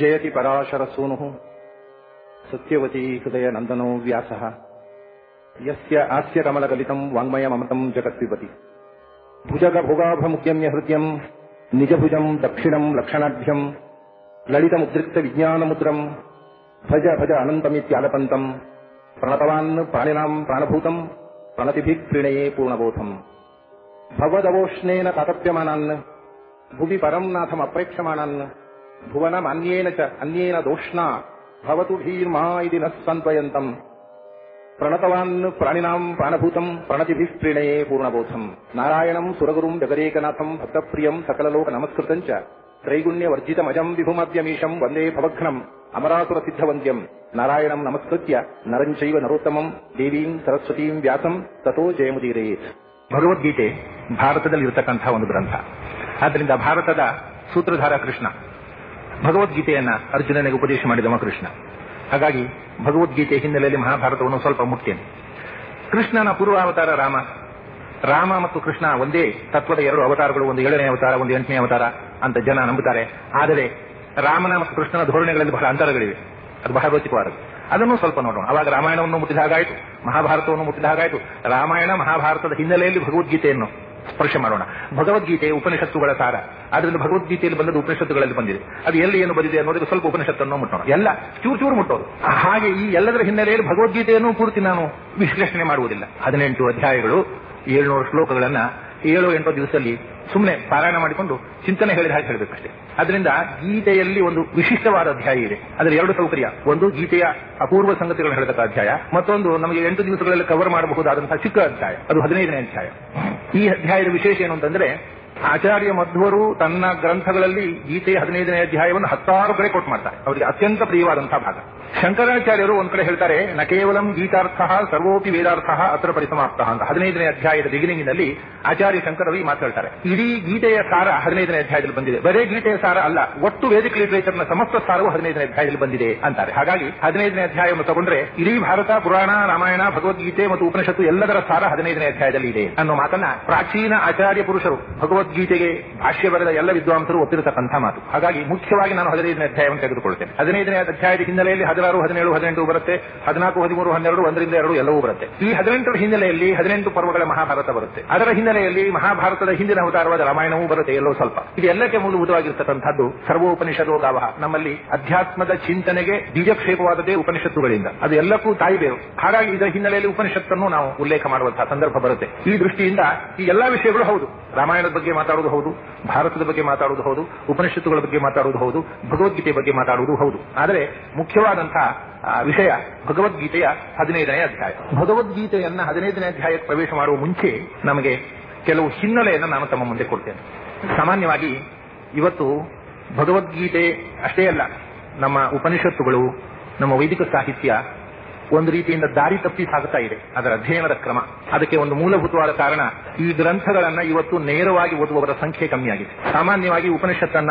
जयति पराशरसूनुः। सत्यवती हृदयनन्दनो व्यासः। यस्य आस्यकमलकलितम् वाङ्मयममृतम् जगत्विपति। भुजगभुगाभमुद्यम्य हृद्यम् निजभुजम् दक्षिणम् लक्षणाभ्यम् ललितमुद्रिक्तविज्ञानमुद्रम् भज भज अनन्तमित्यालपन्तम् प्रणतवान् प्राणिनाम् प्राणभूतम् प्रणतिभिः प्रिणये पूर्णबोधम्। भगवदवोष्णेन पातप्यमानान् भुवि परम् नाथमप्रेक्षमाणान् ಭವದವೋಷ್ಣೇನ ತಾತಪ್ಯಮಾನಾನ್ ಭುವಿ ಪರಂ ನಾಥಮಪ್ರೇಕ್ಷಮಾಣಾನ್ ಭುವನಮನ್ಯೇನ ಚ ಅನ್ಯೇನ ದೋಷ್ಣಾ ಭವತು ಭೀರ್ಮಾ ಇತಿ ನ ಸಾಂತ್ವಯಂತಂ ಪ್ರಣತವಾನ್ ಪ್ರಾಣಿನಾಂ ಪ್ರಾಣಭೂತಂ ಪ್ರಣತಿಭಿಃ ಪ್ರಣಯೇ ಪೂರ್ಣಬೋಧಂ ನಾರಾಯಣಂ ಸುರಗುರುಂ ಜಗದೇಕನಾಥಂ ಭಕ್ತಪ್ರಿಯಂ ಸಕಲಲೋಕ ನಮಸ್ಕೃತಂ ಚ ತ್ರೈಗುಣ್ಯವರ್ಜಿತಮಜಂ ವಿಭುಮದ್ಯಮೀಶಂ ವಂದೇ ಭವಘ್ನಂ ಅಮರಾಸುರ ಸಿದ್ಧವಂದ್ಯಂ ನಾರಾಯಣಂ ನಮಸ್ಕೃತ್ಯ ನರಂಚೈವ ನರೋತ್ತಮಂ ದೇವೀಂ ಸರಸ್ವತೀಂ ವ್ಯಾಸಂ ತಥೋ ಜಯಮುದೀರೇತ್ ಭಗವದ್ಗೀತೆ ಭಾರತದಲ್ಲಿ ಇರತಕ್ಕಂತಹ ಒಂದು ಗ್ರಂಥ ಆದ್ದರಿಂದ ಭಾರತದ ಸೂತ್ರಧಾರ ಕೃಷ್ಣ ಭಗವದ್ಗೀತೆಯನ್ನ ಅರ್ಜುನನಿಗೆ ಉಪದೇಶ ಮಾಡಿದವ ಕೃಷ್ಣ ಹಾಗಾಗಿ ಭಗವದ್ಗೀತೆ ಹಿನ್ನೆಲೆಯಲ್ಲಿ ಮಹಾಭಾರತವನ್ನು ಸ್ವಲ್ಪ ಮುಟ್ತೇನೆ. ಕೃಷ್ಣನ ಪೂರ್ವಾವತಾರ ರಾಮ. ರಾಮ ಮತ್ತು ಕೃಷ್ಣ ಒಂದೇ ತತ್ವದ ಎರಡು ಅವತಾರಗಳು, ಒಂದು ಏಳನೇ ಅವತಾರ, ಒಂದು ಎಂಟನೇ ಅವತಾರ ಅಂತ ಜನ ನಂಬುತ್ತಾರೆ. ಆದರೆ ರಾಮನ ಮತ್ತು ಕೃಷ್ಣನ ಧೋರಣೆಗಳಲ್ಲಿ ಬಹಳ ಅಂತರಗಳಿವೆ. ಅದು ಬಹಳ ರೋಚಕವಾದದ್ದು. ಅದನ್ನು ಸ್ವಲ್ಪ ನೋಡೋಣ. ಅವಾಗ ರಾಮಾಯಣವನ್ನು ಮುಟ್ಟಿದ ಹಾಗಾಯಿತು. ಮಹಾಭಾರತವನ್ನು ಮುಟ್ಟಿದ ಹಾಗಾಯಿತು. ರಾಮಾಯಣ ಮಹಾಭಾರತದ ಹಿನ್ನೆಲೆಯಲ್ಲಿ ಭಗವದ್ಗೀತೆಯನ್ನು ಸ್ಪರ್ಶ ಮಾಡೋಣ. ಭಗವದ್ಗೀತೆ ಉಪನಿಷತ್ತುಗಳ ಸಾರ. ಆದ್ರಿಂದ ಭಗವದ್ಗೀತೆಯಲ್ಲಿ ಬಂದದ್ದು ಉಪನಿಷತ್ತುಗಳಲ್ಲಿ ಬಂದಿದೆ. ಅದು ಎಲ್ಲಿ ಏನು ಬಂದಿದೆ ಅನ್ನೋದಕ್ಕೆ ಸ್ವಲ್ಪ ಉಪನಿಷತ್ತನ್ನು ಮುಟ್ಟೋಣ. ಎಲ್ಲ ಚೂರು ಚೂರು ಮುಟ್ಟೋದು. ಹಾಗೆ ಈ ಎಲ್ಲದರ ಹಿನ್ನೆಲೆಯಲ್ಲಿ ಭಗವದ್ಗೀತೆಯನ್ನು ಪೂರ್ತಿ ನಾನು ವಿಶ್ಲೇಷಣೆ ಮಾಡುವುದಿಲ್ಲ. ಹದಿನೆಂಟು ಅಧ್ಯಾಯಗಳು, ಏಳ್ನೂರು ಶ್ಲೋಕಗಳನ್ನ ಏಳು ಎಂಟು ದಿವಸದಲ್ಲಿ ಸುಮ್ಮನೆ ಪಾರಾಯಣ ಮಾಡಿಕೊಂಡು ಚಿಂತನೆ ಹೇಳಿದ ಹಾಗೆ ಹೇಳಬೇಕಷ್ಟೇ. ಅದರಿಂದ ಗೀತೆಯಲ್ಲಿ ಒಂದು ವಿಶಿಷ್ಟವಾದ ಅಧ್ಯಾಯ ಇದೆ. ಅದರ ಎರಡು ಸೌಕರ್ಯ. ಒಂದು ಗೀತೆಯ ಅಪೂರ್ವ ಸಂಗತಿಗಳನ್ನು ಹೇಳತಕ್ಕ ಅಧ್ಯಾಯ. ಮತ್ತೊಂದು ನಮಗೆ ಎಂಟು ದಿವಸಗಳಲ್ಲಿ ಕವರ್ ಮಾಡಬಹುದಾದಂತಹ ಚಿಕ್ಕ ಅಧ್ಯಾಯ. ಅದು ಹದಿನೈದನೇ ಅಧ್ಯಾಯ. ಈ ಅಧ್ಯಾಯದ ವಿಶೇಷ ಏನು ಅಂತಂದ್ರೆ ಆಚಾರ್ಯ ಮಧ್ವರು ತನ್ನ ಗ್ರಂಥಗಳಲ್ಲಿ ಗೀತೆಯ ಹದಿನೈದನೇ ಅಧ್ಯಾಯವನ್ನು ಹತ್ತಾರು ಕಡೆ ಕೊಟ್ಟು ಮಾಡ್ತಾರೆ. ಅವರಿಗೆ ಅತ್ಯಂತ ಪ್ರಿಯವಾದಂತಹ ಭಾಗ. ಶಂಕರಾಚಾರ್ಯರು ಒಂದ್ ಕಡೆ ಹೇಳ್ತಾರೆ, ನ ಕೇವಲಂ ಗೀತಾರ್ಥ, ಸರ್ವೋಪಿ ವೇದಾರ್ಥ, ಅತ್ರ ಪರಿಸಮಾಪ್ತ ಅಂತ. ಹದಿನೈದನೇ ಅಧ್ಯಾಯದ ಬಿಗಿನಿಂಗ್ನಲ್ಲಿ ಆಚಾರ್ಯ ಶಂಕರರು ಈ ಮಾತು ಹೇಳ್ತಾರೆ ಇಡೀ ಗೀತೆಯ ಸಾರ ಹದಿನೈದನೇ ಅಧ್ಯಾಯದಲ್ಲಿ ಬಂದಿದೆ. ಬರೇ ಗೀತೆಯ ಸಾರ ಅಲ್ಲ, ಒಟ್ಟು ವೇದಿಕ ಲಿಟರೇಚರ್ನ ಸಮಸ್ತ ಸಾರವು ಹದಿನೈದನೇ ಅಧ್ಯಾಯದಲ್ಲಿ ಬಂದಿದೆ ಅಂತಾರೆ. ಹಾಗಾಗಿ ಹದಿನೈದನೇ ಅಧ್ಯಾಯವನ್ನು ತಗೊಂಡ್ರೆ ಇಡೀ ಭಾರತ, ಪುರಾಣ, ರಾಮಾಯಣ, ಭಗವದ್ಗೀತೆ ಮತ್ತು ಉಪನಿಷತ್ತು ಎಲ್ಲದರ ಸಾರ ಹದಿನೈದನೇ ಅಧ್ಯಾಯದಲ್ಲಿ ಇದೆ ಅನ್ನೋ ಮಾತನ್ನ ಪ್ರಾಚೀನ ಆಚಾರ್ಯ ಪುರುಷರು ಭಗವದ್ಗೀತೆಗೆ ಭಾಷ್ಯ ಬರೆದ ಎಲ್ಲ ವಿದ್ವಾಂಸರು ಒಪ್ಪಿರತಕ್ಕಂಥ ಮಾತು. ಹಾಗಾಗಿ ಮುಖ್ಯವಾಗಿ ನಾನು ಹದಿನೈದನೇ ಅಧ್ಯಾಯವನ್ನು ತೆಗೆದುಕೊಳ್ಳುತ್ತೇನೆ ಹದಿನೈದನೇ ಅಧ್ಯಾಯದ ಹಿನ್ನೆಲೆಯಲ್ಲಿ ಹದಿನಾರು, ಹದಿನೇಳು, ಹದಿನೆಂಟು ಬರುತ್ತೆ. ಹದಿನಾಲ್ಕು, ಹದಿಮೂರು, ಹನ್ನೆರಡು, ಒಂದರಿಂದ ಎರಡು ಎಲ್ಲವೂ ಬರುತ್ತೆ. ಈ ಹದಿನೆಂಟರ ಹಿನ್ನೆಲೆಯಲ್ಲಿ ಹದಿನೆಂಟು ಪರ್ವಗಳ ಮಹಾಭಾರತ ಬರುತ್ತೆ. ಅದರ ಹಿನ್ನೆಲೆಯಲ್ಲಿ ಮಹಾಭಾರತದ ಹಿಂದಿನ ಅವತಾರವಾದ ರಾಮಾಯಣವೂ ಬರುತ್ತೆ ಎಲ್ಲೋ ಸ್ವಲ್ಪ. ಇದೆಲ್ಲಕ್ಕೆ ಮೂಲಭೂತವಾಗಿರ್ತಕ್ಕಂಥದ್ದು ಸರ್ವೋಪನಿಷದೋ ಗಾವ ನಮ್ಮಲ್ಲಿ ಅಧ್ಯಾತ್ಮದ ಚಿಂತನೆಗೆ ಬೀಜಕ್ಷೇಪವಾದದೇ ಉಪನಿಷತ್ತುಗಳಿಂದ. ಅದು ಎಲ್ಲಕ್ಕೂ ತಾಯಿ ಬೇರು. ಹಾಗಾಗಿ ಇದರ ಹಿನ್ನೆಲೆಯಲ್ಲಿ ಉಪನಿಷತ್ತನ್ನು ನಾವು ಉಲ್ಲೇಖ ಮಾಡುವಂತಹ ಸಂದರ್ಭ ಬರುತ್ತೆ. ಈ ದೃಷ್ಟಿಯಿಂದ ಈ ಎಲ್ಲಾ ವಿಷಯಗಳು ಹೌದು. ರಾಮಾಯಣದ ಬಗ್ಗೆ ಮಾತಾಡುವುದು ಹೌದು. ಭಾರತದ ಬಗ್ಗೆ ಮಾತಾಡುವುದು ಹೌದು. ಉಪನಿಷತ್ತುಗಳ ಬಗ್ಗೆ ಮಾತಾಡುವುದು ಹೌದು. ಭಗವದ್ಗೀತೆ ಬಗ್ಗೆ ಮಾತಾಡುವುದು ಹೌದು. ಆದರೆ ಮುಖ್ಯವಾದಂತಹ ವಿಷಯ ಭಗವದ್ಗೀತೆಯ ಹದಿನೈದನೇ ಅಧ್ಯಾಯ. ಭಗವದ್ಗೀತೆಯನ್ನ ಹದಿನೈದನೇ ಅಧ್ಯಾಯಕ್ಕೆ ಪ್ರವೇಶ ಮಾಡುವ ಮುಂಚೆ ನಮಗೆ ಕೆಲವು ಹಿನ್ನೆಲೆಯನ್ನು ನಾನು ತಮ್ಮ ಮುಂದೆ ಕೊಡ್ತೇನೆ. ಸಾಮಾನ್ಯವಾಗಿ ಇವತ್ತು ಭಗವದ್ಗೀತೆ ಅಷ್ಟೇ ಅಲ್ಲ, ನಮ್ಮ ಉಪನಿಷತ್ತುಗಳು, ನಮ್ಮ ವೈದಿಕ ಸಾಹಿತ್ಯ ಒಂದು ರೀತಿಯಿಂದ ದಾರಿ ತಪ್ಪಿ ಸಾಗುತ್ತಾ ಇದೆ. ಅದರ ಅಧ್ಯಯನದ ಕ್ರಮ. ಅದಕ್ಕೆ ಒಂದು ಮೂಲಭೂತವಾದ ಕಾರಣ, ಈ ಗ್ರಂಥಗಳನ್ನ ಇವತ್ತು ನೇರವಾಗಿ ಓದುವವರ ಸಂಖ್ಯೆ ಕಮ್ಮಿಯಾಗಿದೆ. ಸಾಮಾನ್ಯವಾಗಿ ಉಪನಿಷತ್ತನ್ನ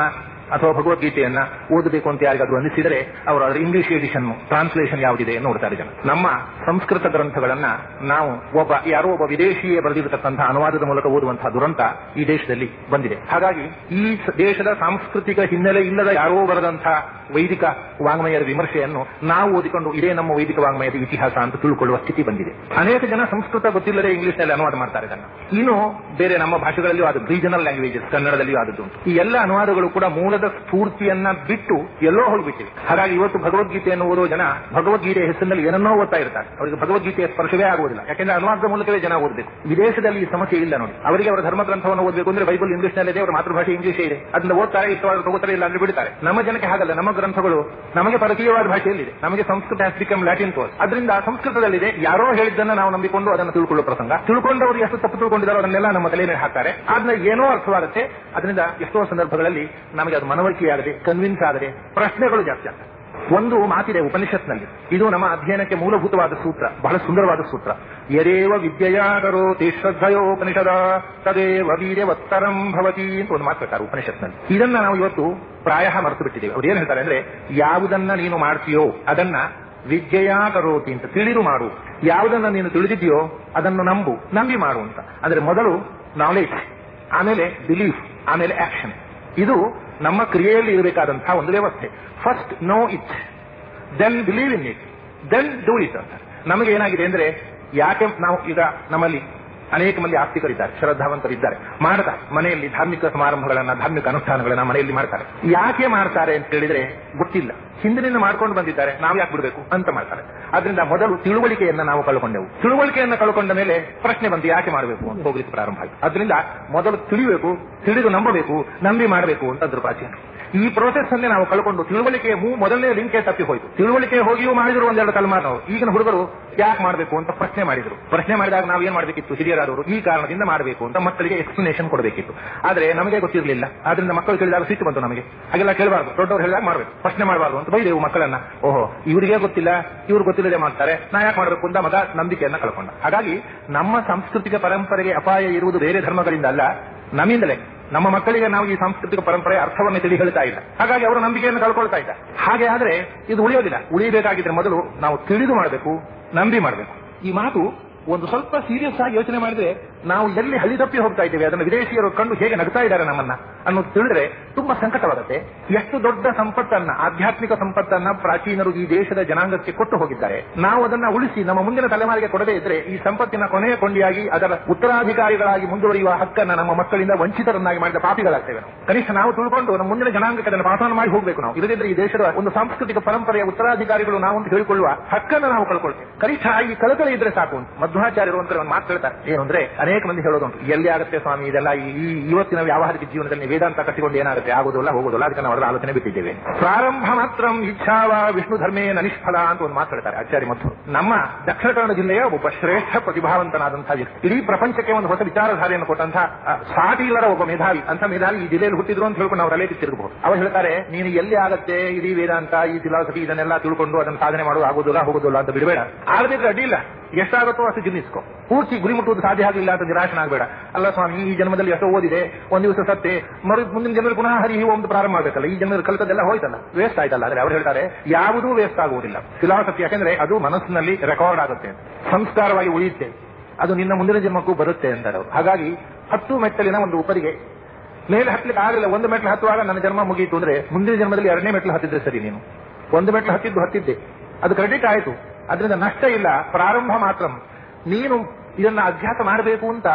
ಅಥವಾ ಭಗವದ್ಗೀತೆಯನ್ನ ಓದಬೇಕು ಅಂತ ಯಾರಿಗಾದ್ರೂ ಅನಿಸಿದರೆ ಅವರು ಅದರ ಇಂಗ್ಲಿಷ್ ಎಡಿಷನ್ ಟ್ರಾನ್ಸ್ಲೇಷನ್ ಯಾವುದಿದೆ ನೋಡ್ತಾರೆ ಜನ. ನಮ್ಮ ಸಂಸ್ಕೃತ ಗ್ರಂಥಗಳನ್ನ ನಾವು ಒಬ್ಬ, ಯಾರೋ ಒಬ್ಬ ವಿದೇಶಿಯೇ ಬರೆದಿರತಕ್ಕಂತಹ ಅನುವಾದದ ಮೂಲಕ ಓದುವಂತಹ ದುರಂತ ಈ ದೇಶದಲ್ಲಿ ಬಂದಿದೆ. ಹಾಗಾಗಿ ಈ ದೇಶದ ಸಾಂಸ್ಕೃತಿಕ ಹಿನ್ನೆಲೆ ಇಲ್ಲದ ಯಾರೋ ಬರೆದಂತಹ ವೈದಿಕ ವಾಂಗ್ಮಯದ ವಿಮರ್ಶೆಯನ್ನು ನಾವು ಓದಿಕೊಂಡು ಇದೇ ನಮ್ಮ ವೈದಿಕ ವಾಂಗ್ಮಯದ ಇತಿಹಾಸ ಅಂತ ತಿಳ್ಕೊಳ್ಳುವ ಸ್ಥಿತಿ ಬಂದಿದೆ. ಅನೇಕ ಜನ ಸಂಸ್ಕೃತ ಗೊತ್ತಿಲ್ಲದೆ ಇಂಗ್ಲಿಷ್ನಲ್ಲಿ ಅನುವಾದ ಮಾಡ್ತಾರೆ ಇದನ್ನು ಇನ್ನು ಬೇರೆ ನಮ್ಮ ಭಾಷೆಗಳಲ್ಲಿಯೂ ಅದು ರೀಜನಲ್ ಲ್ಯಾಂಗ್ವೇಜಸ್ ಕನ್ನಡದಲ್ಲಿಯೂ ಆದದ್ದು ಈ ಎಲ್ಲ ಅನುವಾದಗಳು ಕೂಡ ಮೂಲದ ಸ್ಫೂರ್ತಿಯನ್ನ ಬಿಟ್ಟು ಎಲ್ಲೋ ಹೋಗ್ಬಿಟ್ಟಿವೆ ಹಾಗಾಗಿ ಇವತ್ತು ಭಗವದ್ಗೀತೆಯನ್ನು ಓದುವ ಜನ ಭಗವದ್ಗೀತೆಯ ಹೆಸರಿನಲ್ಲಿ ಏನನ್ನೋ ಓದ್ತಾ ಇರ್ತಾರೆ. ಅವರಿಗೆ ಭಗವದ್ಗೀತೆಯ ಸ್ಪರ್ಶವೇ ಆಗುವುದಿಲ್ಲ. ಯಾಕೆಂದ್ರೆ ಅನುವಾದದ ಮೂಲಕವೇ ಜನ ಓದಬೇಕು. ವಿದೇಶದಲ್ಲಿ ಈ ಸಮಸ್ಯೆ ಇಲ್ಲ ನೋಡಿ. ಅವರಿಗೆ ಅವರ ಧರ್ಮ ಗ್ರಂಥವನ್ನು ಓದಬೇಕು ಅಂದ್ರೆ ಬೈಬಲ್ ಇಂಗ್ಲಿಷ್ನಲ್ಲಿ ಇದೆ ಅವರ ಮಾತೃಭಾಷೆ ಇಂಗ್ಲಿಷ್ ಇದೆ. ಅದನ್ನ ಓದ್ತಾರೆ, ಇಷ್ಟವಾದ ತಗೋತಾರೆ, ಇಲ್ಲ ಅಂದ್ರೆ ಬಿಡ್ತಾರೆ. ನಮ್ಮ ಜನಕ್ಕೆ ಹಾಗಲ್ಲ. ನಮ್ಮ ಗ್ರಂಥಗಳು ನಮಗೆ ಪರಕೀಯವಾದ ಭಾಷೆಯಲ್ಲಿದೆ. ನಮಗೆ ಸಂಸ್ಕೃತ ಆಫ್ರಿಕಂ ಲ್ಯಾಟಿನ್ ಕೋರ್ಸ್ ಅದರಿಂದ ಸಂಸ್ಕೃತದಲ್ಲಿದೆ. ಯಾರೋ ಹೇಳಿದ್ದನ್ನ ನಾವು ನಂಬಿಕೊಂಡು ಅದನ್ನು ತಿಳ್ಕೊಳ್ಳೋ ಪ್ರಸಂಗ. ತಿಳ್ಕೊಂಡವರು ಎಷ್ಟು ತಪ್ಪು ತಿಳ್ಕೊಂಡಿದ್ದಾರೋ ಅದನ್ನೆಲ್ಲ ನಮ್ಮ ತಲೆಯಲ್ಲಿ ಹಾಕ್ತಾರೆ. ಅದನ್ನ ಏನೋ ಅರ್ಥವಾಗುತ್ತೆ. ಅದರಿಂದ ಎಷ್ಟೋ ಸಂದರ್ಭಗಳಲ್ಲಿ ನಮಗೆ ಮನವರಿಕೆಯಾಗದೆ ಕನ್ವಿನ್ಸ್ ಆಗದೆ ಪ್ರಶ್ನೆಗಳು ಜಾಸ್ತಿ ಆಗ್ತದೆ ಒಂದು ಮಾತಿದೆ ಉಪನಿಷತ್ನಲ್ಲಿ. ಇದು ನಮ್ಮ ಅಧ್ಯಯನಕ್ಕೆ ಮೂಲಭೂತವಾದ ಸೂತ್ರ, ಬಹಳ ಸುಂದರವಾದ ಸೂತ್ರ. ಯರೇವ ವಿದ್ಯೆಯಾಗರೋ ಶ್ರದ್ಧಯೋಪನಿಷದ, ತದೇವ ವೀರ್ಯವತ್ತರಂ ಭವತಿ ಅಂತ ಒಂದು ಮಾತು ಉಪನಿಷತ್ನಲ್ಲಿ. ಇದನ್ನ ನಾವು ಇವತ್ತು ಪ್ರಾಯ ಮರೆತು ಬಿಟ್ಟಿದ್ದೇವೆ ಅವ್ರು ಏನ್ ಹೇಳ್ತಾರೆ ಅಂದ್ರೆ, ಯಾವುದನ್ನ ನೀನು ಮಾಡ್ತೀಯೋ, ಅದನ್ನ ವಿದ್ಯೆಯಾ ಕರೋತಿ ಅಂತ ತಿಳಿದು ಮಾಡು. ಯಾವುದನ್ನ ನೀನು ತಿಳಿದಿದ್ಯೋ ಅದನ್ನು ನಂಬು, ನಂಬಿ ಮಾಡು ಅಂತ. ಅಂದ್ರೆ ಮೊದಲು ನಾಲೆಜ್ ಆಮೇಲೆ ಬಿಲೀಫ್ ಆಮೇಲೆ ಆಕ್ಷನ್ ಇದು ನಮ್ಮ ಕ್ರಿಯೆಯಲ್ಲಿ ಇರಬೇಕಾದಂತಹ ಒಂದು ವ್ಯವಸ್ಥೆ. First know it then believe in it then do it ಅಂತ. ನಮಗೆ ಏನಾಗಿದೆ ಅಂದ್ರೆ, ಯಾಕೆ ನಾವು ಈಗ ನಮ್ಮಲ್ಲಿ ಅನೇಕ ಮಂದಿ ಆಸ್ತಿಕರಿದ್ದಾರೆ, ಶ್ರದ್ಧಾವಂತರಿದ್ದಾರೆ. ಮಾಡ್ತಾರೆ. ಮನೆಯಲ್ಲಿ ಧಾರ್ಮಿಕ ಸಮಾರಂಭಗಳನ್ನ, ಧಾರ್ಮಿಕ ಅನುಷ್ಠಾನಗಳನ್ನ ಮನೆಯಲ್ಲಿ ಮಾಡ್ತಾರೆ. ಯಾಕೆ ಮಾಡ್ತಾರೆ ಅಂತ ಹೇಳಿದ್ರೆ ಗೊತ್ತಿಲ್ಲ. ಹಿಂದಿನಿಂದ ಮಾಡ್ಕೊಂಡು ಬಂದಿದ್ದಾರೆ, ನಾವು ಯಾಕೆ ಬಿಡಬೇಕು ಅಂತ ಮಾಡ್ತಾರೆ. ಅದರಿಂದ ಮೊದಲು ತಿಳುವಳಿಕೆಯನ್ನ ನಾವು ಕಳ್ಕೊಂಡೆವು. ತಿಳುವಳಿಕೆಯನ್ನ ಕಳ್ಕೊಂಡ ಮೇಲೆ ಪ್ರಶ್ನೆ ಬಂದು ಯಾಕೆ ಮಾಡಬೇಕು ಅಂತ ಹೋಗ್ಲಿಕ್ಕೆ ಪ್ರಾರಂಭ ಆಯ್ತು. ಅದರಿಂದ ಮೊದಲು ತಿಳಿಬೇಕು, ತಿಳಿದು ನಂಬಬೇಕು, ನಂಬಿ ಮಾಡಬೇಕು ಅಂತ ಅದ್ರ ಈ ಪ್ರೋಸೆಸ್ ಅನ್ನೇ ನಾವು ಕಳ್ಕೊಂಡು ತಿಳುವಳಿಕೆ ಮೊದಲನೇ ಲಿಂಕೆ ತಪ್ಪಿ ಹೋಯ್ತು. ತಿಳುವಳಿಕೆ ಹೋಗಿಯೂ ಮಾಡಿದ್ರು ಒಂದೆರಡು ತಲೆಮಾರಿನವರು ಈಗಿನ ಹುಡುಗರು ಯಾಕೆ ಮಾಡಬೇಕು ಅಂತ ಪ್ರಶ್ನೆ ಮಾಡಿದ್ರು. ಪ್ರಶ್ನೆ ಮಾಡಿದಾಗ ನಾವು ಏನ್ ಮಾಡಬೇಕಿತ್ತು? ಹಿರಿಯರಾದವರು ಈ ಕಾರಣದಿಂದ ಮಾಡಬೇಕು ಅಂತ ಮಕ್ಕಳಿಗೆ ಎಕ್ಸ್ಪ್ಲನೇಷನ್ ಕೊಡಬೇಕಿತ್ತು. ಆದ್ರೆ ನಮಗೆ ಗೊತ್ತಿರಲಿಲ್ಲ. ಆದ್ರಿಂದ ಮಕ್ಕಳು ಕೇಳಿದಾಗ ಸಿಟ್ಟು ಬಂತು ನಮಗೆ. ಹಾಗೆಲ್ಲ ಕೇಳಬಾರ್ದು. ದೊಡ್ಡವರು ಹೇಳಿದಾಗ ಮಾಡಬೇಕು. ಪ್ರಶ್ನೆ ಮಾಡಬಾರ್ದು ಅಂತ ಬೈದೇವು ಮಕ್ಕಳನ್ನ. ಓಹೋ, ಇವರಿಗೆ ಗೊತ್ತಿಲ್ಲ, ಇವ್ರು ಗೊತ್ತಿಲ್ಲದೆ ಮಾಡ್ತಾರೆ. ನಾ ಯಾಕೆ ಮಾಡಬೇಕು? ಅಂತ ಮಗ ನಂಬಿಕೆಯನ್ನ ಕಳ್ಕೊಂಡ. ಹಾಗಾಗಿ ನಮ್ಮ ಸಾಂಸ್ಕೃತಿಕ ಪರಂಪರೆಗೆ ಅಪಾಯ ಇರುವುದು ಬೇರೆ ಧರ್ಮಗಳಿಂದ ಅಲ್ಲ, ನಮ್ಮಿಂದಲೇ. ನಮ್ಮ ಮಕ್ಕಳಿಗೆ ನಾವು ಈ ಸಾಂಸ್ಕೃತಿಕ ಪರಂಪರೆಯ ಅರ್ಥವನ್ನು ತಿಳಿ ಹೇಳ್ತಾ ಇಲ್ಲ. ಹಾಗಾಗಿ ಅವರ ನಂಬಿಕೆಯನ್ನು ಕಳ್ಕೊಳ್ತಾ ಇದ್ದ ಹಾಗೆ ಆದ್ರೆ ಇದು ಉಳಿಯೋದಿಲ್ಲ. ಉಳಿಯಬೇಕಾಗಿದ್ರೆ ಮೊದಲು ನಾವು ತಿಳಿದು ಮಾಡಬೇಕು, ನಂಬಿ ಮಾಡಬೇಕು. ಈ ಮಾತು ಒಂದು ಸ್ವಲ್ಪ ಸೀರಿಯಸ್ ಆಗಿ ಯೋಚನೆ ಮಾಡಿದ್ರೆ ನಾವು ಎಲ್ಲಿ ತಪ್ಪಿ ಹೋಗ್ತಾ ಇದ್ದೇವೆ, ಅದನ್ನು ವಿದೇಶಿಯರು ಕಂಡು ಹೇಗೆ ನಗ್ತಾ ಇದ್ದಾರೆ ನಮ್ಮನ್ನ ಅನ್ನೋದು ತಿಳಿದ್ರೆ ತುಂಬಾ ಸಂಕಟವಾಗುತ್ತೆ ಎಷ್ಟು ದೊಡ್ಡ ಸಂಪತ್ತನ್ನ, ಆಧ್ಯಾತ್ಮಿಕ ಸಂಪತ್ತನ್ನ ಪ್ರಾಚೀನರು ಈ ದೇಶದ ಜನಾಂಗಕ್ಕೆ ಕೊಟ್ಟು ಹೋಗಿದ್ದಾರೆ. ನಾವು ಅದನ್ನ ಉಳಿಸಿ ನಮ್ಮ ಮುಂದಿನ ತಲೆಮಾರಿಗೆ ಕೊಡದೇ ಇದ್ರೆ ಈ ಸಂಪತ್ತಿನ ಕೊನೆಯ ಕೊಂಡಿಯಾಗಿ ಅದರ ಉತ್ತರಾಧಿಕಾರಿಗಳಾಗಿ ಮುಂದುವರಿಯುವ ಹಕ್ಕನ್ನ ನಮ್ಮ ಮಕ್ಕಳಿಂದ ವಂಚಿತರನ್ನಾಗಿ ಮಾಡಿದ ಪಾಪಿಗಳಾಗ್ತೇವೆ ಕನಿಷ್ಠ ನಾವು ತಿಳ್ಕೊಂಡು ನಮ್ಮ ಮುಂದಿನ ಜನಾಂಗಕ್ಕೆ ಅದನ್ನು ಪಾಠ ಮಾಡಿ ಹೋಗಬೇಕು ನಾವು. ಇಲ್ಲದಿದ್ರೆ ಈ ದೇಶದ ಒಂದು ಸಾಂಸ್ಕೃತಿಕ ಪರಂಪರೆಯ ಉತ್ತರಾಧಿಕಾರಿಗಳು ನಾವು ಅಂತ ಹೇಳಿಕೊಳ್ಳುವ ಹಕ್ಕನ್ನು ನಾವು ಕಳ್ಕೊಳ್ತೇವೆ. ಕನಿಷ್ಠ ಆಗಿ ಕಳಕಳಿ ಇದ್ರೆ ಸಾಕು ಮಧ್ವಾಚಾರ್ಯರು ಅಂತ ಒಂದು ಮಾತು ಹೇಳ್ತಾರೆ. ಏನು ಅಂದ್ರೆ ಅನೇಕ ಮಂದಿ ಹೇಳೋದುಂಟು ಎಲ್ಲಿ ಆಗುತ್ತೆ ಸ್ವಾಮಿ, ಇದೆಲ್ಲ ಈ ಇವತ್ತಿನ ವ್ಯಾವಹಾರಿಕ ಜೀವನದಲ್ಲಿ ವೇದಾಂತ ಕಟ್ಟಿಕೊಂಡು ಏನಾಗುತ್ತೆ? ಆಗೋದಿಲ್ಲ, ಹೋಗೋದಿಲ್ಲ, ಅದಕ್ಕೆ ನಾವು ಆಲೋಚನೆ ಬಿಟ್ಟಿದ್ದೇವೆ. ಪ್ರಾರಂಭ ಮಾತ್ರ ಇಚ್ಛಾವ ವಿಷ್ಣು ಧರ್ಮೇ ನನಿಷ್ಫಲ ಅಂತ ಒಂದು ಮಾತು ಹೇಳ್ತಾರೆ ಆಚಾರ್ಯ ಮತ್ತು ನಮ್ಮ ದಕ್ಷಿಣ ಕನ್ನಡ ಜಿಲ್ಲೆಯ ಒಬ್ಬ ಶ್ರೇಷ್ಠ ಪ್ರತಿಭಾವಂತನಾದಂತಹ ವ್ಯಕ್ತಿ. ಇಡೀ ಪ್ರಪಂಚಕ್ಕೆ ಒಂದು ಹೊಸ ವಿಚಾರಧಾರೆಯನ್ನು ಕೊಟ್ಟಂತಹ ಸಾಟಿ ಇಲ್ಲದ ಒಬ್ಬ ಮೇಧಾವಿ. ಅಂತ ಮೇಧಾವಿ ಈ ಜಿಲ್ಲೆಯಲ್ಲಿ ಹುಟ್ಟಿದ್ರು ಅಂತ ಹೇಳ್ಕೊಂಡು ನಾವು ತಲೆಗೆ ತಿರುಗಬಹುದು. ಅವರು ಹೇಳ್ತಾರೆ, ನೀನು ಎಲ್ಲಿ ಆಗತ್ತೆ? ಇಡೀ ವೇದಾಂತ, ಈ ಫಿಲಾಸಫಿ, ಇದನ್ನೆಲ್ಲ ತಿಳ್ಕೊಂಡು ಅದನ್ನು ಸಾಧನೆ ಮಾಡುವ ಆಗೋದಿಲ್ಲ, ಹೋಗೋದಿಲ್ಲ ಅಂತ ಬಿಡಬೇಡ. ಆಗದಿದ್ರೆ ಅಡ್ಡಿ ಇಲ್ಲ. ಎಷ್ಟಾಗುತ್ತೋ ಅಷ್ಟು ಜಿನ್ನಿಸ್ಕೊ ಪೂರ್ತಿ ಗುರಿ ಮುಟ್ಟುವುದು ಸಾಧ್ಯ ಆಗಲಿಲ್ಲ ಅಂತ ನಿರಾಶನಾಗಬೇಡ ಅಲ್ಲ ಸ್ವಾಮಿ, ಈ ಜನ್ಮದಲ್ಲಿ ಎಷ್ಟೋ ಓದಿದೆ, ಒಂದ್ ದಿವಸ ಸತ್ತೆ, ಮರು ಮುಂದಿನ ಜನ್ಮದಲ್ಲಿ ಪುನಃ ಹರಿ ಒಂದು ಪ್ರಾರಂಭ ಆಗಬೇಕಲ್ಲ. ಈ ಜನ್ಮದಲ್ಲಿ ಕಲಿತದೆಲ್ಲ ಹೋಯ್ತಲ್ಲ. ವೇಸ್ಟ್ ಆಯ್ತಲ್ಲ. ಆದ್ರೆ ಅವ್ರು ಹೇಳ್ತಾರೆ, ಯಾವುದೂ ವೇಸ್ಟ್ ಆಗುವುದಿಲ್ಲ. ಫಿಲಾಸಫಿ ಯಾಕೆಂದ್ರೆ ಅದು ಮನಸ್ಸಿನಲ್ಲಿ ರೆಕಾರ್ಡ್ ಆಗುತ್ತೆ. ಸಂಸ್ಕಾರವಾಗಿ ಉಳಿಯುತ್ತೆ. ಅದು ನಿನ್ನ ಮುಂದಿನ ಜನ್ಮಕ್ಕೂ ಬರುತ್ತೆ ಅಂತಾರೆ ಹಾಗಾಗಿ ಹತ್ತು ಮೆಟ್ಟಲಿನ ಒಂದು ಉಪರಿಗೆ, ಮೇಲೆ ಹತ್ತಲಿಕ್ಕೆ ಆಗಲಿಲ್ಲ, ಒಂದು ಮೆಟ್ಲು ಹತ್ತುವಾಗ ನನ್ನ ಜನ್ಮ ಮುಗಿಯಿತು ಅಂದ್ರೆ ಮುಂದಿನ ಜನ್ಮದಲ್ಲಿ ಎರಡನೇ ಮೆಟ್ಲು ಹತ್ತಿದ್ರೆ ಸರಿ ನೀನು. ಒಂದು ಮೆಟ್ಲು ಹತ್ತಿದ್ದು ಹತ್ತಿದ್ದೆ. ಅದು ಕ್ರೆಡಿಟ್ ಆಯಿತು. ಅದರಿಂದ ನಷ್ಟ ಇಲ್ಲ. ಪ್ರಾರಂಭ ಮಾತ್ರ. ನೀನು ಇದನ್ನ ಅಭ್ಯಾಸ ಮಾಡಬೇಕು ಅಂತ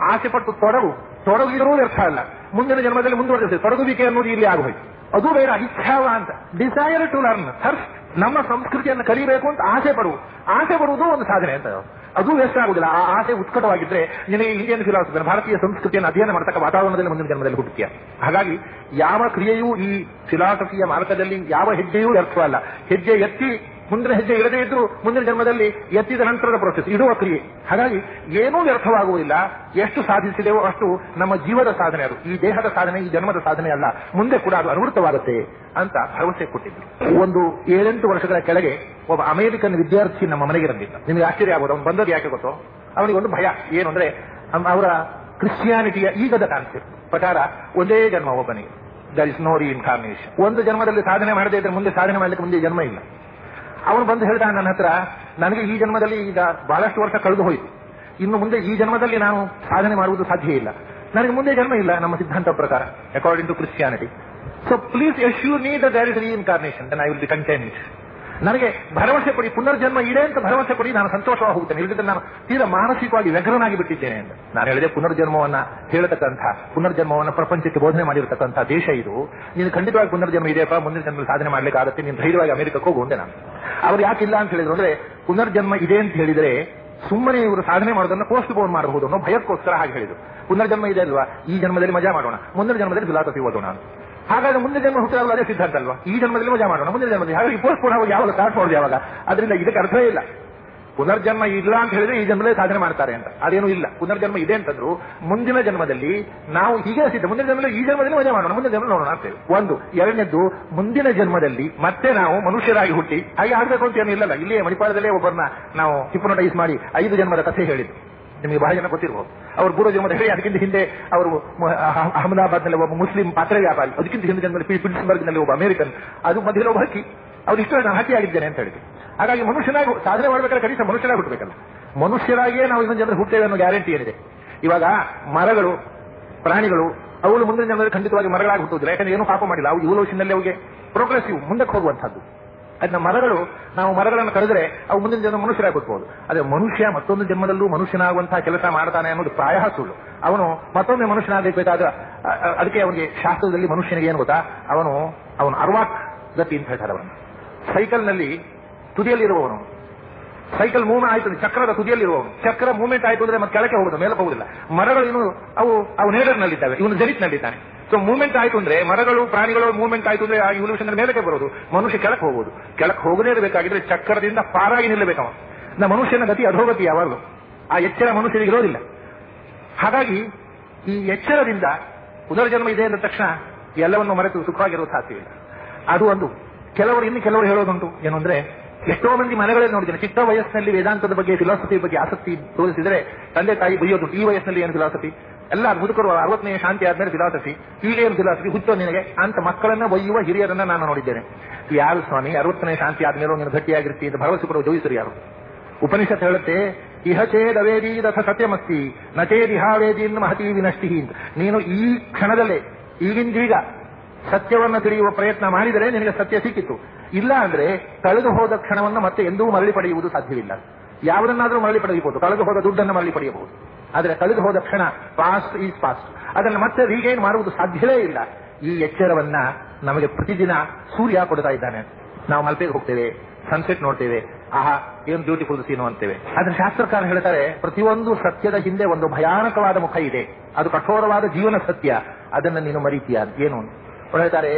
ಆಸೆ ಪಟ್ಟು ತೊಡಗು. ತೊಡಗಿದರೂ ವ್ಯರ್ಥ ಅಲ್ಲ. ಮುಂದಿನ ಜನ್ಮದಲ್ಲಿ ಮುಂದುವರೆದಿದೆ ತೊಡಗುವಿಕೆ ಅನ್ನೋದು ಇಲ್ಲಿ ಆಗಬೇಕು ಅದು ಬೇಡ, ಇಚ್ಛಾವ ಅಂತ. ಡಿಸೈರ್ ಟು ಲರ್ನ್ ಥರ್ಸ್ಟ್ ನಮ್ಮ ಸಂಸ್ಕೃತಿಯನ್ನು ಕಲಿಬೇಕು ಅಂತ ಆಸೆ ಪಡುವು ಆಸೆ ಪಡುವುದು ಒಂದು ಸಾಧನೆ ಅಂತ. ಅದು ವ್ಯರ್ಥ ಆಗುದಿಲ್ಲ ಆ ಆಸೆ ಉತ್ಕಟವಾಗಿದ್ರೆ ನಿನಗೆ ಇಂಡಿಯನ್ ಫಿಲಾಸಫಿ ಭಾರತೀಯ ಸಂಸ್ಕೃತಿಯನ್ನು ಅಧ್ಯಯನ ಮಾಡತಕ್ಕ ವಾತಾವರಣದಲ್ಲಿ ಮುಂದಿನ ಜನ್ಮದಲ್ಲಿ ಹುಟ್ಟುತ್ತೀಯ. ಹಾಗಾಗಿ ಯಾವ ಕ್ರಿಯೆಯೂ ಈ ಫಿಲಾಸಫಿಯ ಮಾರ್ಗದಲ್ಲಿ ಯಾವ ಹೆಜ್ಜೆಯೂ ವ್ಯರ್ಥವಲ್ಲ. ಹೆಜ್ಜೆ ಎತ್ತಿ ಮುಂದಿನ ಹೆಜ್ಜೆ ಇಡದೇ ಇದ್ರು ಮುಂದಿನ ಜನ್ಮದಲ್ಲಿ ಎತ್ತಿದ ನಂತರದ ಪ್ರೊಸೆಸ್ ಇಡುವ ಕ್ರಿಯೆ. ಹಾಗಾಗಿ ಏನೂ ವ್ಯರ್ಥವಾಗುವುದಿಲ್ಲ, ಎಷ್ಟು ಸಾಧಿಸಿದೆವೋ ಅಷ್ಟು ನಮ್ಮ ಜೀವದ ಸಾಧನೆ ಅದು. ಈ ದೇಹದ ಸಾಧನೆ, ಈ ಜನ್ಮದ ಸಾಧನೆ ಅಲ್ಲ. ಮುಂದೆ ಕೂಡ ಅದು ಅನುವೃತ್ತವಾಗುತ್ತೆ ಅಂತ ಭರವಸೆ ಕೊಟ್ಟಿದ್ರು. ಒಂದು ಏಳೆಂಟು ವರ್ಷಗಳ ಕೆಳಗೆ ಒಬ್ಬ ಅಮೆರಿಕನ್ ವಿದ್ಯಾರ್ಥಿ ನಮ್ಮ ಮನೆಗೆ ಬಂದಿದ್ದ. ನಿಮಗೆ ಆಶ್ಚರ್ಯ ಆಗೋದು ಅವನು ಬಂದದ್ದು ಯಾಕೆ ಗೊತ್ತೋ? ಅವನಿಗೆ ಒಂದು ಭಯ. ಏನು ಅಂದ್ರೆ ಅವರ ಕ್ರಿಶ್ಚಿಯಾನಿಟಿಯ ಈಗದ ಕಾನ್ಸೆಪ್ಟ್ ಪ್ರಕಾರ ಒಂದೇ ಜನ್ಮ ಒಬ್ಬನಿಗೆ. ದರ್ ಇಸ್ ನೋ ಇನ್ಕಾರ್ನೇಷನ್ ಒಂದು ಜನ್ಮದಲ್ಲಿ ಸಾಧನೆ ಮಾಡದೇ ಇದ್ರೆ ಮುಂದೆ ಸಾಧನೆ ಮಾಡಲಿಕ್ಕೆ ಮುಂದೆ ಜನ್ಮ ಇಲ್ಲ. ಅವನು ಬಂದು ಹೇಳಿದ ನನ್ನ ಹತ್ರ, ನನಗೆ ಈ ಜನ್ಮದಲ್ಲಿ ಈಗ ಬಹಳಷ್ಟು ವರ್ಷ ಕಳೆದು ಹೋಯಿತು. ಇನ್ನು ಮುಂದೆ ಈ ಜನ್ಮದಲ್ಲಿ ನಾನು ಸಾಧನೆ ಮಾಡುವುದು ಸಾಧ್ಯ ಇಲ್ಲ. ನನಗೆ ಮುಂದೆ ಜನ್ಮ ಇಲ್ಲ, ನಮ್ಮ ಸಿದ್ಧಾಂತ ಪ್ರಕಾರ. According to Christianity so please assure me there is reincarnation I will be content ನನಗೆ ಭರವಸೆ ಕೊಡಿ, ಪುನರ್ಜನ್ಮ ಇದೆ ಅಂತ ಭರವಸೆ ಕೊಡಿ, ನಾನು ಸಂತೋಷವಾಗಿ ಹೋಗ್ತೇನೆ ಇಲ್ಲದಿದ್ದರೆ ನಾನು ತೀರಾ ಮಾನಸಿಕವಾಗಿ ವ್ಯಗ್ರನಾಗಿ ಬಿಟ್ಟಿದ್ದೇನೆ ಅಂತ. ನಾನು ಹೇಳಿದೆ, ಪುನರ್ಜನ್ಮವನ್ನ ಹೇಳತಕ್ಕಂಥ, ಪುನರ್ಜನ್ಮವನ್ನ ಪ್ರಪಂಚಕ್ಕೆ ಬೋಧನೆ ಮಾಡಿರತಕ್ಕಂಥ ದೇಶ ಇದು. ನೀನು ಖಂಡಿತವಾಗಿ ಪುನರ್ಜನ್ಮ ಇದೆಯಪ್ಪ, ಮುಂದಿನ ಜನ್ಮ ಸಾಧನೆ ಮಾಡ್ಲಿಕ್ಕೆ ಆಗುತ್ತೆ, ನೀನು ಧೈರ್ಯವಾಗಿ ಅಮೆರಿಕಕ್ಕೆ ಹೋಗು ಅಂದೆ ನಾನು. ಅವ್ರು ಯಾಕಿಲ್ಲ ಅಂತ ಹೇಳಿದ್ರು ಅಂದ್ರೆ, ಪುನರ್ಜನ್ಮ ಇದೆ ಅಂತ ಹೇಳಿದ್ರೆ, ಸುಮ್ಮನೆ ಇವರು ಸಾಧನೆ ಮಾಡೋದನ್ನ ಪೋಸ್ಟ್ ಬೋನ್ ಮಾಡಬಹುದು ಅನ್ನೋ ಭಯಕ್ಕೋಸ್ಕರ ಹಾಗೆ ಹೇಳಿದ್ರು. ಪುನರ್ಜನ್ಮ ಇದೆ ಅಲ್ವಾ? ಈ ಜನ್ಮದಲ್ಲಿ ಮಜಾ ಮಾಡೋಣ. ಮುಂದಿನ ಜನ್ಮದಲ್ಲಿ ಫಿಲಾಸಫಿ ಓದೋಣ. ಹಾಗಾದ್ರೆ ಮುಂದಿನ ಜನ್ಮ ಹುಟ್ಟಿದಾಗ ಅದೇ ಸಿದ್ಧಾಂತ ಅಲ್ವಾ? ಈ ಜನ್ಮದಲ್ಲಿ ಮಜಾ ಮಾಡೋಣ, ಮುಂದಿನ ಜನ್ಮದಲ್ಲಿ. ಹಾಗಾಗಿ ಪೋಸ್ಟ್ ಪೋನ್ ಆಗಿ ಯಾವಾಗ ಸ್ಟಾರ್ಟ್ ಮಾಡೋದು ಯಾವಾಗ? ಅದರಿಂದ ಇದಕ್ಕೆ ಅರ್ಥವೇ ಇಲ್ಲ. ಪುನರ್ಜನ್ಮ ಇಲ್ಲ ಅಂತ ಹೇಳಿದ್ರೆ ಈ ಜನ್ಮದಲ್ಲಿ ಸಾಧನೆ ಮಾಡ್ತಾರೆ ಅಂತ. ಅದೇನು ಇಲ್ಲ. ಪುನರ್ಜನ್ಮ ಇದೆ ಅಂತಂದ್ರು ಮುಂದಿನ ಜನ್ಮದಲ್ಲಿ ನಾವು ಹೀಗೆ ಸಿದ್ಧ ಮುಂದಿನ ಜನ್ಮದಲ್ಲಿ ಈ ಜನ್ಮದಲ್ಲಿ ಮಜಾ ಮಾಡೋಣ, ಮುಂದಿನ ಜನ್ಮ ನೋಡೋಣ ಅಂತೇವೆ ಒಂದು. ಎರಡನೇದ್ದು, ಮುಂದಿನ ಜನ್ಮದಲ್ಲಿ ಮತ್ತೆ ನಾವು ಮನುಷ್ಯರಾಗಿ ಹುಟ್ಟಿ, ಹಾಗೆ ಆಗಬೇಕು ಅಂತ ಏನು ಇಲ್ಲಲ್ಲ. ಇಲ್ಲಿಯೇ ಮಣಿಪಾಲದಲ್ಲೇ ಒಬ್ಬರನ್ನ ನಾವು ಹಿಪ್ನೋಟೈಸ್ ಮಾಡಿ ಐದು ಜನ್ಮದ ಕಥೆ ಹೇಳಿದ್ದು. ನಿಮಗೆ ಬಹಳ ಜನ ಗೊತ್ತಿರಬಹುದು ಅವರು ಪೂರ್ವ ಮತ್ತೆ ಅದಕ್ಕಿಂತ ಹಿಂದೆ ಅವರು ಅಹಮದಾಬಾದ್ನಲ್ಲಿ ಒಬ್ಬ ಮುಸ್ಲಿಂ ಪಾತ್ರೆ ವ್ಯಾಪಾರಿ, ಅದಕ್ಕಿಂತ ಹಿಂದೆ ಜನ್ಮದಲ್ಲಿ ಪಿಟ್ಸ್ಬರ್ಗ್ನಲ್ಲಿ ಒಬ್ಬ ಅಮೆರಿಕನ್, ಅದು ಮಧ್ಯದಲ್ಲಿ ಒಬ್ಬ ಹಕ್ಕಿ. ಅವ್ರು ಇಷ್ಟು ನಾನು ಹಕ್ಕಿ ಆಗಿದ್ದೇನೆ ಅಂತ ಹೇಳಿದ್ರು. ಹಾಗಾಗಿ ಮನುಷ್ಯನಾಗಿ, ಸಾಧನೆ ಮಾಡ್ಬೇಕಾದ್ರೆ ಕನಿಷ್ಠ ಮನುಷ್ಯನಾಗಿ ಹುಟ್ಟಬೇಕಲ್ಲ. ಮನುಷ್ಯರಾಗಿಯೇ ನಾವು ಇನ್ನೊಂದು ಜನರು ಹುಟ್ಟೇವೆ ಅನ್ನೋ ಗ್ಯಾರಂಟಿ ಏನಿದೆ? ಇವಾಗ ಮರಗಳು, ಪ್ರಾಣಿಗಳು ಅವಳು ಮುಂದಿನ ಜನ್ಮದಲ್ಲಿ ಖಂಡಿತವಾಗಿ ಮರಗಳಾಗಿ ಹುಟ್ಟುವುದಿಲ್ಲ. ಯಾಕಂದ್ರೆ ಏನು ಪಾಪ ಮಾಡಿಲ್ಲ. ಅವು ಇವಲೋಷನ್ನಲ್ಲಿ ಅವರಿಗೆ ಪ್ರೋಗ್ರೆಸಿವ್ ಮುಂದಕ್ಕೆ ಹೋಗುವಂತಹದ್ದು ಅದನ್ನ ಮರಗಳು, ನಾವು ಮರಗಳನ್ನು ಕರೆದ್ರೆ ಅವು ಮುಂದಿನ ಜನ ಮನುಷ್ಯರಾಗಿ ಹುಟ್ಟಬಹುದು ಅದೇ ಮನುಷ್ಯ ಮತ್ತೊಂದು ಜನ್ಮದಲ್ಲೂ ಮನುಷ್ಯನಾಗುವಂತಹ ಕೆಲಸ ಮಾಡ್ತಾನೆ ಅನ್ನೋದು ಪ್ರಾಯ ಸುಳ್ಳು. ಅವನು ಮತ್ತೊಮ್ಮೆ ಮನುಷ್ಯನಾಗಬೇಕಾದ ಅದಕ್ಕೆ ಅವನಿಗೆ ಶಾಸ್ತ್ರದಲ್ಲಿ ಮನುಷ್ಯನಿಗೆ ಏನು ಗೊತ್ತಾ? ಅವನು ಅವನು ಅರ್ವಾಕ್ ಗತಿ ಅಂತ ಹೇಳ್ತಾರೆ ಅವನು. ಸೈಕಲ್ನಲ್ಲಿ ತುದಿಯಲ್ಲಿರುವವನು. ಸೈಕಲ್ ಮೂವ್ಮೆಂಟ್ ಆಯ್ತು ಚಕ್ರದ ತುದಿಯಲ್ಲಿರುವವನು. ಚಕ್ರ ಮೂವ್ಮೆಂಟ್ ಆಯ್ತು ಅಂದ್ರೆ ಮತ್ತೆ ಕೆಳಕ್ಕೆ ಹೋಗುದು ಮೇಲೆ ಹೋಗುದಿಲ್ಲ. ಮರಗಳು ಇನ್ನು ಅವು ಅವು ನೇಡರ್ನಲ್ಲಿದ್ದಾವೆ, ಇವನು ಜನಿತ್ನಲ್ಲಿದ್ದಾನೆ ಸೊ ಮೂವ್ಮೆಂಟ್ ಆಯ್ತು ಅಂದ್ರೆ, ಮರಗಳು, ಪ್ರಾಣಿಗಳು ಮೂವ್ಮೆಂಟ್ ಆಯ್ತು ಅಂದ್ರೆ, ಆ ಇವ್ಲ್ಯೂಷನ್ ಮೇಲಕ್ಕೆ ಬರೋದು. ಮನುಷ್ಯ ಕೆಳಕ್ಕೆ ಹೋಗೋದು ಕೆಳಕ್ಕೆ ಹೋಗದೇ ಇರಬೇಕಾಗಿದ್ರೆ ಚಕ್ರದಿಂದ ಪಾರಾಗಿ ನಿಲ್ಲಬೇಕವ. ನಾ ಮನುಷ್ಯನ ಗತಿ ಅಧೋಗತಿ ಯಾವಾಗಲೂ. ಆ ಎಚ್ಚರ ಮನುಷ್ಯನಿಗೆ ಇರೋದಿಲ್ಲ. ಹಾಗಾಗಿ, ಈ ಎಚ್ಚರದಿಂದ ಪುನರ್ಜನ್ಮ ಇದೆ ಅಂದ ತಕ್ಷಣ ಎಲ್ಲವನ್ನು ಮರೆತು ಸುಖವಾಗಿರೋ ಇಲ್ಲ. ಅದು ಒಂದು. ಕೆಲವರು, ಇನ್ನು ಕೆಲವರು ಹೇಳೋದುಂಟು. ಏನು ಅಂದ್ರೆ, ಎಷ್ಟೋ ಮಂದಿ ಮನೆಗಳಲ್ಲಿ ನೋಡಿದ್ದೇನೆ. ಚಿಕ್ಕ ವಯಸ್ಸಿನಲ್ಲಿ ವೇದಾಂತದ ಬಗ್ಗೆ ಫಿಲಾಸಫಿ ಬಗ್ಗೆ ಆಸಕ್ತಿ ತೋರಿಸಿದರೆ, ತಂದೆ ತಾಯಿ ಬಯ್ಯೋದು ಈ ವಯಸ್ಸಿನಲ್ಲಿ ಏನು ಫಿಲಾಸಫಿ ಎಲ್ಲ ಮುದುಕರು ಅರವತ್ತನೇ ಶಾಂತಿ ಆದ್ಮೇಲೆ ಫಿಲಾಸಫಿ ಏನು ಫಿಲಾಸಫಿ ಹುಚ್ಚೋ ನಿನಗೆ ಅಂತ ಮಕ್ಕಳನ್ನ ಒಯ್ಯುವ ಹಿರಿಯರನ್ನ ನಾನು ನೋಡಿದ್ದೇನೆ. ಯಾರು ಸ್ವಾಮಿ, ಅರವತ್ತನೇ ಶಾಂತಿ ಆದ್ಮೇಲೆ ನೀನು ಗಟ್ಟಿಯಾಗಿರ್ತಿ ಅಂತ ಭರವಸೆ ಕೊಡುವ ಜೋಯಿಸರು ಯಾರು? ಉಪನಿಷತ್ ಹೇಳುತ್ತೆ, ಇಹ ಚೇದವೇದೀದಥ ಸತ್ಯಮಸ್ತಿ, ನ ಎನ್ನು ಮಹತಿ ವಿನಷ್ಟಿ ನೀನು ಈ ಕ್ಷಣದಲ್ಲೇ, ಈಗಿಂದೀಗ ಸತ್ಯವನ್ನ ತಿಳಿಯುವ ಪ್ರಯತ್ನ ಮಾಡಿದರೆ ನಿನಗೆ ಸತ್ಯ ಸಿಕ್ಕಿತು. ಇಲ್ಲ ಅಂದ್ರೆ ಕಳೆದು ಹೋದ ಕ್ಷಣವನ್ನು ಮತ್ತೆ ಎಂದೂ ಮರಳಿ ಪಡೆಯುವುದು ಸಾಧ್ಯವಿಲ್ಲ. ಯಾವುದನ್ನಾದರೂ ಮರಳಿ ಪಡೆಯಬಹುದು, ಕಳೆದು ಹೋದ ದುಡ್ಡನ್ನು ಮರಳಿ ಪಡೆಯಬಹುದು. ಆದರೆ ಕಳೆದು ಹೋದ ಕ್ಷಣ ಪಾಸ್ಟ್ ಈಸ್ ಪಾಸ್ಟ್ ಅದನ್ನು ಮತ್ತೆ ರೀಗೈನ್ ಮಾಡುವುದು ಸಾಧ್ಯವೇ ಇಲ್ಲ. ಈ ಎಚ್ಚರವನ್ನ ನಮಗೆ ಪ್ರತಿದಿನ ಸೂರ್ಯ ಕೊಡ್ತಾ ಇದ್ದಾನೆ. ನಾವು ಮಲ್ಪೆಗೆ ಹೋಗ್ತೇವೆ ಸನ್ಸೆಟ್ ನೋಡ್ತೇವೆ, ಆಹಾ, ಏನ್ ಬ್ಯೂಟಿಫುಲ್ ಸೀನು ಅಂತೇವೆ. ಆದ್ರೆ ಶಾಸ್ತ್ರಕಾರ ಹೇಳ್ತಾರೆ, ಪ್ರತಿಯೊಂದು ಸತ್ಯದ ಹಿಂದೆ ಒಂದು ಭಯಾನಕವಾದ ಮುಖ ಇದೆ. ಅದು ಕಠೋರವಾದ ಜೀವನ ಸತ್ಯ. ಅದನ್ನು ನೀನು ಮರೀತೀಯ ಏನು ಹೇಳ್ತಾರೆ,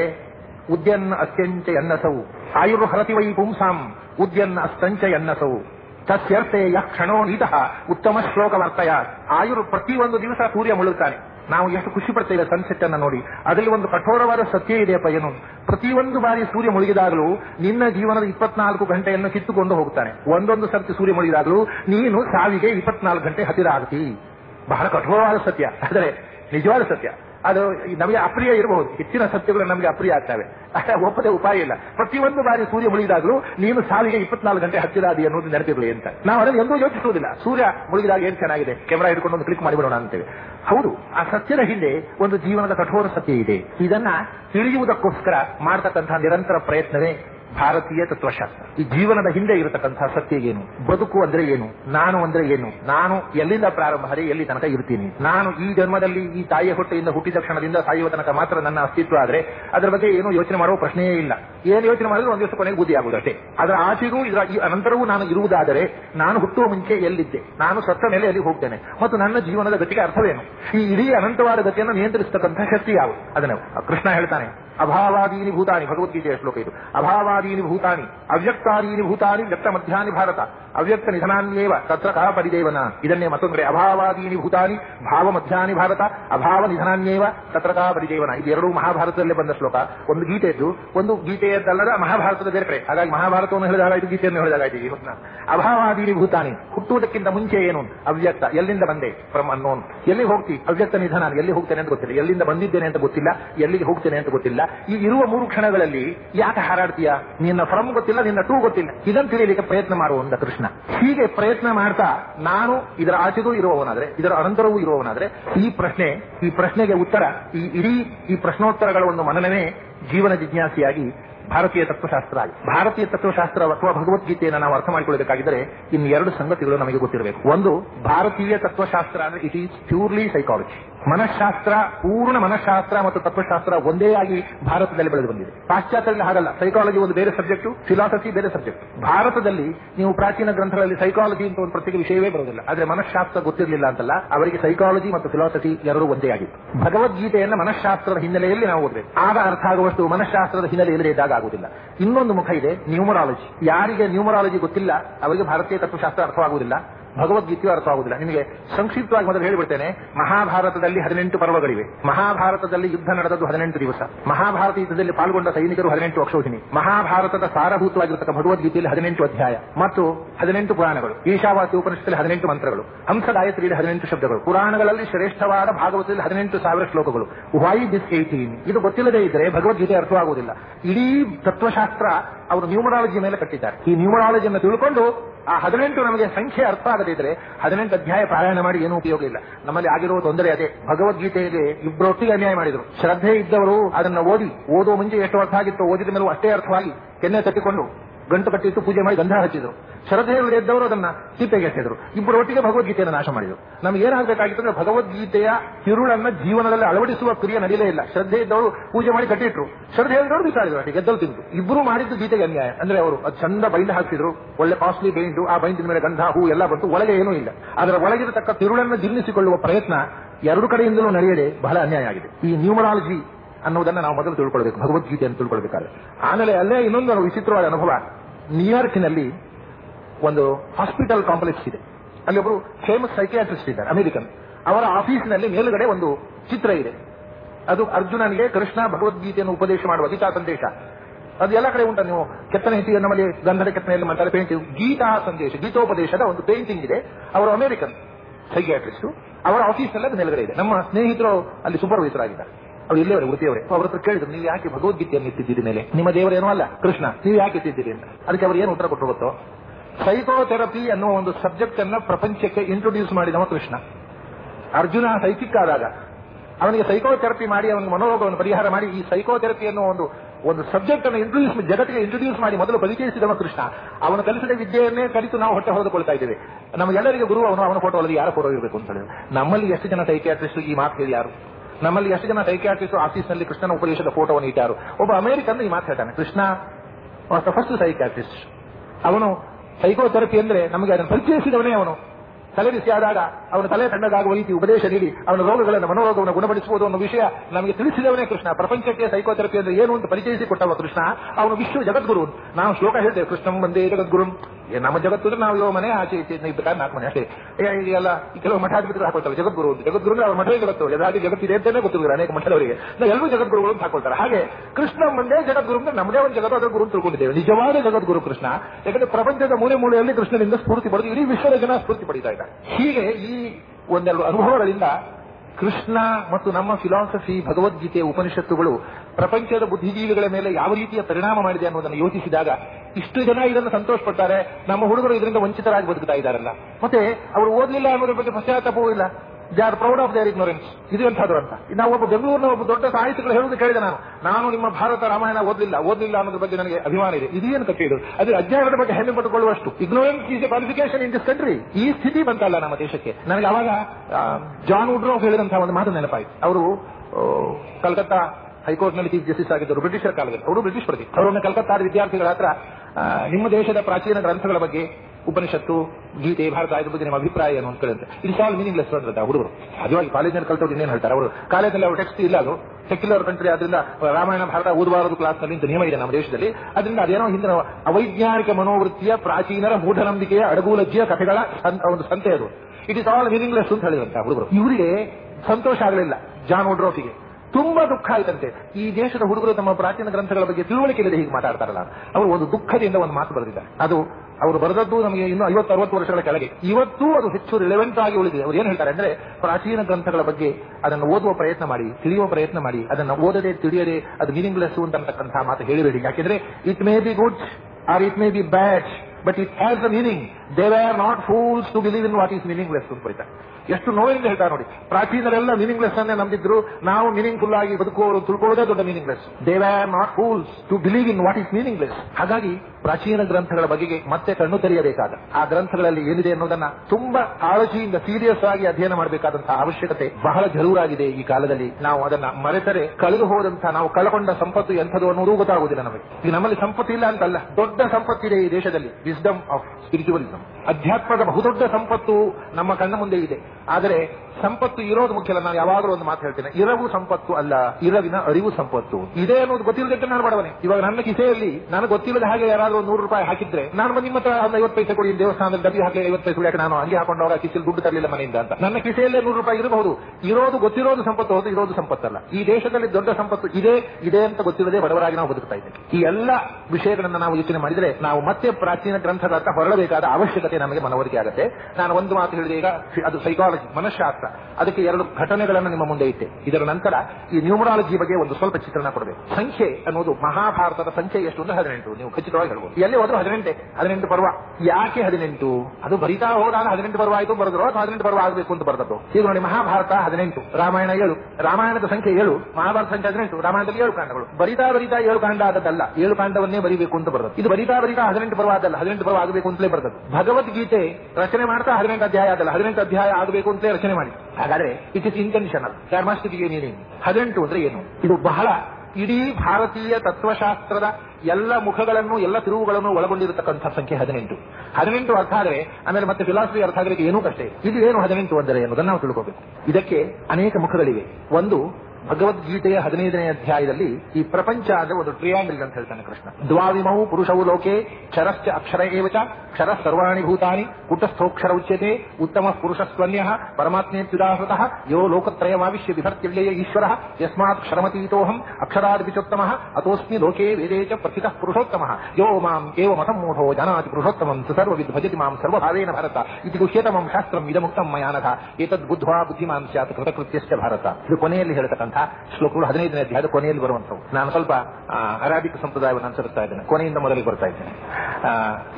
ಉದ್ಯನ್ ಅತ್ಯಂಚ ಎನ್ನಸವು ಆಯುರ್ ಹರತಿ ವೈ ಪುಂಸಾಂ, ಉದ್ಯನ್ ಅಸ್ತಂಚ ಎನ್ನಸವು ತಸ್ಯರ್ಥೆ ಕ್ಷಣೋ ನೀತಃ ಉತ್ತಮ ಶ್ಲೋಕ ವರ್ತಯ ಆಯುರ್ ಪ್ರತಿಯೊಂದು ದಿವಸ ಸೂರ್ಯ ಮುಳುಗುತ್ತಾನೆ ನಾವು ಎಷ್ಟು ಖುಷಿ ಪಡ್ತೇವೆ ಸನ್ಸೆಟ್ ಅನ್ನ ನೋಡಿ. ಅದರಲ್ಲಿ ಒಂದು ಕಠೋರವಾದ ಸತ್ಯ ಇದೆಯಪ್ಪ ಏನು? ಪ್ರತಿಯೊಂದು ಬಾರಿ ಸೂರ್ಯ ಮುಳುಗಿದಾಗಲೂ ನಿನ್ನ ಜೀವನದ ಇಪ್ಪತ್ನಾಲ್ಕು ಗಂಟೆಯನ್ನು ಕಿತ್ತುಕೊಂಡು ಹೋಗ್ತಾನೆ. ಒಂದೊಂದು ಸರ್ತಿ ಸೂರ್ಯ ಮುಳುಗಿದಾಗಲೂ ನೀನು ಸಾವಿಗೆ ಇಪ್ಪತ್ನಾಲ್ಕು ಗಂಟೆ ಹತ್ತಿರ ಆಗ್ತಿ. ಬಹಳ ಕಠೋರವಾದ ಸತ್ಯ. ಆದರೆ ನಿಜವಾದ ಸತ್ಯ. ಅದು ನಮಗೆ ಅಪ್ರಿಯ ಇರಬಹುದು. ಹೆಚ್ಚಿನ ಸತ್ಯಗಳು ನಮಗೆ ಅಪ್ರಿಯ ಆಗ್ತವೆ. ಒಪ್ಪದೆ ಉಪಾಯ ಇಲ್ಲ. ಪ್ರತಿಯೊಂದು ಬಾರಿ ಸೂರ್ಯ ಮುಳುಗಿದಾಗಲೂ ನೀನು ಸಾಲಿಗೆ ಇಪ್ಪತ್ನಾಲ್ಕು ಗಂಟೆ ಹತ್ತಿರಾದಿ ಅನ್ನೋದು ನೆನಪಿರಲಿ ಅಂತ. ನಾವು ಅದನ್ನು ಎಂದೂ ಯೋಚಿಸುವುದಿಲ್ಲ. ಸೂರ್ಯ ಮುಳುಗಿದಾಗ ಏನ್ ಚೆನ್ನಾಗಿದೆ? ಕ್ಯಾಮೆರಾ ಹಿಡ್ಕೊಂಡು ಒಂದು ಕ್ಲಿಕ್ ಮಾಡಿಬಿಡೋಣ ಅಂತೇವೆ ಹೌದು, ಆ ಸತ್ಯದ ಹಿಂದೆ ಒಂದು ಜೀವನದ ಕಠೋರ ಸತ್ಯ ಇದೆ. ಇದನ್ನ ತಿಳಿಯುವುದಕ್ಕೋಸ್ಕರ ಮಾಡತಕ್ಕಂತಹ ನಿರಂತರ ಪ್ರಯತ್ನವೇ ಭಾರತೀಯ ತತ್ವಶಾಸ್ತ್ರ. ಈ ಜೀವನದ ಹಿಂದೆ ಇರತಕ್ಕಂತಹ ಸತ್ಯ ಏನು? ಬದುಕು ಅಂದ್ರೆ ಏನು? ನಾನು ಅಂದ್ರೆ ಏನು? ನಾನು ಎಲ್ಲಿಂದ ಪ್ರಾರಂಭ? ಹರಿ, ಎಲ್ಲಿ ತನಕ ಇರ್ತೀನಿ? ನಾನು ಈ ಜನ್ಮದಲ್ಲಿ ಈ ತಾಯಿಯ ಹೊಟ್ಟೆಯಿಂದ ಹುಟ್ಟಿದ ಕ್ಷಣದಿಂದ ಸಾಯುವ ತನಕ ಮಾತ್ರ ನನ್ನ ಅಸ್ತಿತ್ವ ಆದ್ರೆ ಅದರ ಬಗ್ಗೆ ಏನು ಯೋಚನೆ ಮಾಡುವ ಪ್ರಶ್ನೆಯೇ ಇಲ್ಲ. ಏನು ಯೋಚನೆ ಮಾಡಿದ್ರೆ ಒಂದು ದಿವಸ ಕೊನೆಗೆ ಬುದ್ಧಿ ಆಗುವುದಷ್ಟೇ ಅದರ ಆಚೆಗೂ ಇದರ ಈ ಅನಂತರವೂ ನಾನು ಇರುವುದಾದರೆ ನಾನು ಹುಟ್ಟುವ ಮುಂಚೆ ಎಲ್ಲಿದ್ದೆ? ನಾನು ಸತ್ತ ಮೇಲೆ ಅಲ್ಲಿ ಹೋಗ್ತೇನೆ? ಮತ್ತು ನನ್ನ ಜೀವನದ ಗತಿಗೆ ಅರ್ಥವೇನು? ಈ ಇಡೀ ಅನಂತವಾದ ಗತಿಯನ್ನು ನಿಯಂತ್ರಿಸತಕ್ಕಂತಹ ಶಕ್ತಿ ಯಾವುದು? ಅದನ್ನು ಕೃಷ್ಣ ಹೇಳ್ತಾನೆ. ಅಭಾವಾದೀನಿ ಭೂತಾನಿ ಭಗವದ್ಗೀತೆಯ ಶ್ಲೋಕ ಇದು. ಅಭಾವಾದೀನಿ ಭೂತಾನಿ ಅವ್ಯಕ್ತಾದೀನಿ ಭೂತಾನಿ ವ್ಯಕ್ತ ಮಧ್ಯಾನಿ ಭಾರತ. ಅವ್ಯಕ್ತ ನಿಧನಾನ್ಯೇವ, ತತ್ರ ಕಹ ಪರಿದೇವನ. ಇದನ್ನೇ ಮತ್ತೊಂದ್ರೆ ಅಭಾವಾದೀನಿ ಭೂತಾನಿ ಭಾವ ಮಧ್ಯಾನಿ ಭಾರತ ಅಭಾವ ನಿಧನಾನ್ಯೇವ ತತ್ರ ಕಹ ಪರಿದೇವನ. ಇದು ಎರಡೂ ಮಹಾಭಾರತದಲ್ಲೇ ಬಂದ ಶ್ಲೋಕ. ಒಂದು ಗೀತೆಯದ್ದು, ಒಂದು ಗೀತೆಯದ್ದಲ್ಲದ ಮಹಾಭಾರತದ ಬೇರೆ ಕಡೆ. ಹಾಗಾಗಿ ಮಹಾಭಾರತವನ್ನು ಹೇಳಿದಾಗಾಯ್ತು ಗೀತೆಯನ್ನು ಹೇಳಿದಾಗಾಯ್ತು ನಾನು. ಅಭಾವಾದೀನಿ ಭೂತಾನಿ, ಹುಟ್ಟುವುದಕ್ಕಿಂತ ಮುಂಚೆ ಏನು? ಅವ್ಯಕ್ತ. ಎಲ್ಲಿಂದ ಬಂದೆ? ಫ್ರಮ್ ಅನ್ನೋನ್ ಎಲ್ಲಿ ಹೋಗ್ತಿ? ಅವ್ಯಕ್ತ ನಿಧನ ಎಲ್ಲಿ ಹೋಗ್ತೇನೆ ಅಂತ ಗೊತ್ತಿಲ್ಲ. ಎಲ್ಲಿಂದ ಬಂದಿದ್ದೇನೆ ಅಂತ ಗೊತ್ತಿಲ್ಲ. ಎಲ್ಲಿಗೆ ಹೋಗ್ತೇನೆ ಅಂತ ಗೊತ್ತಿಲ್ಲ. ಈ ಇರುವ ಮೂರು ಕ್ಷಣಗಳಲ್ಲಿ ಯಾಕೆ ಹಾರಾಡ್ತೀಯ? ನಿನ್ನ ಫ್ರಮ್ ಗೊತ್ತಿಲ್ಲ, ನಿನ್ನ ಟೂ ಗೊತ್ತಿಲ್ಲ. ಇದನ್ನು ತಿಳಿಯಲಿಕ್ಕೆ ಪ್ರಯತ್ನ ಮಾಡುವಂತ ಕೃಷ್ಣ. ಹೀಗೆ ಪ್ರಯತ್ನ ಮಾಡ್ತಾ ನಾನು ಇದರ ಆಚೆಗೂ ಇರುವವನಾದ್ರೆ, ಇದರ ಅನಂತರವೂ ಇರುವವನಾದ್ರೆ, ಈ ಪ್ರಶ್ನೆ, ಈ ಪ್ರಶ್ನೆಗೆ ಉತ್ತರ, ಈ ಇಡೀ ಈ ಪ್ರಶ್ನೋತ್ತರಗಳ ಒಂದು ಮನನವೇ ಜೀವನ ಜಿಜ್ಞಾಸಿಯಾಗಿ ಭಾರತೀಯ ತತ್ವಶಾಸ್ತ್ರ ಆಗಿದೆ. ಭಾರತೀಯ ತತ್ವಶಾಸ್ತ್ರ ಅಥವಾ ಭಗವದ್ಗೀತೆಯನ್ನು ನಾವು ಅರ್ಥ ಮಾಡಿಕೊಳ್ಳಬೇಕಾಗಿದ್ದರೆ ಇನ್ನು ಎರಡು ಸಂಗತಿಗಳು ನಮಗೆ ಗೊತ್ತಿರಬೇಕು. ಒಂದು, ಭಾರತೀಯ ತತ್ವಶಾಸ್ತ್ರ ಅಂದ್ರೆ ಇಟ್ ಈಸ್ ಪ್ಯೂರ್ಲಿ ಸೈಕಾಲಜಿ ಮನಃಶಾಸ್ತ್ರ, ಪೂರ್ಣ ಮನಃಶಾಸ್ತ್ರ ಮತ್ತು ತತ್ವಶಾಸ್ತ್ರ ಒಂದೇ ಆಗಿ ಭಾರತದಲ್ಲಿ ಬೆಳೆದು ಬಂದಿದೆ. ಪಾಶ್ಚಾತ್ಯದಲ್ಲಿ ಹಾಗಲ್ಲ. ಸೈಕಾಲಜಿ ಒಂದು ಬೇರೆ ಸಬ್ಜೆಕ್ಟ್ ಫಿಲಾಸಫಿ ಬೇರೆ ಸಬ್ಜೆಕ್ಟ್ ಭಾರತದಲ್ಲಿ ನೀವು ಪ್ರಾಚೀನ ಗ್ರಂಥಗಳಲ್ಲಿ ಸೈಕಾಲಜಿ ಅಂತ ಒಂದು ಪ್ರತ್ಯೇಕ ವಿಷಯವೇ ಬರುವುದಿಲ್ಲ. ಆದರೆ ಮನಃಶಾಸ್ತ್ರ ಗೊತ್ತಿರಲಿಲ್ಲ ಅಂತಲ್ಲ, ಅವರಿಗೆ ಸೈಕಾಲಜಿ ಮತ್ತು ಫಿಲಾಸಫಿ ಎರಡೂ ಒಂದೇ ಆಗಿತ್ತು. ಭಗವದ್ಗೀತೆಯನ್ನು ಮನಃಶಾಸ್ತ್ರದ ಹಿನ್ನೆಲೆಯಲ್ಲಿ ನಾವು ಓದಬೇಕು. ಆಗ ಅರ್ಥ ಆಗುವಷ್ಟು ಮನಃಶಾಸ್ತ್ರದ ಹಿನ್ನೆಲೆಯಲ್ಲಿ ಇದ್ದಾಗ ಆಗುವುದಿಲ್ಲ. ಇನ್ನೊಂದು ಮುಖ ಇದೆ, ನ್ಯೂಮರಾಲಜಿ. ಯಾರಿಗೆ ನ್ಯೂಮರಾಲಜಿ ಗೊತ್ತಿಲ್ಲ, ಅವರಿಗೆ ಭಾರತೀಯ ತತ್ವಶಾಸ್ತ್ರ ಅರ್ಥವಾಗುವುದಿಲ್ಲ. ಭಗವದ್ಗೀತೆಯು ಅರ್ಥವಾಗುವುದಿಲ್ಲ ನಿಮಗೆ ಸಂಕ್ಷಿಪ್ತವಾಗಿ ಮೊದಲು ಹೇಳಿಬಿಡ್ತೇನೆ. ಮಹಾಭಾರತದಲ್ಲಿ ಹದಿನೆಂಟು ಪರ್ವಗಳಿವೆ. ಮಹಾಭಾರತದಲ್ಲಿ ಯುದ್ಧ ನಡೆದದ್ದು ಹದಿನೆಂಟು ದಿವಸ. ಮಹಾಭಾರತ ಯುದ್ಧದಲ್ಲಿ ಪಾಲ್ಗೊಂಡ ಸೈನಿಕರು ಹದಿನೆಂಟು ಅಕ್ಷೋಹಿಣಿ. ಮಹಾಭಾರತದ ಸಾರಭೂತವಾಗಿರತಕ್ಕ ಭಗವದ್ಗೀತೆಯಲ್ಲಿ ಹದಿನೆಂಟು ಅಧ್ಯಾಯ. ಮತ್ತು ಹದಿನೆಂಟು ಪುರಾಣಗಳು. ಈಶಾವಾಸಿ ಉಪನಿಷತ್ತಲ್ಲಿ ಹದಿನೆಂಟು ಮಂತ್ರಗಳು. ಹಂಸ ಗಾಯತ್ರಿಯಲ್ಲಿ ಹದಿನೆಂಟು ಶಬ್ದಗಳು. ಪುರಾಣಗಳಲ್ಲಿ ಶ್ರೇಷ್ಠವಾದ ಭಾಗವತದಲ್ಲಿ ಹದಿನೆಂಟು ಸಾವಿರ ಶ್ಲೋಕಗಳು. ವೈ ದಿಸ್ ಏಟೀನ್ ಇದು ಗೊತ್ತಿಲ್ಲದೆ ಇದ್ರೆ ಭಗವದ್ಗೀತೆ ಅರ್ಥವಾಗುವುದಿಲ್ಲ ಇಡೀ ತತ್ವಶಾಸ್ತ್ರ ಅವರು ನ್ಯೂಮರಾಲಜಿ ಮೇಲೆ ಕಟ್ಟಿದ್ದಾರೆ. ಈ ನ್ಯೂಮರಾಲಜಿಯನ್ನು ತಿಳ್ಕೊಂಡು ಆ ಹದಿನೆಂಟು ನಮಗೆ ಸಂಖ್ಯೆ ಅರ್ಥ ಆಗದಿದ್ರೆ ಹದಿನೆಂಟು ಅಧ್ಯಾಯ ಪಾರಾಯಣ ಮಾಡಿ ಏನೂ ಉಪಯೋಗ ಇಲ್ಲ. ನಮ್ಮಲ್ಲಿ ಆಗಿರುವ ತೊಂದರೆ ಅದೇ. ಭಗವದ್ಗೀತೆಗೆ ಇಬ್ಬರೊಟ್ಟಿಗೆ ಅನ್ಯಾಯ ಮಾಡಿದ್ರು. ಶ್ರದ್ಧೆ ಇದ್ದವರು ಅದನ್ನ ಓದಿ. ಓದುವ ಮುಂಚೆ ಎಷ್ಟು ಅರ್ಥ ಆಗಿತ್ತು ಓದಿದ ಮೇಲೂ ಅಷ್ಟೇ ಅರ್ಥವಾಗಿ ಕೆನ್ನೆ ತಟ್ಟಿಕೊಂಡು ಗಂಟು ಕಟ್ಟಿಟ್ಟು ಪೂಜೆ ಮಾಡಿ ಗಂಧ ಹಚ್ಚಿದ್ರು. ಶ್ರದ್ಧೆ ಎದ್ದವರು ಅದನ್ನ ಸೀತೆಗೆ ಎಸೆದ್ರು ಇಬ್ಬರು ಒಟ್ಟಿಗೆ ಭಗವದ್ಗೀತೆಯನ್ನು ನಾಶ ಮಾಡಿದ್ರು. ನಮ್ಗೆ ಏನಾಗಬೇಕಾಗಿತ್ತು ಅಂದ್ರೆ ಭಗವದ್ಗೀತೆಯ ತಿರುಳನ್ನ ಜೀವನದಲ್ಲಿ ಅಳವಡಿಸುವ ಕ್ರಿಯೆ ನಡೀಲೇ ಇಲ್ಲ. ಶ್ರದ್ಧೆ ಇದ್ದವರು ಪೂಜೆ ಮಾಡಿ ಕಟ್ಟಿಟ್ರು. ಶ್ರದ್ಧೆ ಇದ್ದವರು ಬಿಸಾಡಿದ್ರು ಅಟ್ಟಿಗೆ ಗೆದ್ದಲು ತಿಂದು ಇಬ್ಬರು ಮಾಡಿದ್ದು ಗೀತೆಗೆ ಅನ್ಯಾಯ. ಅಂದ್ರೆ ಅವರು ಅದು ಚಂದ ಬೈಂಡ್ ಹಾಕಿದ್ರು ಒಳ್ಳೆ ಕಾಸ್ಟ್ಲಿ ಬೈಂಡು ಆ ಬೈಂಡಿನ ಮೇಲೆ ಗಂಧ, ಹೂ ಎಲ್ಲ ಬಂತು. ಒಳಗೆ ಏನೂ ಇಲ್ಲ. ಅದರ ಒಳಗಿರತಕ್ಕ ತಿರುಳನ್ನು ಜೀರ್ಣಿಸಿಕೊಳ್ಳುವ ಪ್ರಯತ್ನ ಎರಡು ಕಡೆಯಿಂದಲೂ ನಡೆಯದೆ ಬಹಳ ಅನ್ಯಾಯ ಆಗಿದೆ. ಈ ನ್ಯೂಮರಾಲಜಿ ಅನ್ನೋದನ್ನ ನಾವು ಮೊದಲು ತಿಳ್ಕೊಳ್ಬೇಕು. ಭಗವದ್ಗೀತೆಯನ್ನು ತಿಳ್ಕೊಳ್ಬೇಕಾದ್ರೆ. ಆಮೇಲೆ ಅಲ್ಲೇ ಇನ್ನೊಂದು ವಿಚಿತ್ರವಾದ ಅನುಭವ. ನ್ಯೂಯಾರ್ಕ್ನಲ್ಲಿ ಒಂದು ಹಾಸ್ಪಿಟಲ್ ಕಾಂಪ್ಲೆಕ್ಸ್ ಇದೆ. ಅಲ್ಲಿ ಒಬ್ಬರು ಫೇಮಸ್ ಸೈಕಿಯಾಟ್ರಿಸ್ಟ್ ಇದ್ದಾರೆ, ಅಮೆರಿಕನ್. ಅವರ ಆಫೀಸ್ನಲ್ಲಿ ಮೇಲುಗಡೆ ಒಂದು ಚಿತ್ರ ಇದೆ. ಅದು ಅರ್ಜುನನಿಗೆ ಕೃಷ್ಣ ಭಗವದ್ಗೀತೆಯನ್ನು ಉಪದೇಶ ಮಾಡುವ ಗೀತಾ ಸಂದೇಶ. ಅದು ಎಲ್ಲ ಕಡೆ ಉಂಟು. ನೀವು ಕೆತ್ತನೆ ಹೆಚ್ಚಿಗೆ ನಮ್ಮಲ್ಲಿ, ಗಂಧದ ಕೆತ್ತನೆಯಲ್ಲಿ ಮಾಡ್ತಾರೆ ಪೇಂಟಿಂಗ್ ಗೀತಾ ಸಂದೇಶ, ಗೀತೋಪದೇಶದ ಒಂದು ಪೇಂಟಿಂಗ್ ಇದೆ. ಅವರು ಅಮೆರಿಕನ್ ಸೈಕಿಯಾಟ್ರಿಸ್ಟ್ ಅವರ ಆಫೀಸ್ನಲ್ಲಿ ಅದು ಮೇಲ್ಗಡೆ ಇದೆ. ನಮ್ಮ ಸ್ನೇಹಿತರು ಅಲ್ಲಿ ಸೂಪರ್ವೈಸರ್ ಆಗಿದ್ದಾರೆ. ಅವ್ರು ಇಲ್ಲೇವ್ರೆ ವೃತ್ತಿಯವರೇ ಅವ್ರ ಹತ್ರ ಕೇಳಿದ್ರು, ನೀವು ಯಾಕೆ ಭಗವದ್ಗೀತೆಯನ್ನು ಇಟ್ಟಿದ್ದೀರಿ ಮೇಲೆ? ನಿಮ್ಮ ದೇವರೇನೂ ಅಲ್ಲ, ಕೃಷ್ಣ, ನೀವು ಯಾಕೆ ಇಟ್ಟಿದ್ದೀರಿ? ಅಂತ. ಅದಕ್ಕೆ ಅವ್ರು ಏನು ಉತ್ತರ ಕೊಟ್ಟರು ಗೊತ್ತೋ? ಸೈಕೋಥೆರಪಿ ಅನ್ನುವ ಒಂದು ಸಬ್ಜೆಕ್ಟ್ ಅನ್ನ ಪ್ರಪಂಚಕ್ಕೆ ಇಂಟ್ರೊಡ್ಯೂಸ್ ಮಾಡಿದವ ಕೃಷ್ಣ. ಅರ್ಜುನ ಸೈಕಿಕ್ ಆದಾಗ ಅವನಿಗೆ ಸೈಕೋಥೆರಪಿ ಮಾಡಿ ಅವನ ಮನೋರೋಗವನ್ನು ಪರಿಹಾರ ಮಾಡಿ, ಈ ಸೈಕೋಥೆರಪಿ ಅನ್ನೋ ಒಂದು ಒಂದು ಸಬ್ಜೆಕ್ಟ್ ಅನ್ನು ಇಂಟ್ರೊಡ್ಯೂಸ್ ಜಗತ್ತಿಗೆ ಇಂಟ್ರೊಡ್ಯೂಸ್ ಮಾಡಿ, ಮೊದಲು ಪರಿಚಯಿಸಿದವ ಕೃಷ್ಣ. ಅವನು ಕಲಿಸಿದ ವಿದ್ಯೆಯನ್ನೇ ಕಲಿತು ನಾವು ಹೊಟ್ಟೆ ಹೊಡೆದುಕೊಳ್ತಾ ಇದ್ದೇವೆ. ನಮಗೆಲ್ಲರಿಗೆ ಗುರು, ಅವನು, ಅವನ ಫೋಟೋ ಅಲ್ಲಿ ಯಾರ ಫೋಟೋ ಇರಬೇಕು ಅಂತ ಹೇಳಿದ್ರೆ. ನಮ್ಮಲ್ಲಿ ಎಷ್ಟು ಜನ ಸೈಕಿಯಾಟ್ರಿಸ್ಟ್ ಈ ಮಾತು ಹೇಳಿ ಯಾರು? ನಮ್ಮಲ್ಲಿ ಎಷ್ಟು ಜನ ಸೈಕಿಯಾಟ್ರಿಸ್ಟ್ ಆಫೀಸ್ನಲ್ಲಿ ಕೃಷ್ಣನ ಉಪದೇಶದ ಫೋಟೋವನ್ನು ಇಟ್ಟಾರು. ಒಬ್ಬ ಅಮೆರಿಕನ್ ಈ ಮಾತು ಹೇಳ್ತಾನೆ. ಕೃಷ್ಣ ಫಸ್ಟ್ ಸೈಕಿಯಾಟ್ರಿಸ್ಟ್ ಅವನು ಸೈಕೋಥೆರಪಿ ಅಂದ್ರೆ ನಮಗೆ ಅದನ್ನು ಪರಿಚಯಿಸಿದವನೇ ಅವನು. ತಲೆ ಬಿಸಿ ಅವನ ತಲೆ ತಣ್ಣಗಾಗುವ ರೀತಿ ಉಪದೇಶ ನೀಡಿ, ಅವನ ರೋಗಗಳನ್ನು, ಮನೋರೋಗವನ್ನು ಗುಣಪಡಿಸಬಹುದು ಅನ್ನೋ ವಿಷಯ ನಮಗೆ ತಿಳಿಸಿದವನೇ ಕೃಷ್ಣ. ಪ್ರಪಂಚಕ್ಕೆ ಸೈಕೋಥೆರಪಿ ಅಂದ್ರೆ ಏನು ಅಂತ ಪರಿಚಯಿಸಿ ಕೊಟ್ಟವ ಕೃಷ್ಣ? ಅವನು ವಿಶ್ವ ಜಗದ್ಗುರು ನಾವು ಶ್ಲೋಕ ಹೇಳ್ತೇವೆ, ಕೃಷ್ಣಂ ಬಂದೇ ಜಗದ್ಗುರು. ನಮ್ಮ ಜಗತ್ತು ನಾವು ಮನೆ, ಆಚೆ ಈಚೆ ಇದ್ದ ನಾಲ್ಕು ಮನೆ ಅಷ್ಟೇ. ಈ ಕೆಲವು ಮಠಾಧಿಪತಿಗಳು ಹಾಕೊಳ್ತಾರೆ. ಜಗದ್ಗುರು ಅಂತ ಜಗದ್ಗುರು ಅವ್ರ ಮಠವೇ ಜಗತ್ತು. ಯದಾಗಿ ಜಗತ್ತಿದೆ ಅಂತಾನೆ ಗೊತ್ತಿಲ್ಲ ಅನೇಕ ಮಠದವರಿಗೆ. ನಾವು ಎಲ್ಲರೂ ಜಗದ್ಗುರುಗಳು ಅಂತ ಹಾಕೊಳ್ತಾರೆ. ಹಾಗೆ ಕೃಷ್ಣ ಮುಂದೆ ಜಗದ್ಗುರು ಅಂದ್ರೆ ನಮ್ಮದೇ ಒಂದು ಜಗತ್ತು. ಅದರ ಗುರು ತಿಳ್ಕೊಂಡಿದ್ದೇವೆ. ನಿಜವಾದ ಜಗದ್ಗುರು ಕೃಷ್ಣ. ಯಾಕಂದ್ರೆ ಪ್ರಪಂಚದ ಮೂಲೆ ಮೂಲೆಯಲ್ಲಿ ಕೃಷ್ಣನಿಂದ ಸ್ಫೂರ್ತಿ ಪಡೆದು ಇಡೀ ವಿಶ್ವದ ಜನ ಸ್ಫೂರ್ತಿ ಪಡೀತಾ ಇದ್ದಾರೆ. ಹೀಗೆ ಈ ಒಂದೆರಡು ಅನುಭವಗಳಿಂದ ಕೃಷ್ಣ ಮತ್ತು ನಮ್ಮ ಫಿಲಾಸಫಿ ಭಗವದ್ಗೀತೆ, ಉಪನಿಷತ್ತುಗಳು ಪ್ರಪಂಚದ ಬುದ್ಧಿಜೀವಿಗಳ ಮೇಲೆ ಯಾವ ರೀತಿಯ ಪರಿಣಾಮ ಮಾಡಿದೆ ಅನ್ನೋದನ್ನು ಯೋಚಿಸಿದಾಗ ಇಷ್ಟು ಜನ ಇದನ್ನು ಸಂತೋಷ ಪಡ್ತಾರೆ ನಮ್ಮ ಹುಡುಗರು ಇದರಿಂದ ವಂಚಿತರಾಗಿ ಬದುಕ್ತಾ ಇದ್ದಾರಲ್ಲ. ಮತ್ತೆ ಅವರು ಓದಲಿಲ್ಲ ಅನ್ನೋದ್ರ ಬಗ್ಗೆ ಪಶ್ಚಾತ್ತಾಪವೂ ಇಲ್ಲ. They are proud of their ignorance ಇದು ಎಂಥದ್ದು ಅಂತ. ನಾವು ಒಬ್ಬ ಬೆಂಗಳೂರಿನ ಒಬ್ಬ ದೊಡ್ಡ ಸಾಹಿತಿಗಳು ಹೇಳುವುದು ಕೇಳಿದೆ ನಾನು. ನಾನು ನಿಮ್ಮ ಭಾರತ ರಾಮಾಯಣ ಓದಲಿಲ್ಲ. ಓದಲಿಲ್ಲ ಅನ್ನೋದ್ರ ಬಗ್ಗೆ ನನಗೆ ಅಭಿಮಾನ ಇದೆ. ಇದೇನು ಕಥೆ ಇದು? ಅದು ಅಜ್ಞಾನದ ಬಗ್ಗೆ ಹೆಮ್ಮೆ ಪಟ್ಟುಕೊಳ್ಳುವಷ್ಟು. Ignorance is a qualification in this country ಈ ಸ್ಥಿತಿ ಬಂತಲ್ಲ ನಮ್ಮ ದೇಶಕ್ಕೆ. ನನಗೆ ಅವಾಗ ಜಾನ್ ವುಡ್ರೋಫ್ ಹೇಳಿದಂತಹ ಒಂದು ಮಾತು ನೆನಪಾಯಿತು. ಅವರು ಕಲ್ಕತ್ತಾ ಹೈಕೋರ್ಟ್ನಲ್ಲಿ ಚೀಫ್ ಜಸ್ಟಿಸ್ ಆಗಿದ್ದರು ಬ್ರಿಟಿಷರ ಕಾಲದಲ್ಲಿ. ಅವರು ಬ್ರಿಟಿಷ್ ಪ್ರತಿ. ಅವರನ್ನು ಕಲ್ಕತ್ತಾದ ವಿದ್ಯಾರ್ಥಿಗಳ ಹತ್ರ ನಿಮ್ಮ ದೇಶದ ಪ್ರಾಚೀನ ಗ್ರಂಥಗಳ ಬಗ್ಗೆ ಉಪನಿಷತ್ತು, ಗೀತೆ, ಭಾರತ ಇದ್ರ ಬಗ್ಗೆ ನಿಮ್ಮ ಅಭಿಪ್ರಾಯ ಏನು ಅಂತ ಕೇಳಿದ್ರೆ ಇಟ್ಸ್ ಆಲ್ ಮೀನಿಂಗ್ಲೆಸ್ ಅಂತ ಹುಡುಗರು. ಸಹಜವಾಗಿ ಕಾಲೇಜಿನಲ್ಲಿ ಕಲ್ತವ್ರು ಇನ್ನೇನು ಹೇಳ್ತಾರೆ? ಅವರು ಕಾಲೇಜಲ್ಲಿ ಅವರು ಟೆಕ್ಸ್ಟ್ ಇಲ್ಲ ಅದು. ಸೆಕ್ಯುಲರ್ ಕಂಟ್ರಿ ಅದರಿಂದ ರಾಮಾಯಣ, ಭಾರತ ಓದಬಾರದು ಕ್ಲಾಸ್ನಲ್ಲಿ ಇಂತ ನಿಯಮ ಇದೆ ನಮ್ಮ ದೇಶದಲ್ಲಿ. ಅದರಿಂದ ಅದೇನೋ ಹಿಂದಿನ ಅವೈಜ್ಞಾನಿಕ ಮನೋವೃತ್ತಿಯ ಪ್ರಾಚೀನರ ಮೂಢನಂಬಿಕೆಯ ಅಡಗುಲಜ್ಜಿಯ ಕಥೆಗಳ ಒಂದು ಸಂತೆ ಅದು. ಇಟ್ ಇಸ್ ಆಲ್ ಮೀನಿಂಗ್ಲೆಸ್ ಅಂತ ಹೇಳಿದಂತ ಹುಡುಗರು. ಇವರಿಗೆ ಸಂತೋಷ ಆಗಲಿಲ್ಲ. ಜಾನ್ ಓಡ್ರೋಫಿಗೆ ತುಂಬಾ ದುಃಖ ಆಯ್ತಂತೆ. ಈ ದೇಶದ ಹುಡುಗರು ತಮ್ಮ ಪ್ರಾಚೀನ ಗ್ರಂಥಗಳ ಬಗ್ಗೆ ತಿಳುವಳಿಕೆ ಇಲ್ಲದೆ ಹೀಗೆ ಮಾತಾಡ್ತಾರಲ್ಲ. ಅವರು ಒಂದು ದುಃಖದಿಂದ ಒಂದು ಮಾತು ಬರೆದಿದ್ದಾರೆ. ಅದು ಅವರು ಬರೆದದ್ದು ನಮಗೆ ಇನ್ನು ಐವತ್ತು ಅರವತ್ತು ವರ್ಷಗಳ ಕೆಳಗೆ. ಇವತ್ತೂ ಅದು ಹೆಚ್ಚು ರಿಲೆವೆಂಟ್ ಆಗಿ ಉಳಿದಿದೆ. ಅವ್ರು ಏನ್ ಹೇಳ್ತಾರೆ ಅಂದ್ರೆ ಪ್ರಾಚೀನ ಗ್ರಂಥಗಳ ಬಗ್ಗೆ ಅದನ್ನು ಓದುವ ಪ್ರಯತ್ನ ಮಾಡಿ, ತಿಳಿಯುವ ಪ್ರಯತ್ನ ಮಾಡಿ, ಅದನ್ನು ಓದದೆ, ತಿಳಿಯದೆ, ಅದು ಮೀನಿಂಗ್ಲೆಸ್ ಅಂತಕ್ಕಂತಹ ಮಾತು ಹೇಳಿಬೇಡಿ. ಯಾಕೆಂದ್ರೆ it may be good or it may be bad but it has a meaning they are not fools to believe in what is meaningless ಅಂತ ಎಷ್ಟು ನೋವಿಂದ ಹೇಳ್ತಾರೆ ನೋಡಿ. ಪ್ರಾಚೀನರೆಲ್ಲ ಮೀನಿಂಗ್ಲೆಸ್ ಅನ್ನೇ ನಂಬಿದ್ರು. ನಾವು ಮೀನಿಂಗ್ಫುಲ್ ಆಗಿ ಬದುಕುವವರು ತಿಳ್ಕೊಳ್ಳೋದೇ ದೊಡ್ಡ meaningless they are not fools to believe in what is meaningless ಹಾಗಾಗಿ ಪ್ರಾಚೀನ ಗ್ರಂಥಗಳ ಬಗೆಗೆ ಮತ್ತೆ ಕಣ್ಣು ತೆರೆಯಬೇಕಾದ. ಆ ಗ್ರಂಥಗಳಲ್ಲಿ ಏನಿದೆ ಅನ್ನೋದನ್ನ ತುಂಬಾ ಕಾಳಜಿಯಿಂದ ಸೀರಿಯಸ್ ಆಗಿ ಅಧ್ಯಯನ ಮಾಡಬೇಕಾದಂತಹ ಅವಶ್ಯಕತೆ ಬಹಳ ಜರೂರಾಗಿದೆ ಈ ಕಾಲದಲ್ಲಿ. ನಾವು ಅದನ್ನ ಮರೆತರೆ ಕಳೆದು ಹೋದಂತಹ ನಾವು ಕಳಕೊಂಡ ಸಂಪತ್ತು ಎಂಥದ್ದು ಅನ್ನೋದು ಗೊತ್ತಾಗುವುದಿಲ್ಲ ನಮಗೆ. ಈಗ ನಮ್ಮಲ್ಲಿ ಸಂಪತ್ತು ಇಲ್ಲ ಅಂತಲ್ಲ, ದೊಡ್ಡ ಸಂಪತ್ತಿದೆ ಈ ದೇಶದಲ್ಲಿ. ವಿಸ್ಡಮ್ ಆಫ್ ಸ್ಪಿರಿಚುವಲಿಸಂ ಅಧ್ಯಾತ್ಮದ ಬಹುದೊಡ್ಡ ಸಂಪತ್ತು ನಮ್ಮ ಕಣ್ಣ ಮುಂದೆ ಇದೆ. ಆದರೆ ಸಂಪತ್ತು ಇರೋದು ಮುಖ್ಯ ಅಲ್ಲ, ನಾನು ಯಾವಾಗಲೂ ಒಂದು ಮಾತು ಹೇಳ್ತೇನೆ. ಇರವು ಸಂಪತ್ತು ಅಲ್ಲ, ಇರವಿನ ಅರಿವು ಸಂಪತ್ತು. ಇದೆ ಅನ್ನೋದು ಗೊತ್ತಿಲ್ಲದಕ್ಕೆ ನಾನು ಬಡವನೆ ಇವಾಗ ನನ್ನ ಕಿಸೆಯಲ್ಲಿ ನನಗೆ ಗೊತ್ತಿಲ್ಲದ ಹಾಗೆ ಯಾರಾದರೂ ನೂರು ರೂಪಾಯಿ ಹಾಕಿದ್ರೆ, ನಾನು ನಿಮ್ಮ ಹತ್ರ ಒಂದು ಐವತ್ತು ಪೈಸೆ ಕೊಡಿ, ದೇವಸ್ಥಾನದಲ್ಲಿ ಡಬ್ಬಿ ಹಾಕಿ ಐವತ್ತು ಪೈಸೆ ಯಾಕೆ ನಾನು ಹಂಗೆ ಹಾಕೊಂಡವರ ಕಿಸೆಯಲ್ಲಿ ದುಡ್ಡು ತರಲಿಲ್ಲ ಮನೆಯಿಂದ ಅಂತ. ನನ್ನ ಕಿಸೆಯಲ್ಲೇ ನೂರು ರೂಪಾಯಿ ಇರಬಹುದು. ಇರೋದು ಗೊತ್ತಿರೋದು ಸಂಪತ್ತು ಹೌದು ಇರೋದು ಸಂಪತ್ತಲ್ಲ. ಈ ದೇಶದಲ್ಲಿ ದೊಡ್ಡ ಸಂಪತ್ತು ಇದೆ ಇದೆ ಅಂತ ಗೊತ್ತಿಲ್ಲದೆ ಬಡವರಾಗಿ ನಾವು ಬದುಕ್ತಾ ಇದ್ದೇವೆ. ಈ ಎಲ್ಲ ವಿಷಯಗಳನ್ನು ನಾವು ಯೋಚನೆ ಮಾಡಿದ್ರೆ ನಾವು ಮತ್ತೆ ಪ್ರಾಚೀನ ಗ್ರಂಥದತ್ತ ಹೊರಡಬೇಕಾದ ಅವಶ್ಯಕತೆ ನಮಗೆ ಮನವರಿಕೆ ಆಗುತ್ತೆ. ನಾನು ಒಂದು ಮಾತು ಹೇಳಿದೆ, ಈಗ ಅದು ಸೈಕಾಲಜಿ ನ್ಯೂಮರಾಲಜಿ ಅದಕ್ಕೆ ಎರಡು ಘಟನೆಗಳನ್ನು ನಿಮ್ಮ ಮುಂದೆ ಇಟ್ಟೆ. ಇದರ ನಂತರ ಈ ನ್ಯೂಮರಾಲಜಿ ಬಗ್ಗೆ ಒಂದು ಸ್ವಲ್ಪ ಚಿತ್ರಣ ಕೊಡಬೇಕು ಸಂಖ್ಯೆ ಅನ್ನೋದು ಮಹಾಭಾರತದ ಸಂಖ್ಯೆ ಎಷ್ಟು ಅಂದ್ರೆ ಹದಿನೆಂಟು. ನೀವು ಖಚಿತವಾಗಿ ಹೇಳ್ಬೋದು. ಎಲ್ಲಿ ಹೋದ್ರು ಹದಿನೆಂಟೆ. ಹದಿನೆಂಟು ಪರ್ವ. ಯಾಕೆ ಹದಿನೆಂಟು? ಅದು ಬರಿತಾ ಹೋದಾಗ ಹದಿನೆಂಟು ಪರ್ವ ಆಯ್ತು, ಬರೆದ್ರು ಅಥವಾ ಹದಿನೆಂಟು ಪರ್ವ ಆಗಬೇಕು ಅಂತ ಬರೆದದ್ದು. ಈಗ ನೋಡಿ ಮಹಾಭಾರತ ಹದಿನೆಂಟು. ರಾಮಾಯಣ ಏಳು. ರಾಮಾಯಣದ ಸಂಖ್ಯೆ ಏಳು, ಮಹಾಭಾರತ ಸಂಖ್ಯೆ ಹದಿನೆಂಟು. ರಾಮಾಯಣದಲ್ಲಿ ಏಳು ಕಾಂಡಗಳು. ಬರಿತಾ ಬರಿತಾ ಏಳು ಕಾಂಡ ಆದದ್ದಲ್ಲ. ಏಳು ಕಾಂಡವನ್ನೇ ಬರಿಬೇಕು ಅಂತ ಬರೆದದ್ದು. ಇದು ಬರಿತಾ ಬರಿತಾ ಹದಿನೆಂಟು ಪರ್ವ ಆದಲ್ಲ ಹದಿನೆಂಟು ಪರ್ವ ಆಗಬೇಕು ಅಂತಲೇ ಬರೆದದ್ದು. ಭಗವದ್ಗೀತೆ ರಚನೆ ಮಾಡ್ತಾ ಹದಿನೆಂಟು ಅಧ್ಯಾಯ ಆದಲ್ಲ. ಹದಿನೆಂಟು ಅಧ್ಯಾಯ ಆಗಬೇಕು ಅಂತಲೇ ರಚನೆ ಮಾಡಿ. ಹಾಗಾದ್ರೆ ಇಟ್ ಇಸ್ ಇಂಟೆನ್ಷನಲ್ ಧರ್ಮಸ್ಥಿತಿಗೆ ಮೀನಿಂಗ್ ಹದಿನೆಂಟು ಅಂದ್ರೆ ಏನು? ಇದು ಬಹಳ ಇಡೀ ಭಾರತೀಯ ತತ್ವಶಾಸ್ತ್ರದ ಎಲ್ಲ ಮುಖಗಳನ್ನು, ಎಲ್ಲ ತಿರುವುಗಳನ್ನು ಒಳಗೊಂಡಿರತಕ್ಕಂಥ ಸಂಖ್ಯೆ ಹದಿನೆಂಟು. ಹದಿನೆಂಟು ಅರ್ಥ ಆದರೆ, ಆಮೇಲೆ ಮತ್ತೆ ಫಿಲಾಸಫಿ ಅರ್ಥ ಆಗಲಿಕ್ಕೆ ಏನೂ ಕಷ್ಟ ಇದು ಏನು ಹದಿನೆಂಟು ಅಂದರೆ ಎನ್ನುವುದನ್ನು ನಾವು ತಿಳ್ಕೋಬೇಕು. ಇದಕ್ಕೆ ಅನೇಕ ಮುಖಗಳಿವೆ. ಒಂದು ಭಗವದ್ಗೀತೆಯ ಹದಿನೈದನೇ ಅಧ್ಯಾಯದಲ್ಲಿ ಈ ಪ್ರಪಂಚ ಅಂದ್ರೆ ಒಂದು ಟ್ರಿಯಾಂಗಲ್ ಅಂತ ಹೇಳ್ತಾನೆ ಕೃಷ್ಣ. ದ್ವಾವಿಮೌ ಪುರುಷವು ಲೋಕೆ, ಕ್ಷರಶ್ಚ ಅಕ್ಷರ ಏವಚ ಕ್ಷರ ಸರ್ವಾಣಿ ಭೂತಾನಿ, ಕುಟಸ್ಥೋಕ್ಷರ ಉಚ್ಯತೆ, ಉತ್ತಮ ಪುರುಷಸ್ತ್ವನ್ಯ ಪರಮಾತ್ಮೇತ್ಯುದಾಹೃತಃ, ಯೋ ಲೋಕತ್ರಯಮಾವಿಶ್ಯ ವಿಭರ್ತಿವ್ಯಯ ಈಶ್ವರ, ಯಸ್ಮಾತ್ ಕ್ಷರಮತೀತೋಹಂ ಅಕ್ಷರಾದಿಪಿಚೋತ್ತಮ ಅತೋಸ್ಮಿ ಲೋಕೆ ವೇದೇ ಚ ಪ್ರಥಿತಃ ಪುರುಷೋತ್ತಮ, ಯೋ ಮಾಂ ಏವ ಮತಂ ಮೂಢೋ ಜನಾತಿ ಪುರುಷೋತ್ತಮಂ ಸರ್ವವಿದ್ ಭಜತಿ ಮಾಂ ಸರ್ವಭಾವೇನ ಭರತ ಇದು ಗುಹ್ಯತಮಂ ಶಾಸ್ತ್ರಂ ಇದಮುಕ್ತಂ ಮಯಾನಥ ಏತದ್ ಬುದ್ಧ್ವಾ ಬುದ್ಧಿಮಾನ್ ಸ್ಯಾತ್ ಕೃತಕೃತ್ಯಶ್ಚ ಭಾರತ. ಇದು ಕೊನೆಯಲ್ಲಿ ಹೇಳತಕ್ಕಂಥ ಶ್ಲೋಕಗಳು ಹದಿನೈದನೇ ಅಧ್ಯಾಯದ ಕೊನೆಯಲ್ಲಿ ಬರುವಂತವು ನಾನು ಸ್ವಲ್ಪ ಅರಾಬಿಕ್ ಸಂಪ್ರದಾಯವನ್ನು ಅನುಸರಿಸ್ತಾ ಇದ್ದೇನೆ. ಕೊನೆಯಿಂದ ಮೊದಲಿಗೆ ಬರ್ತಾ ಇದ್ದೇನೆ.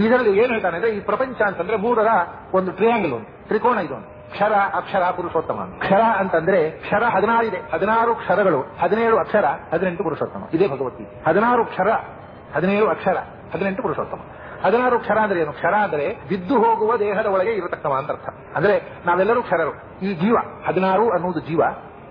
ಇದರಲ್ಲಿ ಏನು ಹೇಳ್ತಾನೆ ಅಂದ್ರೆ, ಈ ಪ್ರಪಂಚ ಅಂತಂದ್ರೆ ಮೂರರ ಒಂದು ಟ್ರಿಯಾಂಗಲ್ ಒಂದು ತ್ರಿಕೋಣ ಇದೊಂದು ಕ್ಷರ, ಅಕ್ಷರ, ಪುರುಷೋತ್ತಮ ಕ್ಷರ ಅಂತಂದ್ರೆ ಕ್ಷರ ಹದಿನಾರು ಇದೆ ಹದಿನಾರು ಕ್ಷರಗಳು, ಹದಿನೇಳು ಅಕ್ಷರ, ಹದಿನೆಂಟು ಪುರುಷೋತ್ತಮ. ಇದೇ ಭಗವತಿ ಹದಿನಾರು ಕ್ಷರ, ಹದಿನೇಳು ಅಕ್ಷರ, ಹದಿನೆಂಟು ಪುರುಷೋತ್ತಮ. ಹದಿನಾರು ಕ್ಷರ ಅಂದ್ರೆ ಏನು? ಕ್ಷರ ಅಂದ್ರೆ ಬಿದ್ದು ಹೋಗುವ ದೇಹದ ಒಳಗೆ ಇರತಕ್ಕವ ಅಂತ ಅರ್ಥ. ಅಂದ್ರೆ ನಾವೆಲ್ಲರೂ ಕ್ಷರರು. ಈ ಜೀವ, ಹದಿನಾರು ಅನ್ನುವುದು ಜೀವ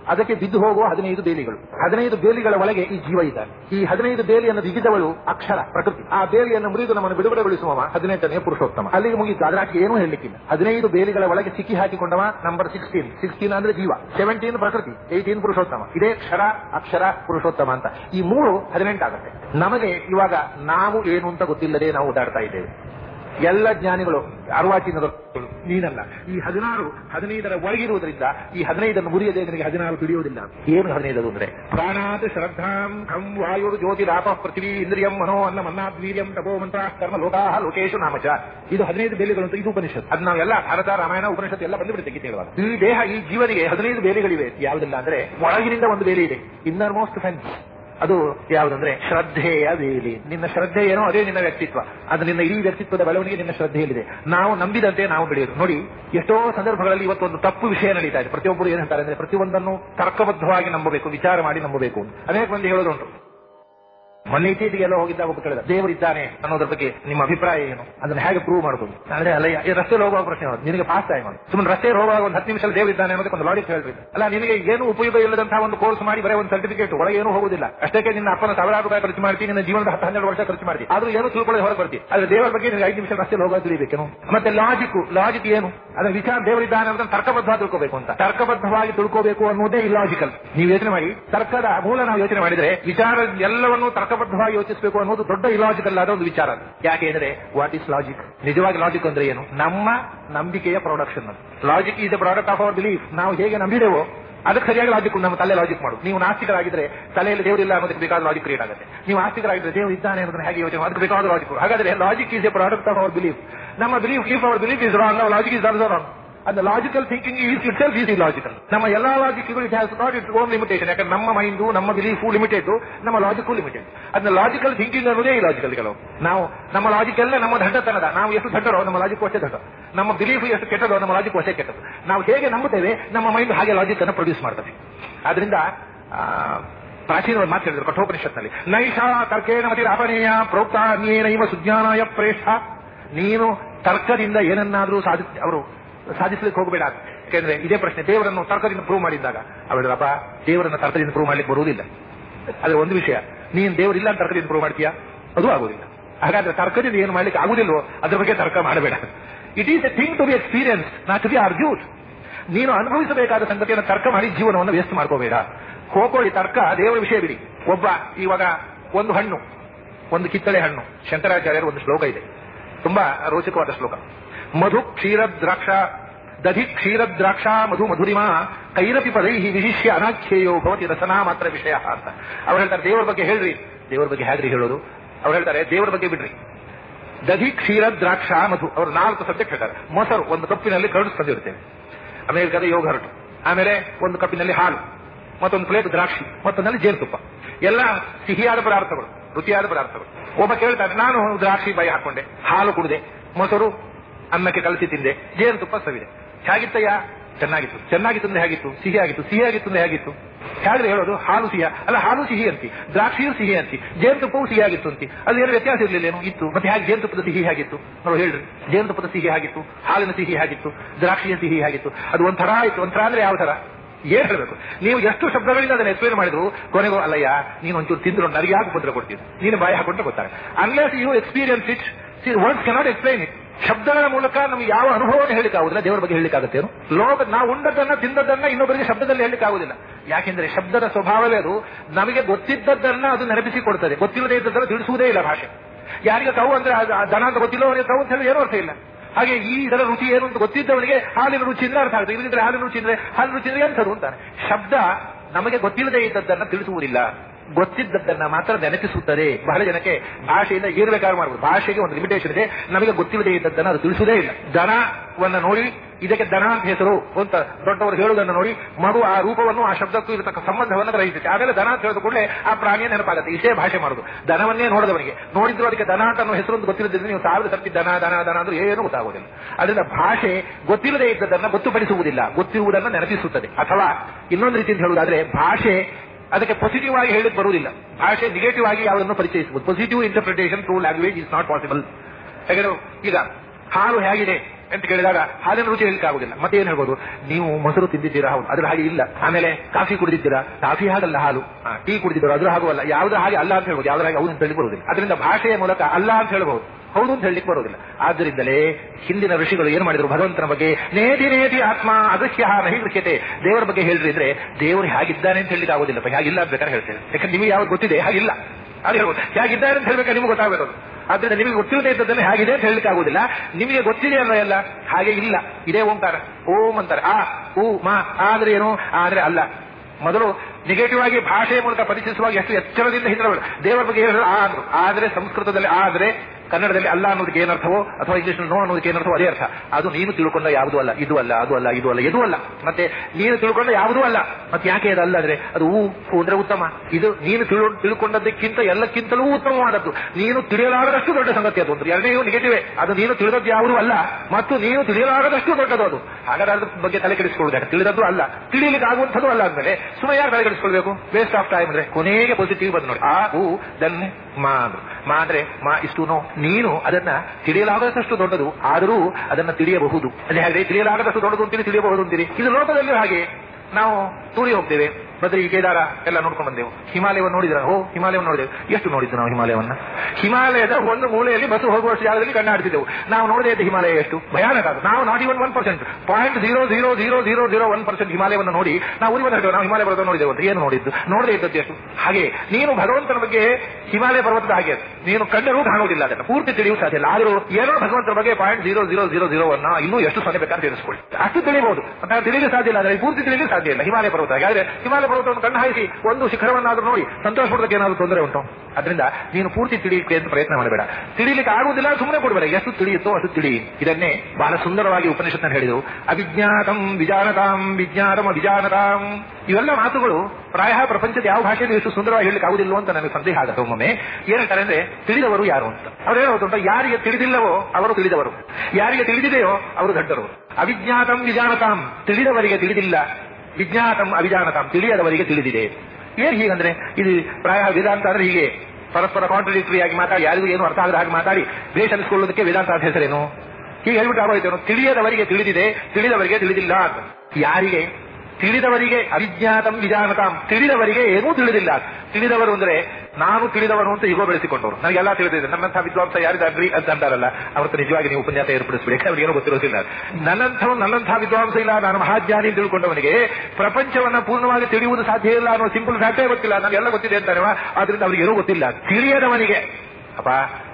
ಅದಕ್ಕೆ ಬಿದ್ದು ಹೋಗುವ ಹದಿನೈದು ಬೇಲಿಗಳು. ಹದಿನೈದು ಬೇಲಿಗಳ ಒಳಗೆ ಈ ಜೀವ ಇದ್ದಾನೆ. ಈ ಹದಿನೈದು ಬೇಲಿಯನ್ನು ಬಿಗಿದವಳು ಅಕ್ಷರ, ಪ್ರಕೃತಿ. ಆ ಬೇಲಿಯನ್ನು ಮುರಿದು ನಮ್ಮನ್ನು ಬಿಡುಗಡೆಗೊಳಿಸುವವ ಹದಿನೆಂಟನೇ ಪುರುಷೋತ್ತಮ. ಅಲ್ಲಿಗೆ ಮುಗಿತು ಅದರಾಚೆ ಏನೂ ಹೇಳಲಿಕ್ಕಿಲ್ಲ. ಹದಿನೈದು ಬೇಲಿಗಳ ಒಳಗೆ ಸಿಕ್ಕಿ ಹಾಕಿಕೊಂಡವ ನಂಬರ್ ಸಿಕ್ಸ್ಟೀನ್ ಸಿಕ್ಸ್ಟೀನ್ ಅಂದ್ರೆ ಜೀವ. ಸೆವೆಂಟೀನ್ ಪ್ರಕೃತಿ. ಏಯ್ಟೀನ್ ಪುರುಷೋತ್ತಮ. ಇದೇ ಕ್ಷರ, ಅಕ್ಷರ, ಪುರುಷೋತ್ತಮ ಅಂತ. ಈ ಮೂರು ಹದಿನೆಂಟಾಗುತ್ತೆ. ನಮಗೆ ಇವಾಗ ನಾವು ಏನು ಅಂತ ಗೊತ್ತಿಲ್ಲದೆ ನಾವು ಓಡಾಡ್ತಾ ಇದ್ದೇವೆ. ಎಲ್ಲ ಜ್ಞಾನಿಗಳು ಅರ್ವಾಚೀನರು ನೀನಲ್ಲ. ಈ ಹದಿನಾರು ಹದಿನೈದರ ಒಳಗಿರುವುದರಿಂದ ಈ ಹದಿನೈದನ್ನು ಮುರಿಯದೆ ನಿನಗೆ ಹದಿನಾರು ತಿಳಿಯುವುದಿಲ್ಲ. ಏನು ಹದಿನೈದು ಅಂದ್ರೆ? ಪ್ರಾಣಾತ್ ಶ್ರದ್ಧಾಂ ಖಂ ವಾಯುರ್ ಜ್ಯೋತಿರಾಪ ಪೃಥ್ವಿ ಇಂದ್ರಿಯಂ ಮನೋ ಅನ್ನ ಮನ್ನಾದ್ ವೀರ್ಯಂ ತಪೋ ಮಂತ್ರ ಕರ್ಮ ಲೋಕಾಹ ಲೋಕೇಶು ನಾಮಚ ಇದು ಹದಿನೈದು ಬೇಲಿಗಳು ಅಂತ ಇದು ಉಪನಿಷತ್ ಅದು ನಾವೆಲ್ಲ ಭಾರತ ರಾಮಾಯಣ ಉಪನಿಷತ್ ಎಲ್ಲ ಬಂದುಬಿಡುತ್ತೆ ಗೀತೆಗಳು ಈ ದೇಹ ಈ ಜೀವನಿಗೆ ಹದಿನೈದು ಬೇಲಿಗಳಿವೆ. ಯಾವುದಿಲ್ಲ ಅಂದ್ರೆ ಒಳಗಿನಿಂದ ಒಂದು ಬೇಲಿ ಇದೆ. ಇನ್ನರ್ ಮೋಸ್ಟ್ ಫೆನ್ಸ್ ಅದು ಯಾವುದಂದ್ರೆ ಶ್ರದ್ಧೆಯ ವೇಲಿ. ನಿನ್ನ ಶ್ರದ್ಧೆ ಏನೋ ಅದೇ ನಿನ್ನ ವ್ಯಕ್ತಿತ್ವ. ಅದು ನಿನ್ನ ಇಡೀ ವ್ಯಕ್ತಿತ್ವದ ಬೆಳವಣಿಗೆ ನಿನ್ನ ಶ್ರದ್ಧೆಯಲ್ಲಿದೆ. ನಾವು ನಂಬಿದಂತೆ ನಾವು ಬೆಳೆಯೋದು. ನೋಡಿ, ಎಷ್ಟೋ ಸಂದರ್ಭಗಳಲ್ಲಿ ಇವತ್ತೊಂದು ತಪ್ಪು ವಿಷಯ ನಡೀತಾ ಇದೆ. ಪ್ರತಿಯೊಬ್ಬರು ಏನು ಹೇಳ್ತಾರೆ ಅಂದ್ರೆ ಪ್ರತಿಯೊಂದನ್ನು ತರ್ಕಬದ್ಧವಾಗಿ ನಂಬಬೇಕು, ವಿಚಾರ ಮಾಡಿ ನಂಬಬೇಕು ಅನೇಕ ಮಂದಿ ಹೇಳೋದುಂಟು ಮೊನ್ನೆ ಹೋಗಿದ್ದಾಗ ಒಬ್ಬ ಕೇಳಿದ ದೇವರಿದ್ದಾನೆ ಅನ್ನೋದ್ರ ಬಗ್ಗೆ ನಿಮ್ಮ ಅಭಿಪ್ರಾಯ ಏನು? ಅದನ್ನ ಹೇಗೆ ಪ್ರೂವ್ ಮಾಡ್ಬೋದು? ಅಂದ್ರೆ ಅಲ್ಲ ರಸ್ತೆಯಲ್ಲಿ ಹೋಗುವಾಗ ಪ್ರಶ್ನೆ ನಿನಗೆ ಪಾಸ್ ಟೈಮ್ ಮಾಡಿ ಸುಮ್ಮನೆ ರಸ್ತೆ ಹೋಗುವಾಗ ಒಂದು ಹತ್ತು ನಿಮಿಷ ದೇವರಿದ್ದಾನೆ ಅನ್ನೋದಕ್ಕೆ ಒಂದು ಲಾಜಿಕ್ ಹೇಳ್ಬೇಕು ಅಲ್ಲ, ನಿನಗೆ ಏನು ಉಪಯೋಗ ಇಲ್ಲದಂತಹ ಒಂದು ಕೋರ್ಸ್ ಮಾಡಿ ಬರೀ ಒಂದು ಸರ್ಟಿಫಿಕೇಟ್ ಒಳಗೆ ಏನು ಹೋಗುದಿಲ್ಲ. ಅಷ್ಟಕ್ಕೆ ನಿನ್ನ ಅಪ್ಪನ ಸಾವಿರಾರು ರೂಪಾಯಿ ಖರ್ಚು ಮಾಡ್ತೀನಿ ನಿನ್ನ ಜೀವನದ ಹತ್ತು ಹನ್ನೆರಡು ವರ್ಷ ಖರ್ಚು ಮಾಡ್ತೀನಿ ಆದ್ರೂ ಏನು ತಿಳ್ಕೊಳ್ಳಿ ಹೊರಗೆ ಬರ್ತೀವಿ ದೇವರ ಬಗ್ಗೆ ನಿನಗೆ ಐದು ನಿಮಿಷ ರಸ್ತೆಯಲ್ಲಿ ಹೋಗೋದು ತಿಳಿಬೇಕೇನು? ಮತ್ತೆ ಲಾಜಿಕ್ ಲಾಜಿಕ್ ಏನು? ಅದರ ವಿಚಾರ ದೇವರಿದ್ದಾನೆ ಅಂತ ತರ್ಕಬದ್ಧವಾಗಿ ತಿಳ್ಕೋಬೇಕು ಅಂತ. ತರ್ಕಬದ್ಧವಾಗಿ ತಿಳ್ಕೋಬೇಕು ಅನ್ನೋದೇ ಇಲ್ಲಾಜಿಕಲ್ ನೀವು ಯೋಚನೆ ಮಾಡಿ. ತರ್ಕದ ಮೂಲ ನಾವು ಯೋಚನೆ ಮಾಡಿದ್ರೆ ವಿಚಾರ ಎಲ್ಲವನ್ನು ತರ್ಕಬದ್ಧವಾಗಿ ಯೋಚಿಸಬೇಕು ಅನ್ನೋದು ದೊಡ್ಡ ಇಲಾಜಿಕಲ್ ಆದ ಒಂದು ವಿಚಾರ ಯಾಕೆ ಅಂದ್ರೆ ವಾಟ್ ಇಸ್ ಲಾಜಿಕ್ ನಿಜವಾಗಿ ಲಾಜಿಕ್ ಅಂದ್ರೆ ಏನು? ನಮ್ಮ ನಂಬಿಕೆಯ production logic is a product of our belief ನಾವು ಹೇಗೆ ನಂಬಿದೆವೋ, ಅದಕ್ಕೆ ಸರಿಯಾಗಿ ಲಾಜಿಕ್ ನಮ್ಮ ತಲೆ ಲಾಜಿಕ್ ಮಾಡು. ನೀವು ನಾಸ್ತಿಕರಾಗಿದ್ರೆ ತಲೆಯಲ್ಲಿ ದೇವರಿಲ್ಲ ಅನ್ನೋದಕ್ಕೆ ಬೇಕಾದ ಲಾಜಿಕ್ ಕ್ರಿಯೇಟ್ ಆಗುತ್ತೆ. ನೀವು ಆಸ್ತಿಕರಾಗಿದ್ರೆ ದೇವರು ಇದ್ದಾನೆ ಅನ್ನೋದನ್ನ ಹೇಗೆ ಯೋಚನೆ ಅದಕ್ಕೆ ಬೇಕಾದ ಲಾಜಿಕ್ ಹಾಗಾದ್ರೆ logic is a product of our belief ನಮ್ಮ belief if our belief is wrong logic is wrong and the logical thinking is illogical. ನಮ್ಮ ಎಲ್ಲಾ ಲಾಜಿಕ್ಗಳು it has not its own limitation ಯಾಕಂದ್ರೆ ನಮ್ಮ ಮೈಂಡು ನಮ್ಮ ಬಿಲೀಫು ಲಿಮಿಟೆಡ್ ನಮ್ಮ logic limited ಅದನ್ನ logical thinking ಅನ್ನೋದೇ illogical ಕೆಲವು ನಾವು ನಮ್ಮ ಲಾಜಿಕಲ್ ನಮ್ಮ ದಂಡತನದ ನಾವು ಎಷ್ಟು ದಂಡರೋ ನಮ್ಮ ಲಾಜಿಕ್ ಅಷ್ಟೇ ದಂಡ ನಮ್ಮ ಬಿಲೀಫ್ ಎಷ್ಟು ಕೆಟ್ಟದೋ ನಮ್ಮ ಲಾಜಿಕ್ ಅಷ್ಟೇ ಕೆಟ್ಟದು. ನಾವು ಹೇಗೆ ನಂಬುತ್ತೇವೆ ನಮ್ಮ ಮೈಂಡ್ ಹಾಗೆ ಲಾಜಿಕ್ ಅನ್ನು ಪ್ರೊಡ್ಯೂಸ್ ಮಾಡ್ತದೆ. ಆದ್ರಿಂದ ಆ, ಪ್ರಾಚೀನವರು ಮಾತು ಹೇಳಿದ್ರು ಕಠೋಪನಿಷತ್ನಲ್ಲಿ ನೈಷಾ ತರ್ಕೇಣ ಮತಿರಾಪನೀಯ ಪ್ರೋಕ್ತ ನೀನೈವ ಸುಜ್ಞಾನಾಯ ಪ್ರೇಷ್ಠ. ನೀನು ತರ್ಕದಿಂದ ಏನನ್ನಾದರೂ ಸಾಧಿ ಅವರು ಸಾಧಿಸಲಿಕ್ಕೆ ಹೋಗಬೇಡ ಯಾಕೆಂದ್ರೆ ಇದೇ ಪ್ರಶ್ನೆ ದೇವರನ್ನು ತರ್ಕದಿಂದ ಪ್ರೂವ್ ಮಾಡಿದ್ದಾಗ ಅವಳಪ್ಪ ದೇವರನ್ನ ತರ್ಕದಿಂದ ಪ್ರೂವ್ ಮಾಡ್ಲಿಕ್ಕೆ ಬರುವುದಿಲ್ಲ. ಆದ್ರೆ ಒಂದು ವಿಷಯ. ನೀನ್ ದೇವರಿಲ್ಲ ಅಂತ ತರ್ಕದಿಂದ ಪ್ರೂವ್ ಮಾಡ್ತೀಯಾ? ಅದು ಆಗುದಿಲ್ಲ ಹಾಗಾದ್ರೆ ತರ್ಕದಿಂದ ಏನು ಮಾಡ್ಲಿಕ್ಕೆ ಆಗುದಿಲ್ವೋ ಅದ್ರ ಬಗ್ಗೆ ತರ್ಕ ಮಾಡಬೇಡ. It is a thing to be experience not to be argued ನೀನು ಅನುಭವಿಸಬೇಕಾದ ಸಂಗತಿಯನ್ನು ತರ್ಕ ಮಾಡಿ ಜೀವನವನ್ನು ವೇಸ್ಟ್ ಮಾಡ್ಕೋಬೇಡ. ಹೋಗೋಳಿ ತರ್ಕ, ದೇವರ ವಿಷಯ ಬಿಡಿ. ಒಬ್ಬ, ಇವಾಗ ಒಂದು ಹಣ್ಣು, ಒಂದು ಕಿತ್ತಳೆ ಹಣ್ಣು. ಶಂಕರಾಚಾರ್ಯರು ಒಂದು ಶ್ಲೋಕ ಇದೆ. ತುಂಬಾ ರೋಚಕವಾದ ಶ್ಲೋಕ. ಮಧು ಕ್ಷೀರ ದ್ರಾಕ್ಷ ದಧಿ ಕ್ಷೀರ ದ್ರಾಕ್ಷಾ ಮಧು ಮಧುರಿಮಾ ಕೈರಪಿ ಪದೈ ವಿಶಿಷ್ಯ ಅನಾಖ್ಯೇಯೋ ಭವತಿ ರಸನಾ ಮಾತ್ರ ವಿಷಯ ಅಂತ. ಅವ್ರು ಹೇಳ್ತಾರೆ, ದೇವರ ಬಗ್ಗೆ ಹೇಳ್ರಿ. ದೇವರ ಬಗ್ಗೆ ಹೇಗ್ರಿ ಹೇಳೋದು? ಅವ್ರು ಹೇಳ್ತಾರೆ, ದೇವರ ಬಗ್ಗೆ ಬಿಡ್ರಿ. ದಧಿ ಕ್ಷೀರ ದ್ರಾಕ್ಷ ಮಧು, ಅವರು ನಾಲ್ಕು ಸಬ್ಜೆಕ್ಟ್ ಹೇಳ್ತಾರೆ. ಮೊಸರು, ಒಂದು ಕಪ್ಪಿನಲ್ಲಿ ತಂದಿರುತ್ತೇವೆ ಅಮೆರಿಕದ ಯೋಗ ಹೊರಟು. ಆಮೇಲೆ ಒಂದು ಕಪ್ಪಿನಲ್ಲಿ ಹಾಲು, ಮತ್ತೊಂದು ಪ್ಲೇಟ್ ದ್ರಾಕ್ಷಿ ಮತ್ತೊಂದಲ್ಲಿ ಜೇನುತುಪ್ಪ. ಎಲ್ಲ ಸಿಹಿಯಾದ ಪದಾರ್ಥಗಳು, ರುಚಿಯಾದ ಪದಾರ್ಥಗಳು. ಒಬ್ಬ ಕೇಳ್ತಾನೆ, ನಾನು ದ್ರಾಕ್ಷಿ ಬಾಯಿ ಹಾಕೊಂಡೆ, ಹಾಲು ಕುಡಿದೆ, ಮೊಸರು ಅನ್ನಕ್ಕೆ ಕಲಸಿ ತಿಂದೆ. ಜೇನುತುಪ್ಪ ಸವಿದೆ. ಹೇಗಿತ್ತಯ್ಯ? ಚೆನ್ನಾಗಿತ್ತು. ಚೆನ್ನಾಗಿತ್ತು ಅಂದ್ರೆ ಹೇಗಿತ್ತು? ಸಿಹಿ ಆಗಿತ್ತು. ಸಿಹಿ ಆಗಿತ್ತು ಅಂದ್ರೆ ಹೇಗಿತ್ತು? ಹೇಗೆ ಹೇಳೋದು ಹಾಲು ಸಿಹಿಯ. ಅಲ್ಲ, ಹಾಲು ಸಿಹಿ ಅಂತಿ. ದ್ರಾಕ್ಷಿಯೂ ಸಿಹಿ ಅಂತಿ. ಜೇನುತುಪ್ಪವು ಸಿಹಿ ಆಗಿತ್ತು ಅಂತಿ. ಅದು ಏನು ವ್ಯತ್ಯಾಸ ಇರಲಿಲ್ಲ, ಏನು ಇತ್ತು. ಮತ್ತೆ ಹೇಗೆ ಜೇನುತುಪ್ಪದ ಸಿಹಿ ಹೇಗಿತ್ತು? ನಾವು ಹೇಳ್ರಿ. ಜೇನುತುಪ್ಪದ ಸಿಹಿ ಆಗಿತ್ತು ಹಾಲಿನ ಸಿಹಿ ಆಗಿತ್ತು ದ್ರಾಕ್ಷಿಯ ಸಿಹಿ ಆಗಿತ್ತು ಅದು ಒಂಥರ ಆಯ್ತು. ಒಂಥರ ಅಂದ್ರೆ ಯಾವ ತರ ಏನ್ ಹೇಳಬೇಕು? ನೀವು ಎಷ್ಟು ಶಬ್ದಗಳಿಂದ ಅದನ್ನ ಎಕ್ಸ್ಪ್ಲೇನ್ ಮಾಡಿದ್ರು? ಕೊನೆಗೂ, ಅಲ್ಲಯ್ಯ, ನೀನು ಒಂಚೂರು ತಿಂದ್ರು ನನಗೆ ಯಾಕೆ ಉಪದ್ರ ಕೊಡ್ತೀನಿ ನೀನು ಬಾಯಿ ಹಾಕೊಂಡ್ರೆ ಗೊತ್ತಾಗ unless you experience it words cannot explain it ಶಬ್ದಗಳ ಮೂಲಕ ನಮ್ಗೆ ಯಾವ ಅನುಭವವನ್ನು ಹೇಳಿಕ್ಕಾಗುದಿಲ್ಲ ದೇವರ ಬಗ್ಗೆ ಹೇಳಿಕ್ಕಾಗುತ್ತೇನು ಲೋಕ, ನಾವು ಉಂಡದನ್ನ ತಿಂದದನ್ನ ಇನ್ನೊಬ್ಬರಿಗೆ ಶಬ್ದದಲ್ಲಿ ಹೇಳಿಕ್ಕಾಗುದಿಲ್ಲ ಯಾಕೆಂದ್ರೆ ಶಬ್ದದ ಸ್ವಭಾವವೇ ಅದು. ನಮಗೆ ಗೊತ್ತಿದ್ದದ್ದನ್ನ ಅದು ನೆನಪಿಸಿಕೊಡ್ತದೆ ಗೊತ್ತಿಲ್ಲದೇ ಇದ್ದದ್ದನ್ನು ತಿಳಿಸುವುದೇ ಇಲ್ಲ ಭಾಷೆ. ಯಾರಿಗೆ ಕವು ಅಂದ್ರೆ ದನ ಅಂತ ಗೊತ್ತಿಲ್ಲ ಅವನಿಗೆ ಕವು ಅಂತ ಹೇಳಿ ಏನೋ ಅರ್ಥ ಇಲ್ಲ. ಹಾಗೆ ಈ ಇದರ ರುಚಿ ಏನು ಅಂತ ಗೊತ್ತಿದ್ದವನಿಗೆ ಹಾಲಿನ ರುಚಿ ಅಂದ್ರೆ ಅರ್ಥ ಆಗುತ್ತೆ. ಇಲ್ಲದಿದ್ರೆ ಹಾಲಿನ ರುಚಿ ಅಂದ್ರೆ ಹಾಲಿನ ರುಚಿ ಅಂದ್ರೆ ಎಂಥದ್ದು ಅಂತಾನೆ ಶಬ್ದ ನಮಗೆ ಗೊತ್ತಿಲ್ಲದೆ ಇದ್ದದ್ದನ್ನ ತಿಳಿಸುವುದಿಲ್ಲ. ಗೊತ್ತಿದ್ದದ್ದನ್ನ ಮಾತ್ರ ನೆನಪಿಸುತ್ತದೆ. ಬಹಳ ಜನಕ್ಕೆ ಭಾಷೆಯಿಂದ ಏರ್ಬೇಕಾದ್ರೆ ಬೇಕಾದ್ರೂ ಮಾಡಬಹುದು ಭಾಷೆಗೆ ಒಂದು ಲಿಮಿಟೇಷನ್ ಇದೆ. ನಮಗೆ ಗೊತ್ತಿಲ್ಲದೆ ಇದ್ದದ್ದನ್ನು ಅದು ತಿಳಿಸುವುದೇ ಇಲ್ಲ. ದನವನ್ನು ನೋಡಿ, ಇದಕ್ಕೆ ದನ ಅಂತ ಹೆಸರು ಅಂತ ದೊಡ್ಡವರು ಹೇಳುವುದನ್ನು ನೋಡಿ, ಮಗು ಆ ರೂಪವನ್ನು, ಆ ಶಬ್ದಕ್ಕೂ ಇರತಕ್ಕ ಸಂಬಂಧವನ್ನು ಗ್ರಹಿಸುತ್ತೆ. ಆಮೇಲೆ ದನ ಅಂತ ಕೂಡಲೇ ಆ ಪ್ರಾಣಿಯ ನೆನಪಾಗುತ್ತೆ. ಇಷ್ಟೇ ಭಾಷೆ ಮಾಡುದು. ದನವನ್ನೇ ನೋಡಿದವನಿಗೆ. ನೋಡಿದ್ರು ಅದಕ್ಕೆ ದನ ಹೆಸರು ಅಂತ ಗೊತ್ತಿಲ್ಲದಿದ್ರೆ ನೀವು ಸಾವಿರ ಸರ್ತಿ ದನ ದನ ದನ ಅಂದ್ರೆ ಏನು ಗೊತ್ತಾಗುವುದಿಲ್ಲ ಅದರಿಂದ ಭಾಷೆ ಗೊತ್ತಿಲ್ಲದೆ ಇದ್ದದನ್ನ ಗೊತ್ತುಪಡಿಸುವುದಿಲ್ಲ. ಗೊತ್ತಿರುವುದನ್ನು ನೆನಪಿಸುತ್ತದೆ. ಅಥವಾ ಇನ್ನೊಂದು ರೀತಿಯಿಂದ ಹೇಳುವುದಾದ್ರೆ, ಭಾಷೆ ಅದಕ್ಕೆ ಪಾಸಿಟಿವ್ ಆಗಿ ಹೇಳಿದ್ ಬರುವುದಿಲ್ಲ. ಭಾಷೆ ನೆಗೆಟಿವ್ ಆಗಿ ಯಾವುದನ್ನು ಪರಿಚಯಿಸಬಹುದು. Positive interpretation through language is not possible ಯಾಕಂದ್ರೆ ಈಗ ಹಾಲು ಹೇಗಿದೆ ಅಂತ ಕೇಳಿದಾಗ ಹಾಲಿನ ರುಚಿ ಹೇಳಿಕ್ಕಾಗುದಿಲ್ಲ ಮತ್ತೆ ಏನ್ ಹೇಳ್ಬೋದು? ನೀವು ಮೊಸರು ತಿಂದಿದ್ದೀರಾ? ಹೌದು. ಅದ್ರ ಹಾಗೆ ಇಲ್ಲ. ಆಮೇಲೆ ಕಾಫಿ ಕುಡಿದಿದ್ದೀರಾ? ಕಾಫಿ ಹಾಗಲ್ಲ ಹಾಲು. ಟೀ ಕುಡಿದಿದ್ದೀರಾ ಅದ್ರ ಹಾಗೂ ಅಲ್ಲ. ಯಾವ್ದು ಹಾಗೆ ಅಲ್ಲ ಅಂತ ಹೇಳ್ಬೋದು. ಯಾವ್ದ್ರ ಹಾಗೆ ಅವನು ಹೇಳಿ ಬರುವುದಿಲ್ಲ. ಅದರಿಂದ ಭಾಷೆಯ ಮೂಲಕ ಅಲ್ಲ ಅಂತ ಹೇಳ್ಬಹುದು ಹೌದು ಅಂತ ಹೇಳಲಿಕ್ಕೆ ಬರೋದಿಲ್ಲ. ಆದ್ದರಿಂದಲೇ ಹಿಂದಿನ ಋಷಿಗಳು ಏನ್ ಮಾಡಿದ್ರು? ಭಗವಂತನ ಬಗ್ಗೆ ನೇತಿ ನೇತಿ ಆತ್ಮ ಅದೃಶ್ಯ ನಹಿ ದೇವರ ಬಗ್ಗೆ ಹೇಳ್ರಿದ್ರೆ ದೇವರು ಹೇಗಿದ್ದಾನೆ ಅಂತ ಹೇಳಲಿಕ್ಕೆ ಆಗೋದಿಲ್ಲ ಹೇಗಿಲ್ಲ ಅಂತ ಬೇಕಾದ್ರೆ ಹೇಳ್ತೇನೆ. ಯಾಕಂದ್ರೆ ನಿಮಗೆ ಯಾವ್ದು ಗೊತ್ತಿದೆ? ಹಾಗಿಲ್ಲ. ಅದು ಹೇಳ್ಬೋದು. ಹೇಗಿದ್ದಾರೆ ಅಂತ ಹೇಳ್ಬೇಕಾದ್ರೆ ನಿಮ್ಗೆ ಗೊತ್ತಾಗಬೇಕು ಆದ್ರಿಂದ ನಿಮಗೆ ಗೊತ್ತಿಲ್ಲದೆ ಇದ್ದದನ್ನು ಹೇಗಿದೆ ಅಂತ ಹೇಳಲಿಕ್ಕೆ ಆಗುದಿಲ್ಲ. ನಿಮಗೆ ಗೊತ್ತಿದೆ ಅಲ್ಲ ಎಲ್ಲ? ಹಾಗೆ ಇಲ್ಲ. ಇದೇ ಓಂಕಾರ. ಓಂ ಅಂತಾರೆ. ಆ ಊ ಮಾ, ಆದ್ರೆ ಏನು? ಆದ್ರೆ ಅಲ್ಲ. ಮೊದಲು ನೆಗೆಟಿವ್ ಆಗಿ ಭಾಷೆಯ ಮೂಲಕ ಪರಿಚಯಿಸುವಾಗ ಎಷ್ಟು ಎಚ್ಚರದಿಂದ ಹಿಂದೆ ದೇವರ ಬಗ್ಗೆ ಹೇಳಿದ್ರು ಆ ಆದ್ರೆ ಸಂಸ್ಕೃತದಲ್ಲಿ ಆದ್ರೆ ಕನ್ನಡದಲ್ಲಿ ಅಲ್ಲ ಅನ್ನೋದಕ್ಕೆ ಏನರ್ಥವೋ ಅಥವಾ ಇಂಗ್ಲಿಷ್ ನೋ ಅನ್ನೋದಕ್ಕೆ ಏನರ್ಥವೋ ಅದೇ ಅರ್ಥ. ಅದು ನೀನು ತಿಳ್ಕೊಂಡ ಯಾವುದೂ ಅಲ್ಲ, ಇದು ಅಲ್ಲ, ಅದು ಅಲ್ಲ, ಇದು ಅಲ್ಲ ಇದು ಅಲ್ಲ. ಮತ್ತೆ ನೀನು ತಿಳ್ಕೊಂಡ ಯಾವುದೂ ಅಲ್ಲ. ಮತ್ತೆ ಯಾಕೆ ಅದು ಅಲ್ಲ ಅಂದ್ರೆ ಅದು ಹೂ ಅಂದ್ರೆ ಉತ್ತಮ. ಇದು ನೀನು ತಿಳ್ಕೊಂಡದಕ್ಕಿಂತ ಎಲ್ಲಕ್ಕಿಂತಲೂ ಉತ್ತಮವಾದದ್ದು. ನೀನು ತಿಳಿಯಲಾಗದಷ್ಟು ದೊಡ್ಡ ಸಂಗತಿ ಅದು. ಅಂದ್ರೆ ಎರಡನೇ ನೆಗೆಟಿವೇ ಅದು ನೀನು ತಿಳಿದದ್ದು ಯಾವುದು ಅಲ್ಲ. ಮತ್ತು ನೀನು ತಿಳಿಯಲಾಗದಷ್ಟು ದೊಡ್ಡದು ಅದು. ಹಾಗಾದ್ರೆ ಅದ್ರ ಬಗ್ಗೆ ತಲೆ ಕೆಡಿಸ್ಕೊಳ್ಳೋದು ತಿಳಿದದ್ದು ಅಲ್ಲ. ತಿಳಿಯಲಿಕ್ಕೆ ಆಗುವಂಥದ್ದು ಅಲ್ಲ ಅಂದ್ಮೇಲೆ ಸುಮ್ಮನೆ ಯಾರು ತಲೆ ಕೆಡಿಸ್ಕೊಳ್ಬೇಕು? ವೇಸ್ಟ್ ಆಫ್ ಟೈಮ್ ಅಂದ್ರೆ ಕೊನೆಗೆ ಪಾಸಿಟಿವ್ ಬಂದು ನೋಡಿ. ಆ ಹೂ ದನ್ ಅಂದ್ರು ಮಾ ಅಂದ್ರೆ ಮಾ ಇಷ್ಟು ನೋ. ನೀನು ಅದನ್ನ ತಿಳಿಯಲಾಗದಷ್ಟು ದೊಡ್ಡದು, ಆದರೂ ಅದನ್ನ ತಿಳಿಯಬಹುದು. ಅದೇ ಹಾಗೆ ತಿಳಿಯಲಾಗದಷ್ಟು ದೊಡ್ಡದು ಅಂತೀರಿ, ತಿಳಿಯಬಹುದು ಅಂತೀರಿ. ಇದು ಲೋಕದಲ್ಲಿ ಹಾಗೆ ನಾವು ತೂರಿ ಹೋಗ್ತೇವೆ. ಬದ್ರಿ ಕೇದಾರ ಎಲ್ಲ ನೋಡ್ಕೊಂಡು ಬಂದೆವು. ಹಿಮಾಲಯವನ್ನು ನೋಡಿದ್ರ? ಓ, ಹಿಮಾಲಯವನ್ನು ನೋಡಿದೆವು. ಎಷ್ಟು ನೋಡಿದ್ದು ನಾವು ಹಿಮಾಲಯವನ್ನ? ಹಿಮಾಲಯದ ಒಂದು ಮೂಲೆಯಲ್ಲಿ ಬಸ್ ಹೋಗುವಷ್ಟು ಜಾಗದಲ್ಲಿ ಕಣ್ಣಾಡ್ತಿದ್ದೆವು ನಾವು ನೋಡದೇ ಇದ್ದ ಹಿಮಾಲಯ ಎಷ್ಟು? ಭಯಾನಕ ಅದು. ನಾವು not even one percent point zero zero zero zero zero one percent ಹಿಮಾಲಯವನ್ನು ನೋಡಿ ನಾವು ಬಂದಿದ್ದೇವೆ ನಾವು ಹಿಮಾಲಯ ಪರ್ವತ ನೋಡಿದೆವು ಅಂತ. ಏನು ನೋಡಿದ್ದು? ನೋಡದೇ ಇದ್ದದ್ದು ಎಷ್ಟು? ಹಾಗೆ, ನೀನು ಭಗವಂತನ ಬಗ್ಗೆ ಹಿಮಾಲಯ ಪರ್ವತದ ಹಾಗೆ. ನೀನು ಕಂಡರೂ ಕಾಣುವುದಿಲ್ಲ ಅದನ್ನು. ಪೂರ್ತಿ ತಿಳಿಯುವ ಸಾಧ್ಯ ಇಲ್ಲ. ಆದರೂ ಏನೋ ಭಗವಂತನ ಬಗ್ಗೆ point zero zero zero zero ಅನ್ನ ಇನ್ನೂ ಎಷ್ಟು ಸೊನ್ನೆ ಬೇಕಾದ್ರೆ ತಿಳಿಸಿಕೊಳ್ಳಿ. ಅಷ್ಟು ತಿಳಿಯಬಹುದು. ತಿಳಿಯಲು ಸಾಧ್ಯ ಇಲ್ಲ. ಆದರೆ ಪೂರ್ತಿ ತಿಳಿಯಲು ಸಾಧ್ಯ ಇಲ್ಲ. ಹಿಮಾಲಯ ಪರ್ವತ ಹಾಗಾದ್ರೆ ಹಿಮಾಲಯ ಪರ್ವತವನ್ನು ಕಣ್ಣು ಹಾಯಿಸಿ ಒಂದು ಶಿಖರವನ್ನಾದ್ರೂ ನೋಡಿ ಸಂತೋಷ ಪಡೋದಕ್ಕೆ ಏನಾದರೂ ತೊಂದರೆ ಉಂಟು? ಅದರಿಂದ ನೀನು ಪೂರ್ತಿ ತಿಳಿಯಲಿಕ್ಕೆ ಅಂತ ಪ್ರಯತ್ನ ಮಾಡಬೇಡ. ತಿಳಿಲಿಕ್ಕೆ ಆಗುವುದಿಲ್ಲ ಸುಮ್ಮನೆ ಕೊಡಬೇಡ. ಎಷ್ಟು ತಿಳಿಯುತ್ತೋ ಅಷ್ಟು ತಿಳಿ ಇದನ್ನೇ ಬಹಳ ಸುಂದರವಾಗಿ ಉಪನಿಷತ್ನ ಹೇಳಿದರು ಅವಿಜ್ಞಾತಂ ವಿಜಾನತಾಂ ವಿಜ್ಞಾತಮ ವಿಜಾನತಾಂ. ಇವೆಲ್ಲ ಮಾತುಗಳು ಪ್ರಾಯ ಪ್ರಪಂಚದ ಯಾವ ಭಾಷೆಯಲ್ಲಿ ಎಷ್ಟು ಸುಂದರವಾಗಿ ಹೇಳಲಿಕ್ಕೆ ಆಗುದಿಲ್ಲ ಅಂತ ನನಗೆ ಸಂದೇಹ ಆಗುತ್ತೆ ಒಮ್ಮೊಮ್ಮೆ ಏನಂತಾರೆ ಅಂದ್ರೆ ತಿಳಿದವರು ಯಾರು ಅಂತ. ಅವ್ರು ಗೊತ್ತುಂಟ ಯಾರಿಗೆ ತಿಳಿದಿಲ್ಲವೋ ಅವರು ತಿಳಿದವರು. ಯಾರಿಗೆ ತಿಳಿದಿದೆಯೋ ಅವರು ದಡ್ಡರು. ಅವಿಜ್ಞಾತಂ ವಿಜಾನತಾಂ, ತಿಳಿದವರಿಗೆ ತಿಳಿದಿಲ್ಲ. ವಿಜ್ಞಾತಂ ಅವಿಜಾನತಾಂ ತಿಳಿಯದವರಿಗೆ ತಿಳಿದಿದೆ. ಏನ್ ಹೀಗಂದ್ರೆ, ಇದು ಪ್ರಾಯ ವೇದಾಂತ ಅಂದ್ರೆ ಹೀಗೆ. ಪರಸ್ಪರ ಕಾಂಟ್ರಡಿಕ್ಟರಿ ಆಗಿ ಮಾತಾಡಿ, ಯಾರಿಗೂ ಏನು ಅರ್ಥ ಆಗದ ಹಾಗೆ ಮಾತಾಡಿ, ದ್ವೇಷ ಅನಿಸ್ಕೊಳ್ಳೋದಕ್ಕೆ ವೇದಾಂತ ಅಂತ ಹೆಸರೇನು? ಹೀಗೆ ಹೇಳ್ಬಿಟ್ಟು ಆಗೋಯ್ತೇನು ತಿಳಿಯದವರಿಗೆ ತಿಳಿದಿದೆ, ತಿಳಿದವರಿಗೆ ತಿಳಿದಿಲ್ಲ ಅಂತ. ಯಾರಿಗೆ? ತಿಳಿದವರಿಗೆ ಅವಿಜ್ಞಾತಂ ವಿಜಾನತಾಂ. ತಿಳಿದವರಿಗೆ ಏನೂ ತಿಳಿದಿಲ್ಲ. ತಿಳಿದವರು ಅಂದ್ರೆ ನಾನು ತಿಳಿದವನು ಅಂತ ಈಗೋ ಬೆಳೆಸಿಕೊಂಡವರು. ನನಗೆಲ್ಲ ತಿಳಿದಿದೆ. ನನ್ನಂತಹ ವಿದ್ವಾಂಸ ಯಾರಿದ್ರಿ ಅಂತ ಅಂತಾರಲ್ಲ. ಅವತ್ತು ನಿಜವಾಗಿ ನೀವು ಉಪನ್ಯಾಸ ಏರ್ಪಡಿಸಬೇಕು. ಅವ್ರಿಗೆ ಏನೋ ಗೊತ್ತಿರೋದಿಲ್ಲ. ನನ್ನಂಥವ್ ನನ್ನಂಥ ವಿದ್ವಾಂಸ ಇಲ್ಲ. ನಾನು ಮಹಾಜ್ಞಾನಿ ತಿಳ್ಕೊಂಡವನಿಗೆ ಪ್ರಪಂಚವನ್ನ ಪೂರ್ಣವಾಗಿ ತಿಳಿಯುವುದು ಸಾಧ್ಯ ಇಲ್ಲ ಅನ್ನೋ ಸಿಂಪಲ್ ಫ್ಯಾಕ್ಟೇ ಗೊತ್ತಿಲ್ಲ. ನನಗೆಲ್ಲ ಗೊತ್ತಿದೆ ಅಂತಾರೆ ಆದ್ರಿಂದ ಅವ್ರಿಗೆ ಏನೂ ಗೊತ್ತಿಲ್ಲ. ತಿಳಿಯದವನಿಗೆ. ಅಪ್ಪ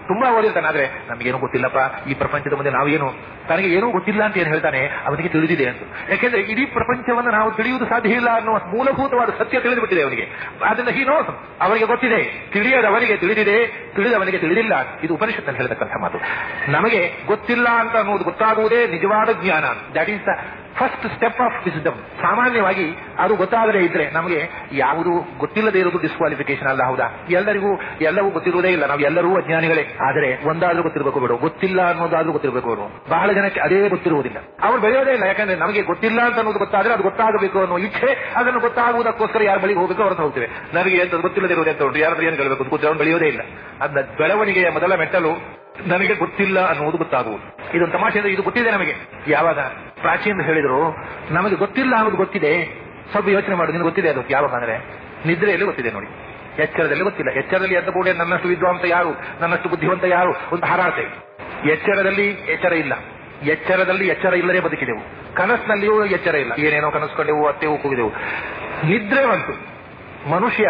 ತುಂಬಾ ಓದಿರ್ತಾನೆ. ಆದ್ರೆ ನಮಗೇನು ಗೊತ್ತಿಲ್ಲಪ್ಪ, ಈ ಪ್ರಪಂಚದ ಮುಂದೆ ನಾವೇನು, ತನಗೆ ಏನೂ ಗೊತ್ತಿಲ್ಲ ಅಂತ ಏನು ಹೇಳ್ತಾನೆ, ಅವನಿಗೆ ತಿಳಿದಿದೆ ಅಂತ. ಯಾಕೆಂದ್ರೆ ಇಡೀ ಪ್ರಪಂಚವನ್ನು ನಾವು ತಿಳಿಯುವುದು ಸಾಧ್ಯ ಇಲ್ಲ ಅನ್ನುವ ಮೂಲಭೂತವಾದ ಸತ್ಯ ತಿಳಿದು ಬಿಟ್ಟಿದೆ ಅವನಿಗೆ. ಆದ್ರಿಂದ ಹೀ ನೋಸ್ ಅವನಿಗೆ ಗೊತ್ತಿದೆ. ತಿಳಿಯದವನಿಗೆ ತಿಳಿದಿದೆ. ತಿಳಿದವನಿಗೆ ತಿಳಿದಿಲ್ಲ. ಇದು ಉಪನಿಷತ್ನಲ್ಲಿ ಹೇಳ್ತಕ್ಕಂಥ ಮಾತು. ನಮಗೆ ಗೊತ್ತಿಲ್ಲ ಅಂತ ಅನ್ನೋದು ಗೊತ್ತಾಗುವುದೇ ನಿಜವಾದ ಜ್ಞಾನ. That is the first step of wisdom ಸಾಮಾನ್ಯವಾಗಿ ಅದು ಗೊತ್ತಾಗದೇ ಇದ್ರೆ ನಮಗೆ ಯಾವುದು ಗೊತ್ತಿಲ್ಲದೆ ಇರೋದು ಡಿಸ್ಕ್ವಾಲಿಫಿಕೇಶನ್ ಅಲ್ಲ, ಹೌದಾ? ಎಲ್ಲರಿಗೂ, ಎಲ್ಲವೂ ಗೊತ್ತಿರುವುದೇ ಇಲ್ಲ. ನಾವು ಎಲ್ಲರೂ ಅಜ್ಞಾನಿಗಳೇ. ಆದರೆ ಒಂದಾದ್ರೂ ಗೊತ್ತಿರಬೇಕು ಬೇಡ. ಗೊತ್ತಿಲ್ಲ ಅನ್ನೋದಾದ್ರೂ ಗೊತ್ತಿರಬೇಕು ಅವರು ಬಹಳ ಜನಕ್ಕೆ ಅದೇ ಗೊತ್ತಿರುವುದಿಲ್ಲ. ಅವ್ರು ಬೆಳೆಯೋದೇ ಇಲ್ಲ. ಯಾಕಂದ್ರೆ ನಮಗೆ ಗೊತ್ತಿಲ್ಲ ಅಂತ ಅನ್ನೋದು ಗೊತ್ತಾದ್ರೆ ಅದು ಗೊತ್ತಾಗಬೇಕು ಅನ್ನೋ ಇಚ್ಛೆ, ಅದನ್ನು ಗೊತ್ತಾಗುವುದಕ್ಕೋಸ್ಕರ ಯಾರ ಬಳಿಗೆ ಹೋಗಬೇಕು ಅವ್ರನ್ನ ಹೋಗ್ತೇವೆ. ನನಗೆ ಎಂತ ಗೊತ್ತಿಲ್ಲದೆ ಇರುವುದು ಅಂತ ಉಂಟು. ಯಾರಾದ್ರೂ ಏನು ಹೇಳಬೇಕು ಕೂತ್ಕೊಂಡು ಬೆಳೆಯೋದೇ ಇಲ್ಲ. ಅದನ್ನ ಬೆಳವಣಿಗೆಯ ಮೊದಲ ಮೆಟ್ಟಲು ನನಗೆ ಗೊತ್ತಿಲ್ಲ ಅನ್ನುವುದು ಗೊತ್ತಾಗುವುದು. ಇದೊಂದು ತಮಾಷೆ ಇದು ಗೊತ್ತಿದೆ ನಮಗೆ. ಯಾವಾಗ? ಪ್ರಾಚೀನ ಹೇಳಿದ್ರು, ನಮಗೆ ಗೊತ್ತಿಲ್ಲ ಅನ್ನೋದು ಗೊತ್ತಿದೆ. ಸ್ವಲ್ಪ ಯೋಚನೆ ಮಾಡುದು ನಿಮ್ಗೆ ಗೊತ್ತಿದೆ ಅದು ಯಾವಾಗ ಅಂದ್ರೆ? ನಿದ್ರೆಯಲ್ಲಿ ಗೊತ್ತಿದೆ ನೋಡಿ. ಎಚ್ಚರದಲ್ಲಿ ಗೊತ್ತಿಲ್ಲ. ಎಚ್ಚರದಲ್ಲಿ ಎದ್ದ ಕೂಡ ನನ್ನಷ್ಟು ವಿದ್ವಾಂಸ ಯಾರು? ನನ್ನಷ್ಟು ಬುದ್ಧಿವಂತ ಯಾರು? ಒಂದು ಹಾರಾಟೆ ಎಚ್ಚರದಲ್ಲಿ ಎಚ್ಚರ ಇಲ್ಲ. ಎಚ್ಚರದಲ್ಲಿ ಎಚ್ಚರ ಇಲ್ಲದೆ ಬದುಕಿದೆವು. ಕನಸಿನಲ್ಲಿಯೂ ಎಚ್ಚರ ಇಲ್ಲ. ಏನೇನೋ ಕನಸ್ಕೊಂಡೆವು, ಅತ್ತೆವು ಕೂಗಿದೆವು. ನಿದ್ರೆ ಬಂತು. ಮನುಷ್ಯ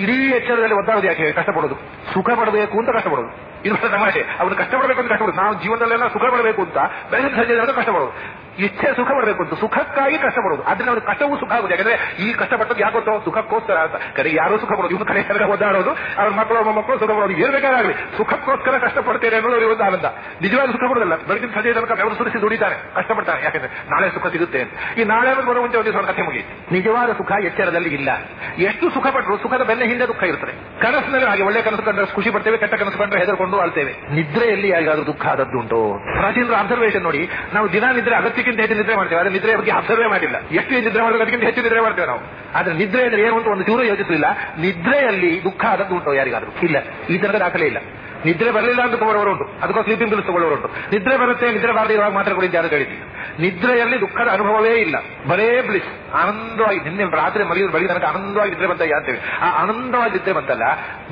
ಇಡೀ ಎಚ್ಚರದಲ್ಲಿ ಒದ್ದಾಡೋದು ಯಾಕೆ? ಕಷ್ಟಪಡೋದು. ಸುಖ ಪಡಬೇಕು ಅಂತ ಕಷ್ಟಪಡೋದು. ಇದು ಬಹಳ ತಮಾಷೆ ಅವನು ಕಷ್ಟಪಡಬೇಕು ಅಂತ ಕಷ್ಟಪಡೋದು. ನಾವು ಜೀವನದಲ್ಲೆಲ್ಲ ಸುಖ ಪಡಬೇಕು ಅಂತ. ಬೆಳಗಿನ ಸಂಜೆ ಕಷ್ಟಪಡೋದು. ಇಚ್ಛೆ ಸುಖ ಪಡಬೇಕು ಅಂತ ಸುಖಕ್ಕಾಗಿ ಕಷ್ಟಪಡೋದು. ಆದ್ರೆ ಅವ್ರಿಗೆ ಕಷ್ಟವೂ ಸುಖ ಆಗುದು ಯಾಕಂದ್ರೆ ಈ ಕಷ್ಟಪಟ್ಟದ್ದು ಯಾಕೆ ಗೊತ್ತೋ? ಸುಖಕ್ಕೋಸ್ಕರ ಅಂತ. ಕರೆ ಯಾರು ಸುಖ ಪಡೋದು. ಇವನು ಕಡೆ ಕಡೆ ಒದ್ದಾಡೋದು ಅವ್ರ ಮಕ್ಕಳು ಮಕ್ಕಳು ಸುಖ ಪಡೋದು. ಏನ್ ಬೇಕಾಗಲಿ ಸುಖಕ್ಕೋಸ್ಕರ ಕಷ್ಟಪಡ್ತೇನೆ ಅನ್ನೋದು ಒಂದು ಆನಂದ. ನಿಜವಾದ ಸುಖ ಪಡೋದಿಲ್ಲ. ಬೆಳಗಿನ ಸಂಜೆ ತನಕ ಬೆವರು ಸುರಿಸಿ ದುಡಿತಾರೆ. ಕಷ್ಟಪಡ್ತಾರೆ. ಯಾಕಂದ್ರೆ ನಾಳೆ ಸುಖ ಸಿಗುತ್ತೆ ಅಂತ. ಈ ನಾಳೆ ಬರೋ ಮುಂಚೆ ಒಂದು ಕಥೆ ಮುಗಿ ನಿಜವಾದ ಸುಖ ಎಚ್ಚರದಲ್ಲಿ ಇಲ್ಲ. ಎಷ್ಟು ಸುಖ ಪಟ್ಟರು ಸುಖದ ಬೆನ್ನ ಹಿಂದೆ ದುಃಖ ಇರುತ್ತೆ ಕನಸಿನಲ್ಲಿ ಹಾಗೆ ಒಳ್ಳೆ ಕನಸು ಕಂಡ್ರೆ ಖುಷಿ ಪಡ್ತೇವೆ, ಕೆಟ್ಟ ಕನಸು ಕಂಡ್ರೆ ಹೆದರ್ಕೊಂಡು ಅಳ್ತೇವೆ ನಿದ್ರೆಯಲ್ಲಿ ಯಾರಿಗಾದ್ರೂ ದುಃಖ ಆದದ್ದುಂಟು ಪ್ರಾಚೀನರ ಅಬ್ಸರ್ವೇಷನ್ ನೋಡಿ, ನಾವು ದಿನ ನಿದ್ರೆ ಅಗತ್ಯಕ್ಕಿಂತ ಹೆಚ್ಚು ನಿದ್ರೆ ಮಾಡ್ತೇವೆ, ಆದ್ರೆ ನಿದ್ರೆ ಬಗ್ಗೆ ಅಬ್ಸರ್ವೇ ಮಾಡಿಲ್ಲ. ಎಷ್ಟು ನಿದ್ರೆ ಮಾಡೋದು ಅದಕ್ಕಿಂತ ಹೆಚ್ಚು ನಿದ್ರೆ ಮಾಡ್ತೇವೆ ನಾವು. ಆದ್ರೆ ನಿದ್ರೆ ಅಂದ್ರೆ ಏನು ಅಂತ ಒಂದು ಚೂರು ಯೋಚಿಸಲಿಲ್ಲ ನಿದ್ರೆಯಲ್ಲಿ ದುಃಖ ಆದದ್ದು ಉಂಟು ಯಾರಿಗಾದ್ರೂ? ಇಲ್ಲ. ಈ ತರದ ದಾಖಲೆ ಇಲ್ಲ. ನಿದ್ರೆ ಬರಲಿಲ್ಲ ಅಂತ ತಗೊಳ್ಳೋರುಂಟು ಅದಕ್ಕೋ ಸ್ಲೀಪಿಂಗ್ ಪಿಲ್ಸ್ ತಗೊಳ್ಳೋರುಂಟು ನಿದ್ರೆ ಬರುತ್ತೆ, ನಿದ್ರೆ ಬಾರದೆ ಇರುವಾಗ ಮಾತ್ರ ಕೊಡಿ ಯಾರು ನಿದ್ರೆಯಲ್ಲಿ ದುಃಖದ ಅನುಭವವೇ ಇಲ್ಲ. ಬರೇ ಬ್ಲಿಸ್ ಆನಂದವಾಗಿ ನಿನ್ನೆ ರಾತ್ರಿ ಮಲಗಿದ ಬಳಿ ನನಗೆ ಆನಂದವಾಗಿ ನಿದ್ರೆ ಬಂತ ಯಾಕೆ ಆ ಆನಂದವಾಗಿ ನಿದ್ರೆ ಬಂತಲ್ಲ,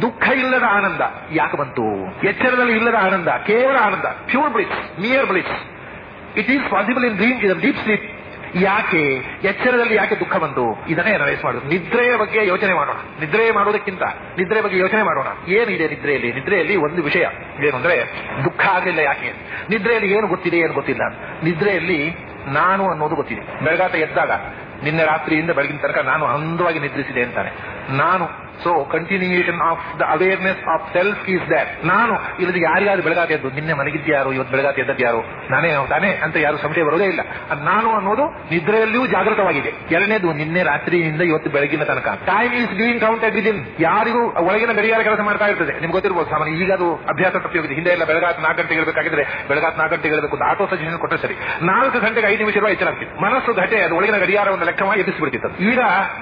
ದುಃಖ ಇಲ್ಲದ ಆನಂದ ಯಾಕೆ ಬಂತು? ಎಚ್ಚರದಲ್ಲಿ ಇಲ್ಲದ ಆನಂದ, ಕೇವಲ ಆನಂದ pure bliss near bliss it is possible in dream in deep sleep ಯಾಕೆ, ಎಚ್ಚರದಲ್ಲಿ ಯಾಕೆ ದುಃಖ ಬಂತು ಇದನ್ನೇ ಅನಲೈಸ್ ಮಾಡೋದು. ನಿದ್ರೆಯ ಬಗ್ಗೆ ಯೋಚನೆ ಮಾಡೋಣ. ನಿದ್ರೆ ಮಾಡೋದಕ್ಕಿಂತ ನಿದ್ರೆ ಬಗ್ಗೆ ಯೋಚನೆ ಮಾಡೋಣ. ಏನಿದೆ ನಿದ್ರೆಯಲ್ಲಿ? ನಿದ್ರೆಯಲ್ಲಿ ಒಂದು ವಿಷಯ. ಏನು ಅಂದ್ರೆ, ದುಃಖ ಆಗಲಿಲ್ಲ ಯಾಕೆ? ನಿದ್ರೆಯಲ್ಲಿ ಏನು ಗೊತ್ತಿದೆ, ಏನು ಗೊತ್ತಿಲ್ಲ. ನಿದ್ರೆಯಲ್ಲಿ ನಾನು ಅನ್ನೋದು ಗೊತ್ತಿದೆ. ಬೆಳಗಾತ ಎದ್ದಾಗ, ನಿನ್ನೆ ರಾತ್ರಿಯಿಂದ ಬೆಳಗಿನ ತನಕ ನಾನು ಅಂದವಾಗಿ ನಿದ್ರಿಸಿದೆ ಅಂತಾನೆ. ನಾನು so continuation of the awareness of self is that ನಾನು ಇಲ್ಲದ ಯಾರಿಗಾದ್ರು ಬೆಳಗಾತಿ ಎದ್ದು, ನಿನ್ನೆ ಮಲಗಿದ್ಯಾರು ಇವತ್ತು ಬೆಳಗಾತ ಎದ್ದದ್ದು ಯಾರು? ನಾನೇ ತಾನೇ ಅಂತ ಯಾರು ಸಂಶಯ ಬರೋದೇ ಇಲ್ಲ. ನಾನು ಅನ್ನೋದು ನಿದ್ರೆಯಲ್ಲಿಯೂ ಜಾಗೃತವಾಗಿದೆ. ಎರಡನೇದು, ನಿನ್ನೆ ರಾತ್ರಿಯಿಂದ ಇವತ್ತು ಬೆಳಗಿನ ತನಕ. Time is being counted within ಯಾರಿಗೂ ಒಳಗಿನ ಗಡಿಯಾರ ಕೆಲಸ ಮಾಡ್ತಾ ಇರ್ತದೆ. ನಿಮ್ಗೆ ಗೊತ್ತಿರ್ಬೋದು, ಸಾಮಾನ್ಯ ಈಗ ಅದು ಅಭ್ಯಾಸ ತಪ್ಪಿಹೋಗಿದೆ ಹಿಂದೆ ಎಲ್ಲ ಬೆಳಗಾತ ನಾಲ್ಕು ಗಂಟೆಗೆ ಇರಬೇಕಾಗಿದ್ರೆ ಬೆಳಗಾತ ನಾಲ್ಕು ಗಂಟೆಗೆ ಇರಬೇಕು ಅಂತ ಆಟೋ ಸಜೆಷನ್ ಕೊಟ್ಟರೆ ಸರಿ. ನಾಲ್ಕು ಗಂಟೆಗೆ ಐದು ನಿಮಿಷ ಇರುವ ಎಚ್ಚರ ಆಗ್ತಿತ್ತು ಮನಸ್ಸು ಘಟೆ, ಅದು ಒಳಗಿನ ಗಡಿಯಾರವನ್ನು ಲೆಕ್ಕ ಮಾಡಿ ಎಬ್ಬಿಸ್ಬಿಡ್ತಿತ್ತು. ಈಗ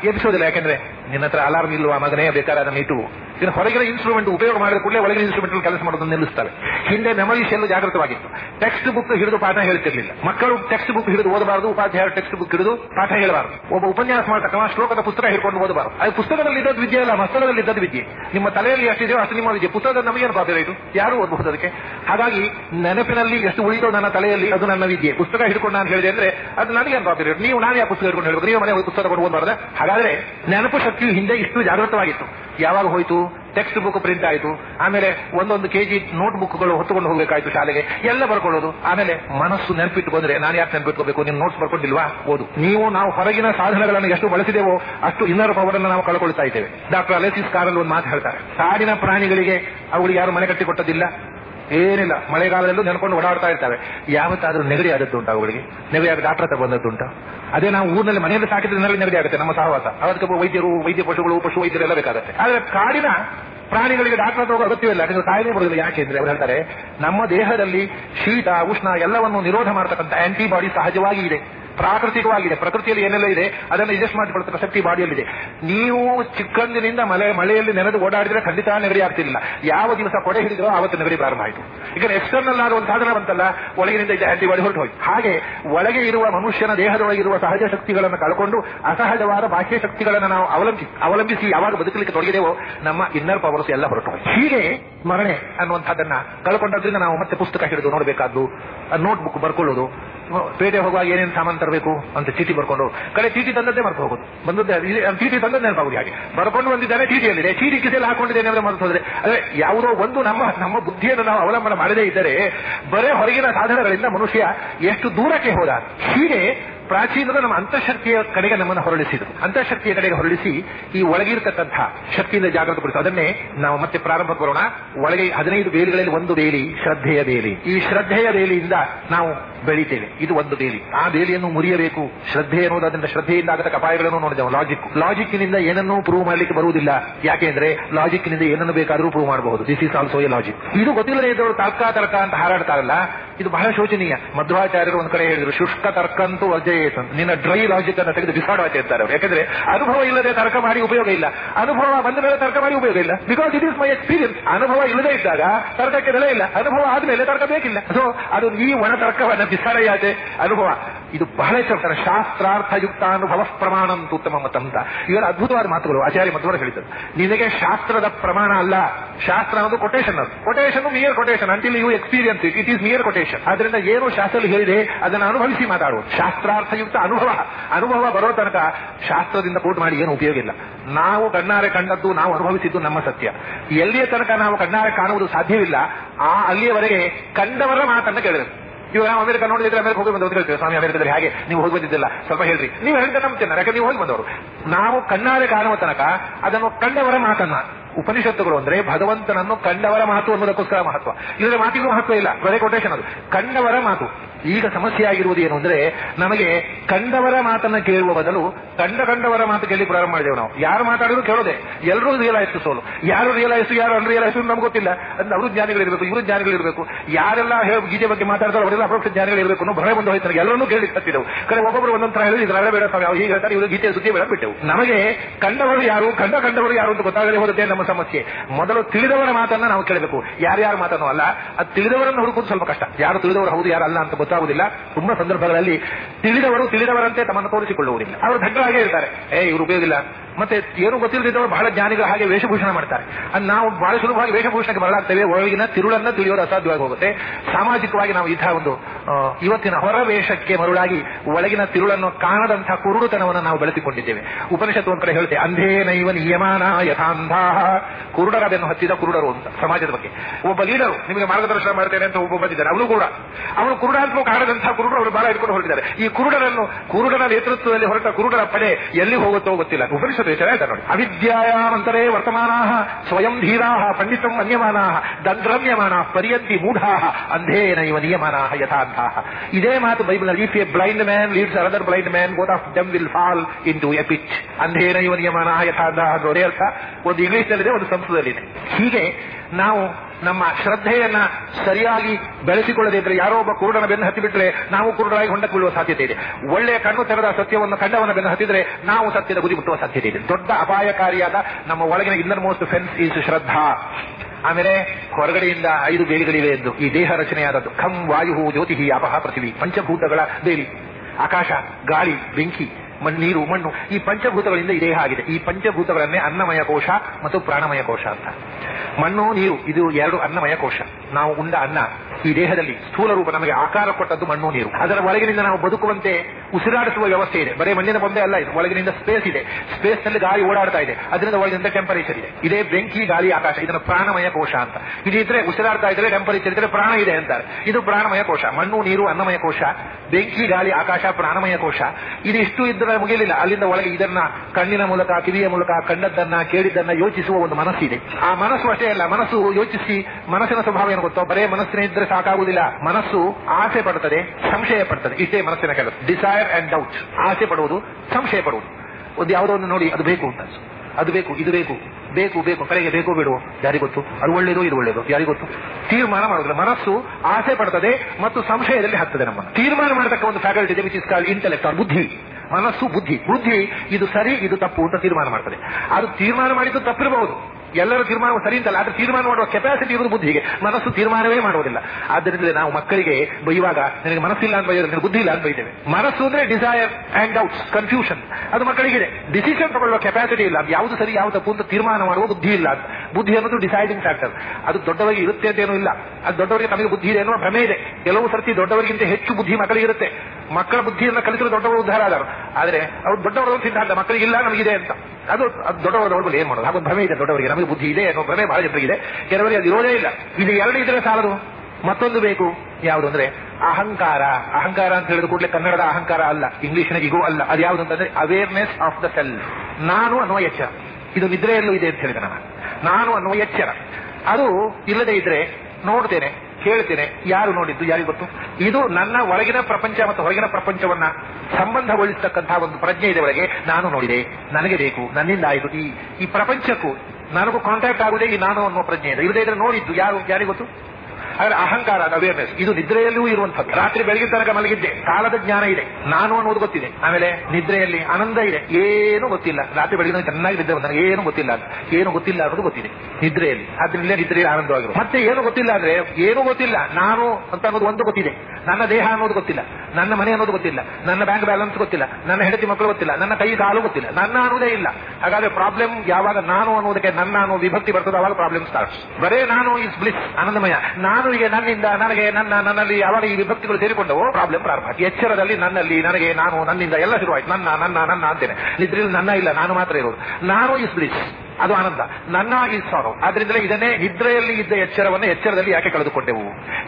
ಎಬ್ಬಿಸೋದಿಲ್ಲ, ಯಾಕಂದ್ರೆ ನಿನ್ನ ಹತ್ರ ಅಲಾರ್ಮ್ ಇಲ್ವಾ ಮಗನೇ? ಬೇಕಾದ್ರೆ ಅದನ್ನು ಇಟ್ಟು, ಇನ್ನು ಹೊರಗಿನ ಇನ್ಸ್ಟ್ರೂಮೆಂಟ್ ಉಪಯೋಗ ಮಾಡಿದ ಕೂಡಲೇ ಒಳಗಿನ ಇನ್ಸ್ಟ್ರೂಮೆಂಟ್ ಕೆಲಸ ಮಾಡೋದನ್ನು ನಿಲ್ಲಿಸ್ತವೆ ಹಿಂದೆ ಮೆಮೊರಿ ಶೆಲ್ ಜಾಗೃತವಾಗಿತ್ತು. ಟೆಕ್ಸ್ಟ್ ಬುಕ್ ಹಿಡಿದು ಪಾಠ ಹೇಳ್ತಿರ್ಲಿಲ್ಲ. ಮಕ್ಕಳು ಟೆಕ್ಸ್ಟ್ ಬುಕ್ ಹಿಡಿದು ಓದಬಾರದು ಉಪಾಧ್ಯಾಯ ಟೆಕ್ಸ್ಟ್ ಬುಕ್ ಹಿಡಿದು ಪಾಠ ಹೇಳಬಾರದು. ಒಬ್ಬ ಉಪನ್ಯಾಸ ಮಾಡತಕ್ಕ ಶ್ಲೋಕದ ಪುಸ್ತಕ ಹಿಡ್ಕೊಂಡು ಓದಬಾರದು. ಅದು ಪುಸ್ತಕದಲ್ಲಿ ಇದ್ದದ್ದು ವಿದ್ಯೆ ಅಲ್ಲ, ಮಸ್ತಕದಲ್ಲಿ ಇದ್ದದ್ದು ವಿದ್ಯೆ. ನಿಮ್ಮ ತಲೆಯಲ್ಲಿ ಎಷ್ಟಿದೆಯೋ ಅಷ್ಟು ನಿಮ್ಮ ವಿದ್ಯೆ. ಪುಸ್ತಕದ ನಮಗೇನು ಇದು? ಯಾರು ಓದಬಹುದು ಅದಕ್ಕೆ? ಹಾಗಾಗಿ ನೆನಪಿನಲ್ಲಿ ಎಷ್ಟು ಉಳಿದೋ ನನ್ನ ತಲೆಯಲ್ಲಿ ಅದು ನನ್ನ ವಿದ್ಯೆ. ಪುಸ್ತಕ ಹಿಡ್ಕೊಂಡು ನಾನು ಹೇಳಿದೆ ಅಂದ್ರೆ ಅದು ನನಗೇನು ಕಾಪಿರೈಟ್ ನೀವು ನಾನು ಯಾವ ಪುಸ್ತಕ ಹಿಡ್ಕೊಂಡು ಹೇಳ್ಬೇಕು. ನೀವು ಮನೆ ಪುಸ್ತಕ ಓದಬಾರ್ದ? ಹಾಗಾದ್ರೆ ನೆನಪು ಶಕ್ತಿಯು ಹಿಂದೆ ಇಷ್ಟು ಜಾಗೃತವಾಗಿತ್ತು ಯಾವಾಗ ಹೋಯ್ತು? ಟೆಕ್ಸ್ಟ್ ಬುಕ್ ಪ್ರಿಂಟ್ ಆಯಿತು. ಆಮೇಲೆ ಒಂದೊಂದು ಕೆಜಿ ನೋಟ್ ಬುಕ್ಗಳು ಹೊತ್ತುಕೊಂಡು ಹೋಗಬೇಕಾಯ್ತು ಶಾಲೆಗೆ. ಎಲ್ಲ ಬರ್ಕೊಳ್ಳೋದು. ಆಮೇಲೆ ಮನಸ್ಸು ನೆನಪಿಟ್ಟು ಬಂದ್ರೆ ನಾನು ಯಾಕೆ ನೆನಪಿಟ್ಕೋಬೇಕು? ನೀವು ನೋಟ್ಸ್ ಬರ್ಕೊಂಡಿಲ್ವಾ? ಓದು. ನೀವು ನಾವು ಹೊರಗಿನ ಸಾಧನಗಳನ್ನು ಎಷ್ಟು ಬಳಸಿದೆವೋ ಅಷ್ಟು ಇನ್ನರ್ ಪವರ್ ಅನ್ನು ನಾವು ಕಳ್ಕೊಳ್ತಾ ಇದ್ದೇವೆ. ಡಾಕ್ಟರ್ ಅಲೆಸಿಸ್ ಕಾರಲ್ಲಿ ಒಂದು ಮಾತು ಹೇಳ್ತಾರೆ. ಕಾಡಿನ ಪ್ರಾಣಿಗಳಿಗೆ ಅವುಗಳಿಗೆ ಯಾರು ಮನೆ ಕಟ್ಟಿ ಕೊಟ್ಟದಿಲ್ಲ ಏನಿಲ್ಲ, ಮಳೆಗಾಲದಲ್ಲೂ ನೆನ್ಕೊಂಡು ಓಡಾಡ್ತಾ ಇರ್ತವೆ. ಯಾವತ್ತಾದ್ರೂ ನೆಗಡಿ ಆದದ್ದು ಉಂಟು ಅವುಗಳಿಗೆ ನೆಗಡಿ ಆಗ ಡಾಕ್ಟರ್ ಹತ್ರ ಬಂದದ್ದುಂಟು ಅದೇ ನಾವು ಊರಿನಲ್ಲಿ ಮನೆಯಲ್ಲಿ ಸಾಕಿದ್ರೆ ನೆಗಡಿ ಆಗುತ್ತೆ ನಮ್ಮ ಸಹವಾಸ. ಅದಕ್ಕೆ ವೈದ್ಯರು, ವೈದ್ಯ ಪಶುಗಳು, ಪಶು ವೈದ್ಯರೆಲ್ಲ ಬೇಕಾಗುತ್ತೆ. ಆದ್ರೆ ಕಾಡಿನ ಪ್ರಾಣಿಗಳಿಗೆ ಡಾಕ್ಟರ್ ಹತ್ರ ಹೋಗೋ ಅಗತ್ಯವಿಲ್ಲ ಯಾಕಂದ್ರೆ ಕಾಯಿಲೆ ಬರುವುದಿಲ್ಲ. ಯಾಕೆ ಅಂದ್ರೆ ಅವ್ರು ಹೇಳ್ತಾರೆ, ನಮ್ಮ ದೇಹದಲ್ಲಿ ಶೀತ, ಉಷ್ಣ ಎಲ್ಲವನ್ನು ನಿರೋಧ ಮಾಡತಕ್ಕಂಥ ಆಂಟಿಬಾಡಿ ಸಹಜವಾಗಿ ಇದೆ. ಪ್ರಾಕೃತಿಕವಾಗಿದೆ. ಪ್ರಕೃತಿಯಲ್ಲಿ ಏನೆಲ್ಲ ಇದೆ ಅದನ್ನು ಅಡ್ಜಸ್ಟ್ ಮಾಡಿಕೊಳ್ಳುತ್ತೆ ಶಕ್ತಿ ಬಾಡಿಯಲ್ಲಿದೆ ನೀವು ಚಿಕ್ಕಂದಿನಿಂದ ಮಳೆ, ಮಳೆಯಲ್ಲಿ ನೆನೆದು ಓಡಾಡಿದ್ರೆ ಖಂಡಿತ ನೆಗಡಿ ಆಗ್ತಿಲ್ಲ ಯಾವ ದಿವಸ ಕೊಡೆ ಹಿಡಿದ್ರೋ ಆವತ್ತು ನೆಗಡಿ ಪ್ರಾರಂಭ ಆಯಿತು. ಈಗ ಎಕ್ಸ್ಟರ್ನಲ್ ಆದ ಒಂದು ಸಾಧನ ಬಂತಲ್ಲ, ಒಳಗಿನಿಂದ ಇದೆ ಆಂಟಿಬಾಡಿ ಹೊರಟು ಹೋಯ್ತು. ಹಾಗೆ ಒಳಗೆ ಇರುವ ಮನುಷ್ಯನ ದೇಹದೊಳಗಿರುವ ಸಹಜ ಶಕ್ತಿಗಳನ್ನು ಕಳ್ಕೊಂಡು ಅಸಹಜವಾದ ಬಾಹ್ಯ ಶಕ್ತಿಗಳನ್ನು ನಾವು ಅವಲಂಬಿಸಿ ಅವಲಂಬಿಸಿ ಯಾವಾಗ ಬದುಕಲಿಕ್ಕೆ ತೊಡಗಿದೆವೋ, ನಮ್ಮ ಇನ್ನರ್ ಪವರ್ಸ್ ಎಲ್ಲ ಹೊರಟು ಹೀಗೆ ಸ್ಮರಣೆ ಅನ್ನುವಂಥದ್ದನ್ನ ಕಳ್ಕೊಂಡದ್ರಿಂದ ನಾವು ಮತ್ತೆ ಪುಸ್ತಕ ಹಿಡಿದು ನೋಡಬೇಕಾದ್ದು ನೋಟ್ ಬುಕ್ ಬರ್ಕೊಳ್ಳೋದು ಪೇಟೆ ಹೋಗುವಾಗ ಏನೇನು ಸಾಮಾನು ತರಬೇಕು ಅಂತ ಚೀಟಿ ಬರ್ಕೊಂಡು ಕಡೆ ಚೀಟಿ ತಂದದ್ದೇ ಮರ್ತು ಹೋಗುದು. ಬಂದದ್ದೇ ಚೀಟಿ ತಂದದ್ದು ನೆನಪಾಗುದು ಹಾಗೆ ಬರ್ಕೊಂಡು ಬಂದಿದ್ದಾನೆ ಚೀಟಿಯಲ್ಲಿದೆ ಚೀಟಿ ಕಿಸೆಯಲ್ಲಿ ಹಾಕೊಂಡಿದ್ದೇನೆ ಅಂದ್ರೆ ಮರೆತು ಹೋದ್ರೆ. ಅದೇ, ಯಾವುದೋ ಒಂದು ನಮ್ಮ ನಮ್ಮ ಬುದ್ಧಿಯನ್ನು ನಾವು ಅವಲಂಬನೆ ಮಾಡದೇ ಇದ್ದರೆ ಬರೇ ಹೊರಗಿನ ಸಾಧನಗಳಿಂದ ಮನುಷ್ಯ ಎಷ್ಟು ದೂರಕ್ಕೆ ಹೋದ? ಹೀಗೆ ಪ್ರಾಚೀನರು ನಮ್ಮ ಅಂತಃಶಕ್ತಿಯ ಕಡೆಗೆ ನಮ್ಮನ್ನು ಹೊರಳಿಸಿದ್ರು. ಅಂತಃಶಕ್ತಿಯ ಕಡೆಗೆ ಹೊರಳಿಸಿ ಈ ಒಳಗಿರ್ತಕ್ಕಂಥ ಶಕ್ತಿಯಿಂದ ಜಾಗೃತಪಡಿಸಿ ಅದನ್ನೇ ನಾವು ಮತ್ತೆ ಪ್ರಾರಂಭ ಬರೋಣ. ಒಳಗೆ ಹದಿನೈದು ಬೇಲಿಗಳಲ್ಲಿ ಒಂದು ಬೇಲಿ, ಶ್ರದ್ಧೆಯ ಬೇಲಿ. ಈ ಶ್ರದ್ಧೆಯ ಬೇಲಿಯಿಂದ ನಾವು ಬೆಳಿತೇವೆ. ಇದು ಒಂದು ಬೇಲಿ. ಆ ಬೇಲಿಯನ್ನು ಮುರಿಯಬೇಕು. ಶ್ರದ್ಧೆ ಅನ್ನೋದು ಅದರಿಂದ ಶ್ರದ್ಧೆಯಿಂದ ಆಗತಕ್ಕ ಅಪಾಯಗಳನ್ನು ನೋಡಿದೆವು. ಲಾಜಿಕ್ ಲಾಜಿಕ್ನಿಂದ ಏನನ್ನೂ ಪ್ರೂವ್ ಮಾಡಲಿಕ್ಕೆ ಬರುವುದಿಲ್ಲ. ಯಾಕೆಂದ್ರೆ ಲಾಜಿಕ್ನಿಂದ ಏನನ್ನು ಬೇಕಾದರೂ ಪ್ರೂವ್ ಮಾಡಬಹುದು. This is also a logic ಇದು ಗೊತ್ತಿಲ್ಲದೆ ಇದ್ದವರು ತರ್ಕ ತರ್ಕ ಅಂತ ಹಾರಾಡ್ತಾರಲ್ಲ. ಇದು ಬಹಳ ಶೋಚನೀಯ. ಮಧ್ವಾಚಾರ್ಯರು ಒಂದ್ ಕಡೆ ಹೇಳಿದ್ರು, ಶುಷ್ಕ ತರ್ಕಂತೂ ಅಜಯೇತ್ ಅಂತ. ನಿನ್ನ ಡ್ರೈ ಲಾಜಿಕ್ ಅನ್ನು ತೆಗೆದು ಬಿಸಾಡುವಂತೆ ಇರ್ತಾರೆ ಯಾಕಂದ್ರೆ ಅನುಭವ ಇಲ್ಲದೆ ತರ್ಕ ಮಾಡಿ ಉಪಯೋಗ ಇಲ್ಲ. ಅನುಭವ ಬಂದ ಮೇಲೆ ತರ್ಕ ಮಾಡಿ ಉಪಯೋಗ ಇಲ್ಲ. Because it is my experience ಅನುಭವ ಇಲ್ಲದೆ ಇದ್ದಾಗ ತರ್ಕಕ್ಕೆ ಬೆಲೆ ಇಲ್ಲ. ಅನುಭವ ಆದ್ಮೇಲೆ ತರ್ಕ ಬೇಕಿಲ್ಲ. ಸೊ ಅದು ಈ ಒಣ ತರ್ಕವನ್ನ ಬಿಸಾಡೆಯಾದೆ ಅನುಭವ. ಇದು ಬಹಳ ಹೇಳ್ತಾರೆ ಶಾಸ್ತ್ರಾರ್ಥಯುಕ್ತ ಅನುಭವ ಪ್ರಮಾಣ ಅಂತ ಉತ್ತಮ ಮತ ಅಂತ. ಇವರ ಅದ್ಭುತವಾದ ಮಾತುಗಳು. ಆಚಾರ್ಯ ಮಧ್ವರು ಹೇಳಿದರು ನಿನಗೆ ಶಾಸ್ತ್ರದ ಪ್ರಮಾಣ ಅಲ್ಲ. ಶಾಸ್ತ್ರ ಅನ್ನೋದು ಕೊಟೇಶನ್ ಅದು. Quotation mere quotation until you experience it it is mere quotation ಅದರಿಂದ ಏನು ಶಾಸ್ತ್ರ ಹೇಳಿದೆ, ಅದನ್ನು ಅನುಭವಿಸಿ ಮಾತಾಡುವುದು. ಶಾಸ್ತ್ರಾರ್ಥಯುಕ್ತ ಅನುಭವ. ಅನುಭವ ಬರೋ ತನಕ ಶಾಸ್ತ್ರದಿಂದ ಕೋಟ್ ಮಾಡಿ ಏನು ಉಪಯೋಗ ಇಲ್ಲ. ನಾವು ಕಣ್ಣಾರೆ ಕಂಡದ್ದು, ನಾವು ಅನುಭವಿಸಿದ್ದು ನಮ್ಮ ಸತ್ಯ. ಎಲ್ಲಿಯ ತನಕ ನಾವು ಕಣ್ಣಾರೆ ಕಾಣುವುದು ಸಾಧ್ಯವಿಲ್ಲ, ಆ ಅಲ್ಲಿಯವರೆಗೆ ಕಂಡವರ ಮಾತನ್ನು ಕೇಳಬೇಕು ಇವಾಗ ನಾವು ಅಮೆರಿಕ ನೋಡಿದ್ರೆ ಅಮೆರಿಕ ಹೋಗಿ ಬಂದವರು ಕೇಳ್ತೀವಿ. ಸ್ವಾಮಿ, ಅಮೆರಿಕದಲ್ಲಿ ಹಾಗೆ? ನೀವು ಹೋಗಿ ಬಂದಿದ್ದಿಲ್ಲ. ಸ್ವಲ್ಪ ಹೇಳ್ರಿ. ನೀವು ಹೇಳಿದ್ರೆ ನಮ್ಮ ಯಾಕಂದ್ರೆ ನೀವು ಹೋಗಿ ಬಂದವರು? ನಾವು ಕಣ್ಣಾರೆ ಕಾಣುವ ತನಕ ಅದನ್ನು ಕಂಡವರ ಮಾತನ್ನ. ಉಪನಿಷತ್ತುಗಳು ಅಂದ್ರೆ ಭಗವಂತನನ್ನು ಕಂಡವರ ಮಾತು ಅನ್ನೋದಕ್ಕೋಸ್ಕರ ಮಹತ್ವ. ಇದರ ಮಾತಿಗೂ ಮಹತ್ವ ಇಲ್ಲ. ಬರೇ ಕೊಟೇಶನ್ ಅದು. ಕಂಡವರ ಮಾತು. ಈಗ ಸಮಸ್ಯೆ ಆಗಿರುವುದು ಏನು ಅಂದ್ರೆ ನಮಗೆ ಕಂಡವರ ಮಾತನ್ನ ಕೇಳುವ ಬದಲು ಕಂಡ ಕಂಡವರ ಮಾತು ಕೇಳಿ ಪ್ರಾರಂಭ ಮಾಡಿದೆವು ನಾವು. ಯಾರು ಮಾತಾಡಿದ್ರು ಕೇಳೋದೆ. ಎಲ್ಲರೂ ರಿಯಲೈಸ್ ಸೋಲು. ಯಾರು ರಿಯಲೈಸ್ ಯಾರು ಅನ್ರಿಯಲೈಸ್ ನಮ್ಗೆ ಗೊತ್ತಿಲ್ಲ. ಅಂದ್ರೆ ಅವರು ಜ್ಞಾನಿಗಳಿರ್ಬೇಕು, ಇವರು ಜ್ಞಾನಿಗಳಿರಬೇಕು. ಯಾರೆಲ್ಲ ಗೀತೆ ಬಗ್ಗೆ ಮಾತಾಡ್ತಾರೆ ಅವರೆಲ್ಲ ಅಪರೋಕ್ಷ ಜ್ಞಾನಿಗಳಿರಬೇಕು ಅನ್ನೋ ಭಯ ಬಂದು ಹೋಯ್ತು ಎಲ್ಲರೂ ಕೇಳಿ ಕತ್ತಿದೆವು ಕರೆ ಒಬ್ಬೊಬ್ಬರು ಒಂದೊಂದು ತರ ಹೇಳಿ ಇದ್ರ ಬೇಡ ಸ್ವಾಮಿ. ಹೀಗೆ ಹೇಳ್ತಾರೆ ಇವರು ಗೀತೆ ಸುದ್ದಿ ಬೇಡ, ಬಿಟ್ಟೆವು. ನಮಗೆ ಕಂಡವರು ಯಾರು, ಕಂಡ ಕಂಡವರು ಯಾರು ಅಂತ ಗೊತ್ತಾಗದೆ ಹೋದ್ರೆ ನಮ್ಮ ಸಮಸ್ಯೆ ಮೊದಲು ತಿಳಿದವರ ಮಾತನ್ನ ನಾವು ಕೇಳಬೇಕು. ಯಾರ್ಯಾರ ಮಾತನ್ನು ಅಲ್ಲ, ಅದು ತಿಳಿದವರನ್ನು ಹುಡುಕುವುದು ಸ್ವಲ್ಪ ಕಷ್ಟ. ಯಾರು ತಿಳಿದವರು ಹೌದು, ಯಾರು ಅಲ್ಲ ಅಂತ ಗೊತ್ತಾಗುವುದಿಲ್ಲ. ತುಂಬಾ ಸಂದರ್ಭಗಳಲ್ಲಿ ತಿಳಿದವರು ತಿಳಿದವರಂತೆ ತಮ್ಮನ್ನು ತೋರಿಸಿಕೊಳ್ಳುವುದಿಲ್ಲ. ಅವರು ದಡ್ಡರಾಗೇ ಇರ್ತಾರೆ. ಏ, ಇವರು ಉಪಯೋಗ ಇಲ್ಲ ಮತ್ತೆ ಏನು ಗೊತ್ತಿಲ್ಲದಿದ್ದವರು ಬಹಳ ಜ್ಞಾನಿಗಳು ಹಾಗೆ ವೇಷಭೂಷಣ ಮಾಡ್ತಾರೆ. ಅದು ನಾವು ಬಹಳ ಸುಲಭವಾಗಿ ವೇಷಭೂಷಣಕ್ಕೆ ಬರಲಾಗ್ತೇವೆ. ಒಳಗಿನ ತಿರುಳನ್ನ ತಿಳಿಯೋದು ಅಸಾಧ್ಯವಾಗಿ ಹೋಗುತ್ತೆ. ಸಾಮಾಜಿಕವಾಗಿ ನಾವು ಇಂತಹ ಒಂದು ಇವತ್ತಿನ ಹೊರ ವೇಷಕ್ಕೆ ಮರುಳಾಗಿ ಒಳಗಿನ ತಿರುಳನ್ನು ಕಾಣದಂತಹ ಕುರುಡುತನವನ್ನು ನಾವು ಬೆಳೆಸಿಕೊಂಡಿದ್ದೇವೆ. ಉಪನಿಷತ್ತು ಒಂದ್ ಕಡೆ ಹೇಳುತ್ತೆ, ಅಂಧೇ ನೈವ ನಿಯಮಾನ ಯಥಾಂಧ ಕುರುಡರ ಅದನ್ನು ಹತ್ತಿದ ಕುರುಡರು ಅಂತ ಸಮಾಜದ ಬಗ್ಗೆ. ಒಬ್ಬ ಲೀಡರು ನಿಮಗೆ ಮಾರ್ಗದರ್ಶನ ಮಾಡ್ತೇನೆ ಅಂತ ಒಬ್ಬ ಬಂದಿದ್ದಾರೆ. ಅವನು ಕೂಡ, ಅವನು ಕುರುಡಾತ್ಮ ಕಾಣದಂತಹ ಕುರುಡರು ಅವರು ಬಹಳ ಇಟ್ಕೊಂಡು ಹೊರಟಿದ್ದಾರೆ ಈ ಕುರುಡರನ್ನು, ಕುರುಡರ ನೇತೃತ್ವದಲ್ಲಿ ಹೊರಟ ಕುರುಡರ ಪಡೆ ಎಲ್ಲಿ ಹೋಗುತ್ತೋ ಗೊತ್ತಿಲ್ಲ. ಉಪನಿಷತ್ತು ಚೆನ್ನಾಗಿದೆ ನೋಡಿ. ಅವಿದ್ಯಾಯಾಂತರೇ ವರ್ತಮಾನ ಸ್ವಯಂ ಧೀರಾ ಪಂಡಿತಂ ಮನ್ಯಮಾನ ದಂದ್ರಮ್ಯಮಾನ, ಪರ್ಯಂತಿ ಮೂಢಾ ಅಂಧೇನೈವ ನಿಯಮಾನ ಯಥಾಂತ ಇದೇ ಮಾತು Bible if a blind man leads another blind man both of them will fall into a pitch ಅಂಧೇನೈವ ನಿಯಮಾನ ಯಥಾಂತ ಅದೊರೇ ಅರ್ಥ. ಒಂದು ಇಂಗ್ಲಿಷ್ನಲ್ಲಿದೆ ಒಂದು ಸಂಸ್ಕೃತದಲ್ಲಿದೆ. ಹೀಗೆ ನಾವು ನಮ್ಮ ಶ್ರದ್ಧೆಯನ್ನ ಸರಿಯಾಗಿ ಬೆಳೆಸಿಕೊಳ್ಳದೇ ಇದ್ರೆ ಯಾರೋ ಒಬ್ಬ ಕುರುಡನ ಬೆನ್ನು ಹತ್ತಿಬಿಟ್ರೆ ನಾವು ಕುರುಡರಾಗಿ ಹೊಂಡಕೊಳ್ಳುವ ಸಾಧ್ಯತೆ ಇದೆ. ಒಳ್ಳೆಯ ಕಣ್ಣು ತೆರೆದ ಸತ್ಯವನ್ನು ಕಂಡವನ ಬೆನ್ನು ಹತ್ತಿದ್ರೆ ನಾವು ಸತ್ಯದ ಗುರಿ ಮುಟ್ಟುವ ಸಾಧ್ಯತೆ ಇದೆ. ದೊಡ್ಡ ಅಪಾಯಕಾರಿಯಾದ ನಮ್ಮ ಒಳಗಿನ ಇನ್ನರ್ ಮೋಸ್ಟ್ ಫೆನ್ಸ್ ಈಸ್ ಶ್ರದ್ಧಾ. ಆಮೇಲೆ ಹೊರಗಡೆಯಿಂದ ಐದು ಬೇಲಿಗಳಿವೆ ಎಂದು. ಈ ದೇಹ ರಚನೆಯಾದದ್ದು. ಖಂ ವಾಯು ಜ್ಯೋತಿ ಅಪಹ ಪೃಥ್ವಿ. ಪಂಚಭೂತಗಳ ಬೇಲಿ. ಆಕಾಶ, ಗಾಳಿ, ಬೆಂಕಿ ನೀರು, ಮಣ್ಣು, ಈ ಪಂಚಭೂತಗಳಿಂದ ಇದೇ ಆಗಿದೆ. ಈ ಪಂಚಭೂತಗಳನ್ನೇ ಅನ್ನಮಯ ಕೋಶ ಮತ್ತು ಪ್ರಾಣಮಯ ಕೋಶ ಅಂತ. ಮಣ್ಣು, ನೀರು, ಇದು ಎರಡು ಅನ್ನಮಯ ಕೋಶ. ನಾವು ಉಂಡ ಅನ್ನ. ಈ ದೇಹದಲ್ಲಿ ಸ್ಥೂಲ ರೂಪ ನಮಗೆ ಆಕಾರ ಕೊಟ್ಟದ್ದು ಮಣ್ಣು, ನೀರು. ಅದರ ಒಳಗಿನಿಂದ ನಾವು ಬದುಕುವಂತೆ ಉಸಿರಾಡಿಸುವ ವ್ಯವಸ್ಥೆ ಇದೆ. ಬರೀ ಮಣ್ಣಿನ ಬೊಂಬೆ ಅಲ್ಲ ಇದು. ಒಳಗಿನಿಂದ ಸ್ಪೇಸ್ ಇದೆ. ಸ್ಪೇಸ್ನಲ್ಲಿ ಗಾಳಿ ಓಡಾಡ್ತಾ ಇದೆ. ಅದರಿಂದ ಒಳಗಿನಿಂದ ಟೆಂಪರೇಚರ್ ಇದೆ. ಇದೇ ಬೆಂಕಿ, ಗಾಳಿ, ಆಕಾಶ. ಇದನ್ನು ಪ್ರಾಣಮಯ ಕೋಶ ಅಂತ. ಇದಿದ್ರೆ ಉಸಿರಾಡ್ತಾ ಇದ್ರೆ ಟೆಂಪರೇಚರ್ ಇದ್ರೆ ಪ್ರಾಣ ಇದೆ ಅಂತಾರೆ. ಇದು ಪ್ರಾಣಮಯ ಕೋಶ. ಮಣ್ಣು, ನೀರು, ಅನ್ನಮಯ ಕೋಶ. ಬೆಂಕಿ, ಗಾಳಿ, ಆಕಾಶ, ಪ್ರಾಣಮಯ ಕೋಶ. ಇದಿಷ್ಟು ಇದ್ದರೆ ಮುಗಿಯಲಿಲ್ಲ. ಅಲ್ಲಿಂದ ಒಳಗೆ ಇದನ್ನ ಕಣ್ಣಿನ ಮೂಲಕ, ಕಿವಿಯ ಮೂಲಕ ಕಂಡದ್ದನ್ನ ಕೇಳಿದ್ದನ್ನ ಯೋಚಿಸುವ ಒಂದು ಮನಸ್ಸಿದೆ. ಆ ಮನಸ್ಸು ಅಷ್ಟೇ ಅಲ್ಲ, ಮನಸ್ಸು ಯೋಚಿಸಿ ಮನಸ್ಸಿನ ಸ್ವಭಾವ ಏನು ಗೊತ್ತೋ, ಬರೇ ಮನಸ್ಸಿನ ಇದ್ರೆ ಸಾಕಾಗುವುದಿಲ್ಲ. ಮನಸ್ಸು ಆಸೆ ಪಡುತ್ತದೆ ಸಂಶಯ ಪಡ್ತದೆ. ಇಷ್ಟೇ ಮನಸ್ಸಿನ ಕೆಲಸ. ಡಿಸೈರ್ ಅಂಡ್ ಡೌಟ್ ಆಸೆ ಪಡುವುದು, ಸಂಶಯ ಪಡುವುದು. ಒಂದು ಯಾವುದೋ ಒಂದು ನೋಡಿ, ಅದು ಬೇಕು ಅಂತ. ಅದು ಬೇಕು, ಇದು ಬೇಕು. ಬೇಕು ಬೇಕು. ಕಡೆಗೆ ಬೇಕು ಬಿಡುವ ಯಾರಿ ಗೊತ್ತು? ಅದು ಒಳ್ಳೇದು, ಇದು ಒಳ್ಳೇದು? ಯಾರಿ ಗೊತ್ತು? ತೀರ್ಮಾನ ಮಾಡೋದಿಲ್ಲ. ಮನಸ್ಸು ಆಸೆ ಪಡ್ತದೆ ಮತ್ತು ಸಂಶಯದಲ್ಲಿ ಹಾಕ್ತದೆ ನಮ್ಮನ್ನು. ತೀರ್ಮಾನ ಮಾಡತಕ್ಕ ಒಂದು ಫ್ಯಾಕಲ್ಟಿ ಇದೆ ವಿಚ್ ಇಸ್ ಇಂಟೆಲೆಕ್ಟ್ ಬುದ್ಧಿ. ಮನಸ್ಸು, ಬುದ್ಧಿ. ಬುದ್ಧಿ, ಇದು ಸರಿ, ಇದು ತಪ್ಪು ಅಂತ ತೀರ್ಮಾನ ಮಾಡ್ತದೆ. ಅದು ತೀರ್ಮಾನ ಮಾಡಿದ್ದು ತಪ್ಪಿರಬಹುದು. ಎಲ್ಲರ ತೀರ್ಮಾನ ಸರಿ ಅಂತಲ್ಲ, ಆದ್ರೆ ತೀರ್ಮಾನ ಮಾಡುವ ಕೆಪಾಸಿಟಿ ಇರುವುದು ಬುದ್ಧಿಗೆ. ಮನಸ್ಸು ತೀರ್ಮಾನವೇ ಮಾಡುವುದಿಲ್ಲ. ಆದ್ದರಿಂದ ನಾವು ಮಕ್ಕಳಿಗೆ ಬೈಯುವಾಗ, ನನಗೆ ಮನಸ್ಸಿಲ್ಲ ಅಂತ ಬೈಯೋದು ನನಗೆ ಬುದ್ಧಿ ಇಲ್ಲ ಅಂತ ಬೈತೇವೆ. ಮನಸ್ಸು ಅಂದ್ರೆ ಡಿಸೈರ್ ಅಂಡ್ ಡೌಟ್ಸ್ ಕನ್ಫ್ಯೂಷನ್ ಅದು ಮಕ್ಕಳಿಗಿದೆ. ಡಿಸಿಷನ್ ತಗೊಳ್ಳುವ ಕೆಪಾಸಿಟಿ ಇಲ್ಲ. ಅದು ಯಾವುದು ಸರಿ ಯಾವ ತಪ್ಪು ಅಂತ ತೀರ್ಮಾನ ಮಾಡುವ ಬುದ್ಧಿ ಇಲ್ಲ. ಅಂತ ಬುದ್ಧಿ ಅನ್ನೋದು ಡಿಸೈಡಿಂಗ್ ಫ್ಯಾಕ್ಟರ್ ಅದು ದೊಡ್ಡವರಿಗೆ ಇರುತ್ತೆ ಅಂತ ಏನೂ ಇಲ್ಲ. ಅದು ದೊಡ್ಡವರಿಗೆ ತಮಗೆ ಬುದ್ಧಿ ಇದೆ ಅನ್ನೋ ಭ್ರಮೆ ಇದೆ. ಕೆಲವು ಸರ್ತಿ ದೊಡ್ಡವರಿಗಿಂತ ಹೆಚ್ಚು ಬುದ್ಧಿ ಮಕ್ಕಳಿಗೆ ಇರುತ್ತೆ. ಮಕ್ಕಳ ಬುದ್ಧಿಯನ್ನು ಕಲಿಸಲು ದೊಡ್ಡವರು ಉದ್ಧಾರ ಆದರು ಆದರೆ ಅವ್ರು ದೊಡ್ಡವರ ಸಿದ್ಧಾಂತ, ಮಕ್ಕಳಿಗಿಲ್ಲ, ನಮಗಿದೆ ಅಂತ. ಅದು ದೊಡ್ಡವರು ದೊಡ್ಡ ಏನ್ ಮಾಡೋದು? ಹಾಗೊಂದು ಭ್ರಮೆ ಇದೆ ದೊಡ್ಡವರಿಗೆ. ನಮಗೆ ಬುದ್ಧಿ ಇದೆ ಅನ್ನೋ ಭ್ರಮೆ ಬಹಳ ಜನರಿಗೆ ಕೆಲವರಿಗೆ ಅದು ಇರೋದೇ ಇಲ್ಲ. ಇದು ಎರಡು ಇದ್ರೆ ಸಾಲದು. ಮತ್ತೊಂದು ಬೇಕು. ಯಾವುದು ಅಂದ್ರೆ ಅಹಂಕಾರ. ಅಹಂಕಾರ ಅಂತ ಹೇಳಿದ ಕೂಡಲೇ ಕನ್ನಡದ ಅಹಂಕಾರ ಅಲ್ಲ. ಇಂಗ್ಲಿಷಿನ ಇಗೋ ಅಲ್ಲ. ಅದು ಯಾವುದು ಅಂತಂದ್ರೆ ಅವೇರ್ನೆಸ್ ಆಫ್ ದ ಸೆಲ್ ನಾನು ಅನ್ನುವ ಎಚ್ಚರ. ಇದು ನಿದ್ರೆಯಲ್ಲೂ ಇದೆ ಅಂತ ಹೇಳಿದ ನಾನು. ನಾನು ಅನ್ನುವ ಎಚ್ಚರ. ಅದು ಇಲ್ಲದೆ ಇದ್ರೆ ನೋಡ್ತೇನೆ. ಕೇಳ್ತೇನೆ. ಯಾರು ನೋಡಿದ್ದು, ಯಾರಿಗೆ ಗೊತ್ತು? ಇದು ನನ್ನ ಒಳಗಿನ ಪ್ರಪಂಚ ಮತ್ತು ಹೊರಗಿನ ಪ್ರಪಂಚವನ್ನ ಸಂಬಂಧಗೊಳಿಸತಕ್ಕಂತಹ ಒಂದು ಪ್ರಜ್ಞೆ ಇದೆ ಒಳಗೆ ನಾನು ನೋಡಿದೆ. ನನಗೆ ಬೇಕು. ನನ್ನಿಂದ ಆಯಿತು. ಈ ಈ ಪ್ರಪಂಚಕ್ಕೂ ನನಗೂ ಕಾಂಟ್ಯಾಕ್ಟ್ ಆಗುದೇ ಈ ನಾನು ಅನ್ನೋ ಪ್ರಜ್ಞೆ ಇದೆ. ಇದ್ರೆ ನೋಡಿದ್ದು ಯಾರು, ಯಾರಿಗೆ ಹಾಗಾದ್ರೆ ಅಹಂಕಾರ ಅವೇರ್ನೆಸ್ ಇದು ನಿದ್ರೆಯಲ್ಲೂ ಇರುವಂತದ್ದು ರಾತ್ರಿ ಬೆಳಗಿನ ತನಕ ಮಲಗಿದ್ದೆ. ಕಾಲದ ಜ್ಞಾನ ಇದೆ. ನಾನು ಅನ್ನೋದು ಗೊತ್ತಿದೆ. ಆಮೇಲೆ ನಿದ್ರೆಯಲ್ಲಿ ಆನಂದ ಇದೆ. ಏನು ಗೊತ್ತಿಲ್ಲ. ರಾತ್ರಿ ಬೆಳಗ್ಗೆ ಚೆನ್ನಾಗಿ ನಿದ್ದೆ ಬಂದ ಏನು ಗೊತ್ತಿಲ್ಲ ಏನು ಗೊತ್ತಿಲ್ಲ ಅನ್ನೋದು ಗೊತ್ತಿದೆ. ನಿದ್ರೆಯಲ್ಲಿ. ಅದ್ರಲ್ಲೇ ನಿದ್ರೆಯಲ್ಲಿ ಆನಂದವಾಗಿರುವ ಮತ್ತೆ ಏನು ಗೊತ್ತಿಲ್ಲ ಅಂದ್ರೆ ಏನು ಗೊತ್ತಿಲ್ಲ. ನಾನು ಅಂತ ಅನ್ನೋದು ಒಂದು ಗೊತ್ತಿದೆ. ನನ್ನ ದೇಹ ಅನ್ನೋದು ಗೊತ್ತಿಲ್ಲ. ನನ್ನ ಮನೆ ಅನ್ನೋದು ಗೊತ್ತಿಲ್ಲ. ನನ್ನ ಬ್ಯಾಂಕ್ ಬ್ಯಾಲೆನ್ಸ್ ಗೊತ್ತಿಲ್ಲ. ನನ್ನ ಹೆಂಡತಿ ಮಕ್ಕಳು ಗೊತ್ತಿಲ್ಲ. ನನ್ನ ಕೈ ಕಾಲು ಗೊತ್ತಿಲ್ಲ. ನನ್ನ ಅನ್ನೋದೇ ಇಲ್ಲ. ಹಾಗಾದ್ರೆ ಪ್ರಾಬ್ಲಮ್ ಯಾವಾಗ ನಾನು ಅನ್ನೋದಕ್ಕೆ ನನ್ನ ಅನ್ನೋ ವಿಭಕ್ತಿ ಬರ್ತದೆ ಅವಾಗ ಪ್ರಾಬ್ಲಮ್ ಸ್ಟಾರ್ಟ್ಸ್ ಬರೇ ನಾನು ಇಸ್ ಬ್ಲಿಸ್ ಆನಂದಮಯ. ನಾನು ಈಗ ನನ್ನಿಂದ ನನಗೆ ನನ್ನ ನನ್ನಲ್ಲಿ ಯಾವಾಗ ಈ ವಿಭಕ್ತಿಗಳು ಸೇರಿಕೊಂಡವು ಪ್ರಾಬ್ಲಮ್ ಪ್ರಾರಂಭ. ಎಚ್ಚರದಲ್ಲಿ ನನ್ನಲ್ಲಿ ನನಗೆ ನಾನು ನನ್ನಿಂದ ಎಲ್ಲ ಶುರುವಾಯ್ತು. ನನ್ನ ನನ್ನ ನನ್ನ ಅಂತೇನೆ. ನಿದ್ರೆಯಲ್ಲಿ ನನ್ನ ಇಲ್ಲ, ನಾನು ಮಾತ್ರ ಇರೋದು. ನಾನು ಇಸ್ ಬ್ಲಿಸ್ ಅದು ಆನಂದ. ನನ್ನ ಈ ಸಾರೋ ಆದ್ರಿಂದಲೇ ಇದನ್ನೇ ನಿದ್ರೆಯಲ್ಲಿ ಇದ್ದ ಎಚ್ಚರವನ್ನು ಎಚ್ಚರದಲ್ಲಿ ಯಾಕೆ ಕಳೆದುಕೊಂಡೆವು?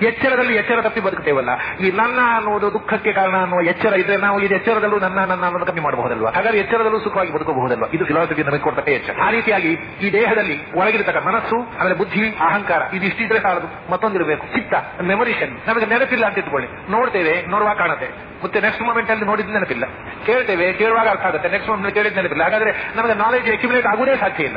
ಎಚ್ಚರದಲ್ಲಿ ಎಚ್ಚರ ತಪ್ಪಿ ಬದುಕುತ್ತೇವಲ್ಲ. ಈ ನನ್ನ ಅನ್ನೋದು ದುಃಖಕ್ಕೆ ಕಾರಣ ಅನ್ನುವ ಎಚ್ಚರ ಇದ್ರೆ ನಾವು ಇದು ಎಚ್ಚರದಲ್ಲೂ ನನ್ನ ನನ್ನ ಅನ್ನೋದು ಕಮ್ಮಿ ಮಾಡಬಹುದಲ್ವಾ? ಹಾಗಾದ್ರೆ ಎಚ್ಚರದಲ್ಲೂ ಸುಖವಾಗಿ ಬದುಕಬಹುದಲ್ವಾ? ಇದು ಫಿಲಾಸಫಿ ನಮಗೆ ಕೊಡ್ತಕ್ಕ ಎಚ್ಚರ. ಆ ರೀತಿಯಾಗಿ ಈ ದೇಹದಲ್ಲಿ ಒಳಗಿರತಕ್ಕ ಮನಸ್ಸು, ಆಮೇಲೆ ಬುದ್ಧಿ, ಅಹಂಕಾರ ಇದು ಇಷ್ಟಿದ್ರೆ ಸಾಲದು. ಮತ್ತೊಂದಿರಬೇಕು. ಚಿತ್ತ ಮೆಮೊರಿಷನ್ ನಮಗೆ ನೆನಪಿಲ್ಲ ಅಂತ ಇಟ್ಕೊಳ್ಳಿ. ನೋಡ್ತೇವೆ ನೋಡುವಾಗ ಕಾಣುತ್ತೆ. ಮತ್ತೆ ನೆಕ್ಸ್ಟ್ ಮೂಮೆಂಟ್ ಅಲ್ಲಿ ನೋಡಿದ ನೆನಪಿಲ್ಲ. ಕೇಳ್ತೇವೆ, ಕೇಳುವಾಗ ಅರ್ಥ ಆಗುತ್ತೆ. ನೆಕ್ಸ್ಟ್ ಮೂಮೆಂಟ್ ಕೇಳಿದ ನೆನಪಿಲ್ಲ. ಹಾಗಾದ್ರೆ ನಮಗೆ ನಾಲೆಜ್ ಅಕ್ಯುಮುಲೇಟ್ ಆಗುವುದೇ ಸಾಧ್ಯ ಇಲ್ಲ.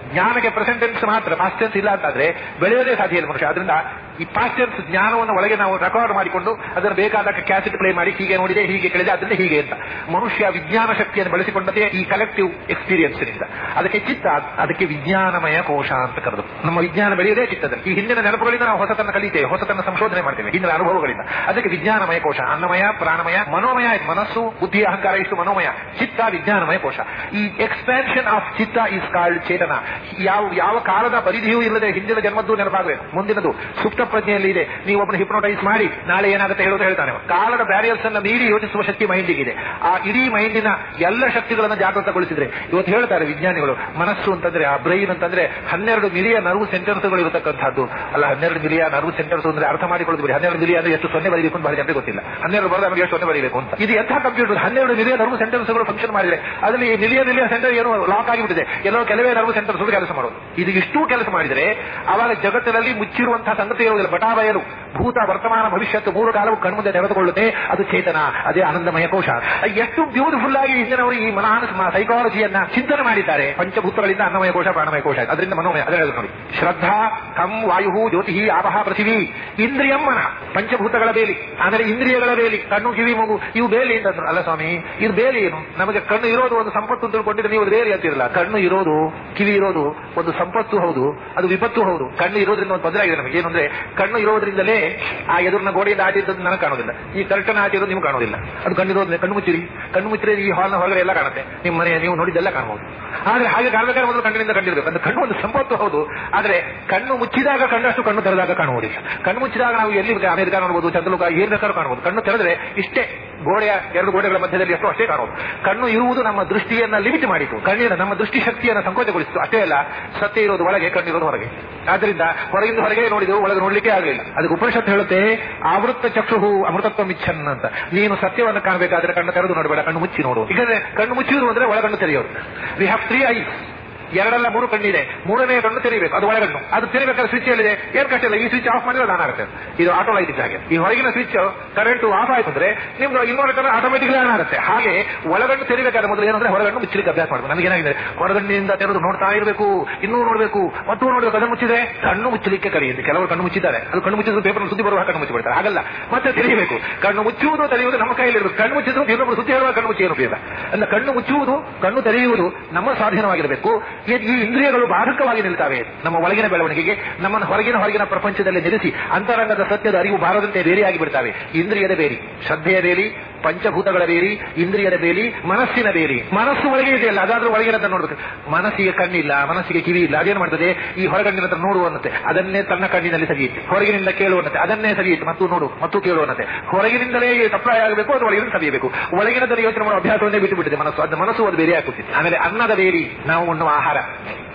ಜ್ಞಾನಕ್ಕೆ ಪ್ರೆಸೆಂಟೆನ್ಸ್ ಮಾತ್ರ ಪಾಸ್ಟೆನ್ಸ್ ಇಲ್ಲ ಅಂತಾದ್ರೆ ಬೆಳೆಯೋದೇ ಸಾಧ್ಯ ಇಲ್ಲ ಮನುಷ್ಯ. ಅದರಿಂದ ಈ ಪಾಸ್ಟೆನ್ಸ್ ಜ್ಞಾನವನ್ನು ಒಳಗೆ ನಾವು ರೆಕಾರ್ಡ್ ಮಾಡಿಕೊಂಡು ಅದನ್ನು ಬೇಕಾದಾಗ ಕ್ಯಾಸೆಟ್ ಪ್ಲೇ ಮಾಡಿ ಹೀಗೆ ನೋಡಿದೆ, ಹೀಗೆ ಕೇಳಿದೆ, ಅದರಿಂದ ಹೀಗೆ ಅಂತ. ಮನುಷ್ಯ ವಿಜ್ಞಾನ ಶಕ್ತಿಯನ್ನು ಬಳಸಿಕೊಂಡದೇ ಈ ಕಲೆಕ್ಟಿವ್ ಎಕ್ಸ್ಪೀರಿಯನ್ಸ್ ಇಂದ ಅದಕ್ಕೆ ಚಿತ್ತ, ಅದಕ್ಕೆ ವಿಜ್ಞಾನಮಯ ಕೋಶ ಅಂತ ಕರೆದು. ನಮ್ಮ ವಿಜ್ಞಾನ ಬೆಳೆಯೋದೇ ಚಿತ್ತದ ಈ ಹಿಂದಿನ ನೆನಪುಗಳಿಂದ ನಾವು ಹೊಸತನ್ನ ಕಲಿತೇವೆ, ಹೊಸತನ್ನ ಸಂಶೋಧನೆ ಮಾಡ್ತೇವೆ, ಹಿಂದಿನ ಅನುಭವಗಳಿಂದ. ಅದಕ್ಕೆ ವಿಜ್ಞಾನಮಯ ಕೋಶ, ಅನ್ನಮಯ, ಪ್ರಾಣಮಯ, ಮನೋಮಯ, ಮನಸ್ಸು, ಬುದ್ಧಿ, ಅಹಂಕಾರ ಇಷ್ಟು ಮನೋಮಯ, ಚಿತ್ತ, ವಿಜ್ಞಾನಮಯ ಕೋಶ. ಈ ಎಕ್ಸ್ಪ್ಯಾನ್ಷನ್ ಆಫ್ ಚಿತ್ತ ಇಸ್ ಕಾಲ್ಡ್ ಚೇತನ. ಯಾವ ಯಾವ ಕಾಲದ ಪರಿಧಿಯೂ ಇಲ್ಲದೆ ಹಿಂದಿನ ಜನ್ಮದ್ದು ನೆನಪಾಗಬೇಕು ಮುಂದಿನದು, ಸುಪ್ತ ಪ್ರಜ್ಞೆಯಲ್ಲಿ ಇದೆ. ನೀವು ಒಬ್ಬನ ಹಿಪ್ನೋಟೈಸ್ ಮಾಡಿ, ನಾಳೆ ಏನಾಗುತ್ತೆ ಹೇಳೋದು ಹೇಳ್ತಾನೆ ಕಾಲದ ಬ್ಯಾರಿಯರ್ಸ್ ಅನ್ನ ಮೀರಿ ಯೋಚಿಸುವ ಶಕ್ತಿ ಮೈಂಡಿಗಿದೆ. ಆ ಇಡೀ ಮೈಂಡಿನ ಎಲ್ಲ ಶಕ್ತಿಗಳನ್ನು ಜಾಗೃತಗೊಳಿಸಿದ್ರೆ, ಇವತ್ತು ಹೇಳ್ತಾರೆ ವಿಜ್ಞಾನಿಗಳು, ಮನಸ್ಸು ಅಂತಂದ್ರೆ, ಆ ಬ್ರೈನ್ ಅಂತಂದ್ರೆ ಹನ್ನೆರಡು ಮಿಲಿಯ ನರ್ವ್ ಸೆಂಟರ್ಸ್ಗಳು ಇರತಕ್ಕಂಥದ್ದು. ಅಲ್ಲ, ಹನ್ನೆರಡು ಮಿಲಿಯ ನರ್ವ್ ಸೆಂಟರ್ಸ್ ಅಂದ್ರೆ ಅರ್ಥ ಮಾಡಿಕೊಳ್ಳೋದು ಹನ್ನೆರಡು ಮಿಲಿಯ ಅಂದ್ರೆ ಎಷ್ಟು ಸೊನ್ನೆ ಬರೀಬೇಕು ಅಂತ ಜನರಿಗೆ ಗೊತ್ತಿಲ್ಲ. ಹನ್ನೆರಡು ಬರೋದು ನಮಗೆ ಎಷ್ಟು ಸೊನ್ನೆ ಬರೀಬೇಕು ಅಂತ. ಇದು ಎಂಥ ಕಂಪ್ಯೂಟರ್ ಹನ್ನೆರಡು ಮಿಲಿಯ ನರ್ವ್ ಸೆಂಟರ್ಸ್ಗಳು ಫಂಕ್ಷನ್ ಮಾಡಿದ್ರೆ, ಅದರಲ್ಲಿ ಮಿಲಿಯ ಮಿಲಿಯ ಸೆಂಟರ್ ಏನು ಲಾಕ್ ಆಗಿಬಿಟ್ಟಿದೆ. ಎಲ್ಲೋ ಕೆಲವೇ ನರ್ವ್ ಸೆಂಟರ್ಸ್ ಕೆಲಸ ಮಾಡೋದು. ಇದು ಇಷ್ಟು ಕೆಲಸ ಮಾಡಿದರೆ ಅವಾಗ ಜಗತ್ತಿನಲ್ಲಿ ಮುಚ್ಚಿರುವಂತಹ ಸಂಗತಿ ಇರುವುದಿಲ್ಲ. ಬಟಾಬಯಲು ಭೂತ, ವರ್ತಮಾನ, ಭವಿಷ್ಯತ್ತು ಮೂರು ಕಾಲವು ಕಣ್ಮುಂದೆ ನೆರೆದುಕೊಳ್ಳುತ್ತೆ ಅದು ಚೇತನ, ಅದೇ ಆನಂದಮಯ ಕೋಶ. ಎಷ್ಟು ಬ್ಯೂಟಿಫುಲ್ ಆಗಿ ಇಂದಿನವರು ಈ ಮನಾನ ಸೈಕಾಲಜಿಯನ್ನ ಚಿಂತನೆ ಮಾಡಿದ್ದಾರೆ. ಪಂಚಭೂತಗಳಿಂದ ಅನ್ನಮಯ ಕೋಶ, ಪ್ರಾಣಮಯ ಕೋಶ. ಅದರಿಂದ ಮನೋಮಯ ಅದೇ ಹೇಳೋದು ನೋಡಿ. ಶ್ರದ್ಧಾ, ಕಂ ವಾಯು ಜ್ಯೋತಿ, ಆವಹ, ಪೃಥಿವಿ. ಇಂದ್ರಿಯಂ ಮನ ಪಂಚಭೂತಗಳ ಬೇಲಿ. ಆದರೆ ಇಂದ್ರಿಯಗಳ ಬೇಲಿ. ಕಣ್ಣು, ಕಿವಿ, ಮಗು, ಇವು ಬೇಲಿ ಅಂತಂದ್ರು ಅಲ್ಲ ಸ್ವಾಮಿ ಇದು ಬೇಲಿ ಏನು? ನಮಗೆ ಕಣ್ಣು ಇರೋದು ಒಂದು ಸಂಪತ್ತು ಅಂತ ತಿಳ್ಕೊಂಡಿದ್ರೆ ನೀವು ಬೇಲಿ ಅಂತಿರಲ್ಲ. ಕಣ್ಣು ಇರೋದು, ಕಿವಿ ಇರೋದು ಒಂದು ಸಂಪತ್ತು ಹೌದು, ಅದು ವಿಪತ್ತು ಹೌದು. ಕಣ್ಣು ಇರೋದ್ರಿಂದ ಒಂದು ತೊಂದರೆ ಆಗಿದೆ ನಮಗೆ. ಅಂದ್ರೆ, ಕಣ್ಣು ಇರೋದ್ರಿಂದಲೇ ಆ ಎದುರಿನ ಗೋಡೆಯಿಂದ ಆಟಿದ್ದು ನನಗೆ ಕಾಣೋದಿಲ್ಲ. ಈ ಕರ್ಟನ್ ಆಟಿರೋದು ನಿಮ್ಗೆ ಕಾಣೋದಿಲ್ಲ. ಅದು ಕಣ್ಣು ಇರೋದ್ರೆ ಕಣ್ಣು ಮುಚ್ಚಿರಿ. ಕಣ್ಣು ಮುಚ್ಚಿರಿ ಈ ಹಾಲ್ನ ಹೊರಗಡೆ ಎಲ್ಲ ಕಾಣುತ್ತೆ. ನಿಮ್ಮ ಮನೆ, ನೀವು ನೋಡಿದ್ದೆಲ್ಲ ಕಾಣಬಹುದು. ಆದ್ರೆ ಹಾಗೆ ಕಾಣಬೇಕಾದ್ರೆ ಮೊದಲು ಕಣ್ಣಿನಿಂದ ಕಂಡಿರಬೇಕು. ಅಂದ್ರೆ ಕಣ್ಣು ಒಂದು ಸಂಪತ್ತು ಹೌದು. ಆದ್ರೆ ಕಣ್ಣು ಮುಚ್ಚಿದಾಗ ಕಣ್ಣಷ್ಟು ಕಣ್ಣು ತೆರೆದಾಗ ಕಾಣುವುದಿಲ್ಲ. ಕಣ್ಣು ಮುಚ್ಚಿದಾಗ ನಾವು ಎಲ್ಲಿ ಅಮೆರಿಕ ನೋಡಬಹುದು ಚಂದ್ರಲೋಕ ಏನ್ ಬೇಕಾದ್ರೂ ಕಾಣಬಹುದು ಕಣ್ಣು ತೆರೆದ್ರೆ ಇಷ್ಟೇ. ಗೋಡೆಯ ಎರಡು ಗೋಡೆಗಳ ಮಧ್ಯದಲ್ಲಿ ಎಷ್ಟು ಅಷ್ಟೇ ಕಾಣೋದು ಕಣ್ಣು ಇರುವುದು ನಮ್ಮ ದೃಷ್ಟಿಯನ್ನ ಲಿಮಿಟ್ ಮಾಡಿತು. ಕಣ್ಣಿನ ನಮ್ಮ ದೃಷ್ಟಿ ಶಕ್ತಿಯನ್ನು ಸಂಕೋಚಗೊಳಿಸಿತು. ಅಷ್ಟೇ ಅಲ್ಲ, ಸತ್ಯ ಇರೋದು ಒಳಗೆ ಕಣ್ಣಿರೋದು ಹೊರಗೆ. ಆದ್ರಿಂದ ಹೊರಗಿಂದ ಹೊರಗೆ ನೋಡಿದ್ರು ಒಳಗೆ ನೋಡ್ಲಿಕ್ಕೆ ಆಗಲಿಲ್ಲ. ಅದಕ್ಕೆ ಉಪನಿಷತ್ತು ಹೇಳುತ್ತೆ, ಆವೃತ್ತ ಚಕ್ಷು ಅಮೃತತ್ವ ಮಿಚ್ಚನ್ ಅಂತ. ನೀನು ಸತ್ಯವನ್ನು ಕಾಣಬೇಕಾದ್ರೆ ಕಣ್ಣು ತೆರೆದು ನೋಡಬೇಡ, ಕಣ್ಣು ಮುಚ್ಚಿ ನೋಡು. ಯಾಕಂದ್ರೆ ಕಣ್ಣು ಮುಚ್ಚಿದ್ರು ಅಂದ್ರೆ ಒಳಗಣ್ಣು ತೆರೆಯೋದು. ವಿ ಹ್ಯಾವ್ ತ್ರೀ ಐಸ್ ಎರಡಲ್ಲ ಮೂರು ಕಣ್ಣಿದೆ. ಮೂರನೇ ಕಣ್ಣು ತೆರೀಬೇಕು ಅದು ಒಳಗಣ್ಣು. ಅದು ತೆರಿಬೇಕಾದ್ರೆ ಸ್ವಿಚ್ ಎಲ್ಲಿದೆ? ಏನ್ ಕಷ್ಟ ಇಲ್ಲ ಈ ಸ್ವಿಚ್ ಆಫ್ ಮಾಡಿದ್ರೆ ಆನ್ ಆಗುತ್ತೆ. ಇದು ಆಟೋ ಲೈಟ್ ಹಾಗೆ. ಈ ಹೊರಗಿನ ಸ್ವಿಚ್ ಕರೆಂಟ್ ಆಫ್ ಆಯ್ತು ಅಂದ್ರೆ ನಿಮ್ದು ಇನ್ವರ್ಟರ್ ಆಟೋಮೆಟಿಕ್ಲಿ ಆನ್ ಆಗುತ್ತೆ. ಹಾಗೆ ಒಳಗಣ್ಣು ತೆರಿಬೇಕಾದ್ರೆ ಮೊದಲು ಏನಂದ್ರೆ ಹೊರಗಣ್ಣು ಮುಚ್ಚಲಿಕ್ಕೆ ಅಭ್ಯಾಸ ಮಾಡಬೇಕು. ನನಗೆ ಏನಾಗಿದೆ? ಹೊರಗಣ್ಣಿನಿಂದ ತೆರೆದು ನೋಡ್ತಾ ಇರಬೇಕು. ಇನ್ನೂ ನೋಡಬೇಕು. ಮತ್ತು ನೋಡಬೇಕು. ಅದನ್ನು ಮುಚ್ಚಿದೆ ಕಣ್ಣು ಮುಚ್ಚಲಿಕ್ಕೆ ಕಲಿಯುತ್ತೆ. ಕೆಲವರು ಕಣ್ಣು ಮುಚ್ಚಿದ್ದಾರೆ. ಅದು ಕಣ್ಣು ಮುಚ್ಚಿದ್ರು ಪೇಪರ್ ಸುದ್ದಿ ಬರುವ ಕಣ್ಣು ಮುಚ್ಚಿಬಿಡ್ತಾರೆ. ಹಾಗಲ್ಲ. ಮತ್ತೆ ತೆರೆಯಬೇಕು. ಕಣ್ಣು ಮುಚ್ಚುವುದು ತೆರೆಯುವುದು ನಮ್ಮ ಕೈಯಲ್ಲಿರಬೇಕು ಕಣ್ಣು ಮುಚ್ಚಿದ್ರು ಇನ್ನೊಬ್ಬರು ಸುದ್ದಿ ಹೇಳುವ ಕಣ್ಣು ಮುಚ್ಚಿ ಏನು ಅಲ್ಲ, ಕಣ್ಣು ಮುಚ್ಚುವುದು, ಕಣ್ಣು ತೆರೆಯುವುದು ನಮ್ಮ ಸ್ವಾಧೀನವಾಗಿರಬೇಕು ಈ- ಇಂದ್ರಿಯಗಳು ಬಾಧಕವಾಗಿ ನಿಲ್ತವೆ. ನಮ್ಮ ಒಳಗಿನ ಬೆಳವಣಿಗೆಗೆ, ನಮ್ಮನ್ನು ಹೊರಗಿನ ಹೊರಗಿನ ಪ್ರಪಂಚದಲ್ಲಿ ನಿಲ್ಲಿಸಿ ಅಂತರಂಗದ ಸತ್ಯದ ಅರಿವು ಬಾರದಂತೆ ಬೇರೆಯಾಗಿ ಬಿಡ್ತವೆ. ಇಂದ್ರಿಯದ ಬೇರಿ ಶ್ರದ್ಧೆಯ ಬೇಲಿ ಪಂಚಭೂತಗಳ ಬೇಲಿ, ಇಂದ್ರಿಯದ ಬೇಲಿ, ಮನಸ್ಸಿನ ಬೇಲಿ. ಮನಸ್ಸು ಒಳಗೆ ಇದೆಯಲ್ಲ, ಅದಾದ್ರೂ ಒಳಗಿರತ್ತ ನೋಡಬೇಕು. ಮನಸ್ಸಿಗೆ ಕಣ್ಣಿಲ್ಲ, ಮನಸ್ಸಿಗೆ ಕಿವಿ ಇಲ್ಲ, ಅದೇನ್ ಮಾಡ್ತದೆ? ಈ ಹೊರಗಣ್ಣಿನ ಹತ್ರ ನೋಡುವಂತೆ ಅದನ್ನೇ ತನ್ನ ಕಣ್ಣಿನಲ್ಲಿ ಸರಿಯುತ್ತೆ ಹೊರಗಿನಿಂದ ಕೇಳುವಂತೆ ಅದನ್ನೇ ಸರಿಯುತ್ತೆ ಮತ್ತು ನೋಡು, ಮತ್ತು ಕೇಳುವಂತೆ ಹೊರಗಿನಿಂದಲೇ ಸಪ್ಲೈ ಆಗಬೇಕು ಅದು ಒಳಗಿನ ಸರಿಯಬೇಕು ಒಳಗಿನದಲ್ಲಿ ಯೋಚನೆ ಮಾಡುವ ಅಭ್ಯಾಸವನ್ನೇ ಬಿಟ್ಟು ಬಿಟ್ಟಿದೆ ಮನಸ್ಸು. ಅದು ಮನಸ್ಸು ಅದು ಬೇರೆ ಹಾಕುತ್ತಿದೆ ಆಮೇಲೆ ಅನ್ನದ ಬೇರಿ ನಾವು ಉಣ್ಣುವ ಆಹಾರ.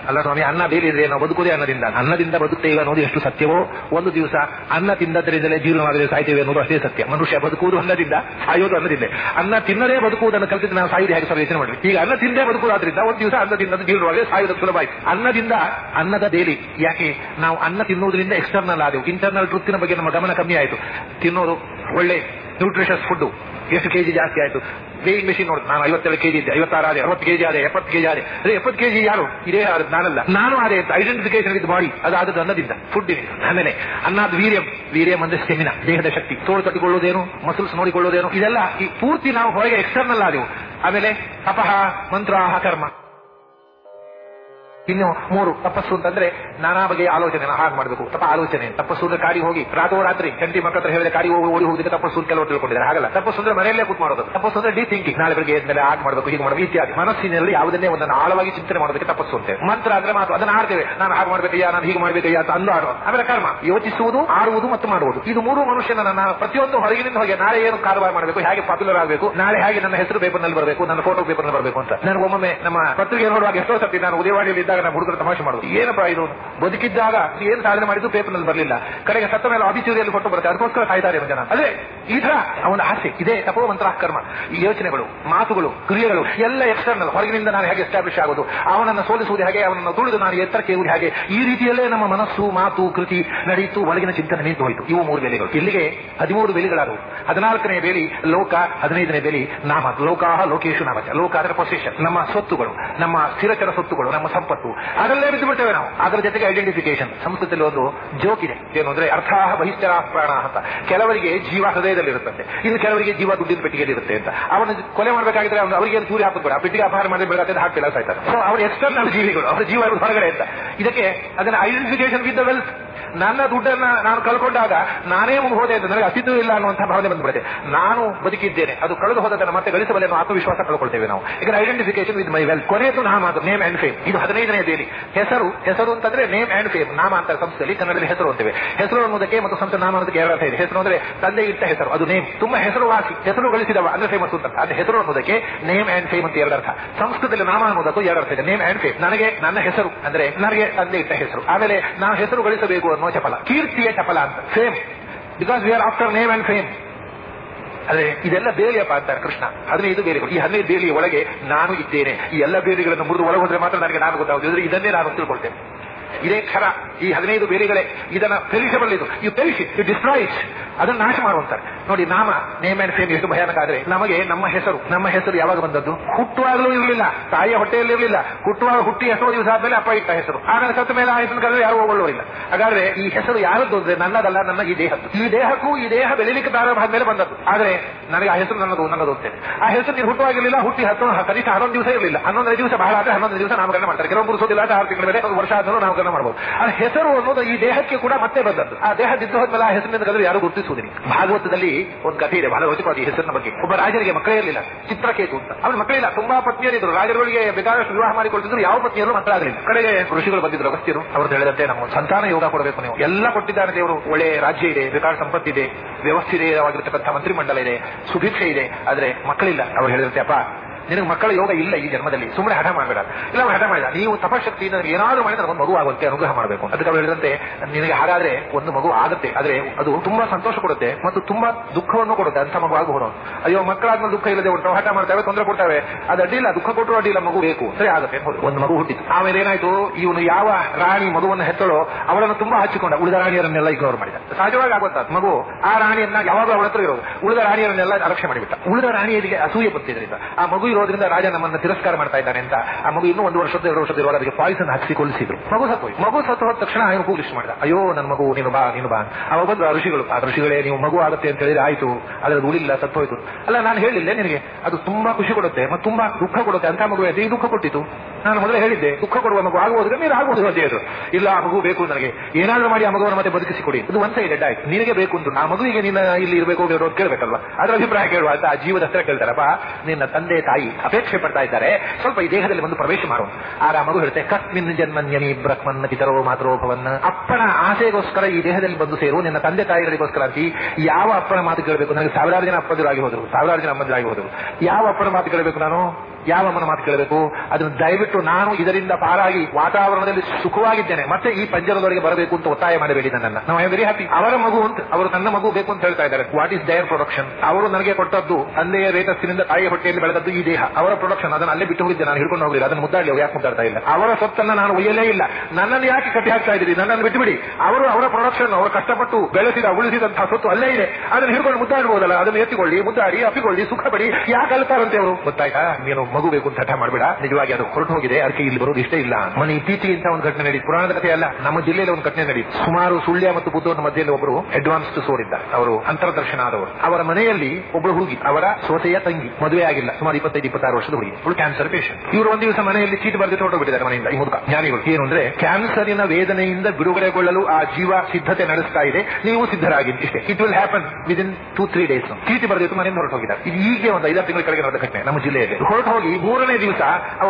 ಅಲ್ಲ ಸ್ವಾಮಿ, ಅನ್ನ ಬೇರಿದ್ರೆ ನಾವು ಬದುಕುದೇ ಅನ್ನದಿಂದ. ಅನ್ನದಿಂದ ಬದುಕ್ತೇವೆ ಅನ್ನೋದು ಎಷ್ಟು ಸತ್ಯವೋ? ಒಂದು ದಿವಸ ಅನ್ನ ತಿಂದದ್ರಿಂದಲೇ ಜೀವನವಾಗದೆ ಸಾಯ್ತೇವೆ ಅನ್ನೋದು ಅಷ್ಟೇ ಸತ್ಯ. ಮನುಷ್ಯ ಬದುಕುವುದು ಅನ್ನದಿಂದ, ಸಾಯೋದು ಅನ್ನದಿಂದ. ಅನ್ನ ತಿನ್ನದೇ ಬದುಕುವುದನ್ನು ಕಲಿತಿದ್ದು ನಾವು ಸಾಯುವುದು ಹೇಗೆ ಯೋಚನೆ ಮಾಡಿ ಈಗ ಅನ್ನ ತಿಂದೇ ಬದುಕುವುದಾದ್ರಿಂದ ಒಂದು ದಿವಸ ಅನ್ನ ತಿನ್ನದು ಜೀವನವಾಗದೆ ಸಾಯುವುದು ಸುಲಭ ಆಯ್ತು. ಅನ್ನದಿಂದ, ಅನ್ನದ ದೇಲಿ ಯಾಕೆ? ನಾವು ಅನ್ನ ತಿನ್ನುವುದರಿಂದ ಎಕ್ಸ್ಟರ್ನಲ್ ಆದೆವು. ಇಂಟರ್ನಲ್ ವೃತ್ತಿನ ಬಗ್ಗೆ ನಮ್ಮ ಗಮನ ಕಮ್ಮಿ ಆಯಿತು. ತಿನ್ನೋದು ಒಳ್ಳೆ ನ್ಯೂಟ್ರಿಷಸ್ ಫುಡ್ ಎಷ್ಟು ಕೆಜಿ ಜಾಸ್ತಿ ಆಯ್ತು? ವೇಯಿಂಗ್ ಮೆಷಿನ್ ನೋಡಿ. ನಾನು ಐವತ್ತೇಳು ಕೆಜಿ ಇದ್ದೆ. ಐವತ್ತಾರು ಆದೆ. ಅರವತ್ತು ಕೆಜಿ ಆದೆ. ಎಪ್ಪತ್ತು ಕೆಜಿ ಆದೆ. ಅದೇ ಎಪ್ಪತ್ತು ಕೆಜಿ ಯಾರು? ಇದೇ ಆದ್ರೆ ನಾನಲ್ಲ. ನಾನು ಆದೆ ಅಂತ ಐಡೆಂಟಿಫಿಕೇಶನ್ ವಿತ್ ಬಾಡಿ ಅದಾದದ್ದು ಅನ್ನದಿಂದ. ಫುಡ್ ಆಮೇಲೆ ಅನ್ನಾದ ವೀರ್ಯಂ. ವೀರ್ಯಂ ಅಂದ್ರೆ ಸ್ಟೆಮಿನ ದೇಹದ ಶಕ್ತಿ. ತೋಳು ತಟ್ಟಿಕೊಳ್ಳೋದೇನು? ಮಸಲ್ಸ್ ನೋಡಿಕೊಳ್ಳೋದೇನು? ಇದೆಲ್ಲ ಈ ಪೂರ್ತಿ ನಾವು ಹೊರಗೆ ಎಕ್ಸ್ಟರ್ನಲ್ ಆದೆವು. ಆಮೇಲೆ ಅಪಹ ಮಂತ್ರಾಹ, ಕರ್ಮ. ಇನ್ನು ಮೂರು ತಪಸ್ಸು ಅಂತಂದ್ರೆ ನಾನಾ ಬಗೆಯ ಆಲೋಚನೆ ಹಾಗೆ ಮಾಡಬೇಕು. ತಪ್ಪ ಆಲೋಚನೆ, ತಪಸ್ಸು ಅಂದ್ರೆ ಕಾಡಿ ಹೋಗಿ ರಾತ್ರಿ ಗಂಟಿ ಮಕ್ಕಳ ಹತ್ರ ಹೇಳಿದ್ರೆ ಕಾಡಿ ಹೋಗಿ ಓಡಿ ಹೋಗಿದ್ರೆ ತಪಸ್ಸು ಕೆಲವು ತಿಳ್ಕೊಂಡಿದ್ದಾರೆ. ಹಾಗಲ್ಲ. ತಪಸ್ಸು ಅಂದ್ರೆ ಮನೆಯಲ್ಲೇ ಕೂತ್ ಮಾಡೋದು. ತಪಸ್ಸು ಅಂದ್ರೆ ಡಿ ಥಿಂಕಿಂಗ್ ನಾಳೆ ಬೆಳಗ್ಗೆ ಎದ್ಮೇಲೆ ಆಗ ಮಾಡಬೇಕು, ಹೀಗೆ ಮಾಡಬೇಕು, ಇತ್ಯಾದಿ. ಮನಸ್ಸಿನಲ್ಲಿ ಯಾವುದನ್ನೇ ಒಂದನ್ನು ಆಳವಾಗಿ ಚಿಂತನೆ ಮಾಡೋದಕ್ಕೆ ತಪಸ್ಸು ಅಂತೆ. ಮಂತ್ರ ಅಂದ್ರೆ ಮಾತು. ಅದನ್ನ ಆಡ್ತೇವೆ ನಾನು ಹಾಗೆ ಮಾಡ್ಬೇಕಯ್ಯ, ನಾನು ಹೀಗೆ ಮಾಡ್ಬೇಕಯ್ಯ ಅಂತ ಅಂದು ಆಡೋದು ಆಮೇಲೆ ಕರ್ಮ. ಯೋಚಿಸುವುದು, ಆಡುವುದು ಮತ್ತು ಮಾಡುವುದು. ಇದು ಮೂರು ಮನುಷ್ಯನ ನನ್ನ ಪ್ರತಿಯೊಂದು ಹೊರಗಿನಿಂದ ಹೋಗಿ ನಾಳೆ ಏನು ಕಾರವಾರ ಮಾಡಬೇಕು, ಹೇಗೆ ಪಾಪ್ಯುಲರ್ ಆಗಬೇಕು, ನಾಳೆ ಹೇಗೆ ನನ್ನ ಹೆಸರು ಪೇಪರ್ನಲ್ಲಿ ಬರಬೇಕು, ನನ್ನ ಫೋಟೋ ಪೇಪರ್ನಲ್ಲಿ ಬರಬೇಕು ಅಂತ. ನನಗೆ ಒಮ್ಮೊಮ್ಮೆ ನಮ್ಮ ಪತ್ರಿಕೆ ನೋಡುವಾಗ ಎಷ್ಟೋ ಸರ್ತಿ ನಾನು ಉದಯವಾಣಿಯಲ್ಲಿ ಇದ್ದಾಗ ನಮ್ಮ ಹುಡುಗರು ತಮಾಷೆ ಮಾಡೋದು. ಏನಪ್ಪ ಇದು? ಬದುಕಿದ್ದಾಗ ಏನು ಸಾಧನೆ ಮಾಡಿದ್ದು ಪೇಪರ್ನಲ್ಲಿ ಬರಲಿಲ್ಲ. ಕಡೆಗೆ ಸತ್ತ ಮೇಲೆ ಅಭಿಚೂರಿಯಲ್ಲಿ ಕೊಟ್ಟು ಬರುತ್ತೆ. ಅದಕ್ಕೋಸ್ಕರ ಕಾಯ್ತಾರೆ ಜನ. ಅದೇ, ಈ ತರ ಅವನ ಆಸೆ. ಇದೇ ತಪೋವಂತರ ಕರ್ಮ. ಈ ಯೋಚನೆಗಳು, ಮಾತುಗಳು, ಕ್ರಿಯೆಗಳು, ಎಲ್ಲ ಎಕ್ಸ್ಟರ್ನಲ್ ಹೊರಗಿನಿಂದ ನಾನು ಹೇಗೆ ಎಸ್ಟಾಬ್ಲಿಷ್ ಆಗೋದು? ಅವನನ್ನು ಸೋಲಿಸುವುದು ಹೇಗೆ? ಅವನನ್ನು ತುಳಿದು ನಾನು ಎತ್ತರಕ್ಕೆ ಇರುವುದು ಹೇಗೆ? ಈ ರೀತಿಯಲ್ಲೇ ನಮ್ಮ ಮನಸ್ಸು, ಮಾತು, ಕೃತಿ ನಡೆಯಿತು. ಒಳಗಿನ ಚಿಂತನೆ ನಿಂತು ಹೋಯಿತು. ಇವು ಮೂರು ಬೆಲೆಗಳು. ಇಲ್ಲಿಗೆ ಹದಿಮೂರು ಬೆಲೆಗಳಾದವು ಹದಿನಾಲ್ಕನೇ ಬೇಲಿ, ಲೋಕ. ಹದಿನೈದನೇ ಬೇಲಿ, ನಾಮ. ಲೋಕಾಹ ಲೋಕೇಶು ನಾಮಚ ಲೋಕ ಅದರ ಪೊಸಿಷನ್ ನಮ್ಮ ಸ್ವತ್ತುಗಳು, ನಮ್ಮ ಸ್ಥಿರಚರ ಸ್ವತ್ತುಗಳು, ನಮ್ಮ ಸಂಪತ್ತು. ಅದರಲ್ಲೇ ಬಿದ್ದು ನಾವು. ಅದರ ಜೊತೆಗೆ ಐಡೆಂಟಿಫಿಕೇಶನ್ ಸಂಸ್ಕೃತದಲ್ಲಿ ಒಂದು ಜೋಕ್ ಇದೆ. ಏನು ಅಂದ್ರೆ ಅರ್ಥ ಬಹಿಷ್ಠರ ಪ್ರಾಣ ಅಂತ. ಕೆಲವರಿಗೆ ಜೀವ ಹೃದಯದಲ್ಲಿ ಇರುತ್ತಂತೆ. ಇನ್ನು ಕೆಲವರಿಗೆ ಜೀವ ದುಡ್ಡಿನ ಪೆಟ್ಟಿಗೆಯಲ್ಲಿ ಇರುತ್ತೆ ಅಂತ. ಅವನ ಕೊಲೆ ಮಾಡಬೇಕಾಗಿದ್ರೆ ಅವರಿಗೆ ಚೂರಿ ಹಾಕಬೇಡ ಆ ಪೆಟ್ಟಿಗೆ ಅಪಹಾರ ಮಾಡಿ ಹಾಕಿ ಹಾಕ್ತಿಲ್ಲ ಸಾಯ್ತಾರೆ. ಸೊ ಅವ್ರ ಎಕ್ಸ್ಟರ್ನಲ್ ಜೀವಿಗಳು, ಅವರ ಜೀವ ಹೊರಗಡೆ ಅಂತ. ಇದಕ್ಕೆ ಅದನ್ನ ಐಡೆಂಟಿಫಿಕೇಶನ್ ವಿತ್ ದ ವೆಲ್ತ್ ನನ್ನ ದುಡ್ಡನ್ನ ನಾನು ಕಳ್ಕೊಂಡಾಗ ನಾನೇ ಹೋದೆ ಅಂತ ನನಗೆ ಅಸ್ತಿತ್ವ ಇಲ್ಲ ಅನ್ನುವಂಥ ಭಾವನೆ ಬಂದ್ಬಿಡುತ್ತೆ. ನಾನು ಬದುಕಿದ್ದೇನೆ. ಅದು ಕಳೆದು ಹೋದದನ್ನು ಮತ್ತೆ ಗಳಿಸಬಲ್ಲೆ ಆತ್ಮವಿಶ್ವಾಸ ಕಳ್ಕೊಳ್ತೇವೆ ನಾವು. ಈಗ ಐಡೆಂಟಿಫಿಕೇಶನ್ ವಿತ್ ಮೈ ವೆಲ್ ಕೊನೆಯದು ನಾಮ ಅದು ನೇಮ್ ಅಂಡ್ ಫೇಮ್ ಇದು ಹದಿನೈದನೇ ದೇಲಿ ಹೆಸರು ಹೆಸರು ಅಂತಂದ್ರೆ ನೇಮ್ ಅಂಡ್ ಫೇಮ್ ನಾಮ ಅಂತ ಸಂಸ್ಥೆಯಲ್ಲಿ ಕನ್ನಡದಲ್ಲಿ ಹೆಸರು ಅಂತೇವೆ. ಹೆಸರು ಅನ್ನೋದಕ್ಕೆ ಮತ್ತು ಸಂಸ್ಥೆ ನಾಮ ಅನ್ನೋದಕ್ಕೆ ಎರಡು ಅರ್ಥ ಇದೆ. ಹೆಸರು ಅಂದ್ರೆ ತಂದೆ ಇಟ್ಟ ಹೆಸರು. ಅದು ನೇಮ್ ತುಂಬಾ ಹೆಸರುವಾಸಿ. ಹೆಸರು ಗಳಿಸಿದವ ಅಂದ್ರೆ ಫೇಮಸ್ ಅಂತ. ಅದು ಹೆಸರು ಅನ್ನೋದಕ್ಕೆ ನೇಮ್ ಅಂಡ್ ಫೇಮ್ ಅಂತ ಎರಡು ಅರ್ಥ. ಸಂಸ್ಕೃತದಲ್ಲಿ ನಾಮ ಅನ್ನೋದಕ್ಕೂ ಎರಡು ಅರ್ಥ ಇದೆ. ನೇಮ್ ಅಂಡ್ ಫೇಮ್ ನನಗೆ ನನ್ನ ಹೆಸರು ಅಂದ್ರೆ ನನಗೆ ತಂದೆ ಇಟ್ಟ ಹೆಸರು. ಆಮೇಲೆ ನಾನು ಹೆಸರು ಗಳಿಸಬೇಕು ಅನ್ನೋ ಚಪಲ ಕೀರ್ತಿಯ ಚಪಲ ಅಂತ same because we are after name and fame ಅದೇ, ಇದೆಲ್ಲ ಬೇಲಿಯಪ್ಪ ಅಂತಾರೆ, ಕೃಷ್ಣ. ಹದಿನೈದು ಬೇಲಿಗಳು. ಈ ಹದಿನೈದು ಬೇಲಿಯ ಒಳಗೆ ನಾನು ಇದ್ದೇನೆ. ಈ ಎಲ್ಲ ಬೇಲಿಗಳನ್ನು ಮುರಿದು ಒಳಗೋದ್ರೆ ಮಾತ್ರ ನನಗೆ ನಾನು ಗೊತ್ತಾಗುತ್ತೆ ಇದನ್ನೇ ನಾನು ತಿಳ್ಕೊಳ್ತೇನೆ. ಇದೇ ಖರ ಈ ಹದಿನೈದು ಬೇರೆಗಳೇ, ಇದನ್ನ perishable you perish you destroys ಅದನ್ನ ನಾಶ ಮಾಡುವಂತಾರೆ ನೋಡಿ, ನಾಮ ನೇಮ್ ಅಂಡ್ ಫೇಮ್ ಎಷ್ಟು ಭಯಾನಕ ಆದ್ರೆ, ನಮಗೆ ನಮ್ಮ ಹೆಸರು ನಮ್ಮ ಹೆಸರು ಯಾವಾಗ ಬಂದದ್ದು? ಹುಟ್ಟುವಾಗಲೂ ಇರಲಿಲ್ಲ, ತಾಯಿಯ ಹೊಟ್ಟೆಯಲ್ಲಿ ಇರಲಿಲ್ಲ, ಹುಟ್ಟುವಾಗ ಹುಟ್ಟಿ ಹೆಸರು ದಿವಸ ಆದ್ಮೇಲೆ ಅಪ್ಪ ಇಟ್ಟ ಹೆಸರು. ಆಮೇಲೆ ಸತ್ತ ಮೇಲೆ ಆ ಹೆಸರು ಕರೆದ್ರೆ ಯಾರು ಒಳ್ಳೋರಿಲ್ಲ ಹಾಗಾದ್ರೆ ಈ ಹೆಸರು ಯಾರದ್ದು ಅಂದ್ರೆ ನನ್ನದಲ್ಲ, ನನ್ನ ಈ ದೇಹದ್ದು. ಈ ದೇಹಕ್ಕೂ ಈ ದೇಹ ಬೆಳಿಲಿಕ್ಕೆ ಆದ್ಮೇಲೆ ಬಂದದ್ದು. ಆದ್ರೆ ನನಗೆ ಆ ಹೆಸರು ನನ್ನದು ನನ್ನದು ಅಂತೇನೆ ಆ ಹೆಸರು ನೀವು ಹುಟ್ಟುವಾಗಿರಲಿಲ್ಲ, ಹುಟ್ಟಿ ಹತ್ತು ಕನಿಷ್ಠ ಹನ್ನೊಂದು ದಿವಸ ಇರಲಿಲ್ಲ. ಹನ್ನೊಂದನೇ ದಿವಸ ಬಹಳ ಆದ್ರೆ ಹನ್ನೊಂದು ದಿವಸ ನಾಮಕರಣ ಮಾಡ್ತಾರೆ. ಕೆಲವೊಬ್ಬರು ಸೋದಿಲ್ಲ ಆರು ತಿಂಗಳ ಮೇಲೆ ವರ್ಷ ಆದ್ರೂ ನಾಮಕರಣ ಮಾಡಬಹುದು ಆ ಹೆಸರು ಅನ್ನೋದು ಈ ದೇಹಕ್ಕೆ ಕೂಡ ಮತ್ತೆ ಬಂದದ್ದು. ಆ ದೇಹ ಬಿದ್ದು ಹೋದ್ಮೇಲೆ ಆ ಹೆಸರಿನಿಂದ ಕರೆದ್ರೆ ಯಾರು ಗುರುತಿಸುವುದಿಲ್ಲ. ಭಾಗವತದಲ್ಲಿ ಒಂದು ಕಥೆ ಇದೆ ಬಹಳ ರೋಚಕವಾದ ಹೆಸರಿನ ಬಗ್ಗೆ. ಒಬ್ಬ ರಾಜರಿಗೆ ಮಕ್ಕಳೇ ಇರಲಿಲ್ಲ, ಚಿತ್ರಕೇತು ಅಂತ. ಅವ್ರ ಮಕ್ಕಳಿಲ್ಲ ತುಂಬಾ ಪತ್ನಿಯರಿದ್ರು. ರಾಜರುಗಳಿಗೆ ಬೇಕಾದಷ್ಟು ವಿವಾಹ ಮಾಡಿಕೊಳ್ತಿದ್ರು, ಯಾವ ಪತ್ನಿಯರು ಮಕ್ಕಳಾಗಲಿಲ್ಲ. ಕಡೆಗೆ ಋಷಿಗಳು ಬಂದಿದ್ರು, ಅಗಸ್ತ್ಯರು. ಅವರು ಹೇಳಿದಂತೆ ನಮ್ಮ ಸಂತಾನ ಯೋಗ ಕೊಡಬೇಕು ನೀವು. ಎಲ್ಲ ಕೊಟ್ಟಿದ್ದಾರೆ ದೇವರು, ಒಳ್ಳೆ ರಾಜ್ಯ ಇದೆ, ಬೇಕಾದ ಸಂಪತ್ತಿದೆ ವ್ಯವಸ್ಥಿತವಾಗಿರ್ತಕ್ಕಂಥ ಮಂತ್ರಿಮಂಡಲ ಇದೆ, ಸುಭಿಕ್ಷೆ ಇದೆ, ಆದ್ರೆ ಮಕ್ಕಳಿಲ್ಲ. ಅವ್ರು ಹೇಳಿದಂತೆ, ಅಪ್ಪ ನಿನಗೆ ಮಕ್ಕಳ ಯೋಗ ಇಲ್ಲ ಈ ಜನ್ಮದಲ್ಲಿ. ಸುಮ್ಮನೆ ಹಠ ಮಾಡಬೇಡ. ಇಲ್ಲ ಹಠ ಮಾಡಿದ. ನೀವು ತಪಶಕ್ತಿಯಿಂದ ಏನಾದರೂ ಮಾಡಿದ್ರೆ ಒಂದು ಮಗು ಆಗುತ್ತೆ ಅನುಗ್ರಹ ಮಾಡಬೇಕು. ಅದಕ್ಕೆ ಅವ್ರು ಹೇಳಿದಂತೆ, ನಿನಗೆ ಹಾಗಾದ್ರೆ ಒಂದು ಮಗು ಆಗುತ್ತೆ. ಆದ್ರೆ ಅದು ತುಂಬಾ ಸಂತೋಷ ಕೊಡುತ್ತೆ ಮತ್ತು ತುಂಬಾ ದುಃಖವನ್ನು ಕೊಡುತ್ತೆ. ಅಂತ ಮಗು ಆಗಬಹುದು. ಅಯ್ಯೋ, ಮಕ್ಕಳಾದ್ಮೇಲೆ ದುಃಖ ಇಲ್ಲದೆ ಉಂಟು ಹಠ ಮಾಡ್ತಾವೆ, ತೊಂದರೆ ಕೊಡ್ತಾವೆ. ಅದು ಅಡ್ಡಿಲ್ಲ ದುಃಖ ಕೊಟ್ಟರು ಅಡ್ಡಿಲ್ಲ ಮಗು ಬೇಕು. ಸರಿ, ಆಗುತ್ತೆ. ಒಂದು ಮಗು ಹುಟ್ಟಿತು. ಆಮೇಲೆ ಏನಾಯ್ತು? ಇವನು ಯಾವ ರಾಣಿ ಮಗುವನ್ನು ಹೆತ್ತಳೋ, ಅವಳನ್ನು ತುಂಬಾ ಹಚ್ಚಿಕೊಂಡ. ಉಳಿದ ರಾಣಿಯರನ್ನೆಲ್ಲ ಇಗ್ನೋರ್ ಮಾಡಿದ. ಸಹಜವಾಗಿ ಆಗುತ್ತಾ? ಮಗು, ಆ ರಾಣಿಯನ್ನ ಯಾವಾಗಲೂ ಅವಳ ಹತ್ರ ಇರೋದು. ಉಳಿದ ರಾಣಿಯರನ್ನೆಲ್ಲ ಅಲಕ್ಷ್ಯ ಮಾಡಿಬಿಟ್ಟ. ಉಳಿದ ರಾಣಿಯರಿಗೆ ಅಸೂಯೆ ಬರ್ತಿದ್ರಿಂದ ಆ ಮಗು ಇರೋದ್ರಿಂದ ರಾಜ ನಮ್ಮನ್ನ ತಿರಸ್ಕಾರ ಮಾಡ್ತಾ ಇದ್ದಾನೆ ಅಂತ. ಆ ಮಗು ಇನ್ನೂ ಒಂದು ವರ್ಷದ ಎರಡು ವರ್ಷದ ಇರುವಾಗ ಅದಕ್ಕೆ ಪಾಯ್ಸನ್ ಹಾಕಿಸಿ ಕೊಲಿಸಿದ್ರು ಮಗು ಸತ್ತು ಮಗು ಸತ್ತು ಹೋದ ತಕ್ಷಣ ಅವನು ಲಿಸ್ಟ್ ಮಾಡಿದ. ಅಯ್ಯೋ ನನ್ನ ಮಗು, ನೀನು ಬಾ ನೀನು ಬಾ ಅವಾಗ ಬಂದು ಆ ಋಷಿಗಳು. ಆ ಋಷಿಗಳೇ, ನೀವು ಮಗು ಆಗುತ್ತೆ ಅಂತ ಹೇಳಿದ್ರೆ ಆಯ್ತು. ಅದ್ರ ಉಳಿಲ್ಲ ಸತ್ತು ಹೋಯ್ತು. ಅಲ್ಲ, ನಾನು ಹೇಳಿಲ್ಲ ನಿನಗೆ, ಅದು ತುಂಬಾ ಖುಷಿ ಕೊಡುತ್ತೆ ಮತ್ತೆ ತುಂಬಾ ದುಃಖ ಕೊಡುತ್ತೆ ಅಂತ ಮಗು ಈ ದುಃಖ ಕೊಟ್ಟಿತ್ತು ನಾನು ಮೊದಲೇ ಹೇಳಿದ್ದೆ, ದುಃಖ ಕೊಡುವ ಮಗು ಆಗುವುದ್ರೆ ನೀರು ಆಗುವುದು ಅಂತ ಹೇಳಿದ್ರು. ಇಲ್ಲ, ಆ ಮಗು ಬೇಕು ನನಗೆ. ಏನಾದ್ರೂ ಮಾಡಿ ಆ ಮಗುವನ್ನು ಮತ್ತೆ ಬದುಕಿಸಿ ಕೊಡಿ. ಇದು ಒಂದ್ ಸೈಡ್ ಆಯ್ತು. ನಿನಗೆ ಬೇಕು ಅಂತ. ಆ ಮಗುವಿಗೆ ನಿನ್ನ ಇಲ್ಲಿ ಇರಬೇಕು ಹೋಗಿರೋದು ಕೇಳಬೇಕಲ್ವಾ? ಅದ್ರ ಅಭಿಪ್ರಾಯ ಕೇಳುವ ಅಂತ ಆ ಜೀವದ ಹತ್ರ ಕೇಳ್ತಾರಪ್ಪ ನಿನ್ನ ತಂದೆ ತಾಯಿ ಅಪೇಕ್ಷೆ ಪಡ್ತಾ ಇದ್ದಾರೆ. ಸ್ವಲ್ಪ ಈ ದೇಹದಲ್ಲಿ ಬಂದು ಪ್ರವೇಶ ಮಾಡೋಣ ಆಗ ಮಗು ಹೇಳುತ್ತೆ, ಕಸ್ಮಿನ್ ಜನ್ಮನ್ಯನಿ ಬ್ರಹ್ಮನ್ನ ಪಿತರೋ ಮಾತೃಭವನ್ನ ಭವನ್. ಅಪ್ಪನ ಆಸೆಗೋಸ್ಕರ ಈ ದೇಹದಲ್ಲಿ ಬಂದು ಸೇರು, ನಿನ್ನ ತಂದೆ ತಾಯಿಗಳಿಗೋಸ್ಕರ ಅಂತ, ಯಾವ ಅಪ್ಪನ ಮಾತು ಕೇಳಬೇಕು? ನನಗೆ ಸಾವಿರಾರು ಜನ ಅಪ್ಪದಿರಾಗಿ ಹೋದ್ರು, ಸಾವಿರಾರು ಜನ ಅಮ್ಮದಿರಾಗಿ ಹೋದರು. ಯಾವ ಅಪ್ಪನ ಮಾತು ಕೇಳಬೇಕು ನಾನು? ಯಾವಮ್ಮನ ಮಾತು ಕೇಳಬೇಕು? ಅದನ್ನು ದಯವಿಟ್ಟು ನಾನು ಇದರಿಂದ ಪಾರಾಗಿ ವಾತಾವರಣದಲ್ಲಿ ಸುಖವಾಗಿದ್ದೇನೆ. ಮತ್ತೆ ಈ ಪಂಜರದೊಳಗೆ ಬರಬೇಕು ಅಂತ ಒತ್ತಾಯ ಮಾಡಬೇಡಿ ನನ್ನ ನಾವು ವೆರಿ ಹ್ಯಾಪಿ ಅವರ ಮಗು ಅಂತ, ಅವರು ನನ್ನ ಮಗು ಬೇಕು ಅಂತ ಹೇಳ್ತಾ ಇದ್ದಾರೆ. ವಾಟ್ ಇಸ್ ದಯರ್ ಪ್ರೊಡಕ್ಷನ್ ಅವರು ನನಗೆ ಕೊಟ್ಟದ್ದು ತಂದೆಯ ರೇತಸ್ಸಿನಿಂದ ತಾಯಿಯ ಹೊಟ್ಟೆಯಲ್ಲಿ ಬೆಳೆದದ್ದು ಈ ದೇಹ. ಅವರ ಪ್ರೊಡಕ್ಷನ್ ಅದನ್ನು ಅಲ್ಲೇ ಬಿಟ್ಟು ಹೋಗಿದ್ದೆ. ನಾನು ಹಿಡ್ಕೊಂಡು ಹೋಗಲಿಲ್ಲ. ಅದನ್ನು ಮುದ್ದಾಡಿ ಯಾಕೆ ಮುದ್ದಾಡ್ತಾ ಇಲ್ಲ? ಅವರ ಸೊತ್ತನ್ನ ನಾನು ಒಯ್ಯಲೇ ಇಲ್ಲ. ನನ್ನನ್ನು ಯಾಕೆ ಕಟ್ಟಿ ಹಾಕ್ತಾ ಇದ್ದೀರಿ? ನನ್ನನ್ನು ಬಿಟ್ಟುಬಿಡಿ. ಅವರು ಅವರ ಪ್ರೊಡಕ್ಷನ್ ಅವರು ಕಷ್ಟಪಟ್ಟು ಬೆಳೆಸಿದ, ಉಳಿಸಿದಂತಹ ಸೊತ್ತು ಅಲ್ಲೇ ಇದೆ. ಅದನ್ನು ಹಿಡ್ಕೊಂಡು ಮುದ್ದಾಡಬಹುದಲ್ಲ ಅದನ್ನು ಎತ್ತಿಕೊಳ್ಳಿ, ಮುದ್ದಾಡಿ, ಅಪ್ಪಿಕೊಳ್ಳಿ ಸುಖ ಪಡಿ ಯಾಕೆ ಅಲ್ತಾರಂತೆ ಅವರು? ಗೊತ್ತಾಯ್ತಾ? ನೀನು ಮಗು ಬೇಕು ಅಂತ ಹಠ ಮಾಡಬೇಡ. ನಿಜವಾಗಿ ಅದು ಹೊರಟು ಹೋಗಿದೆ. ಅದಕ್ಕೆ ಇಲ್ಲಿ ಬರೋದು ಇಷ್ಟೇ ಇಲ್ಲ. ಮನೆ ಇತ್ತೀಚೆಗೆ ಇಂಥ ಒಂದು ಘಟನೆ ನಡೀತು. ಪುರಾಣದ ಕಥೆ ಅಲ್ಲ, ನಮ್ಮ ಜಿಲ್ಲೆಯಲ್ಲಿ ಒಂದು ಘಟನೆ ನಡೀತು. ಸುಮಾರು ಸುಳ್ಯ ಮತ್ತು ಬುದ್ಧವನ ಮಧ್ಯದಲ್ಲಿ ಒಬ್ಬರು ಅಡ್ವಾನ್ಸ್ಡ್ ಸೋರ್ ಇದ್ದ ಅವರು ಅಂತರ್ದರ್ಶನ ಆದವರು. ಅವರ ಮನೆಯಲ್ಲಿ ಒಬ್ಬಳು ಹುಡುಗಿ, ಅವರ ಸೋತೆಯ ತಂಗಿ. ಮದುವೆ ಆಗಿಲ್ಲ. ಸುಮಾರು ಇಪ್ಪತ್ತೈದು, ಇಪ್ಪತ್ತಾರು ವರ್ಷದ ಹುಡುಗಿ. ಇವಳು ಕ್ಯಾನ್ಸರ್ ಪೇಷಂಟ್ ಇವರು ಒಂದು ದಿವಸ ಮನೆಯಲ್ಲಿ ಚೀಟ್ ಬರೆದು ಹೊರಟೋಗ್ಬಿಟ್ಟಿದ್ದಾರೆ ಮನೆಯಿಂದ. ಈ ಮುದುಕ ಜ್ಞಾನಿಗಳು. ಏನು ಅಂದ್ರೆ ಕ್ಯಾನ್ಸರಿನ ವೇದನೆಯಿಂದ ಬಿಡುಗಡೆಗೊಳ್ಳಲು ಆ ಜೀವ ಸಿದ್ಧತೆ ನಡೆಸ್ತಾ ಇದೆ. ನೀವು ಸಿದ್ಧರಾಗಿ ಇಷ್ಟೇ. It will happen within two three days ಚೀಟಿ ಬರೆದಿತ್ತು ಮನೆಯಿಂದ ಹೊರಟು ಹೋಗಿದ್ದಾರೆ ಇದು ಈಗ ಒಂದು ಐದಾರು ತಿಂಗಳ ಕೆಳಗೆ ನಡೆದ ಘಟನೆ ನಮ್ಮ ಜಿಲ್ಲೆಯಲ್ಲಿ. ಹೊರಟು ಹೋಗಿ ಮೂರನೇ ದಿವಸ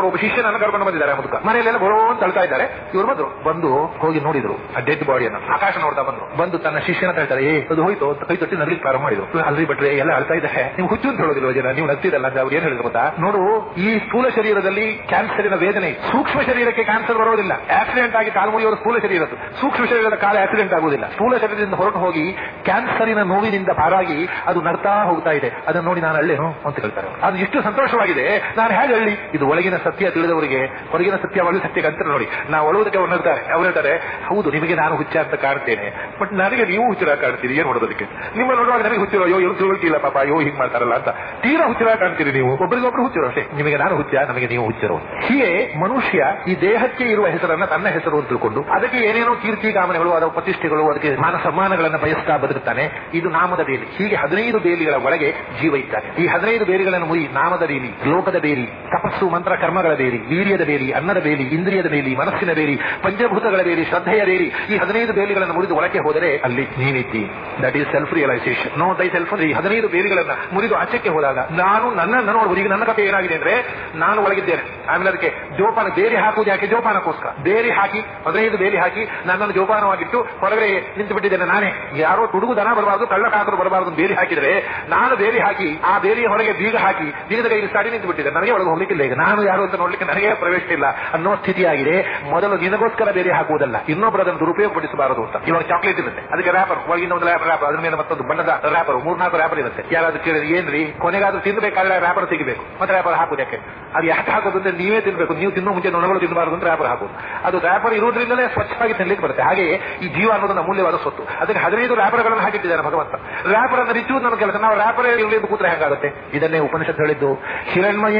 ಒಬ್ಬ ಶಿಷ್ಯನನ್ನು ಕರ್ಕೊಂಡು ಬಂದಿದ್ದಾರೆ ಮುದುಕ. ಮನೆಯಲ್ಲೆಲ್ಲ ಬರೋ ಅಂತ ಅಳ್ತಾ ಇದ್ದಾರೆ. ಇವರು ಬಂದ್ರು. ಬಂದು ಹೋಗಿ ನೋಡಿದ್ರು. ಆ ಡೆಡ್ ಬಾಡಿಯನ್ನು ಆಕಾಶ ನೋಡ್ತಾ ಬಂದ್ರು. ಬಂದು ತನ್ನ ಶಿಷ್ಯನ ಹೇಳ್ತಾರೆ, ಏ, ಅದು ಹೋಯ್ತು. ಕೈ ತೊಟ್ಟಿ ನಗಲಿಕ್ಕೆ ಪ್ರಾರಂಭ ಮಾಡಿದ್ರು. ಅಲ್ರಿ ಬಟ್ರೆ ಎಲ್ಲ ಅಳ್ತಾ ಇದ್ದಾರೆ. ನೀವು ಹುಚ್ಚು ಅಂತ ಹೇಳೋದಿಲ್ಲ ಜನ? ನೀವು ನಗ್ತಿರಲ್ಲ ಅಂತ ಅವ್ರು ಏನ್ ಹೇಳಿದ್ರು ಗೊತ್ತಾ? ನೋಡು, ಈ ಸ್ಥೂಲ ಶರೀರದಲ್ಲಿ ಕ್ಯಾನ್ಸರಿನ ವೇದನೆ, ಸೂಕ್ಷ್ಮ ಶರೀರಕ್ಕೆ ಕ್ಯಾನ್ಸರ್ ಬರೋದಿಲ್ಲ. ಆಕ್ಸಿಡೆಂಟ್ ಆಗಿ ಕಾಲು ಮುಗಿಯುವ ಸ್ಥೂಲ ಶರೀರದ್ದು ಸೂಕ್ಷ್ಮ ಶರೀರದ ಕಾಲ ಆಕ್ಸಿಡೆಂಟ್ ಆಗುವುದಿಲ್ಲ. ಸ್ಥೂಲ ಶರೀರದಿಂದ ಹೊರಟು ಹೋಗಿ ಕ್ಯಾನ್ಸರಿನ ನೋವಿನಿಂದ ಪಾರಾಗಿ ಅದು ನಡ್ತಾ ಹೋಗ್ತಾ ಇದೆ. ಅದನ್ನು ನೋಡಿ ನಾನು ಅಳ್ಳೇನು? ಅಂತ ಹೇಳ್ತಾರೆ ಅದು ಎಷ್ಟು ಸಂತೋಷವಾಗಿದೆ. ನಾನು ಹೇಗೆ ಹೇಳಿ. ಇದು ಒಳಗಿನ ಸತ್ಯ ತಿಳಿದವರಿಗೆ, ಹೊರಗಿನ ಸತ್ಯ ಒಳಗಿನ ಸತ್ಯಕ್ಕೆ ಅಂತ ನೋಡಿ. ನಾವು ಒಳಗೋದಕ್ಕೆ ಅವ್ರು ಹೇಳ್ತಾರೆ ಅವ್ರು ಹೇಳ್ತಾರೆ, ಹೌದು, ನಿಮಗೆ ನಾನು ಹುಚ್ಚ ಅಂತ ಕಾಣ್ತೇನೆ. ಬಟ್ ನನಗೆ ನೀವು ಹುಚ್ಚರ ಕಾಣ್ತೀರಿ, ಏನ್ ಮಾಡೋದಕ್ಕೆ? ನಿಮ್ಮ ನೋಡುವಾಗ ನನಗೆ ಹುಚ್ಚಿರೋ, ಅಯ್ಯೋ ಇವ್ರು ತಿಳುವಳಿಕಿಲ್ಲ ಪಾಪ, ಅಯ್ಯೋ, ಹಿಂಗ್ ಮಾಡ್ತಾರಲ್ಲ ಅಂತ. ತೀರಾ ಹುಚ್ಚರ ಕಾಣ್ತೀರಿ ನೀವು. ಒಬ್ಬರಿಗೊಬ್ರು ಹುಚ್ಚಿರೋ ಅಷ್ಟೇ. ನಿಮಗೆ ನಾನು ಹುಚ್ಚ, ನಮಗೆ ನೀವು ಹುಚ್ಚರು ಹೀಗೆ ಮನುಷ್ಯ ಈ ದೇಹಕ್ಕೆ ಇರುವ ಹೆಸರನ್ನ ತನ್ನ ಹೆಸರು ಅಂತ ತಿಳ್ಕೊಂಡು, ಅದಕ್ಕೆ ಏನೇನೋ ಕೀರ್ತಿ ಕಾಮನೆಗಳು ಅದರ ಪ್ರತಿಷ್ಠೆಗಳು, ಅದಕ್ಕೆ ಮಾನ ಸಮ್ಮಾನಗಳನ್ನು ಬಯಸ್ತಾ ಬದುಕುತ್ತಾನೆ. ಇದು ನಾಮದ ಬೇಲಿ ಹೀಗೆ ಹದಿನೈದು ಬೇಲಿಗಳ ಒಳಗೆ ಜೀವ ಇದ್ದಾನೆ. ಈ ಹದಿನೈದು ಬೇಲಿಗಳನ್ನು ಮುರಿ ನಾಮದ ಬೇಲಿ ಲೋಕದ ಬೇಲಿ ತಪಸ್ಸು ಮಂತ್ರ ಕರ್ಮಗಳ ಬೇಲಿ ವೀರ್ಯದ ಬೇಲಿ ಅನ್ನದ ಬೇಲಿ ಇಂದ್ರಿಯದ ಬೇಲಿ ಮನಸ್ಸಿನ ಬೇಲಿ ಪಂಚಭೂತಗಳ ಬೇಲಿ ಶ್ರದ್ಧೆಯ ಬೇಲಿ ಈ ಹದಿನೈದು ಬೇಲಿಗಳನ್ನು ಮುರಿದು ಒಳಕ್ಕೆ ಹೋದರೆ ಅಲ್ಲಿ ನೀನಿದ್ದಿ. That is self realisation know thy self ಈ ಹದಿನೈದು ಬೇಲಿಗಳನ್ನು ಮುರಿದು ಆಚೆಕ್ಕೆ ಹೋದಾಗ ನಾನು ನನ್ನ ನೋಡಬಹುದು ಈಗ ನನ್ನ ಕಥೆ ಏನಾಗಿದೆ ಅಂದ್ರೆ ನಾನು ಒಳಗಿದ್ದೇನೆ. ಆಮೇಲೆ ಅದಕ್ಕೆ ಜೋಪಾನ ಬೇರೆ ಹಾಕುವುದು ಯಾಕೆ? ಜೋಪಾನಕ್ಕೋಸ್ಕರ. ಬೇರೆ ಹಾಕಿ, ಹದಿನೈದು ಬೇಲಿ ಹಾಕಿ ನನ್ನನ್ನು ಜೋಪಾನವಾಗಿಟ್ಟು ಹೊರಗಡೆ ನಿಂತು ಬಿಟ್ಟಿದ್ದೇನೆ ನಾನೇ. ಯಾರೋ ತುಡುಗು ದನ ಬರಬಾರದು ಕಳ್ಳ ಕಾಕರು ಬರಬಾರದು ಬೇರೆ ಹಾಕಿದ್ರೆ, ನಾನು ಬೇರೆ ಹಾಕಿ, ಆ ಬೇಲಿಯ ಹೊರಗೆ ಬೀಗ ಹಾಕಿ, ಬೀಗದ ಕೈಗೆ ಸಾಡಿ ನಿಂತು ಬಿಟ್ಟಿದ್ದೆ ನನಗೆ ಒಳಗೆ ಹೋಗ್ಲಿಕ್ಕಿಲ್ಲ ಈಗ. ನಾನು ಯಾರು ಅಂತ ನೋಡ್ಲಿಕ್ಕೆ ನನಗೆ ಪ್ರವೇಶ ಇಲ್ಲ. ಅನ್ನೋ ಸ್ಥಿತಿಯಾಗಿದೆ. ಮೊದಲು ನಿನಗೋಸ್ಕರ ಬೇರೆ ಹಾಕುವುದಲ್ಲ. ಇನ್ನೊಬ್ಬರು ಅದನ್ನು ದುರುಪಯೋಗ ಪಡಿಸಬಾರದು ಅಂತ. ಇವಾಗ ಚಾಕ್ಲೇಟ್ ಇರುತ್ತೆ. ಅದಕ್ಕೆ ರ್ಯಾಪರ್ ಒಂದು ರ್ಯಾಪರ್ ಅದ್ರ ಮೇಲೆ ಮತ್ತೊಂದು ಬಣ್ಣದ ರ್ಯಾಪರ್ ಮೂರ್ನಾಲ್ಕು ರ್ಯಾಪರ್ ಇರುತ್ತೆ. ಯಾರಾದ್ರೂ ಕೇಳಿದ್ರೆ, ಏನ್ರಿ? ಕೊನೆಗಾದ್ರೂ ತಿನ್ಬೇಕಾದ್ರೆ ರ್ಯಾಪರ್ ಸಿಗಬೇಕು ಮತ್ತೆ ರ್ಯಾಪರ್ ಹಾಕುದು ಯಾಕೆ? ಅದು ಯಾಕೆ ಹಾಕೋದು ಅಂದ್ರೆ ನೀವೇ ತಿನ್ಬೇಕು. ನೀವು ತಿನ್ನೋ ಮುಂಚೆ ನೊಣಗಳು ತಿನ್ನಬಾರದು ಅಂತ ರ್ಯಾಪರ್ ಹಾಕುದು ಅದು ರ್ಯಾಪರ್ ಇರೋದ್ರಿಂದಲೇ ಸ್ವಚ್ಛವಾಗಿ ತಿನ್ಲಿಕ್ಕೆ ಬರುತ್ತೆ. ಹಾಗೆ ಈ ಜೀವ ಅನ್ನೋದು ಅಮೂಲ್ಯವಾದ ಸ್ವತ್ತು. ಅದಕ್ಕೆ ಹದಿನೈದು ರ್ಯಾಪರ್ಗಳನ್ನು ಹಾಕಿಟ್ಟಿದ್ದಾರೆ ಭಗವಂತ. ರ್ಯಾಪರ್ ಅನ್ನು ರಿಚ್ಚುವುದು ನಮ್ಮ ಕೆಲಸ. ನಾವು ರ್ಯಾಪರ್ ಇರಲಿ ಕೂತ್ರೆ ಹೇಗಾಗುತ್ತೆ? ಇದನ್ನೇ ಉಪನಿಷತ್ ಹೇಳಿದ್ದು.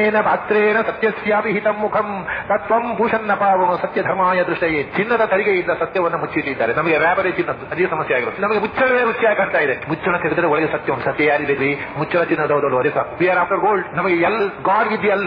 ಹಿರಣ್ಮಯೇನ ಪಾತ್ರೇನ ಸತ್ಯಸ್ಯಾಪಿ ಹಿತಂ ಮುಖಂ ತತ್ವಂ ಭೂಷನ್ನ ಸತ್ಯ ಧರ್ಮಾಯ ದೃಷ್ಟಿಯೇ ಚಿನ್ನದ ತರಿಗೆಯಿಂದ ಸತ್ಯವನ್ನು ಮುಚ್ಚಿಟ್ಟಿದ್ದಾರೆ. ನಮಗೆ ವ್ಯಾಪಾರಿ ಚಿನ್ನದ್ದು ಅದೇ ಸಮಸ್ಯೆ ಆಗಿರುತ್ತೆ. ನಮಗೆ ಮುಚ್ಚಳವೇ ರುಚಿಯಾಗಿ ಕಾಣ್ತಾ ಇದೆ. ಮುಚ್ಚಳ ತೆಗೆದರೆ ಒಳಗೆ ಸತ್ಯ ಒಂದು ಸತ್ಯ ಯಾರಿದೆ ಮುಚ್ಚಳ ಚಿನ್ನದ ಅದೇ ಸಾಕು. ವಿ ಆರ್ ಆಫ್ಟರ್ ಗೋಲ್ಡ್ ನಮಗೆ ಎಲ್ ಗಾಡ್ ವಿದ್ ಎಲ್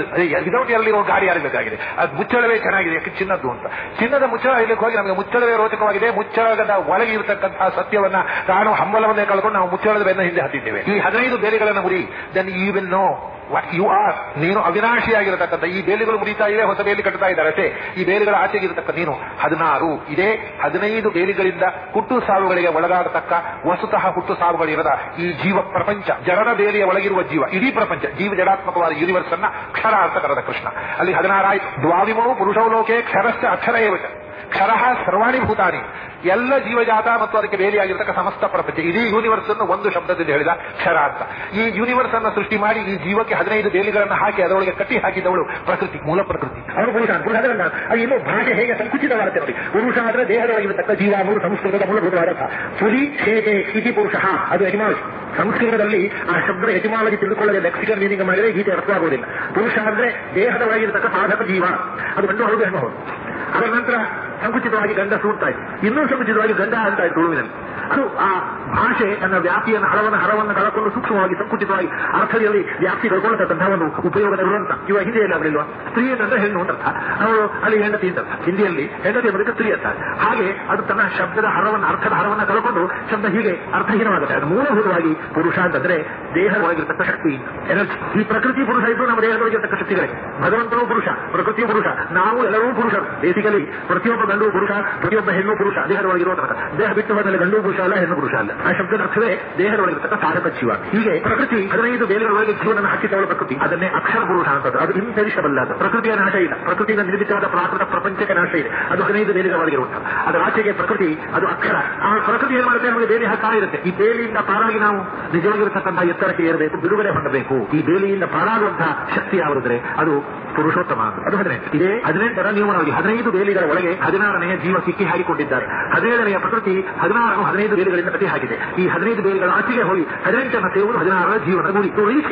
ವಿದೌಟ್ ಎಲ್ ಇರೋ ಗಾಡಿ ಯಾರಿಬೇಕಾಗಿದೆ ಅದು ಮುಚ್ಚಳವೇ ಚೆನ್ನಾಗಿದೆ, ಯಾಕೆ ಚಿನ್ನದ್ದು ಅಂತ. ಚಿನ್ನದ ಮುಚ್ಚಳ ಇಲ್ಲಿಗೆ ಹೋಗಿ ನಮಗೆ ಮುಚ್ಚಳವೇ ರೋಚಕವಾಗಿದೆ. ಮುಚ್ಚಳದ ಒಳಗೆ ಇರತಕ್ಕಂತಹ ಸತ್ಯವನ್ನ ತಾನು ಹಂಬಲವನ್ನೇ ಕಳ್ಕೊಂಡು ನಾವು ಮುಚ್ಚಳದ ಬೆನ್ನ ಹಿಂದೆ ಹತ್ತಿದ್ದೇವೆ. ಈ ಹದಿನೈದು ಬೇರೆಗಳನ್ನು ಮುರಿ then you will know what you are ನೀನು ಅವಿನಾಶಿಯಾಗಿರತಕ್ಕಂಥ ಈ ಬೇಲಿಗಳು ಮುಡಿತಾ ಇದೆ ಹೊಸ ಬೇಲಿ ಕಟ್ತಾ ಇದ್ದಾರೆ ಅಷ್ಟೇ. ಈ ಬೇಲಿಗಳ ಆಚೆಗಿರತಕ್ಕ ನೀನು ಹದಿನಾರು, ಇದೇ ಹದಿನೈದು ಬೇಲಿಗಳಿಂದ ಹುಟ್ಟು ಸಾವುಗಳಿಗೆ ಒಳಗಾಗತಕ್ಕ, ವಸ್ತುತಃ ಹುಟ್ಟು ಸಾವುಗಳಿರದ ಈ ಜೀವ ಪ್ರಪಂಚ ಜಡದ ಬೇಲಿಯ ಒಳಗಿರುವ ಜೀವ, ಇಡೀ ಪ್ರಪಂಚ, ಜೀವ ಜಡಾತ್ಮಕವಾದ ಯೂನಿವರ್ಸ್ ಅನ್ನ ಕ್ಷರ ಅಂತ ಕರೆದ ಕೃಷ್ಣ. ಅಲ್ಲಿ ಹದಿನಾರಾಯ್ತು. ದ್ವಾವಿಮೋ ಪುರುಷೋ ಲೋಕೆ ಕ್ಷರಶ್ಚ ಅಕ್ಷರ ಏವಚ ಕ್ಷರ ಸರ್ವಾಣಿ ಭೂತಾನಿ ಎಲ್ಲ ಜೀವಜಾತ ಮತ್ತು ಅದಕ್ಕೆ ಬೇಲಿಯಾಗಿರ್ತಕ್ಕ ಸಮಸ್ತ ಪ್ರಪಂಚ. ಇಡೀ ಯೂನಿವರ್ಸ್ ಅನ್ನು ಒಂದು ಶಬ್ದದಿಂದ ಹೇಳಿದ ಕ್ಷರ ಅಂತ. ಈ ಯೂನಿವರ್ಸ್ ಅನ್ನು ಸೃಷ್ಟಿ ಮಾಡಿ ಈ ಜೀವಕ್ಕೆ ಹದಿನೈದು ಬೇಲಿಗಳನ್ನು ಹಾಕಿ ಅದರೊಳಗೆ ಕಟ್ಟಿ ಹಾಕಿದವಳು ಪ್ರಕೃತಿ, ಮೂಲ ಪ್ರಕೃತಿ. ಅವರು ಪುರುಷ ಭಾಷೆ ಹೇಗೆ ಸಂಕುಚಿತವಾಗುತ್ತೆ ನೋಡಿ. ಪುರುಷ ಆದ್ರೆ ದೇಹದೊಳಗಿರತಕ್ಕ ಜೀವ ಮೂರು ಸಂಸ್ಕೃತದ ಮೂಲಭೂತವಾದ ಪುಲಿ ಶೇಖೆ ಇತಿ ಪುರುಷ. ಅದು ಎಟಿಮಾಲಜಿ. ಸಂಸ್ಕೃತದಲ್ಲಿ ಆ ಶಬ್ದ ಎಟಿಮಾಲಜಿ ತಿಳಿದುಕೊಳ್ಳದೆ ಲೆಕ್ಸಿಕಲ್ ಮೀನಿಂಗ್ ಮಾಡಿದರೆ ಗೀತೆ ಅರ್ಥವಾಗುವುದಿಲ್ಲ. ಪುರುಷ ಅಂದ್ರೆ ದೇಹದ ಒಳಗಿರತಕ್ಕ ಸಾಧಕ ಜೀವ. ಅದು ಗಂಡು ಹೌದು. ಅದರ ನಂತರ ಸಂಕುಚಿತವಾಗಿ ಗಂಡ ಸೂಡ್ತಾ ಇತ್ತು. ಇನ್ನೂ ಸಂಕುಚಿತವಾಗಿ ಗಂಡ ಅಂತ ಇತ್ತು ಉಳುವಿನಲ್ಲಿ ಅದು ಆ ಭಾಷೆ ತನ್ನ ವ್ಯಾಪ್ತಿಯನ್ನು ಹರವನ್ನು ಹರವನ್ನು ಕಳಕೊಂಡು ಸೂಕ್ಷ್ಮವಾಗಿ ಸಂಕುಚಿತವಾಗಿ ಅರ್ಥದಲ್ಲಿ ವ್ಯಾಪ್ತಿ ಕಳ್ಕೊಳ್ಳತಕ್ಕಂತಹ ಒಂದು ಉಪಯೋಗದ ಇರುವಂತ ಇವಾಗ ಹಿಂದಿಯಲ್ಲಿ ಅವರಿಲ್ವಾ ಸ್ತ್ರೀ ಅಂತಂದ್ರೆ ಹೆಣ್ಣು ಅಂತ ಅವರು ಅಲ್ಲಿ ಹೆಂಡತಿ ಅಂತ. ಹಿಂದಿಯಲ್ಲಿ ಹೆಂಡತಿ ಎಂಬುದಕ್ಕೆ ಸ್ತ್ರೀ ಅಂತ. ಹಾಗೆ ಅದು ತನ್ನ ಶಬ್ದದ ಹರವನ್ನು, ಅರ್ಥದ ಹರವನ್ನು ಕಳ್ಕೊಂಡು ಶಬ್ದ ಹೀಗೆ ಅರ್ಥಹೀನವಾಗುತ್ತೆ. ಅದು ಮೂಲಭೂತವಾಗಿ ಪುರುಷ ಅಂತಂದ್ರೆ ದೇಹವಾಗಿರ್ತಕ್ಕ ಶಕ್ತಿ, ಎನರ್ಜಿ. ಈ ಪ್ರಕೃತಿ ಪುರುಷ ಇದ್ದು ನಮ್ಮ ದೇಹದೊಳಗಿರ್ತಕ್ಕ ಶಕ್ತಿಗಳೇ. ಭಗವಂತನೂ ಪುರುಷ ಪ್ರಕೃತಿ ಪುರುಷ, ನಾವು ಎಲ್ಲರೂ ಪುರುಷರು. ಬೇಸಿಕಲಿ ಪ್ರತಿಯೊಬ್ಬ ಗಂಡು ಪುರುಷ, ಪ್ರತಿಯೊಬ್ಬ ಹೆಣ್ಣು ಪುರುಷ ದೇಹದೊಳಗಿರುವಂತಹ ದೇಹ ಬಿಟ್ಟು ಹೋದಲ್ಲಿ ಗಂಡು ಪುರುಷ ಅಲ್ಲ, ಹೆಣ್ಣು ಪುರುಷ ಅಲ್ಲ. ಆ ಶಬ್ದದ ಅರ್ಥವೇ ದೇಹದೊಳಗಿರತಕ್ಕ ಸಾಧಕ ಜೀವ ಹೀಗೆ ಪ್ರಕೃತಿ ಹದಿನೈದು ಬೇಲಿಗಳೊಳಗೆ ಜೀವನ ಹಾಕಿದವಳ ಪ್ರಕೃತಿ. ಅದನ್ನೇ ಅಕ್ಷರ ಪುರುಷ ಅಂತದ್ದು. ಅದು ಇಂಪೆರಿಷಬಲ್ ಅದು. ಪ್ರಕೃತಿಯ ನಾಶ ಇಲ್ಲ. ಪ್ರಕೃತಿಯಿಂದ ನಿರ್ಮಿತವಾದ ಪ್ರಾಕೃತ ಪ್ರಪಂಚಕ್ಕೆ ನಾಶ ಇದೆ. ಅದು ಹದಿನೈದು ಬೇಲಿಗಳೊಳಗಿರುವಂತಹ ಅದರ ಆಚೆಗೆ ಪ್ರಕೃತಿ, ಅದು ಅಕ್ಷರ. ಆ ಪ್ರಕೃತಿ ಏನ್ ಮಾಡುತ್ತೆ? ನಮಗೆ ಬೇಲಿ ಹಾಕ್ತಾ ಇರುತ್ತೆ. ಈ ಬೇಲಿಯಿಂದ ಪಾರಾಗಿ ನಾವು ನಿಜವಾಗಿರತಕ್ಕಂತಹ ಎತ್ತರಕ್ಕೆ ಏರಬೇಕು, ಬಿಡುಗಡೆ ಹೊಂದಬೇಕು. ಈ ಬೇಲಿಯಿಂದ ಪಾರಾಗುವಂತಹ ಶಕ್ತಿ ಯಾವುದ್ರೆ ಅದು ಪುರುಷೋತ್ತಮ ಅಂತ. ಅದು ಹದಿನೆಂಟು ಇದೇ ಹದಿನೆಂಟರ ನಿಯಮವಾಗಿ ಹದಿನೈದು ಬೇಲಿಗಳ ಒಳಗೆ ಹದಿನಾರನೆಯ ಜೀವ ಸಿಕ್ಕಿ ಹಾಕಿಕೊಂಡಿದ್ದಾರೆ ಹದಿನೇಳನೆಯ ಪ್ರಕೃತಿ ಹದಿನಾರು ಹದಿನೈದು ಬೇರುಗಳಿಂದ ಕಟ್ಟಿ ಹಾಕಿದೆ. ಈ ಹದಿನೈದು ಬೇರುಗಳ ಆಚೆಗೆ ಹೋಗಿ ಹದಿನೆಂಟನ್ನು ಸೇರುವುದು ಹದಿನಾರರ ಜೀವನ ಗುರಿ. ಟು ರೀಚ್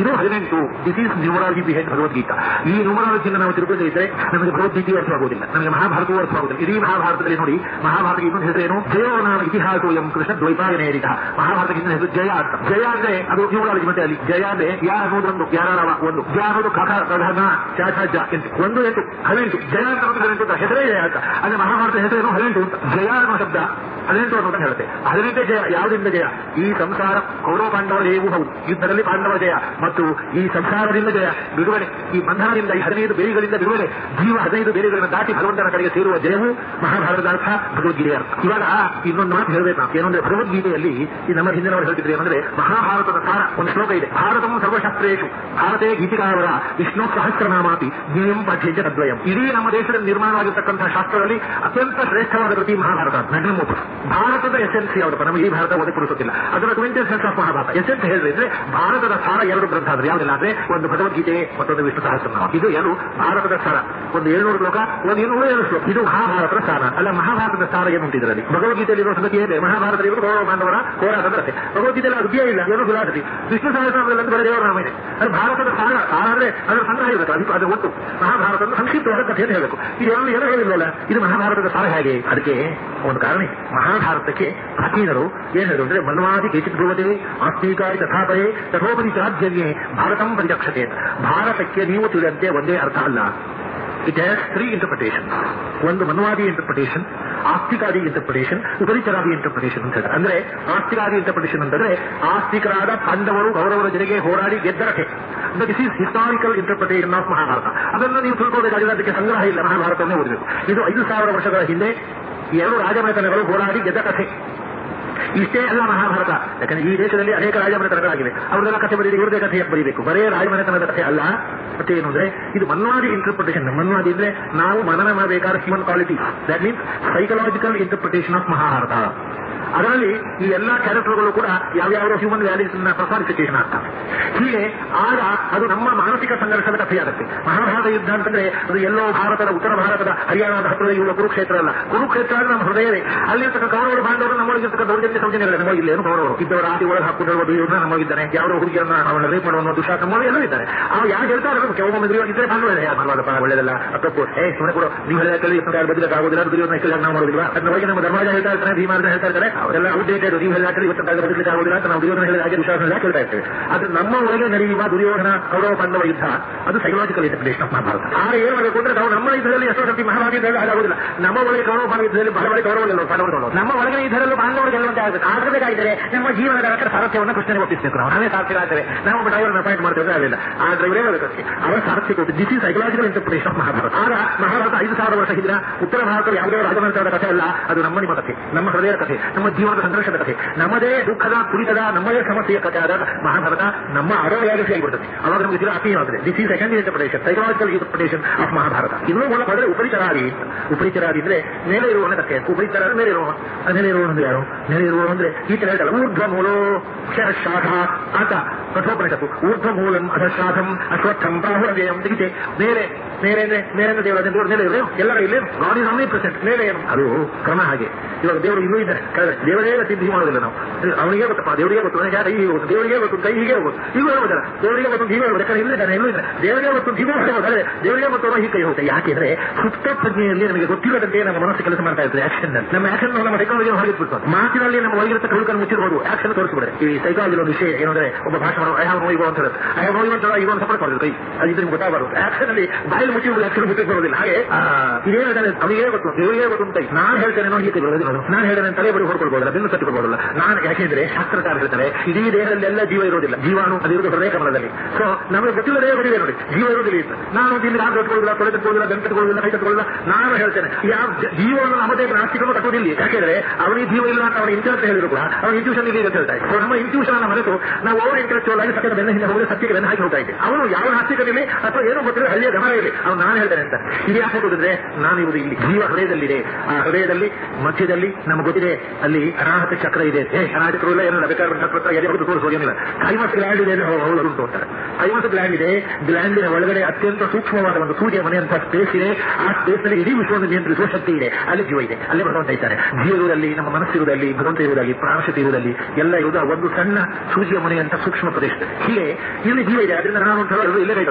ಇದು ಹದಿನೆಂಟು. This is numerology behind Bhagavad Gita ಈ ನ್ಯೂಮರಾಲಜಿಯನ್ನು ನಾವು ತಿಳ್ಕೊಳ್ಳದೆ ಇದ್ರೆ ನಮಗೆ ಭಗವದ್ಗೀತೆ ಅರ್ಥವಾಗುವುದಿಲ್ಲ ನಮಗೆ ಮಹಾಭಾರತವೂ ಅರ್ಥವಾಗುವುದಿಲ್ಲ ಇಡೀ ಮಹಾಭಾರತದಲ್ಲಿ ನೋಡಿ ಮಹಾಭಾರತ ಇನ್ನೊಂದು ಹೆಸರೇನು ಜಯೋ ಇತಿಹಾಸ ಎಂ ಕೃಷ್ಣ ದ್ವೈಪಾಯನ ಮಹಾಭಾರತ ಇನ್ನೊಂದು ಹೆಸರು ಜಯ ಅಂತ. ಜಯ ಅಂದ್ರೆ ಅದು ನ್ಯೂಮರಾಲಜಿ ಮತ್ತೆ ಅಲ್ಲಿ. ಜಯ ಅಂದ್ರೆ ಯಾರ ಅನ್ನೋದು ಒಂದು ಯಾರವ ಒಂದು. ಜಯ ಅನ್ನೋದು ಕಥ ಪ್ರಧಾನ ಚಾಚಾಜ ಜ ಒಂದು ಎಂಟು, ಹದಿನೆಂಟು. ಜಯ ಅಂತ ಹದಿನೆಂಟು ಅಂತ ಹೆಸರೇ ಜಯ ಅಂತ ಅಂದ್ರೆ ಮಹಾಭಾರತ ಹೆಸರೇನು ಹದಿನೆಂಟು ಅಂತ ಜಯ ಅನ್ನೋ ಶಬ್ದ ಹದಿನೆಂಟು ಅನ್ನೋದನ್ನ ಹೇಳುತ್ತೆ. ಹದಿನೆಂಟೇ ಜಯ, ಯಾವುದರಿಂದ ಜಯ? ಈ ಸಂಸಾರ ಕೌರವ ಪಾಂಡವರ ಜಯವೂ ಹೌದು. ಯುದ್ಧದಲ್ಲಿ ಪಾಂಡವರ ಜಯ. ಮತ್ತು ಈ ಸಂಸಾರದಿಂದ ಜಯ. ಬಿಡುಗಡೆ, ಈ ಬಂಧನದಿಂದ ಈ ಹದಿನೈದು ಬೇರಿಗಳಿಂದ ಬಿಡುಗಡೆ, ಜೀವ ಹದಿನೈದು ಬೇರಿಗಳನ್ನು ದಾಟಿ ಭಗವಂತನ ಕಡೆಗೆ ಸೇರುವ ಜಯವು ಮಹಾಭಾರತದ ಅರ್ಥ ಭಗವದ್ಗೀತೆಯ ಅರ್ಥ. ಇವಾಗ ಇನ್ನೊಂದು ಮಾತು ಹೇಳಬೇಕು ನಾವು ಏನಂದ್ರೆ ಭಗವದ್ಗೀತೆಯಲ್ಲಿ ಈ ನಮ್ಮ ಹಿಂದಿನವರು ಹೇಳ್ತಿದ್ರೆ ಏನಂದ್ರೆ, ಮಹಾಭಾರತದ ಸಾರ ಒಂದು ಶ್ಲೋಕ ಇದೆ. ಭಾರತವು ಸರ್ವಶಾಸ್ತ್ರೇಶು ಭಾರತೇ ಗೀತಿಕಾವರ ವಿಷ್ಣು ಸಹಸ್ರನಾಮಾತಿ ಜ್ಞೇಯಂ ಪಠ್ಯಂಚ ತದ್ವಯಂ. ಇಡೀ ನಮ್ಮ ದೇಶದಲ್ಲಿ ನಿರ್ಮಾಣವಾಗಿರ್ತಕ್ಕಂತಹ ಶಾಸ್ತ್ರದಲ್ಲಿ ಅತ್ಯಂತ ಶ್ರೇಷ್ಠವಾದ ಕೃತಿ ಮಹಾಭಾರತ ಮ್ಯಾಗ್ನಮ್ ಓಪಸ್ ಭಾರತದ ಎಸೆನ್ಸ್ ಅವರು ನಮಗೆ ಈ ಭಾರತ ಪುರುಸೋದಿಲ್ಲ ಅದರ ಕ್ವಿಂಟೆನ್ಸ್ ಆಫ್ ಮಹಾಭಾರತ. ಎಸೆನ್ಸ್ ಹೇಳಿದ್ರೆ ಭಾರತದ ಸಾರ ಎರಡು ಗ್ರಂಥ ಆದ್ರೆ, ಯಾವುದಿಲ್ಲ ಅಂದ್ರೆ ಒಂದು ಭಗವದ್ಗೀತೆ ಮತ್ತೊಂದು ವಿಷ್ಣು ಸಹಸ್ರನಾಮ. ಇದು ಎರಡು ಭಾರತದ ಸಾರ. ಒಂದು ಏಳ್ನೂರು ಶ್ಲೋಕ, ಒಂದು ಇನ್ನೂರ ಏಳು ಶ್ಲೋಕ. ಇದು ಮಹಾಭಾರತದ ಸಾರ. ಅಲ್ಲ, ಮಹಾಭಾರತದ ಸಾರ ಏನು ಇದರಲ್ಲಿ? ಭಗವದ್ಗೀತೆಯಲ್ಲಿ ಇರುವ ಸಂಗತಿ ಇದೆ ಮಹಾಭಾರತ ಇವರು ಗೌರವ ಬಾಂಧವರ ಹೋರಾಟದ ಕಥೆ ಭಗವದ್ಗೀತೆಯಲ್ಲಿ ಅದು ಇಲ್ಲ ಏನು ಫಿಲಾಸಫಿ ವಿಷ್ಣು ಸಹಸ್ರನಾಮದಲ್ಲಿ ಬರೀ ದೇವರ ನಾಮ ಇದೆ. ಅದು ಭಾರತದ ಸಾರ. ಸಾರ ಅಂದ್ರೆ ಅದರ ಸಂಗ್ರಹ ಇರಬೇಕು ಅದು ಒಟ್ಟು. ಮಹಾಭಾರತದ ಸಂಕ್ಷಿಪ್ತವಾದ ಕಥೆಯನ್ನು ಹೇಳಬೇಕು. ಇದೆಲ್ಲ ಎಲ್ಲ ಹೇಳಿಲ್ವಲ್ಲ ಇದು ಮಹಾಭಾರತದ ಸಾರ ಹೇಗೆ? ಅದಕ್ಕೆ ಒಂದು ಕಾರಣ. ಮಹಾಭಾರತಕ್ಕೆ ಪ್ರಾಚೀನರು ಏನು ಹೇಳಿದ್ರು ಅಂದ್ರೆ, ಮನ್ವಾದಿ ಕೇಚಿತ್ ಭೂವತೆ ಆತ್ಮೀಕಾರಿ ತಥಾಪರೇ ತಥೋಪರಿ ಚಾರ್ಜನ್ಯೇ ಭಾರತಂ ಪರಿರಕ್ಷತೆ. ಭಾರತಕ್ಕೆ ನೀವು ತಿಳಿದಂತೆ ಒಂದೇ ಅರ್ಥ ಅಲ್ಲ. ಇಟ್ ಹ್ಯಾಸ್ ತ್ರೀ ಇಂಟರ್ಪ್ರಿಟೇಷನ್ ಒಂದು ಮನ್ವಾದಿ ಇಂಟರ್ಪ್ರಿಟೇಷನ್ ಆಸ್ತಿಕಾದಿ ಇಂಟರ್ಪ್ರಿಟೇಷನ್ ಉಪರಿಚರಾದಿ ಇಂಟರ್ಪ್ರಿಟೇಷನ್ ಅಂತ ಅಂದ್ರೆ ಆಸ್ತಿಕಾದಿ ಇಂಟರ್ಪ್ರಿಟೇಷನ್ ಅಂತಂದ್ರೆ ಆಸ್ತಿಕರಾದ ಪಾಂಡವರು, ಕೌರವರ ಜೊತೆಗೆ ಹೋರಾಡಿ ಗೆದ್ದರಕ್ಕೆ this is historical interpretation of Mahabharata ಅದನ್ನು ನೀವು ತಿಳ್ಕೋಬೇಕಾಗಿದೆ ಅದಕ್ಕೆ ಸಂಗ್ರಹ ಇಲ್ಲ. ಮಹಾಭಾರತವನ್ನೇ ಓದಬೇಕು. ಇದು ಐದು ಸಾವಿರ ವರ್ಷಗಳ ಹಿಂದೆ ಎರಡು ರಾಜಮನೆತನಗಳು ಹೋರಾಡಿ ಗೆದ್ದ ಕಥೆ. ಇಷ್ಟೇ ಅಲ್ಲ ಮಹಾಭಾರತ. ಯಾಕಂದ್ರೆ ಈ ದೇಶದಲ್ಲಿ ಅನೇಕ ರಾಜಮನೆತನಗಳಾಗಿವೆ ಅವರೆಲ್ಲ ಕಥೆ ಬರೀಬೇಕು ಇವ್ರದೇ ಕಥೆ ಬರೀಬೇಕು. ಬರೇ ರಾಜಮನೆತನದ ಕಥೆ ಅಲ್ಲ. ಮತ್ತೆ ಏನು ಅಂದ್ರೆ, ಇದು ಮನ್ವಾದಿ ಇಂಟರ್ಪ್ರಿಟೇಷನ್ ಮನ್ವಾದಿ ಅಂದ್ರೆ ನಾವು ಮನನ ಮಾಡಬೇಕಾದ human quality that means psychological interpretation of Mahabharata. ಅದರಲ್ಲಿ ಈ ಎಲ್ಲಾ ಕ್ಯಾರೆಕ್ಟರ್ಗಳು ಕೂಡ ಯಾವ್ಯಾವ ಹ್ಯೂಮನ್ ವ್ಯಾಲ್ಯೂಸ್ ಪ್ರಸಾರಿಫಿಕೇಶನ್ ಆಗ್ತವೆ ಹೀಗೆ ಆಗ ಅದು ನಮ್ಮ ಮಾನಸಿಕ ಸಂಘರ್ಷದ ಕಥೆಯಾಗುತ್ತೆ. ಮಹಾಭಾರತ ಯುದ್ಧ ಅಂತಂದ್ರೆ ಅದು ಎಲ್ಲೋ ಭಾರತದ, ಉತ್ತರ ಭಾರತದ, ಹರಿಯಾಣದ ಹತ್ತಿರ ಇರುವ ಕುರುಕ್ಷೇತ್ರ ಅಲ್ಲ. ಕುರುಕ್ಷೇತ್ರ ಅಂದ್ರೆ ನಮ್ಮ ಹೃದಯವೇ. ಅಲ್ಲಿರ್ತಕ್ಕ ಕೌರವರು ಬಾಂಧವರು ನಮ್ಮೊಳಗಿರ್ತಕ್ಕ ದೌರ್ಜನ್ಯ ಸೌಜನ್ಯಗಳು ನಮಗಿಲ್ಲ ಏನು ಕೌರವರು ಇದ್ದವರು ಆದಿ ಒಳಗೆ ಹಾಕೊಂಡಿರುವ ಇವ್ರನ್ನ ನಮಗಿದ್ದಾನೆ ಯಾವ ಹುಡುಗಿಯನ್ನ ನಾವು ರೇಪ್ ಮಾಡುವ ದುಷ್ಟ ನಮ್ಮೊಳಗೆ ಎಲ್ಲ ಇದ್ದಾರೆ. ಅವ್ರು ಯಾರು ಹೇಳ್ತಾರೆ? ಕೆಲವೊಮ್ಮೆ ಇದ್ರೆ ಬಾಂಧವ ಒಳ್ಳೆದಲ್ಲ. ತಪ್ಪು. ಏ ಸುಮ್ಮನೆ ಕೂಡ. ನೀವು ಹೇಳಿದ ಕೇಳಿ ಯಾರು ಬದಲಿಗೆ ಆಗೋದಿಲ್ಲ, ದುರ್ಯೋಧನ ಕೇಳಿ, ನಾವು ಮಾಡೋದಿಲ್ಲ ಅದನ್ನ ಬಗ್ಗೆ ನಮ್ಮ ಧರ್ಮರಾಜ ಹೇಳ್ತಾ ಇರ್ತಾರೆ ಭೀಮಾರ್ಜ ಹೇಳ್ತಾ ಇರ್ತಾರೆ. ಅವರೆಲ್ಲ ಔಟ್ಡೇಟೆಡ್ ನೀವು ಕೇಳಿ ಇವತ್ತು ಬದಲಿಗೆ ಆಗೋದಿಲ್ಲ ಅಂತ ನಾವು ದುರ್ಯೋಧನ ಹೇಳಿದ ಹಾಗೆ ದುಶಾಸನ ಕೇಳ್ತಾ ಇರ್ತೇವೆ? ಆದ್ರೆ ನಮ್ಮ ಒಳಗೆ ನಡೆಯುವ ದುರ್ಯೋಧನ ಕೌರವ ಪಾಂಡವ ಯುದ್ಧ, ಅದು ಸೈಕಲಾಜಿಕಲ್ ಇಂಟರ್ಪ್ರೇಷನ್ ಆಫ್ ಮಹಾಭಾರತ. ಆಗ ಏನು ಮಾಡಬೇಕು ಅಂದ್ರೆ ನಾವು ನಮ್ಮ ಯುದ್ಧದಲ್ಲಿ ಎಷ್ಟೋ ಸರ್ತಿ ಮಹಾಭಾರತ ಹಾಗಾಗುದಿಲ್ಲ ನಮ್ಮ ಒಳಗೆ ಕೌರವ ಪಾಂಡವ ಯುದ್ಧದಲ್ಲಿ ಬಹಳ ಬಳಿ ಕೌರವ ಪಾಂಡವರು. ನಮ್ಮ ಒಳಗೆ ಯುದ್ಧದಲ್ಲೂ ಪಾಂಡವರು ಗೆಲ್ಲುವಂತೆ ಆಗುತ್ತೆ. ಆಗಬೇಕಾಗಿದ್ದರೆ ನಮ್ಮ ಜೀವನದ ರಕ್ಷಕ ಸಾರಥ್ಯವನ್ನು ಕೃಷ್ಣನಿಗೆ ಒಪ್ಪಿಸಬೇಕು ನಾವು. ನಾವೇ ಸಾರಥ್ಯ ಆಗ್ತೇವೆ. ನಾವು ಒಬ್ಬ ಡ್ರೈವರ್ ಅಪಾಯಿಂಟ್ ಮಾಡ್ತೇವೆ ಆಗಲಿಲ್ಲ. ಆ ಡ್ರೈವರೇ ಅದಕ್ಕೆ? ಅವರ ಸಾರಥ್ಯ ಕೊಟ್ಟು this is psychological of Mahabharata. ಆಗ ಮಹಾಭಾರತ ಐದು ಸಾವಿರ ವರ್ಷ ಇದ್ರ ಉತ್ತರ ಭಾರತದ ಯಾವುದೇ ರಾಜಮನೆತನದ ಕಥೆ ಅಲ್ಲ. ಅದು ನಮ್ಮ ನಿಮ್ಮ ಕಥೆ. ನಮ್ಮ ಹೃದಯದ ಕಥೆ. ನಮ್ಮ ಜೀವನದ ಸಂಘರ್ಷದ ಕಥೆ. ನಮ್ಮದೇ ದುಃಖದ, ಕುರಿತದ, ನಮ್ಮದೇ ಸಮಸ್ಯೆಯ ಕಥೆ ಆದ ಮಹಾಭಾರತ ನಮ್ಮ ಅರವಯಾಗಿ ಸೇರಿಬಿಡುತ್ತದೆ ಅವಾಗ ನಮಗೆ ತೀರಾ ಅತೀಯವಾಗಿದೆ this is second interpretation psychological interpretation of Mahabharata. ಇನ್ನೂ ಮೂಲಕ ಹೋದ್ರೆ ಉಪರಿಚರಾದಿ ಉಪರಿಚರಾದಿ ಅಂದ್ರೆ ಮೇಲೆ ಇರುವವನ ಕಥೆ ಉಪರಿಚರ ಮೇಲೆ ಇರುವ ಮೇಲೆ ಇರುವವನು ಅಂದ್ರೆ ಯಾರು? ಮೇಲೆ ಇರುವವನು ಅಂದ್ರೆ ಈ ತರ ಹೇಳ್ತಾರೆ ಊರ್ಧ್ವ ಮೂಲೋ ಶಾಖ ಆತ ಕಠೋಪನಿಷತ್ತು. ಊರ್ಧ್ವ ಮೂಲಂ ಅಧಶಾಖಂ ಅಶ್ವತ್ಥಂ ಪ್ರಾಹುರವ್ಯಯಂ ತೆಗಿತೆ ಮೇಲೆ ಮೇಲೆ ಮೇಲೆ ಅಂದ್ರೆ ದೇವರ ಮೇಲೆ ಎಲ್ಲರೂ ಇಲ್ಲಿ ಗಾಡ್ ಇಸ್ ಪ್ರೆಸೆಂಟ್ ಮೇಲೆ ಏನು? ಅದು ಕ್ರಮ ಹಾಗೆ. ಇವಾಗ ದೇವರು ಇನ್ನೂ ಇದ್ದಾರೆ. ಕೆಳಗಡೆ ದೇವರೇ ಸಿದ್ಧಿ ಮಾಡೋದಿಲ್ಲ ನಾವು? ಅವನಿಗೆ ಗೊತ್ತಪ್ಪ ದೇವರಿಗೆ ಗೊತ್ತು, ನನಗೆ ಯಾರು ಹೀಗೆ ಗೊತ್ತು? ದೇವರಿಗೆ ಗೊತ್ತು ಕೈ ಹೀಗೆ ಹೋಗೋದು ಹೀಗೂ ಹೇಳ್ಬೋದಲ್ಲ ದೇವರಿಗೆ ಗೊತ್ತು, ಹೀಗೆ ಹೇಳ್ಬೋದು ಯಾಕಂದ್ರೆ ಇಲ್ಲ ಎಲ್ಲೂ ಇದ್ದಾರೆ ದೇವರಿಗೆ ಗೊತ್ತು, ಹೀಗೂ ಅದೇ ದೇವರಿಗೆ ಗೊತ್ತು ಹೀಗೆ ಕೈ ಹೋಗುತ್ತೆ. ಯಾಕೆಂದ್ರೆ ಸುಪ್ತ ಪ್ರಜ್ಞೆಯಲ್ಲಿ ನಮಗೆ ಗೊತ್ತಿಲ್ಲದಂತೆ ನಮ್ಮ ಮನಸ್ಸು ಕೆಲಸ ಮಾಡ್ತಾ ಇರ್ತದೆ. ಆಕ್ಷನ್ ನಮ್ಮ ಆಕ್ಷನ್ ನಮ್ಮ ಟೆಕ್ನಾಲಜಿ ಹೊರಗಿಟ್ಬಿಡ್ತು ಮಾತಿನಲ್ಲಿ ನಮ್ಮ ಒಳಗಿರುತ್ತೆ ಕಳುಕನ್ನು ಮುಚ್ಚಿರ್ಬೋದು. ಆಕ್ಷನ್ ತೋರಿಸ್ಬಿಡ್ರೆ ಈ ಸೈಕಾಲಜಿ ಒಂದು ವಿಷಯ ಏನಂದ್ರೆ, ಒಬ್ಬ ಭಾಷೆ ಮಾಡೋ ಐ ಹ್ಯಾವ್ ನೋ ಇಗೋ ಅಂತ ಹೇಳುತ್ತೆ. ಐ ಹ್ಯಾವ್ ನೋ ಇಗೋ ಅಂತ ಇಗೋ ಸಪೋರ್ಟ್ ಮಾಡೋದು ಕೈ. ಅದು ನಿಮ್ಗೆ ಗೊತ್ತಾಗಬಾರದು. ಆಕ್ಷನ್ ಅಲ್ಲಿ ಬಾಯಿ ಮುಚ್ಚಿ ಆಕ್ಷನ್ ಮುಚ್ಚಿ ಬರೋದಿಲ್ಲ ಹಾಗೆ ಇದೇನು ಅವನಿಗೆ ಗೊತ್ತು, ದೇವರಿಗೆ ಗೊತ್ತು ಅಂತ ನಾನು ಹೇಳ್ತೇನೆ ನೋಡಿ ಹೀಗೆ ನಾನು ಹೇಳಿದ್ರೆ ತಲೆ ಬಡಿ ಹೊಡ್ಕೊಂಡು ತಟ್ಟಿಕೊಳ್ಬಹುದಲ್ಲ ಬೆನ್ನು ತಟ್ಟಿಕೊಳ್ಬಹುದಲ್ಲ ನಾನು ಯಾಕೆಂದ್ರೆ ಶಾಸ್ತ್ರಕಾರ ಹೇಳ್ತಾರೆ, ಇಡೀ ದೇಹದಲ್ಲಿ ಎಲ್ಲ ಜೀವ ಇರೋದಿಲ್ಲ. ಜೀವಾಣು ಅದಿರುವುದು ಹೃದಯ ಕಮಲದಲ್ಲಿ. ಸೊ ನಮಗೆ ಗೊತ್ತಿಲ್ಲ ದೇಹ ಬಡಿದೆ ನೋಡಿ. ಜೀವ ಇರೋದಿಲ್ಲ ಅಂತ ನಾನು ಇಲ್ಲಿ ರಾತ್ರಿ ತಟ್ಕೊಳ್ಳೋದಿಲ್ಲ ತೊಳೆ ತಟ್ಕೊಳ್ಳೋದಿಲ್ಲ ಬೆನ್ನು ಕೈ ತಟ್ಕೊಳ್ಳೋದಿಲ್ಲ ನಾನು ಹೇಳ್ತೇನೆ, ಯಾವ ಜೀವವನ್ನು ನಮ್ಮದೇ ನಾಸ್ತಿಕರು ತಟ್ಟೋದಿಲ್ಲ ಯಾಕೆಂದ್ರೆ ಅವನಿಗೆ ಜೀವ ಇಲ್ಲ ಅಂತ ಅವನ ಇಂಟೆಲೆಕ್ಟ್ ಹೇಳಿದ್ರು ಕೂಡ ಅವನ ಇಂಟ್ಯೂಷನ್ ಇದೆ ಅಂತ ಹೇಳ್ತಾರೆ ಸೊ ನಮ್ಮ ಇಂಟ್ಯೂಷನ್ ಮರೆತು ನಾವು ಓವರ್ ಇಂಟೆಲೆಕ್ಚುವಲ್ ಆಗಿ ಸತ್ಯದ ಬೆನ್ನ ಹಿಂದೆ ಹೋಗಿ ಸತ್ಯಕ್ಕೆ ಬೆನ್ನ ಹಾಕಿ ಹೋಗ್ತಾ ಇದ್ದೆ. ಅವನು ಯಾವ ನಾಸ್ತಿಕನಿರಲಿ ಅಥವಾ ಏನೋ ಗೊತ್ತಿಲ್ಲ ಹಳ್ಳಿಯ ಗಮನ ಇರಲಿ ಅವ್ನು ನಾನು ಹೇಳ್ತೇನೆ ಅಂತ. ಇದು ಯಾಕೆ ಹೋಗುದಿದ್ರೆ, ನಾನು ಇರುವುದು ಇಲ್ಲಿ. ಜೀವ ಹೃದಯದಲ್ಲಿದೆ. ಆ ಹೃದಯದಲ್ಲಿ, ಮಧ್ಯದಲ್ಲಿ ನಮ್ಗೆ ಗೊತ್ತಿದೆ, ಅಲ್ಲಿ ಅನಾಹತ ಚಕ್ರ ಇದೆ. ಏ ಅನಾಹತರು ಇಲ್ಲ ಏನಲ್ಲ, ಬೇಕಾದ್ರೆ ಹತ್ರ ಎದೆ ಹೊಡೆದು ತೋರಿಸೋಗೇನಿಲ್ಲ ಕೈಮಸ್ ಗ್ಲ್ಯಾಂಡ್ ಇದೆ ಹೌದು ಕೈಮಸ್ ಗ್ಲ್ಯಾಂಡ್ ಇದೆ. ಗ್ಲ್ಯಾಂಡಿನ ಒಳಗಡೆ ಅತ್ಯಂತ ಸೂಕ್ಷ್ಮವಾದ ಒಂದು ಸೂರ್ಯ ಮನೆಯಂತಹ ಸ್ಪೇಸ್ ಇದೆ. ಆ ಸ್ಪೇಸ್ನಲ್ಲಿ ಇಡೀ ವಿಶ್ವವನ್ನು ನಿಯಂತ್ರಿಸುವ ಶಕ್ತಿ ಇದೆ. ಅಲ್ಲಿ ಜೀವ ಇದೆ. ಅಲ್ಲಿ ಭಗವಂತ ಇದ್ದಾರೆ. ಜೀವದಲ್ಲಿ ನಮ್ಮ ಮನಸ್ಸಿರುವುದಲ್ಲಿ, ಭಗವಂತ ಇರುವುದಲ್ಲಿ ಪ್ರಾಣಶಕ್ತಿ ಇರುವುದಲ್ಲಿ ಎಲ್ಲ ಇರುವುದು ಒಂದು ಸಣ್ಣ ಸೂರ್ಯ ಮನೆಯಂತ ಸೂಕ್ಷ್ಮ ಪ್ರದೇಶ ಹೀಗೆ ಇಲ್ಲಿ ಜೀವ ಇದೆ. ಅದರಿಂದ ನಾನು ಇಲ್ಲೇ ಕೈ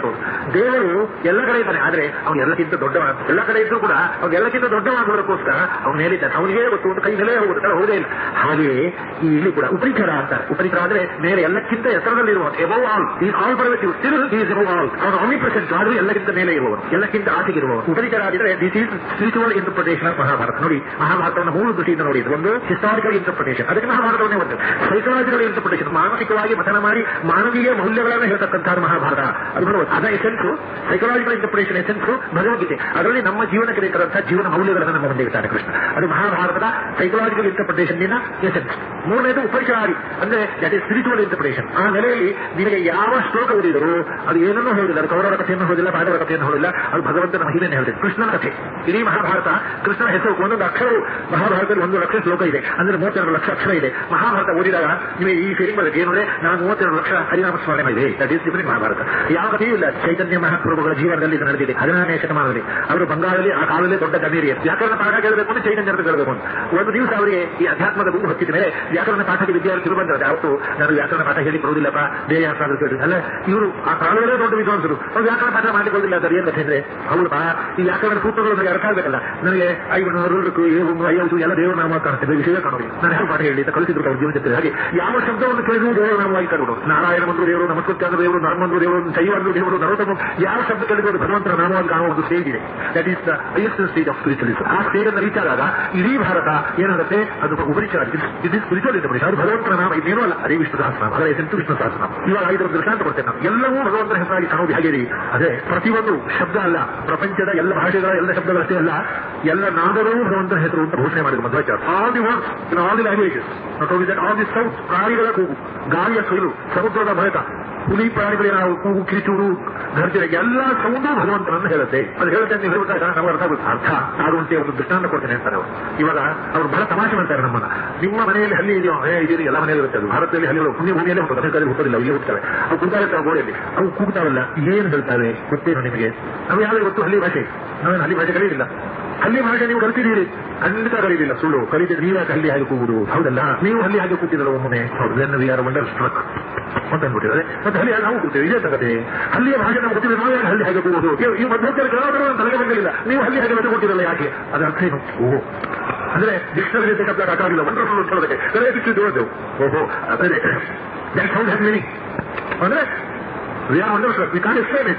ದೇವರು ಎಲ್ಲ ಕಡೆ ಇದ್ದಾನೆ. ಆದ್ರೆ ಅವನು ಎಲ್ಲಕ್ಕಿಂತ ದೊಡ್ಡವ ಎಲ್ಲ ಕಡೆ ಇದ್ರು ಕೂಡ ಅವ್ನು ಎಲ್ಲಕ್ಕಿಂತ ದೊಡ್ಡವಾಗೋದಕ್ಕೋಸ್ಕರ ಅವ್ನು ಹೇಳಿದ್ದಾನೆ ಅವನಿಗೆ ಗೊತ್ತು ಕೈ ಮೇಲೆ ಹೋಗುದು ಇಲ್ಲ ಹಾಗೆಯೇ ಇಲ್ಲಿ ಕೂಡ ಉಪರಿಕರ ಅಂತ ಉಪರಿಚರ ಆದ್ರೆ ಬೇರೆ ಎಲ್ಲಕ್ಕಿಂತ ಎತ್ತರದಲ್ಲಿರುವ ಎಬವ್ ಆಲ್ ಈ all still is all omnipresent ಎಲ್ಲಕ್ಕಿಂತ ಮೇಲೆ ಇರುವವರು. ಎಲ್ಲಕ್ಕಿಂತ ಆಸೆಗಿರುವವರು ಉಪರಿಚರ ಆಗಿದ್ರೆ this is spiritual interpretation of Mahabharata ನೋಡಿ, ಮಹಾಭಾರತವನ್ನು ಮೂರು ದೃಷ್ಟಿಯಿಂದ ನೋಡಿ. ಒಂದು ಹಿಸ್ಟಾರಿಕಲ್ ಇಂಟರ್ಪ್ರಿಟೇಷನ್ ಅದಕ್ಕೆ ಮಹಾಭಾರತವನ್ನೇ ಒಂದು ಸೈಕಲಾಜಿಕಲ್ ಇಂಟರ್ಪ್ರಿಟೇಷನ್ ಮಾನಸಿಕವಾಗಿ ಮಥನ ಮಾಡಿ ಮಾನವೀಯ ಮೌಲ್ಯಗಳನ್ನು ಹೇಳ್ತಕ್ಕಂತಹ ಮಹಾಭಾರತ. ಅದು ಬರುವ ಅದ essence psychological interpretation essence Bhagavad Gita. ಅದರಲ್ಲಿ ನಮ್ಮ ಜೀವನಕ್ಕೆ ಬೇಕಾದಂತಹ ಜೀವನ ಮೌಲ್ಯಗಳನ್ನು ನಮ್ಮ ಮುಂದೆ ಕೃಷ್ಣ. ಅದು ಮಹಾಭಾರತದ ಸೈಕಲಾಜಿಕಲ್ ಇಂಟರ್ಪ್ರಿಟೇಷನ್ ಎಸೆನ್ಸ್ ಮೂರನೇದು ಉಪಚಾರಿ ಅಂದ್ರೆ ದಟ್ ಇಸ್ ಸ್ಪಿರಿಚುವಲ್ ಇಂಟರ್ಪ್ರಿಟೇಷನ್ ಆ ನೆಲೆಯಲ್ಲಿ ನಿಮಗೆ ಯಾವ ಶ್ಲೋಕ ಓದಿದರೂ ಅದು ಏನನ್ನೂ ಹೇಳಿಲ್ಲ ಅದು ಕೌರವರ ಕಥೆಯನ್ನು ಹೋದಿಲ್ಲ ಪಾಂಡವರ ಕಥೆಯನ್ನು ಹೋದಿಲ್ಲ ಅದು ಭಗವಂತನ ಮಹಿಮೆಯನ್ನು ಹೇಳಿದೆ ಕೃಷ್ಣನ ಕಥೆ. ಇಡೀ ಮಹಾಭಾರತ ಕೃಷ್ಣನ ಹೆಸರು ಒಂದೊಂದು ಅಕ್ಷರವು ಮಹಾಭಾರತದಲ್ಲಿ ಒಂದು ಲಕ್ಷ ಶ್ಲೋಕ ಇದೆ. ಅಂದ್ರೆ ಮೂವತ್ತೆರಡು ಲಕ್ಷ ಅಕ್ಷರ ಇದೆ. ಮಹಾಭಾರತ ಓದಿದಾಗ ನಿಮಗೆ ಈ ಫೀಲಿಂಗ್ ಬರುತ್ತೆ. ಏನು ನಾನು ಮೂವತ್ತೆರಡು ಲಕ್ಷ ಹರಿನಾಮ ಸ್ಮರಣೆ ಇದೆ ದಟ್ ಈಸ್ ಡಿಫರೆಂಟ್ ಮಹಾಭಾರತ. ಯಾವ ಕಥೆಯೂ ಇಲ್ಲ. ಚೈತನ್ಯ ಮಹಾಪ್ರಭುಗಳ ಜೀವನದಲ್ಲಿ ಇದು ನಡೆದಿದೆ. ಹದಿನಾರನೇ ಶತಮಾನದಲ್ಲಿ. ಅವರು ಬಂಗಾಳದಲ್ಲಿ ಆ ಕಾಲದಲ್ಲಿ ದೊಡ್ಡ ಗಂಭೀರಿಯ ವ್ಯಾಕರಣ ಪಾಠ ಕೇಳಬೇಕು ಚೈತನ್ಯ ಒಂದು ದಿವಸ ಅವರಿಗೆ ಅಧ್ಯಾತ್ಮದ ಗುರು ಹಚ್ಚಿದ ಮೇಲೆ ವ್ಯಾಕರಣ ಪಾಠಕ್ಕೆ ವಿದ್ಯಾರ್ಥಿಗಳು ಬಂದ್ರೆ ಯಾವತ್ತು ನಾನು ವ್ಯಾಕರಣ ಪಾಠ ಹೇಳಿ ಕೊಡುವುದಿಲ್ಲಪ್ಪ ಬೇರೆ ಯಾರು ಕೇಳಿದ್ರು ಅಲ್ಲ, ಇವರು ಆ ಕಾಲದಲ್ಲೇ ದೊಡ್ಡ ವಿದ್ವಾಂಸರು. ಅವ್ರು ವ್ಯಾಕರಣ ಪಾಠ ಮಾಡಿಕೊಳ್ಳಿಲ್ಲ ಸರಿ, ಏನು ಅಂದ್ರೆ ಹೌದಾ ಈ ವ್ಯಾಕರಣ ಸೂತ್ರಗಳು ನನಗೆ ಅರ್ಥ ಆಗಬೇಕಲ್ಲ. ನನಗೆ ಐವರು ಅರುಳಕು ಐವತ್ತು ಎಲ್ಲ ದೇವರ ನಾಮ ಕಾಣ್ತದೆ ವಿಷಯ ಕಾಣೋದು. ನಾನು ಯಾವ ಪಾಠ ಹೇಳಿ ಕಲಿಸಿದ್ರು ಅವ್ರ ಜೀವನ ಜೊತೆ ಹಾಗೆ ಯಾವ ಶಬ್ದವನ್ನು ಕೇಳಿದ್ರು ದೇವರ ನಾಮವಾಗಿ ಕರ್ಕೊಂಡು ನಾರಾಯಣ ಬಂದ್ರು ದೇವರು, ನಮಸ್ಕೃತ್ಯ ದೇವರು ನರಮಂದ್ರು ದೇವರು ಶೈವಂದ್ರು ದೇವರು, ನರೋತ್ತಮ ಯಾವ ಶಬ್ದ ಕೇಳಿದ್ರು ಭಗವಂತನ ನಾಮವಾಗಿ ಕಾಣುವ ಒಂದು ಸ್ಟೇಜ್ ಇದೆ. That is the highest stage of spiritualism ಆ ಸ್ಟೇಜ್ ಅನ್ನು ರೀಚ್ ಆದಾಗ ಇಡೀ ಭಾರತ ಏನಾಗುತ್ತೆ? ಅದು ಉಪರಿಚಾರ ಇದು ಇಂಟರ್ಪ್ರಿಟೇಷನ್ ಅದು ಭಗವಂತನ ನಾಮ ಇದೇನೂ ಅಲ್ಲ. ಅದೇ ವಿಷ್ಣು ಸಹಸ್ರನಾಮ. ಅದರ ಹೆಸರು ವಿಷ್ಣು ಸಹಸ್ರನಾಮ? ಇವಾಗ ಐದರ ದೃಷ್ಟಾಂತ ಕೊಡ್ತೇನೆ ನಾವು ಎಲ್ಲವೂ ಭಗವಂತನ ಹೆಸರಾಗಿ ಕಾಣೋದು ಹೇಗೆ. ಅದೇ. ಪ್ರತಿಯೊಂದು ಶಬ್ದ ಅಲ್ಲ. ಪ್ರಪಂಚದ ಎಲ್ಲ ಭಾಷೆಗಳ ಎಲ್ಲ ಶಬ್ದಗಳಷ್ಟೇ ಅಲ್ಲ. ಎಲ್ಲ ನಾದರೂ ಭಗವಂತನ ಹೆಸರು ಅಂತ ಘೋಷಣೆ ಮಾಡಿದ್ರು Madhvacharya all the words in all the languages not only that all the sound ಪ್ರಾಣಿಗಳ ಕೂಗು. ಗಾಳಿಯ ಸುಳ್ಳು ಸಮುದ್ರದ ಭಯತ ಹುಲಿ ಪ್ರಾಣಿಗಳಿಗೆ ನಾವು ಕೂಗು ಕಿರಿಚೂರು ಘರ್ಜನೆ ಎಲ್ಲ ಸೌಂಡು ಭಗವಂತನನ್ನು ಹೇಳುತ್ತೆ. ಅದು ಹೇಳುತ್ತೆ ಅಂತ ಹೇಳ್ಬಿಟ್ಟಾಗ ನಮಗೆ ಅರ್ಥ ಆಗುತ್ತೆ? ಅರ್ಥ. ಆಗುವಂತೆ ಒಂದು ದೃಷ್ಟಾಂತ ಕೊಡ್ತೇನೆ ಅಂತಾರೆ ಅವರು. ಇವಾಗ ಅವ್ರು ಬಹಳ ತಮಾಷೆ ಮಾಡ್ತಾರೆ ನಮ್ಮನ್ನ. ನಿಮ್ಮ ಮನೆಯಲ್ಲಿ ಹಲ್ಲಿ ಇದೆಯೋ? ಏ ಇದೀರಿ ಎಲ್ಲ ಮನೆಯಲ್ಲಿ ಇರುತ್ತೆ ಅದು. ಭಾರತದಲ್ಲಿ ಹಲ್ಲಿಗಳು ಪುಣ್ಯ ಭೂಮಿಯಲ್ಲೇ ಹುಟ್ಟೋದು ಅಮೆರಿಕದಲ್ಲಿ ಹುಟ್ಟೋದಿಲ್ಲ. ಇಲ್ಲಿ ಹುಟ್ಟುತ್ತವೆ. ಅವು ಇರ್ತಾವೆ ಗೋಡೆಯಲ್ಲಿ. ಅವು ಕೂಗ್ತಾವಲ್ಲ, ಏನು ಹೇಳ್ತಾರೆ ಗೊತ್ತೇನು ನಿಮಗೆ? ನಾವು ಯಾವ್ದು ಗೊತ್ತು ಹಳ್ಳಿ ಭಾಷೆ. ನಾವೇನು ಹಳ್ಳಿ ಭಾಷೆ ಕಲಿಯಿಲ್ಲ ಹಳ್ಳಿ ಭಾಗ ನೀವು ಕಲಿತಿದ್ದೀರಿ. ಖಂಡಿತ ಕಲಿಲಿಲ್ಲ, ಸುಳ್ಳು. ಕಲಿತಿದ್ರೆ ನೀವು ಯಾಕೆ ಹಳ್ಳಿ ಹಾಗೆ ಕೂಗುದು ಹೌದಲ್ಲ? ನೀವು ಅಲ್ಲಿ ಹಾಗೆ ಕೂತಿದ್ರಲ್ಲ ಒಮ್ಮೆ ಹೌದು then we are wonderstruck ಅಂತ ಅಂದ್ಬಿಟ್ಟಿದ್ದಾರೆ. ಮತ್ತೆ ಅಲ್ಲಿ ನಾವು ಕೂತೇವೆ ಇದೇ ತಗತೆ ಅಲ್ಲಿಯ ಭಾಷೆ ನಾವು ಗೊತ್ತಿಲ್ಲ ನಾವು ಯಾಕೆ ಹಳ್ಳಿ ಹಾಗೆ ಕೂಗುದು ಈ- ಮಧ್ಯಕ್ಕೆ ಕೆಲವರು ತಲೆಗೆ ಬಂದಿಲ್ಲ. ನೀವು ಅಲ್ಲಿ ಹಾಗೆ ಮತ್ತೆ ಕೊಟ್ಟಿರಲ್ಲ ಯಾಕೆ? ಅದರ ಅರ್ಥ ಏನು? ಓಹೋ. ಅಂದ್ರೆ ಡಿಕ್ಷನರಿ ಶಬ್ದ ಹಾಕಾಗಿಲ್ಲ ವಂಡರ್ಫುಲ್ ಅಂತ ಹೇಳೋದಕ್ಕೆ. ಕರೆ ಬಿಟ್ಟು ಓಹೋ. ಅದೇ. ದಟ್ ಸೌಂಡ್ ಹ್ಯಾಸ್ ಅಂದ್ರೆ we are wonderful we can explain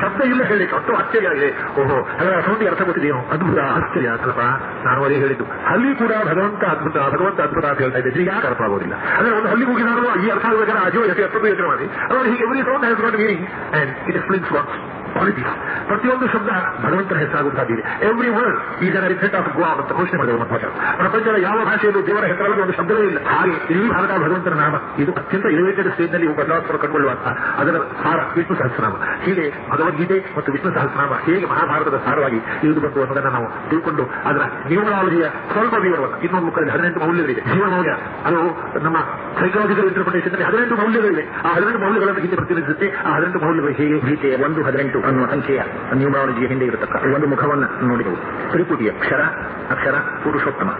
ಶಬ್ದ ಇಲ್ಲ ಹೇಳಿ ಅಷ್ಟು ಆಶ್ಚರ್ಯ ಆಗಿದೆ ಓಹೋ ಅದರ ಅಷ್ಟೊಂದು ಅರ್ಥ ಗೊತ್ತಿದೆಯೋ ಅದ್ಭುತ, ಆಶ್ಚರ್ಯ, ಕೃಪ. ನಾನು ಅದೇ ಹೇಳಿದ್ದು. ಅಲ್ಲಿ ಕೂಡ ಭಗವಂತ ಅದ್ಭುತ ಭಗವಂತ ಅದ್ಭುತ ಅಂತ ಹೇಳ್ತಾ ಇದ್ದೆ. ಯಾಕೆ ಅರ್ಥ ಆಗೋದಿಲ್ಲ? ಅಂದ್ರೆ ಒಂದು ಹಲ್ಲಿ ನಾನು ಈ ಅರ್ಥ ಆಗಬೇಕಾದ್ರೆ ಅಜೋ ಎಷ್ಟು ಎಷ್ಟು ಯೋಚನೆ ಮಾಡಿ. ಅವರು ಹೀಗೆ every sound has got meaning and it explains what qualities ಪ್ರತಿಯೊಂದು ಶಬ್ದ ಭಗವಂತನ ಹೆಸರಾಗುತ್ತಾಗಿದೆ ಎವ್ರಿ ವರ್ಡ್ ಈ ಜನ ರಿಸೆಟ್ ಆಫ್ ಗೋವಾ ಅಂತ ಘೋಷಣೆ ಮಾಡಿದ ಮಧ್ವಾಚಾರ ಪ್ರಪಂಚದ ಯಾವ ಭಾಷೆಯಲ್ಲೂ ದೇವರ ಹೆಸರಲ್ಲಿ ಒಂದು ಶಬ್ದವೇ ಇಲ್ಲ. ಹಾಗೆ ಇಲ್ಲಿ ಭಾರತ ಭಗವಂತನ ನಾಮ. ಇದು ಅತ್ಯಂತ ಎಲಿವೇಟೆಡ್ ಸ್ಟೇಜ್ನಲ್ಲಿ ಬದಲಾವಣೆ ಕಂಡುಕೊಳ್ಳುವಂತಹ ಅದರ ಸಾರ ವಿಷ್ಣು ಸಹಸ್ರನಾಮ. ಹೀಗೆ ಭಗವದ್ಗೀತೆ ಮತ್ತು ವಿಷ್ಣು ಸಹಸ್ರನಾಮ ಹೇಗೆ ಮಹಾಭಾರತದ ಸಾರವಾಗಿ ಇಳಿದು ಬಂತು ಅನ್ನೋದನ್ನು ನಾವು ತಿಳ್ಕೊಂಡು ಅದರ ನ್ಯೂಮರಾಲಜಿಯ ಸ್ವಲ್ಪ ವಿವರವನ್ನು ಇನ್ನೊಂದು ಮುಖದಲ್ಲಿ ಹದಿನೆಂಟು ಮೌಲ್ಯಗಳಿದೆ ಜೀವನ ಮೌಲ್ಯ ಅದು ನಮ್ಮ ಸೈಕಾಲಜಿಕಲ್ ಇಂಟರ್ಪ್ರಿಟೇಷನ್ ಹದಿನೆಂಟು ಮೌಲ್ಯಗಳಿವೆ. ಆ ಹದಿನೆಂಟು ಮೌಲ್ಯಗಳನ್ನು ಹಿಂದೆ ಪ್ರತಿನಿಧಿಸುತ್ತೆ. ಆ ಹದಿನೆಂಟು ಮೌಲ್ಯಗಳು ಹೇಗೆ ಗೀತೆಯ ಒಂದು ಹದಿನೆಂಟು. ಅನ್ನುವ ಸಂಖ್ಯೆಯ ನ್ಯೂಮರಾಲಜಿಯ ಹಿಂದೆ ಇರತಕ್ಕ ಒಂದು ಮುಖವನ್ನು ನೋಡಿದೆವು. ತ್ರಿಪುಟಿಯ ಕ್ಷರ, ಅಕ್ಷರ, ಪುರುಷೋತ್ತಮ.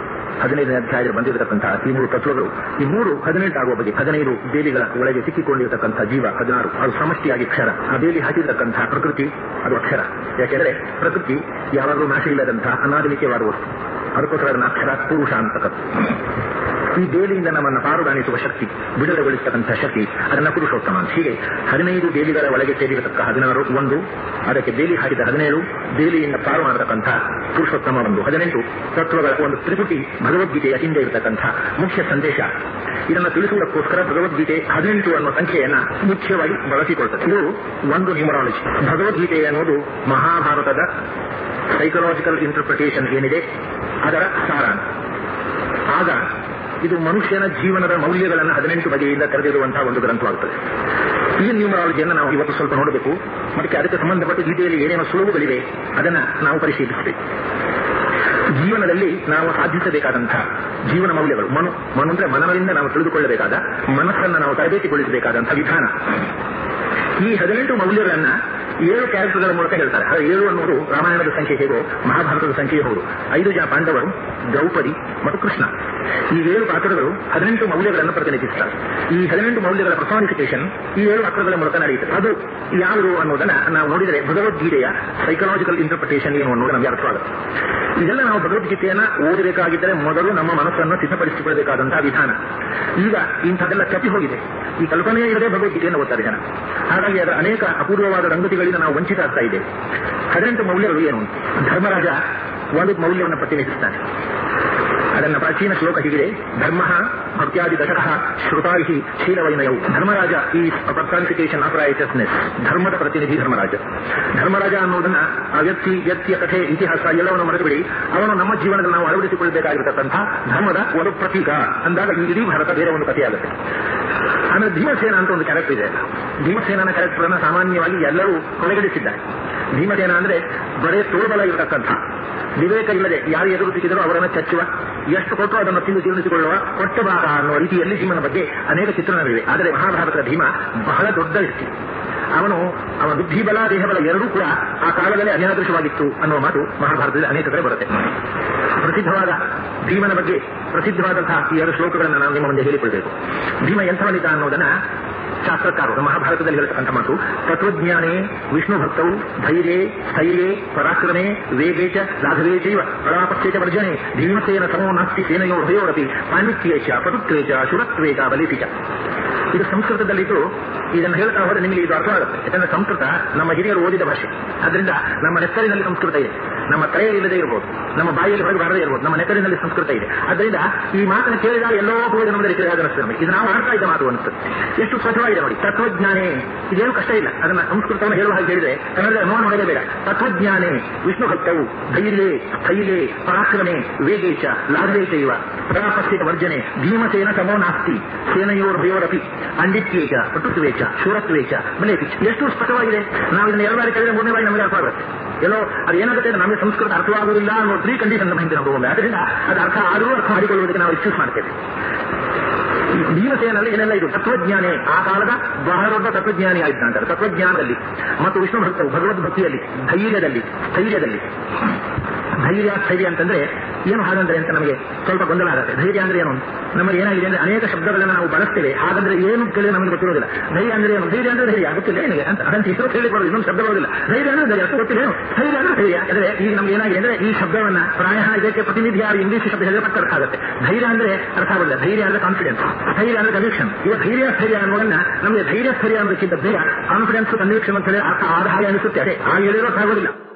ಹದಿನೈದನೇ ಅಧ್ಯಾಯದಲ್ಲಿ ಬಂದಿರತಕ್ಕಂತಹ ಈ ಮೂರು ತತ್ವಗಳು, ಈ ಮೂರು ಹದಿನೆಂಟು ಆಗುವ ಬಗ್ಗೆ ಹದಿನೈದು ಬೇಲಿಗಳ ಒಳಗೆ ಸಿಕ್ಕಿಕೊಂಡಿರತಕ್ಕಂತಹ ಜೀವ, ಹದಿನಾರು, ಅದು ಸಮಷ್ಟಿಯಾಗಿ ಕ್ಷರ. ಆ ಬೇಲಿ ಹಾಕಿರತಕ್ಕಂತಹ ಪ್ರಕೃತಿ, ಅದು ಅಕ್ಷರ. ಯಾಕೆಂದರೆ ಪ್ರಕೃತಿ ಯಾವಾಗಲೂ ನಾಶ ಇಲ್ಲದಂತಹ ಅನಾದಿನಿಕೆವಾದ ವಸ್ತು ಅದಕ್ಕೋಸ್ಕರ ಅಕ್ಷರ, ಪುರುಷ ಅಂತಕ್ಕಂಥ ಈ ಬೇಲಿಯಿಂದ ನಮ್ಮನ್ನು ಪಾರುಗಾಣಿಸುವ ಶಕ್ತಿ ಬಿಡುಗಡೆಗೊಳಿಸತಕ್ಕಂಥ ಶಕ್ತಿ, ಅದನ್ನ ಪುರುಷೋತ್ತಮ ಹೀಗೆ ಹದಿನೈದು ದೇವಿಗಳ ಒಳಗೆ ಸೇರಿರತಕ್ಕ ಹದಿನಾರು, ಒಂದು, ಅದಕ್ಕೆ ಬೇಲಿ ಹಾಕಿದ ಹದಿನೇಳು ಬೇಲಿಯಿಂದ ಪಾರು ಮಾಡತಕ್ಕಂಥ ಪುರುಷೋತ್ತಮ ಒಂದು. ಹದಿನೆಂಟು, ತತ್ವಗಳ ಒಂದು ತ್ರಿಪುಟಿ ಭಗವದ್ಗೀತೆಯ ಹಿಂದೆ ಇರತಕ್ಕಂಥ ಮುಖ್ಯ ಸಂದೇಶ. ಇದನ್ನು ತಿಳಿಸುವುದಕ್ಕೋಸ್ಕರ ಭಗವದ್ಗೀತೆ ಹದಿನೆಂಟು ಅನ್ನುವ ಸಂಖ್ಯೆಯನ್ನ ಮುಖ್ಯವಾಗಿ ಬಳಸಿಕೊಳ್ತದೆ. ಇದು ಒಂದು ನ್ಯೂಮರಾಲಜಿ ಭಗವದ್ಗೀತೆ ಅನ್ನೋದು ಮಹಾಭಾರತದ ಸೈಕಲಾಜಿಕಲ್ ಇಂಟರ್ಪ್ರಿಟೇಷನ್ ಏನಿದೆ? ಅದರ ಸಾರಾಂಶ. ಆಗ ಇದು ಮನುಷ್ಯನ ಜೀವನದ ಮೌಲ್ಯಗಳನ್ನು ಹದಿನೆಂಟು ಬಗೆಯಿಂದ ಕರೆದಿರುವಂತಹ ಒಂದು ಗ್ರಂಥವಾಗುತ್ತದೆ ಈ ನ್ಯೂಮರಾಲಜಿಯನ್ನು ನಾವು ಇವತ್ತು ಸ್ವಲ್ಪ ನೋಡಬೇಕು. ಮತ್ತೆ ಅದಕ್ಕೆ ಸಂಬಂಧಪಟ್ಟ ಗೀತೆಯಲ್ಲಿ ಏನೇನೋ ಸುಳುವುಗಳಿವೆ ಅದನ್ನ ನಾವು ಪರಿಶೀಲಿಸಬೇಕು. ಜೀವನದಲ್ಲಿ ನಾವು ಸಾಧಿಸಬೇಕಾದಂತಹ ಜೀವನ ಮೌಲ್ಯಗಳು, ಮನು ಮನು ಅಂದ್ರೆ ಮನದಿಂದ ನಾವು ತಿಳಿದುಕೊಳ್ಳಬೇಕಾದ, ಮನಸ್ಸನ್ನು ನಾವು ತರಬೇತಿಗೊಳಿಸಬೇಕಾದಂತಹ ವಿಧಾನ. ಈ ಹದಿನೆಂಟು ಮೌಲ್ಯಗಳನ್ನ ಏಳು ಕ್ಯಾರೆಕ್ಟರ್ಗಳ ಮೂಲಕ ಹೇಳ್ತಾರೆ. ಏಳು ಅನ್ನೋದು ರಾಮಾಯಣದ ಸಂಖ್ಯೆ ಹೇಗೋ, ಮಹಾಭಾರತದ ಸಂಖ್ಯೆ ಹೌದು. ಐದು ಜನ ಪಾಂಡವರು ದ್ರೌಪದಿ ಮತ್ತು ಕೃಷ್ಣ. ಈ ಏಳು ಪಾತ್ರಗಳು ಹದಿನೆಂಟು ಮೌಲ್ಯಗಳನ್ನು ಪ್ರತಿನಿಧಿಸುತ್ತಾರೆ ಈ ಹದಿನೆಂಟು ಮೌಲ್ಯಗಳ ಪರ್ಸಾನಿಫಿಕೇಶನ್ ಈ ಏಳು ಪಾತ್ರಗಳ ಮೂಲಕ ನಡೆಯುತ್ತದೆ ಅದು ಯಾವುದು ಅನ್ನೋದನ್ನ ನಾವು ನೋಡಿದರೆ ಭಗವದ್ಗೀತೆಯ ಸೈಕಲಾಜಿಕಲ್ ಇಂಟರ್ಪ್ರಿಟೇಷನ್ ಏನು ಅನ್ನೋದು ನಮಗೆ ಅರ್ಥವಾಗುತ್ತೆ. ಇದೆಲ್ಲ ನಾವು ಭಗವದ್ಗೀತೆಯನ್ನ ಓದಬೇಕಾಗಿದ್ದರೆ ಮೊದಲು ನಮ್ಮ ಮನಸ್ಸನ್ನು ಸಿದ್ಧಪಡಿಸಿಕೊಳ್ಳಬೇಕಾದಂತಹ ವಿಧಾನ. ಈಗ ಇಂಥದ್ದೆಲ್ಲ ಕಪಿ ಹೋಗಿದೆ. ಈ ಕಲ್ಪನೆಯೇ ಇರದೆ ಭಗವದ್ಗೀತೆಯನ್ನು ಓದ್ತಾರೆ ಜನ ಹಾಗಾಗಿ ಅದರ ಅನೇಕ ಅಪೂರ್ವವಾದ ರಂಗತಿಗಳಿಂದ ನಾವು ವಂಚಿತ ಆಗ್ತಾ ಇದೆ ಹದಿನೆಂಟು ಮೌಲ್ಯಗಳು ಏನು ಧರ್ಮರಾಜ ಒಂದು ಮೌಲ್ಯವನ್ನು ಪ್ರತಿನಿಧಿಸುತ್ತಾನೆ. ಅದನ್ನ ಪ್ರಾಚೀನ ಶ್ಲೋಕ ಹೀಗಿದೆ. ಧರ್ಮ ಭಕ್ತ್ಯಾದಿ ದಶಕಃ ಶ್ರುತಾಯಿ ಶೀಲವೈನಯವು ಧರ್ಮರಾಜ ಈ ಪರ್ಸಾನಿಫಿಕೇಶನ್ ಆಫ್ ರೈಟಸ್ನೆಸ್ ಧರ್ಮದ ಪ್ರತಿನಿಧಿ ಧರ್ಮರಾಜ. ಧರ್ಮರಾಜ ಅನ್ನೋದನ್ನ ಆ ವ್ಯಕ್ತಿ, ವ್ಯಕ್ತಿಯ ಕಥೆ, ಇತಿಹಾಸ ಎಲ್ಲವನ್ನು ಮರೆತುಬಿಡಿ. ಅವನು ನಮ್ಮ ಜೀವನದಲ್ಲಿ ನಾವು ಅಳವಡಿಸಿಕೊಳ್ಳಬೇಕಾಗಿರತಕ್ಕಂಥ ಧರ್ಮದ ಒಂದು ಪ್ರತೀಕ ಅಂದಾಗ ಈ ಇಡೀ ಭಾರತ ಬೇರೆ ಒಂದು ಕಥೆಯಾಗುತ್ತೆ. ಆಮೇಲೆ ಭೀಮಸೇನ ಅಂತ ಒಂದು ಕ್ಯಾರೆಕ್ಟರ್ ಇದೆ. ಭೀಮಸೇನನ ಕ್ಯಾರೆಕ್ಟರ್ ಅನ್ನ ಸಾಮಾನ್ಯವಾಗಿ ಎಲ್ಲರೂ ಕೊನೆಗಣಿಸಿದ್ದಾರೆ. ಭೀಮಸೇನ ಅಂದ್ರೆ ಬರೇ ತೋಳ್ಬಲ ಇರತಕ್ಕಂಥ. ವಿವೇಕ ಇಲ್ಲದೆ ಯಾರು ಎದುರು ಸಿಕ್ಕಿದರೂ ಅವರನ್ನು ಚಚ್ಚುವ, ಎಷ್ಟು ಕೊಟ್ಟರು ಅದನ್ನು ತಿಂದು ಜೀರ್ಣಿಸಿಕೊಳ್ಳುವ ಕೊಟ್ಟ ಭಾಗ ಅನ್ನುವ ರೀತಿಯಲ್ಲಿ ಭೀಮನ ಬಗ್ಗೆ ಅನೇಕ ಚಿತ್ರಣಗಳಿವೆ. ಆದರೆ ಮಹಾಭಾರತದ ಭೀಮ ಬಹಳ ದೊಡ್ಡ ವ್ಯಕ್ತಿ. ಅವನು, ಅವನ ಬುದ್ಧಿಬಲ, ದೇಹಬಲ ಎರಡೂ ಕೂಡ ಆ ಕಾಲದಲ್ಲಿ ಅನ್ಯಾದೃಶವಾಗಿತ್ತು ಅನ್ನುವ ಮಾತು ಮಹಾಭಾರತದಲ್ಲಿ ಅನೇಕ ಕಡೆ ಬರುತ್ತೆ. ಪ್ರಸಿದ್ಧವಾದ ಭೀಮನ ಬಗ್ಗೆ ಪ್ರಸಿದ್ಧವಾದಂತಹ ಈ ಎರಡು ಶ್ಲೋಕಗಳನ್ನು ನಾನು ನಿಮ್ಮ ಮುಂದೆ ಹೇಳಿಕೊಳ್ಬೇಕು. ಭೀಮ ಎಂಥವನಿದ್ದ ಅನ್ನೋದನ್ನ ಶಾಸ್ತ್ರಕಾರರು, ಮಹಾಭಾರತದಲ್ಲಿ ಹೇಳತಕ್ಕಂಥ ಮಾತು, ತತ್ವಜ್ಞಾನೇ ವಿಷ್ಣು ಭಕ್ತವು ಧೈರ್ಯ, ಸ್ಥೈರ್ಯೇ, ಪರಾಕ್ರಮೇ ವೇಗೇ ಚ ರಾಘವೇ ಚೈವ ಪರಾಪಕ್ಷೇಚ ಚ ವರ್ಜನೆ ಭೀಮಸೇನ ಸಮೋ ನಾಸ್ತಿ ಸೇನೆಯೋ ಹೃದಯೋರಪಿ ಪಾಂಡಿತ್ಯೇ ಚ ಪಟುತ್ವೇ ಚ ಇದು ಸಂಸ್ಕೃತದಲ್ಲಿದ್ದು, ಇದನ್ನು ಹೇಳ್ತಾ ಹೋದ್ರೆ ನಿಮಗೆ ಇದು ಅರ್ಥವಾಗುತ್ತೆ ಯಾಕಂದ್ರೆ ಸಂಸ್ಕೃತ ನಮ್ಮ ಹಿರಿಯರು ಓದಿದ ಭಾಷೆ. ಅದರಿಂದ ನಮ್ಮ ನೆತ್ತರಿನಲ್ಲಿ ಸಂಸ್ಕೃತ ಇದೆ. ನಮ್ಮ ತಲೆಯಲ್ಲಿ ಇಲ್ಲದೆ ಇರಬಹುದು ನಮ್ಮ ಬಾಯಿಯಲ್ಲಿ ಹೊರಗೆ ಬಾರದೇ ಇರಬಹುದು ನಮ್ಮ ನೆತ್ತರಿನಲ್ಲಿ ಸಂಸ್ಕೃತ ಇದೆ. ಅದರಿಂದ ಈ ಮಾತನ್ನು ಕೇಳಿದಾಗ ಎಲ್ಲೋ ಕೂಡ ನಮಗೆ. ರೀತಿಯಾಗಿ ಇದು ನಾವು ಆಡ್ತಾ ಇದ್ದ ಮಾತು ಅನಿಸ್ತದೆ ಎಷ್ಟು ಸ್ವಚ್ಛವಾಗಿದೆ ನೋಡಿ. ತತ್ವಜ್ಞಾನೇ. ಇದೇನು ಕಷ್ಟ ಇಲ್ಲ. ಅದನ್ನ ಸಂಸ್ಕೃತವನ್ನು ಹೇಳುವ ಹಾಗೆ ಹೇಳಿದ್ರೆ ಕನ್ನಡ ನೋವು ಬೇಡ ತತ್ವಜ್ಞಾನೇ ವಿಷ್ಣು ಭಕ್ತವು ಧೈರ್ಯೇ, ಸ್ಥೈರ್ಯೇ, ಪರಾಕ್ರಮೆ, ವೇಗೇಶ ಲಾಘವೇ ಚೈವ ಪ್ರಲಾಪಸ್ಥಿತ ವರ್ಜನೆ, ಭೀಮಸೇನ ಸಮೋ ನಾಸ್ತಿ ಸೇನೆಯೋರ್ಭಯೋರಪಿ ಅಂಡಿತ್ಯೇಚ ಪಟುತ್ವೇಚ, ಶೂರತ್ವೇಚ ಬಲೇಪಿ ಎಷ್ಟು ಸ್ಪಷ್ಟವಾಗಿದೆ ನಾವು ಇದನ್ನ ಎರಡು ಬಾರಿ ಕೇಳಿದ್ರೆ ಮೂರನೇ ಬಾರಿ ನಮಗೆ ಅರ್ಥ ಆಗುತ್ತೆ. ಎಲ್ಲೋ ಅದು ಏನಾಗುತ್ತೆ ನಮಗೆ ಸಂಸ್ಕೃತ ಅರ್ಥವಾಗುವುದಿಲ್ಲ ಅನ್ನೋ ತ್ರೀ ಕಂಡೀಷನ್ ನಮ್ಮ ಹಿಂದೆ ನಾವು ಅದರಿಂದ ಅದು ಅರ್ಥ ಆದರೂ ಅರ್ಥ ಮಾಡಿಕೊಳ್ಳುವುದಕ್ಕೆ ನಾವು ಎಕ್ಸ್ಯೂಸ್ ಮಾಡ್ತೇವೆ. ಭೀಮಸೇನಲ್ಲಿ ಏನೆಲ್ಲ ಇದು? ತತ್ವಜ್ಞಾನಿ. ಆ ಕಾಲದ ಬಹಳ ದೊಡ್ಡ ತತ್ವಜ್ಞಾನಿ ಆಗಿದ್ದಂತಾರೆ ತತ್ವಜ್ಞಾನದಲ್ಲಿ ಮತ್ತು ವಿಷ್ಣು ಭಕ್ತರು ಭಗವದ್ಭಕ್ತಿಯಲ್ಲಿ, ಧೈರ್ಯದಲ್ಲಿ, ಸ್ಥೈರ್ಯದಲ್ಲಿ. ಧೈರ್ಯ, ಸ್ಥೈರ್ಯ ಅಂತಂದ್ರೆ ಏನು ಹಾಗಂದ್ರೆ ಅಂತ ನಮಗೆ ಸ್ವಲ್ಪ ಗೊಂದಲ ಆಗುತ್ತೆ. ಧೈರ್ಯ ಅಂದ್ರೆ ಏನು? ನಮಗೆ ಏನಾಗಿದೆ ಅಂದ್ರೆ ಅನೇಕ ಶಬ್ದಗಳನ್ನು ನಾವು ಬಳಸ್ತೇವೆ. ಹಾಗಂದ್ರೆ ಏನು ಕೇಳಿ ನಮಗೆ ಗೊತ್ತಿರೋದಿಲ್ಲ. ಧೈರ್ಯ ಅಂದ್ರೆ ಏನು? ಧೈರ್ಯ ಅಂದ್ರೆ ಧೈರ್ಯ. ಗೊತ್ತಿಲ್ಲ ಏನಿದೆ ಅಂತ. ಅದಂತ ಹೆಸರು ಹೇಳಿಕೊಳ್ಳೋದು ಇನ್ನೊಂದು ಶಬ್ದ ಬರೋದಿಲ್ಲ. ಧೈರ್ಯ ಅಂದ್ರೆ ಧೈರ್ಯ. ಗೊತ್ತಿಲ್ಲ ಏನು? ಧೈರ್ಯ ಅಂದ್ರೆ ಧೈರ್ಯ. ಅಂದ್ರೆ ಈಗ ನಮ್ಗೆ ಏನಾಗಿದೆ ಅಂದ್ರೆ ಈ ಶಬ್ದವನ್ನ ಪ್ರಾಯ ಇದಕ್ಕೆ ಪ್ರತಿನಿಧಿ ಯಾರು ಇಂಗ್ಲಿಷ್ ಶಬ್ದ ಹೇಳಿದ್ರೆ ಅರ್ಥ ಆಗುತ್ತೆ ಧೈರ್ಯ ಅಂದ್ರೆ ಅರ್ಥ ಆಗಲ್ಲ ಧೈರ್ಯ ಅಂದ್ರೆ ಕಾನ್ಫಿಡೆನ್ಸ್ ಧೈರ್ಯ ಅಂದ್ರೆ ಕನ್ವಿಕ್ಷನ್ ಈಗ ಧೈರ್ಯ, ಸ್ಥೈರ್ಯ ಅನ್ನೋದನ್ನ ನಮಗೆ ಧೈರ್ಯ, ಸ್ಥೈರ್ಯ ಅನ್ನೋದಕ್ಕಿಂತ ಬೇಗ ಕಾನ್ಫಿಡೆನ್ಸ್ ಕನ್ವಿಕ್ಷನ್ ಅಂತ ಹೇಳಿ ಅರ್ಥ ಆದ ಹಾಗೆ ಅನಿಸುತ್ತೆ. ಅದೇ ಆ ಹೇಳಿರೋ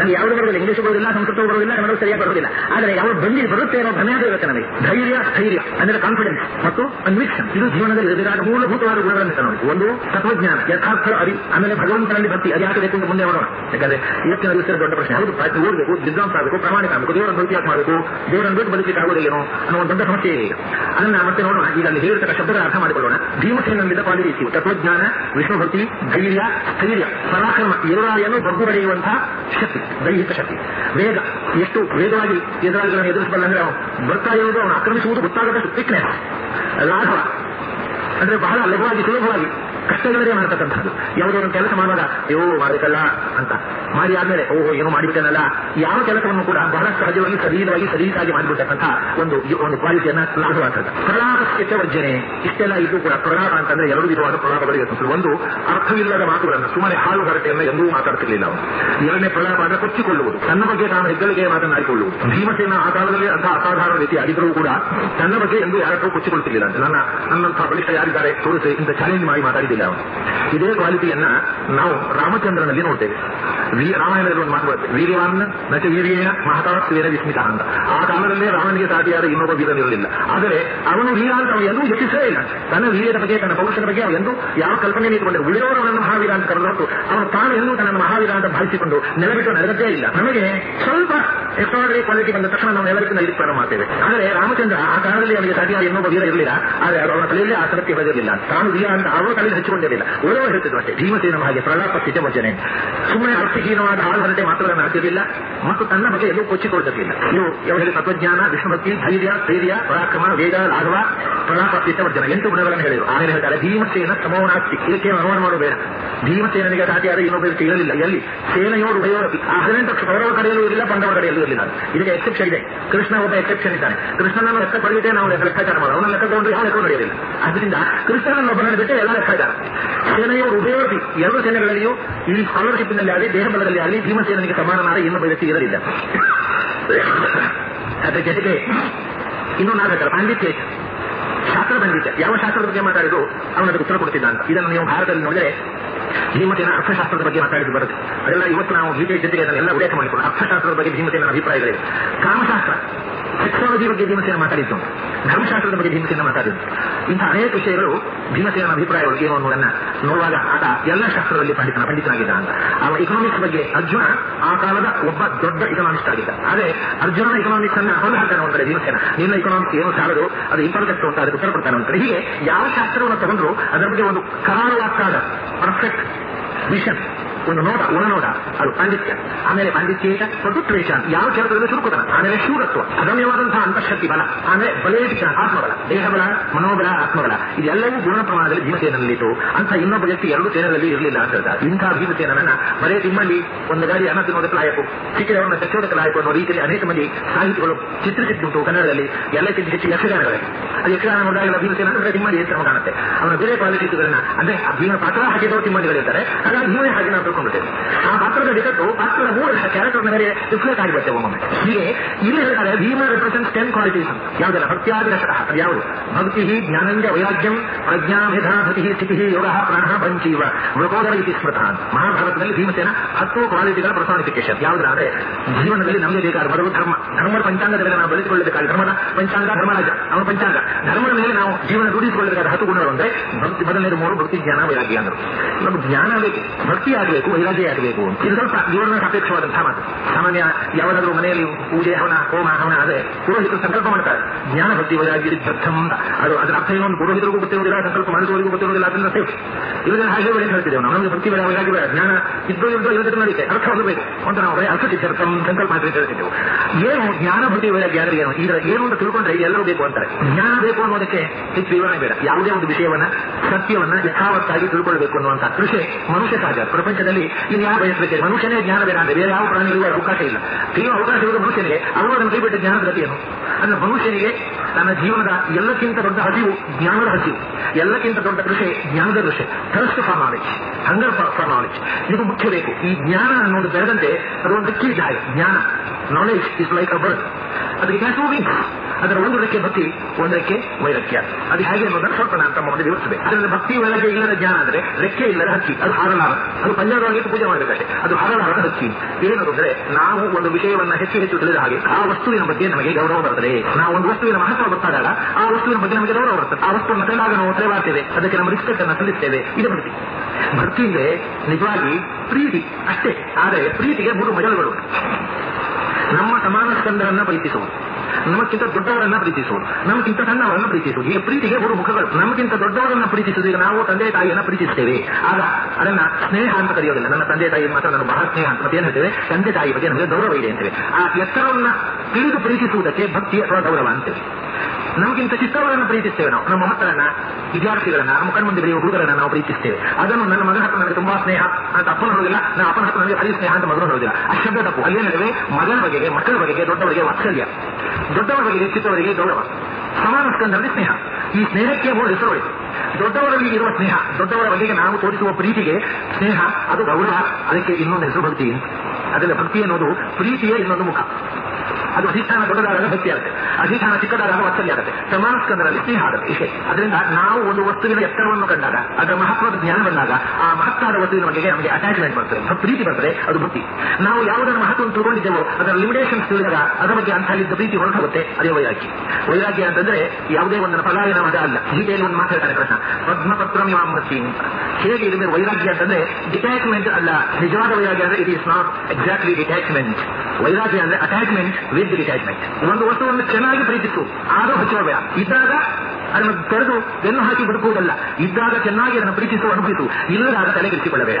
ಅರ್ಥ ಯಾವ್ದು ಬರೋದಿಲ್ಲ ಇಂಗ್ಲಿಷ್ ಬರೋದಿಲ್ಲ, ಸಂಸ್ಕೃತ ಬರೋದಿಲ್ಲ, ಕನ್ನಡ ಸರಿಯಾಗಿ ಬರೋದಿಲ್ಲ. ಆದರೆ ಯಾವ ಬಂದಿ ಬರುತ್ತೆ ಅನ್ನೋ ಭ್ರಮೆ ಇರುತ್ತೆ ನಮಗೆ. ಧೈರ್ಯ, ಸ್ಥೈರ್ಯ, ಅಂದ್ರೆ ಕಾನ್ಫಿಡೆನ್ಸ್ ಮತ್ತು ಕನ್ವಿಕ್ಷನ್ ಇದು ಜೀವನದಲ್ಲಿ ಇರಬೇಕಾದ ಮೂಲಭೂತವಾದ ಗುಣಗಳನ್ನು ನೋಡಿ. ಒಂದು, ತತ್ವಜ್ಞಾನ ಯಥಾರ್ಥ ಅರಿ, ಆಮೇಲೆ ಭಗವಂತನಲ್ಲಿ ಭಕ್ತಿ, ಅದು ಯಾಕೆ ಬೇಕು ಮುಂದೆ ಮಾಡೋಣ ಯಾಕಂದ್ರೆ ಇವತ್ತಿನ ದಿವಸದ ದೊಡ್ಡ ಪ್ರಶ್ನೆ. ಹೌದು ಪ್ರಯತ್ನ ಓದಬೇಕು, ವಿದ್ವಾಂಸ ಆಗಬೇಕು, ಪ್ರಾಮಾಣಿಕ ಆಗಬೇಕು, ದೇವರನ್ನು ಭಕ್ತಿ ಯಾಕೆ ಮಾಡಬೇಕು, ದೇವರನ್ನು ಬಿಟ್ಟು ಬದುಕಲಿಕ್ಕೆ ಆಗೋದಿಲ್ಲೇನೋ ಅನ್ನೋ ಒಂದು ದೊಡ್ಡ ಸಮಸ್ಯೆ ಇದೆ ಅದನ್ನು ಮತ್ತೆ ನೋಡೋಣ. ಈಗ ಅಲ್ಲಿ ಹೇಳಿರ್ತಕ್ಕ ಶಬ್ದಗಳ ಅರ್ಥ ಮಾಡಿಕೊಳ್ಳೋಣ. ಭೀಮಸೇನಿಂದ ರೀತಿ ತತ್ವಜ್ಞಾನ, ವಿಷ್ಣು ಭಕ್ತಿ, ಧೈರ್ಯ, ಸ್ಥೈರ್ಯ, ಪರಾಕ್ರಮ, ಎದುರಾಳಿಯನ್ನು ಬಗ್ಗು ಪಡೆಯುವಂತಹ ಶಕ್ತಿ. ದೈಹಿಕ ಶಕ್ತಿ. ವೇಗ ಎಷ್ಟು ವೇಗವಾಗಿ ಎದುರಾಳಿಗಳನ್ನು ಎದುರಿಸಬಲ್ಲ ಅಂದ್ರೆ ಬರ್ತಾ ಇರುವುದು ಅವನು ಆಕ್ರಮಿಸುವುದು ಗೊತ್ತಾಗದಷ್ಟು ಫಿಟ್ನೆಸ್ ಲಾಘವ ಅಂದ್ರೆ ಬಹಳ ಲಘುವಾಗಿ, ಸುಲಭವಾಗಿ ಕಷ್ಟವಿಲ್ಲದೆ ಮಾಡತಕ್ಕಂಥದ್ದು. ಯಾವುದೇ ಒಂದು ಕೆಲಸ ಮಾಡುವಾಗ, ಅಯ್ಯೋ, ಮಾಡಬೇಕಲ್ಲ ಅಂತ ಮಾಡಿ ಆದ್ಮೇಲೆ, ಓಹೋ, ಏನೋ ಮಾಡಿದ್ದೇನಲ್ಲ ಯಾವ ಕೆಲಸವನ್ನು ಕೂಡ ಬಹಳ ಸಹಜವಾಗಿ ಸರಿಯಾಗಿ ಸರಿಯಾಗಿ ಮಾಡಿಬಿಟ್ಟಕ್ಕಂಥ ಒಂದು ಒಂದು ಕ್ವಾಲಿಟಿಯನ್ನ ಲಾಭವಾಗ್ತದೆ. ಪ್ರಲಾಪಕ್ಕೆ ವರ್ಜನೆ. ಇಷ್ಟೆಲ್ಲ ಇದು ಕೂಡ ಪ್ರಲಾಪ ಅಂತಂದ್ರೆ ಎರಡು ವಿಧವಾದ ಪ್ರಲಾಪಗಳಿಗೆ ಒಂದು, ಅರ್ಥವಿಲ್ಲದ ಮಾತುಗಳನ್ನು, ಸುಮ್ಮನೆ ಹಾಳು ಹರಟೆಯನ್ನು ಎಂದೂ ಮಾತಾಡ್ತಿರ್ಲಿಲ್ಲ ಅವನು. ಎರಡನೇ ಪ್ರಲಾಪ ಅಂದ್ರೆ ಕೊಚ್ಚಿಕೊಳ್ಳುವುದು. ತನ್ನ ಬಗ್ಗೆ ತಾನು ಹೆಗ್ಗಳಿಗೆ ಮಾತನಾಡಿಕೊಳ್ಳುವುದು ಭೀಮಸೇನ ಆ ಕಾಲದಲ್ಲಿ ಅಂತ ಅಸಾಧಾರಣ ರೀತಿ ಆಗಿದ್ರೂ ಕೂಡ ತನ್ನ ಬಗ್ಗೆ ಎಂದು ಯಾರಕ್ಕೂ ಕೊಚ್ಚಿಕೊಳ್ತಿರ್ಲಿಲ್ಲ. ನನ್ನ ನನ್ನಂತಹ ಬಲಿಷ್ಠ ಯಾರಿದ್ದಾರೆ, ತೋರಿಸಿ, ಇಂಥ ಚಾಲೆಂಜ್ ಮಾಡಿ ಮಾತಾಡಿದ್ದಿಲ್ಲ ಅವನು ಇದೇ ಕ್ವಾಲಿಟಿಯನ್ನ ನಾವು ರಾಮಚಂದ್ರನಲ್ಲಿ ನೋಡ್ತೇವೆ. ವಿ ರಾಮಾಯಣದಲ್ಲಿ ಒಂದು ಮಾತು ಬರುತ್ತೆ. ವೀರ್ಯವಾನ್ ನಚ ವೀರ್ಯೇನ ವೀರ ವಿಸ್ಮಿತ ಅಂತ. ಆ ಕಾಲದಲ್ಲೇ ರಾಮನಿಗೆ ಸಾಟಿಯಾದ ಇನ್ನೊಬ್ಬ ವೀರನಿರಲಿಲ್ಲ ಆದರೆ ಅವನು ವೀರ ಅಂತ ಅವನು ಯಚಿಸೇ ಇಲ್ಲ. ತನ್ನ ವೀರ್ಯದ ಬಗ್ಗೆ, ತನ್ನ ಪೌರುಷದ ಬಗ್ಗೆ ಅವನು ಯಾವ ಕಲ್ಪನೆ ಇಟ್ಟುಕೊಂಡು ಉಳಿದವರನ್ನು ಮಹಾವೀರ ಅಂತ ಕರೆದು ಅವನು ತಾನು ಎಂದೂ ತನ್ನನ್ನು ಮಹಾವೀರ ಅಂತ ಭಾವಿಸಿಕೊಂಡು ನೆಲಬಿಟ್ಟು ನಡೆದದ್ದೇ ಇಲ್ಲ. ನಮಗೆ ಸ್ವಲ್ಪ ಎಕ್ಸ್ಟ್ರಾಡರಿ ಕ್ವಾಲಿಟಿ ಬಂದ ತಕ್ಷಣ ನಾವು ನೆಲಬಿಟ್ಟು ಪ್ರಾರಂಭ ಮಾಡ್ತೇವೆ. ಆದರೆ ರಾಮಚಂದ್ರ ಆ ಕಾಲದಲ್ಲಿ ಅವನಿಗೆ ಸಾಟಿಯಾದ ಇನ್ನೊಬ್ಬ ವೀರ ಇರಲಿಲ್ಲ. ಆದರೆ ಅವರ ಕಲೆಯಲ್ಲಿ ಆ ಸತ್ಯ ಬರಲಿಲ್ಲ ತಾನು ವೀರ ಅಂತ ಅವರ ತಲೆಯಲ್ಲಿ ಹಚ್ಚಿಕೊಂಡಿರಲಿಲ್ಲ ಓರೋ ಹೇಳ್ತಿದ್ರು ಅಷ್ಟೇ. ಭೀಮಸೇನ ಹಾಗೆ ಪ್ರಲಾಪ ಸ್ಥಿತಿ ವಚನೆ ಸುಮ್ಮನೆ ಅರ್ಥಹೀನವಾದ ಆಧಾರತೆ ಮಾತುಗಳನ್ನು ಹಾಕಿರಲಿಲ್ಲ. ಮತ್ತು ತನ್ನ ಬಗ್ಗೆ ಎಲ್ಲೂ ಕೊಚ್ಚಿಕೊಳ್ಳುತ್ತಿರಲಿಲ್ಲ ಇವು ಯಾವುದೇ ತತ್ವಜ್ಞಾನ, ವಿಷ್ಣುಭಕ್ತಿ, ಧೈರ್ಯ ಸ್ಥೈರ್ಯ ಪರಾಕ್ರಮ ವೇದ ಲಾಘವ ಪ್ರಲಾಪ ಸ್ಥಿತವರ್ಜನ ಎಂಟು ಗುಣಗಳನ್ನು ಹೇಳಿದರು. ಆಮೇಲೆ ಹೇಳ್ತಾರೆ ಭೀಮಸೇನ ಸಮೋನಾಸ್ತಿ ಇದಕ್ಕೆ ಅನುಮಾನ ಮಾಡಬೇಡ ಭೀಮಸೇನಿಗೆ ಸಾಟಿಯಾದ ಇನ್ನೊಬ್ಬ ವ್ಯಕ್ತಿ ಇರಲಿಲ್ಲ. ಎಲ್ಲಿ? ಸೇನೆಯೋಡು ಉಭಯೋರಪಿ ಆ ಹದಿನೆಂಟು ಕೌರವ ಕಡೆಯಲ್ಲೂ ಇರಲಿಲ್ಲ ಪಂಡವ ಕಡೆಯಲ್ಲೂ ಇರಲಿಲ್ಲ. ಇದಕ್ಕೆ ಎಕ್ಸೆಪ್ಷನ್ ಇದೆ. ಕೃಷ್ಣ ಒಬ್ಬ ಎಕ್ಸೆಪ್ಷನ್ ಇದ್ದಾನೆ. ಕೃಷ್ಣನನ್ನು ಲೆಕ್ಕ ಪಡೆಯುತ್ತೆ ನಾವು ಲೆಕ್ಕಾಚಾರ ಮಾಡೋಣ ಅವನ ಲೆಕ್ಕ ತಗೊಂಡು ಯಾವ ಲೆಕ್ಕ ನಡೆಯಲಿಲ್ಲ. ಅದರಿಂದ ಕೃಷ್ಣನನ್ನು ಒಬ್ಬನನ್ನು ಬಿಟ್ಟು ಎಲ್ಲ ಲೆಕ್ಕಾಚಾರ. ಸೇನೆಯೋಡು ಉಭಯೋರಪಿ ಎರಡು ಸೇನೆಗಳಲ್ಲಿಯೂ ಈ ಸ್ಕಾಲರ್ಶಿಪ್ನಲ್ಲಿ ಆಗಲಿ ದೇಹಬಲದಲ್ಲಿ ಆಗಲಿ ಭೀಮಸೇನಿಗೆ ಸಮಾನನಾದ ಇನ್ನೊಬ್ಬ ವ್ಯಕ್ತಿ ಇರಲಿಲ್ಲ. ಅದರ ಜೊತೆಗೆ ಇನ್ನೊಂದು ಹೇಳ್ತಾರೆ ಪಾಂಡಿತ್ಯ ಶಾಸ್ತ್ರ ಬಂದಿದೆ. ಯಾವ ಶಾಸ್ತ್ರದ ಬಗ್ಗೆ ಮಾತಾಡಿದ್ರು? ಅವನದಕ್ಕೆ ಉತ್ತರ ಕೊಡ್ತಿದ್ದ ಅಂತ. ಇದನ್ನು ನೀವು ಭಾರತದಲ್ಲಿ ನೋಡಿದರೆ ಭೀಮಸೇನ ಅರ್ಥಶಾಸ್ತ್ರದ ಬಗ್ಗೆ ಮಾತಾಡಿದ್ರು ಬರುತ್ತೆ. ಅದೆಲ್ಲ ಇವತ್ತು ನಾವು ಗೀತೆ ಜೊತೆಗೆ ಅದನ್ನೆಲ್ಲ ಉಲ್ಲೇಖ ಮಾಡಿಕೊಂಡು ಅರ್ಥಶಾಸ್ತ್ರದ ಬಗ್ಗೆ ಭೀಮಸೇನ ಅಭಿಪ್ರಾಯಗಳಿವೆ. ಕಾಮಶಾಸ್ತ್ರ ಸೆಕ್ಸಾಲಜಿ ಬಗ್ಗೆ ಭೀಮಸೇನ ಮಾತಾಡಿದ್ದು. ಧರ್ಮಶಾಸ್ತ್ರದ ಬಗ್ಗೆ ಭೀಮಸೇನ ಮಾತಾಡಿದ್ದು. ಇಂತಹ ಅನೇಕ ವಿಷಯಗಳು ಭೀಮಸೇನ ಅಭಿಪ್ರಾಯಗಳು. ಏನೋ ಅನ್ನೋದನ್ನ ನೋಡುವಾಗ ಆತ ಎಲ್ಲ ಶಾಸ್ತ್ರದಲ್ಲಿ ಪಂಡಿತನ, ಪಂಡಿತನಾಗಿದ್ದ ಅಂತ. ಅವ ಇಕನಾಮಿಕ್ಸ್ ಬಗ್ಗೆ ಅರ್ಜುನ ಆ ಕಾಲದ ಒಬ್ಬ ದೊಡ್ಡ ಇಕನಾಮಿಸ್ಟ್ ಆಗಿದ್ದ. ಆದರೆ ಅರ್ಜುನ ಇಕನಾಮಿಕ್ಸ್ ಅನ್ನ ಹೊರಹಾಕ ಒಂದ್ಕಡೆ ಭೀಮಸೇನ ನಿನ್ನ ಇಕನಾಮಿಕ್ಸ್ ಏನು ಸಾಲದು, ಅದು ಇಂಪಾರ್ಟೆಂಟ್ ಅಂತ ಅದಕ್ಕೆ ಉತ್ತರ ಕೊಡ್ತಾನೆ ಹೀಗೆ ಯಾವ ಶಾಸ್ತ್ರವನ್ನು ತಗೊಂಡ್ರು ಅದರ ಬಗ್ಗೆ ಒಂದು ಕರಾರುವಾಕ್ಕಾದ ಪರ್ಫೆಕ್ಟ್ ವಿಷನ್ ಒಂದು ನೋಟ ಒಳನೋಟ ಅದು ಪಾಂಡಿತ್ಯ. ಆಮೇಲೆ ಪಾಂಡಿತ್ಯ ಪಾಂಡಿತ್ಯೇಶ ಕ್ಲೇಷ ಯಾವ ಕೆಲಸದಲ್ಲಿ ಶುರುಕುತನ ಆಮೇಲೆ ಶೂರತ್ವ. ಅದಮ್ಯವಾದಂತಹ ಅಂತಃಶಕ್ತಿ ಬಲ. ಆಮೇಲೆ ಬಲೇಶ ಆತ್ಮಬಲ. ದೇಹಬಲ, ಮನೋಬಲ, ಆತ್ಮಬಲ. ಇದೆಲ್ಲವೂ ಗುಣ ಪ್ರಮಾಣದಲ್ಲಿ ಭೀಮಸೇನಲ್ಲಿತ್ತು ಅಂತ ಇನ್ನೊಬ್ಬ ವ್ಯಕ್ತಿ ಎರಡು ಸೇನದಲ್ಲಿ ಇರಲಿಲ್ಲ ಅಂತ ಹೇಳ್ತಾರೆ. ಇಂಥ ಭೀಮಸೇನನ್ನ ಬರೇ ತಿಮ್ಮಲ್ಲಿ ಒಂದು ಗಾಡಿ ಅನ್ನ ತಿನ್ನೋದಕ್ಕೆ ಲಾಯಕು. ಚಿಕ್ಕದವರನ್ನ ಚಚ್ಚೋದಕ್ಕೆ ಲಾಯಕು ಅನ್ನೋ ರೀತಿಯಲ್ಲಿ ಅನೇಕ ಮಂದಿ ಸಾಹಿತಿಗಳು ಚಿತ್ರಿಸಿದ್ದುಂಟು ಕನ್ನಡದಲ್ಲಿ. ಎಲ್ಲಕ್ಕಿಂತ ಹೆಚ್ಚು ಯಕ್ಷಗಾನಗಳೇ. ಅದು ಯಕ್ಷಗಾನ ನೋಡಿದಾಗ ಭೀಮಸೇನ ಅಂದ್ರೆ ಏನ್ ಕ್ರಮ ಕಾಣುತ್ತೆ? ಅವನ ಬೇರೆ ಕ್ವಾಲಿಟೀಸ್ಗಳನ್ನ ಅಂದ್ರೆ ಭೀಮ ಪಾತ್ರ ಹಾಕಿದವರು ತಿಮ್ಮಂದಿಗಳಿರ್ತಾರೆ ಹಾಗಾಗಿ ಭೀಮನೇ ಹಾಗೆ ನಾವು ತಿಳ್ಕೊಂಡ್ಬಿಟ್ಟೇವೆ ಆ ಪಾತ್ರದ ಡಿಕಟ್ಟು ಪಾತ್ರದ ಮೂಲ ಕ್ಯಾರೆಕ್ಟರ್ ಮೇಲೆ ರಿಫ್ಲೆಕ್ಟ್ ಆಗಿಬಿಡುತ್ತೆ ಒಮ್ಮೊಮ್ಮೆ. ಹೀಗೆ ಇಲ್ಲಿ ಹೇಳ್ತಾರೆ ಭೀಮ ರೆಪ್ರೆಸೆಂಟ್ಸ್ ಟೆನ್ ಕ್ವಾಲಿಟೀಸ್ ಯಾವುದಲ್ಲ? ಭಕ್ತಿಯಾದಿರಸಃ ಅದು ಯಾವುದು? ಭಕ್ತಿ ಜ್ಞಾನಂಜ ವೈರಾಗ್ಯಂ ಪ್ರಜ್ಞಾ ಮೇಧಾಧತಿ ಸ್ಥಿತಿ ಯೋಗ ಪ್ರಾಣ ಪಂಚೀವ ಮೃಗೋದರ ಇತಿ ಸ್ಮೃತ ಮಹಾಭಾರತದಲ್ಲಿ ಭೀಮಸೇನ ಹತ್ತು ಕ್ವಾಲಿಟಿಗಳ ಪ್ರಸಾನಿಫಿಕೇಶನ್ ಯಾವ್ದ್ರ ಅಂದ್ರೆ ಜೀವನದಲ್ಲಿ ನಮಗೆ ಬೇಕಾದ ಬರುವ ಧರ್ಮ. ಧರ್ಮದ ಪಂಚಾಂಗದ ಮೇಲೆ ನಾವು ಬೆಳೆಸಿಕೊಳ್ಳಬೇಕಾದ ಧರ್ಮದ ಪಂಚಾಂಗ ಧರ್ಮರಾಜ ಅವನ ಪಂಚಾಂಗ. ಧರ್ಮದ ಮೇಲೆ ನಾವು ಜೀವನ ರೂಢಿಸಿಕೊಳ್ಳಬೇಕಾದ ಹತ್ತು ಗುಣಗಳು ಅಂದ್ರೆ ಭಕ್ತಿ ಮೊದಲನೇದು ಮೂರು, ಭಕ್ತಿ, ಜ್ಞಾನ, ವೈರಾಗ್ಯ ಅಂದರು. ನಮ್ಗೆ ಜ್ಞಾನ ಬೇಕು, ಭಕ್ತಿ ಆಗಬೇಕು. ವೈರಾಗ್ಯ ಆಗಬೇಕು ಇದು ಸ್ವಲ್ಪ ಜೀವನ ಸಾಪೇಕ್ಷವಾದಂತಹ ಮಾತು ಸಾಮಾನ್ಯ ಯಾವುದಾದ್ರೂ ಮನೆಯಲ್ಲಿ ಪೂಜೆ, ಹವನ, ಹೋಮ, ಹವನ ಆದರೆ ಪುರೋಹಿತರು ಸಂಕಲ್ಪ ಮಾಡ್ತಾರೆ. ಜ್ಞಾನ ಭಕ್ತಿ ವೈರಾಗ್ಯ ಅರ್ಥಂ ಅದು ಅದರ ಅರ್ಥ ಏನೋ ಒಂದು ಪುರೋಹಿತರಿಗೂ ಗೊತ್ತಿರುವುದಿಲ್ಲ, ಸಂಕಲ್ಪ ಮಾಡಿದವರಿಗೂ ಗೊತ್ತಿರುವುದಿಲ್ಲ ಅದರಿಂದ ಸೇಫ್ ಇದನ್ನ ಹಾಗೆ ಬೆಳೆ ಹೇಳ್ತಿದ್ದೇವೆ ನಾವು. ನಮಗೆ ಭಕ್ತಿ ವೈರಾಗ್ಯ ಬೇಡ. ಜ್ಞಾನ ಇದ್ದು ಇದ್ದು ಇಲ್ಲದ ನಡೀತೆ. ಅರ್ಥ ಹೋಗಬೇಕು ಅಂತ ನಾವು ಅರ್ಥ ಸಿದ್ಧಾರ್ಥಂ ಸಂಕಲ್ಪ ಮಾಡಿ ಹೇಳ್ತಿದ್ದೆವು. ಏನು ಜ್ಞಾನ ಭಕ್ತಿ ವೈರಾಗ್ಯ ಅಂದ್ರೆ ಏನು? ಈಗ ಏನು ಅಂತ ತಿಳ್ಕೊಂಡ್ರೆ ಎಲ್ಲರೂ ಬೇಕು ಅಂತಾರೆ. ಜ್ಞಾನ ಬೇಕು ಅನ್ನೋದಕ್ಕೆ ಹೆಚ್ಚು ವಿವರಣೆ ಬೇಡ. ಯಾವುದೇ ಒಂದು ವಿಷಯವನ್ನ, ಸತ್ಯವನ್ನ ಯಥಾವತ್ತಾಗಿ ತಿಳ್ಕೊಳ್ಬೇಕು ಅನ್ನುವಂತಹ ಕೃಷಿ ಮನುಷ್ಯ ಸಹಜ. ಪ್ರಪಂಚದಲ್ಲಿ ನೀವು ಯಾವ ಬಯಸಬೇಕೆ? ಮನುಷ್ಯನೇ ಜ್ಞಾನ ಬೇಡ ಅಂದ್ರೆ ಬೇರೆ ಯಾವ ಪ್ರಾಣಿಗೂ ಅವಕಾಶ ಇಲ್ಲ. ಕೇವಲ ಅವಕಾಶ ಇರುವುದು ಮನುಷ್ಯನಿಗೆ ಅವರು ಅದನ್ನು ಕೈಬಿಟ್ಟ ಜ್ಞಾನ ಗತಿಯನ್ನು ಅಂದ್ರೆ ಮನುಷ್ಯನಿಗೆ ತನ್ನ ಜೀವನದ ಎಲ್ಲಕ್ಕಿಂತ ದೊಡ್ಡ ಹಸಿವು ಜ್ಞಾನದ ಹಸಿವು, ಎಲ್ಲಕ್ಕಿಂತ ದೊಡ್ಡ ಕೃಷಿ ಜ್ಞಾನದ ಕೃಷಿ thirst for knowledge hunger for knowledge ಇದು ಮುಖ್ಯ ಬೇಕು. ಈ ಜ್ಞಾನ ಅನ್ನೋದು ಬೆಳೆದಂತೆ ಅದು ಒಂದು ರೆಕ್ಕೆ ಇದ್ದ ಜ್ಞಾನ. Knowledge is like a bird ಅದಕ್ಕೆ ಕ್ಯಾಶ್ ಟೂ ವಿಂಗ್ಸ್ ಅದರ ಒಂದು ರೆಕ್ಕೆ ಭಕ್ತಿ ಒಂದಕ್ಕೆ ರೆಕ್ಕೆ ಅದು ಹೇಗೆ ಅನ್ನೋದನ್ನು ಸ್ವಲ್ಪ ನಾನು ತಮ್ಮ ಮುಂದೆ ವಿವರಿಸಬೇಕು ಅದರಲ್ಲಿ ಭಕ್ತಿ, ವೈರಕ್ಯ ಇಲ್ಲದ ಜ್ಞಾನ ಅಂದ್ರೆ ರೆಕ್ಕೆ ಇಲ್ಲದ ಹಕ್ಕಿ, ಅದು ಹಾರಲಾರ. ಅದು ಪಂಜಾಬವಾಗಿ ಪೂಜೆ ಮಾಡಬೇಕಷ್ಟೇ ಅದು ಹಾರಲಾರದ ಹಕ್ಕಿ. ಅಂದ್ರೆ ನಾವು ಒಂದು ವಿಷಯವನ್ನ ಹೆಚ್ಚು ಹೆಚ್ಚು ತಿಳಿದ ಹಾಗೆ ಆ ವಸ್ತುವಿನ ಬಗ್ಗೆ ನಮಗೆ ಗೌರವ ಬರ್ತದೆ. ನಾವು ಒಂದು ವಸ್ತುವಿನ ಮಹತ್ವ ಗೊತ್ತಾದಾಗ ಆ ವಸ್ತುವಿನ ಬಗ್ಗೆ ನಮಗೆ ಗೌರವ ಬರ್ತದೆ. ಆ ವಸ್ತುವನ್ನು ಕಂಡಾಗ ನಾವು ತೆರವಾಗ್ತೇವೆ ಅದಕ್ಕೆ ನಮ್ಮ ರಿಸ್ಪೆಕ್ಟ್ ಅನ್ನು ಸಲ್ಲಿಸ್ತೇವೆ. ಇದು ಭಕ್ತಿ. ಭಕ್ತಿ ಅಂದ್ರೆ ನಿಜವಾಗಿ ಪ್ರೀತಿ ಅಷ್ಟೇ. ಆದರೆ ಪ್ರೀತಿಗೆ ಮೂರು ಮಜಲುಗಳು. ನಮ್ಮ ಸಮಾನ ಸ್ಕಂದರನ್ನ ಪ್ರೀತಿಸುವುದು ನಮಗಿಂತ ದೊಡ್ಡವರನ್ನ ಪ್ರೀತಿಸುವುದು. ನಮಗಿಂತ ಸಣ್ಣವರನ್ನ ಪ್ರೀತಿಸುವುದು. ಈ ಪ್ರೀತಿಗೆ ಮೂರು ಮುಖಗಳು. ನಮಗಿಂತ ದೊಡ್ಡವರನ್ನ ಪ್ರೀತಿಸುವುದು. ಈಗ ನಾವು ತಂದೆ ತಾಯಿಯನ್ನ ಪ್ರೀತಿಸ್ತೇವೆ. ಆಗ ಅದನ್ನ ಸ್ನೇಹ ಅಂತ ಕರೆಯೋದಿಲ್ಲ. ನನ್ನ ತಂದೆ ತಾಯಿ ಮಾತ್ರ ನಾನು ಬಹಳ ಸ್ನೇಹ ಅಂತ ಏನ್ ಹೇಳ್ತೇವೆ? ತಂದೆ ತಾಯಿ ಬಗ್ಗೆ ನಮಗೆ ಗೌರವ ಇದೆ ಅಂತೇವೆ. ಆ ಎತ್ತರವನ್ನ ತಿಳಿದು ಪ್ರೀತಿಸುವುದಕ್ಕೆ ಭಕ್ತಿ ಅಥವಾ ಗೌರವ ಅಂತೇವೆ. ನಮಗಿಂತ ಚಿಕ್ಕವರನ್ನು ಪ್ರೀತಿಸ್ತೇವೆ ನಾವು. ನಮ್ಮ ಮಕ್ಕಳನ್ನ, ವಿದ್ಯಾರ್ಥಿಗಳನ್ನ, ನಮ್ಮ ಕಣ್ಮುಂದೆ ಬೆಳೆಯುವ ಹುಡುಗರನ್ನ ನಾವು ಪ್ರೀತಿಸ್ತೇವೆ. ಅದನ್ನು ನನ್ನ ಮಗನ ಹತ್ರ ನನಗೆ ತುಂಬಾ ಸ್ನೇಹ. ಅಂತ ಅಪ್ಪನ ಹೇಳೋದಿಲ್ಲ ನನ್ನ ಅಪ್ಪನ ಹತ್ರ ನನಗೆ ಹರಿ ಸ್ನೇಹ ಅಂತ ಮಗನ ಹೇಳೋದಿಲ್ಲ ಆ ಶಬ್ದ ತಪ್ಪು ನಡುವೆ ಮಗನ ಬಗೆಗೆ, ಮಕ್ಕಳ ಬಗೆಗೆ, ದೊಡ್ಡವರಿಗೆ ವಾತ್ಸಲ್ಯ. ದೊಡ್ಡವರ ಬಗೆಗೆ ಚಿಕ್ಕವರಿಗೆ ಗೌರವ. ಸಮಾನ ಸ್ಕಂದರಲ್ಲಿ ಸ್ನೇಹ. ಈ ಸ್ನೇಹಕ್ಕೆ ಮೂರು ಹೆಸರು ಹೋಯಿತು ದೊಡ್ಡವರಲ್ಲಿ ಇರುವ ಸ್ನೇಹ, ದೊಡ್ಡವರ ಬಗೆಗೆ ನಾವು ತೋರಿಸುವ ಪ್ರೀತಿಗೆ ಸ್ನೇಹ, ಅದು ಗೌರವ. ಅದಕ್ಕೆ ಇನ್ನೊಂದು ಹೆಸರು ಭಕ್ತಿ. ಅದರಿಂದ ಭಕ್ತಿ ಅನ್ನೋದು ಪ್ರೀತಿಯ ಇನ್ನೊಂದು ಮುಖ. ಅದು ಅಧಿಷ್ಠಾನ ದೊಡ್ಡದಾದಾಗ ಭಕ್ತಿ ಆಗುತ್ತೆ. ಅಧಿಷ್ಠಾನ ಚಿಕ್ಕದಾದಾಗ ವಾತ್ಸಲ್ಯ ಆಗುತ್ತೆ. ಸಮಾನಸ್ಕಂದರಲ್ಲಿ ಸ್ನೇಹ ಆಗುತ್ತೆ. ಇಷ್ಟೇ. ಅದರಿಂದ ನಾವು ಒಂದು ವಸ್ತುವಿನ ಎತ್ತರವನ್ನು ಕಂಡಾಗ, ಅದರ ಮಹತ್ವದ ಜ್ಞಾನ ಬಂದಾಗ, ಆ ಮಹತ್ವದ ವಸ್ತುವಿನ ಬಗ್ಗೆ ನಮಗೆ ಅಟ್ಯಾಚ್ಮೆಂಟ್ ಬರ್ತದೆ. ಪ್ರೀತಿ ಬರ್ತದೆ. ಅದು ಭಕ್ತಿ. ನಾವು ಯಾವುದರ ಮಹತ್ವವನ್ನು ತಿಳ್ಕೊಂಡಿದ್ದೇವೋ, ಅದರ ಲಿಮಿಟೇಷನ್ಸ್ ತಿಳಿದಾಗ, ಅದರ ಬಗ್ಗೆ ಅಂತಲ್ಲಿದ್ದ ಪ್ರೀತಿ ಹೊರಟು ಹೋಗುತ್ತೆ ಅದೇ ವೈರಾಗ್ಯ. ವೈರಾಗ್ಯ ಅಂತಂದ್ರೆ ಯಾವುದೇ ಒಂದರ ಪಲಾಯನವಾದ ಅಲ್ಲ. ಗೀತೆಯಲ್ಲಿ ಒಂದು ಮಾತಾಡ್ತಾರೆ ಕೃಷ್ಣ. ಪದ್ಮಪತ್ರಂ ಇವಾಮೃತಿ ಅಂತ. ಹೇಗೆ ಇರಬೇಕು ವೈರಾಗ್ಯ ಅಂತಂದ್ರೆ ಡಿಟ್ಯಾಚ್ಮೆಂಟ್ ಅಲ್ಲ. ನಿಜವಾದ ವೈರಾಗ್ಯ ಅಂದ್ರೆ it is not exactly detachment ವೈರಾಗ್ಯ ಅಂದ್ರೆ ಅಟ್ಯಾಚ್ಮೆಂಟ್ ಡಿಟ್ಯಾಚ್ಮೆಂಟ್ ಒಂದು ವಸ್ತುವನ್ನು ಚೆನ್ನಾಗಿ ಪ್ರೀತಿಸು ಆದರೂ ಹಚ್ಚೋಬೇಡ ಇದ್ದಾಗ ಅದನ್ನು ತೆರೆದು ಬೆನ್ನು ಹಾಕಿ ಬದುಕುವುದಲ್ಲ ಇದ್ದಾಗ ಚೆನ್ನಾಗಿ ಅದನ್ನು ಪ್ರೀತಿಸು ಅನುಭವಿಸು. ಇಲ್ಲದಾಗ ತಲೆಗೆಡಿಸಿಕೊಳ್ಳಬೇಡ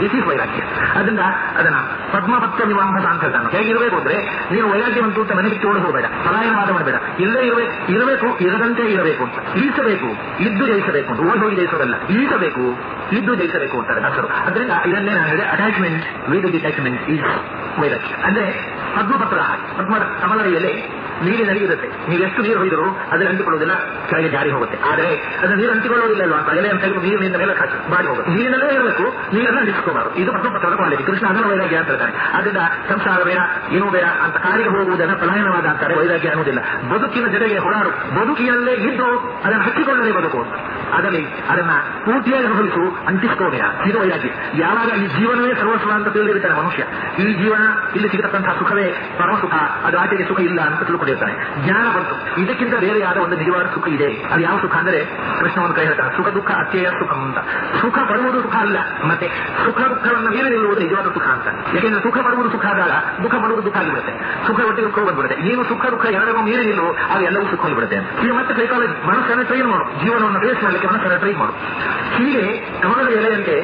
ದಿಸ್ ಇಸ್ ವೈರಾಗ್ಯ ಅದರಿಂದ ಅದನ್ನ ಪದ್ಮಭಕ್ತ ವಿವಾಹ ಅಂತ ಹೇಗಿರಬೇಕು ಅಂದ್ರೆ, ನೀನು ವೈರಾಗ್ಯವಂತೂ ಅಂತ ಮನೆಗೆ ಬಿಟ್ಟು ಹೋಗಬೇಡ ಪಲಾಯನವಾದ ಮಾಡಬೇಡ. ಇಲ್ಲೇ ಇರಬೇಕು ಇರಬೇಕು, ಇರದಂತೆ ಇರಬೇಕು ಅಂತ. ಈಸಬೇಕು ಇದ್ದು ಜಯಿಸಬೇಕು ಅಂತ. ಓಡಿ ಹೋಗಿ ಜಯಿಸೋದಲ್ಲ. ಈಸಬೇಕು ಇದ್ದು ಜಯಿಸಬೇಕು ಅಂತಾರೆ ಹಸರು ಅದರಿಂದ ಇದನ್ನೇ ನಾನು ಹೇಳಿದೆ ಅಟ್ಯಾಚ್ಮೆಂಟ್ ವಿತ್ ಡಿಟ್ಯಾಚ್ಮೆಂಟ್ ಈಸ್ ವೈರಾಗ್ಯ. ಅಂದ್ರೆ ಪದ್ಮಪತ್ರ, ಪದ್ಮ ಕಮಲದ ಎಲೆ ನೀರಿನಲ್ಲಿ ಇರುತ್ತೆ. ನೀವು ಎಷ್ಟು ನೀರು ಹೊಯ್ದರೂ ಅದನ್ನು ಅಂಟಿಕೊಳ್ಳೋದಿಲ್ಲ ಕೆಳಗೆ ಜಾರಿ ಹೋಗುತ್ತೆ. ಆದರೆ ಅದು ನೀರು ಅಂಟಿಕೊಳ್ಳೋದಿಲ್ಲ ಅಲ್ವಾ? ತಲೆ ಅಂತ ಹೇಳಿ ನೀರಿನಿಂದ ಮೇಲೆ ಬಾಡಿ ಹೋಗುತ್ತೆ. ನೀರಿನಲ್ಲೇ ಇರಬೇಕು. ನೀರನ್ನ ಅಂಟಿಸ್ಕೋಬಾರದು ಇದು ಪದ್ಮಪತ್ರದ ಕ್ವಾಲಿಟಿ ಕೃಷ್ಣ ಅದನ್ನು ವೈರಾಗ್ಯ ಅಂತ ಹೇಳ್ತಾನೆ ಅದರಿಂದ ಸಂಸಾರ ಬೇಡ, ಏನೂ ಬೇಡ ಅಂತ ಕಾರಿಗೆ ಹೋಗುವುದನ್ನು ಪಲಾಯನವಾದ ಅಂತಾರೆ. ವೈರಾಗ್ಯ ಅನ್ನೋದಿಲ್ಲ ಬದುಕಿನ ಜೊತೆಗೆ ಹೊರಾಡು. ಬದುಕಿನಲ್ಲೇ ಇದ್ದು ಅದನ್ನು ಹಚ್ಚಿಕೊಳ್ಳದೆ ಬದುಕು. ಅದರಲ್ಲಿ ಅದನ್ನ ಪೂರ್ತಿಯಾಗಿ ಅನುಭವಿಸು ಅಂಟಿಸ್ಕೋಬೇಡ ಇದು ವೈರಾಗ್ಯ. ಯಾವಾಗ ಈ ಜೀವನವೇ ಸರ್ವಸ್ವ ಅಂತ ತಿಳಿದಿರ್ತಾನೆ ಮನುಷ್ಯ. ಈ ಜೀವನ ಇಲ್ಲಿ ಸಿಗತಕ್ಕಂತಹ ಸುಖವೇ ಪರಮ ಸುಖ ಅದು ಆಚೆಗೆ ಸುಖ ಇಲ್ಲ ಅಂತ ತಿಳ್ಕೊಂಡಿರ್ತಾನೆ ಜ್ಞಾನ ಬಂತು. ಇದಕ್ಕಿಂತ ಬೇರೆಯಾದ ಒಂದು ನಿಜವಾದ ಸುಖ ಇದೆ. ಅದು ಯಾವ ಸುಖ ಅಂದ್ರೆ ಕೃಷ್ಣವನ್ನು ಕೈ ಹೇಳ್ತಾನೆ ಸುಖ ದುಃಖ ಅತ್ಯಯ ಸುಖ ಅಂತ. ಸುಖ ಬರುವುದು ಸುಖ ಅಲ್ಲ. ಮತ್ತೆ ಸುಖ ದುಃಖವನ್ನು ಮೇಲೆ ನಿಲ್ಲುವುದು ನಿಜವಾದ ಸುಖ ಅಂತ. ಯಾಕೆಂದ್ರೆ ಸುಖ ಬರುವುದು ಸುಖ ಆದಾಗ ದುಃಖ ಬರುವುದು ದುಃಖ ಆಗಿಬಿಡುತ್ತೆ. ಸುಖ ಒಟ್ಟಿಗೆ ದುಃಖ ಬಂದ್ಬಿಡುತ್ತೆ ನೀವು ಸುಖ ದುಃಖ ಎರಡನ್ನೂ ಮೀರಿ ನಿಲ್ಲುವ ಆಗ ಎಲ್ಲವೂ ಸುಖ ಆಗಿಬಿಡುತ್ತೆ ಈಗ ಮತ್ತೆ ಸೈಕಾಲಜಿ ಮನಸ್ಸನ್ನು ಟ್ರೈನ್ ಮಾಡು. ಜೀವನವನ್ನು ಬೇಸ್ ಮಾಡಲಿಕ್ಕೆ ಮನಸ್ಸನ್ನು ಟ್ರೈನ್ ಮಾಡು. ಹೀಗೆ ಕಮಲದ ಎಲೆಯಂತೆ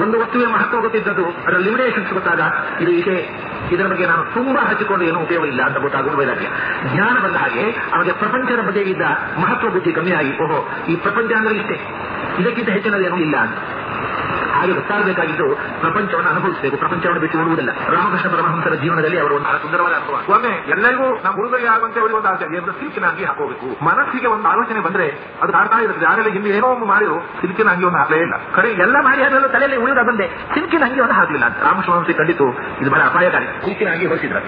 ಒಂದು ವಸ್ತುವಿನ ಮಹತ್ವ ಗೊತ್ತಿದ್ದದ್ದು. ಅದರ ಲಿಮಿಟೇಷನ್ಸ್ ಗೊತ್ತಾಗ ಇದು ಈಕೆ ಇದರ ಬಗ್ಗೆ ನಾನು ತುಂಬಾ ಹಚ್ಚಿಕೊಂಡು ಏನು ಉಪಯೋಗ ಇಲ್ಲ ಅಂತ ಗೊತ್ತಾಗುವುದು ವೈರಾಗ್ಯ. ಜ್ಞಾನ ಬಂದ ಹಾಗೆ ಅವನಿಗೆ ಪ್ರಪಂಚದ ಬಗ್ಗೆ ಇದ್ದ ಮಹತ್ವ ಬುದ್ಧಿ ಕಮ್ಮಿಯಾಗಿ ಓಹೋ, ಈ ಪ್ರಪಂಚ ಅಂದ್ರೆ ಇಷ್ಟೇ. ಇದಕ್ಕಿಂತ ಹೆಚ್ಚಿನದೇನೂ ಇಲ್ಲ ಅಂತ. ಹಾಗೆ ಗೊತ್ತಾಗಬೇಕಾಗಿದ್ದು ಪ್ರಪಂಚವನ್ನು ಅನುಭವಿಸಬೇಕು. ಪ್ರಪಂಚವನ್ನು ಬಿಟ್ಟು ಓಡುವುದಿಲ್ಲ. ರಾಮಕೃಷ್ಣ ಪರಮಹಂಸರ ಜೀವನದಲ್ಲಿ ಅವರು ಒಂದು ಸುಂದರವಾದ ಅನುಭವ. ಒಮ್ಮೆ ಎಲ್ಲರಿಗೂ ನಾವು ಹುಡುಗರಿಗೆ ಆಗುವಂತೆ ಅವರಿಗೆ ಒಂದು ಆಸೆ. ಏನು ಸಿಲ್ಕಿನ ಅಂಗಿ ಹಾಕೋಬೇಕು ಮನಸ್ಸಿಗೆ ಒಂದು ಆಲೋಚನೆ ಬಂದ್ರೆ ಅದು ಕಾಡ್ತಾ ಇರುತ್ತೆ. ಯಾರೆಲ್ಲ ಹಿಂದೆ ಏನೋ ಒಂದು ಮಾಡಿದ್ರು, ಸಿಲ್ಕಿನ ಒಂದು ಹಾಕಲೇ ಇಲ್ಲ. ಕಡೆ ಎಲ್ಲ ಮಾಡಿ ಅದರಲ್ಲೂ ತಲೆಯಲ್ಲಿ ಉಳಿದ ಬಂದೆ ಸಿಲ್ಕಿನ ಒಂದು ಹಾಕಲಿಲ್ಲ ಪರಮಹಂಸ ಕಂಡಿತು, ಇದು ಬಹಳ ಅಪಾಯಕಾರಿ. ಸಿಲ್ಕಿನ ಅಂಗಿ ಹೊರಿಸಿದ್ರ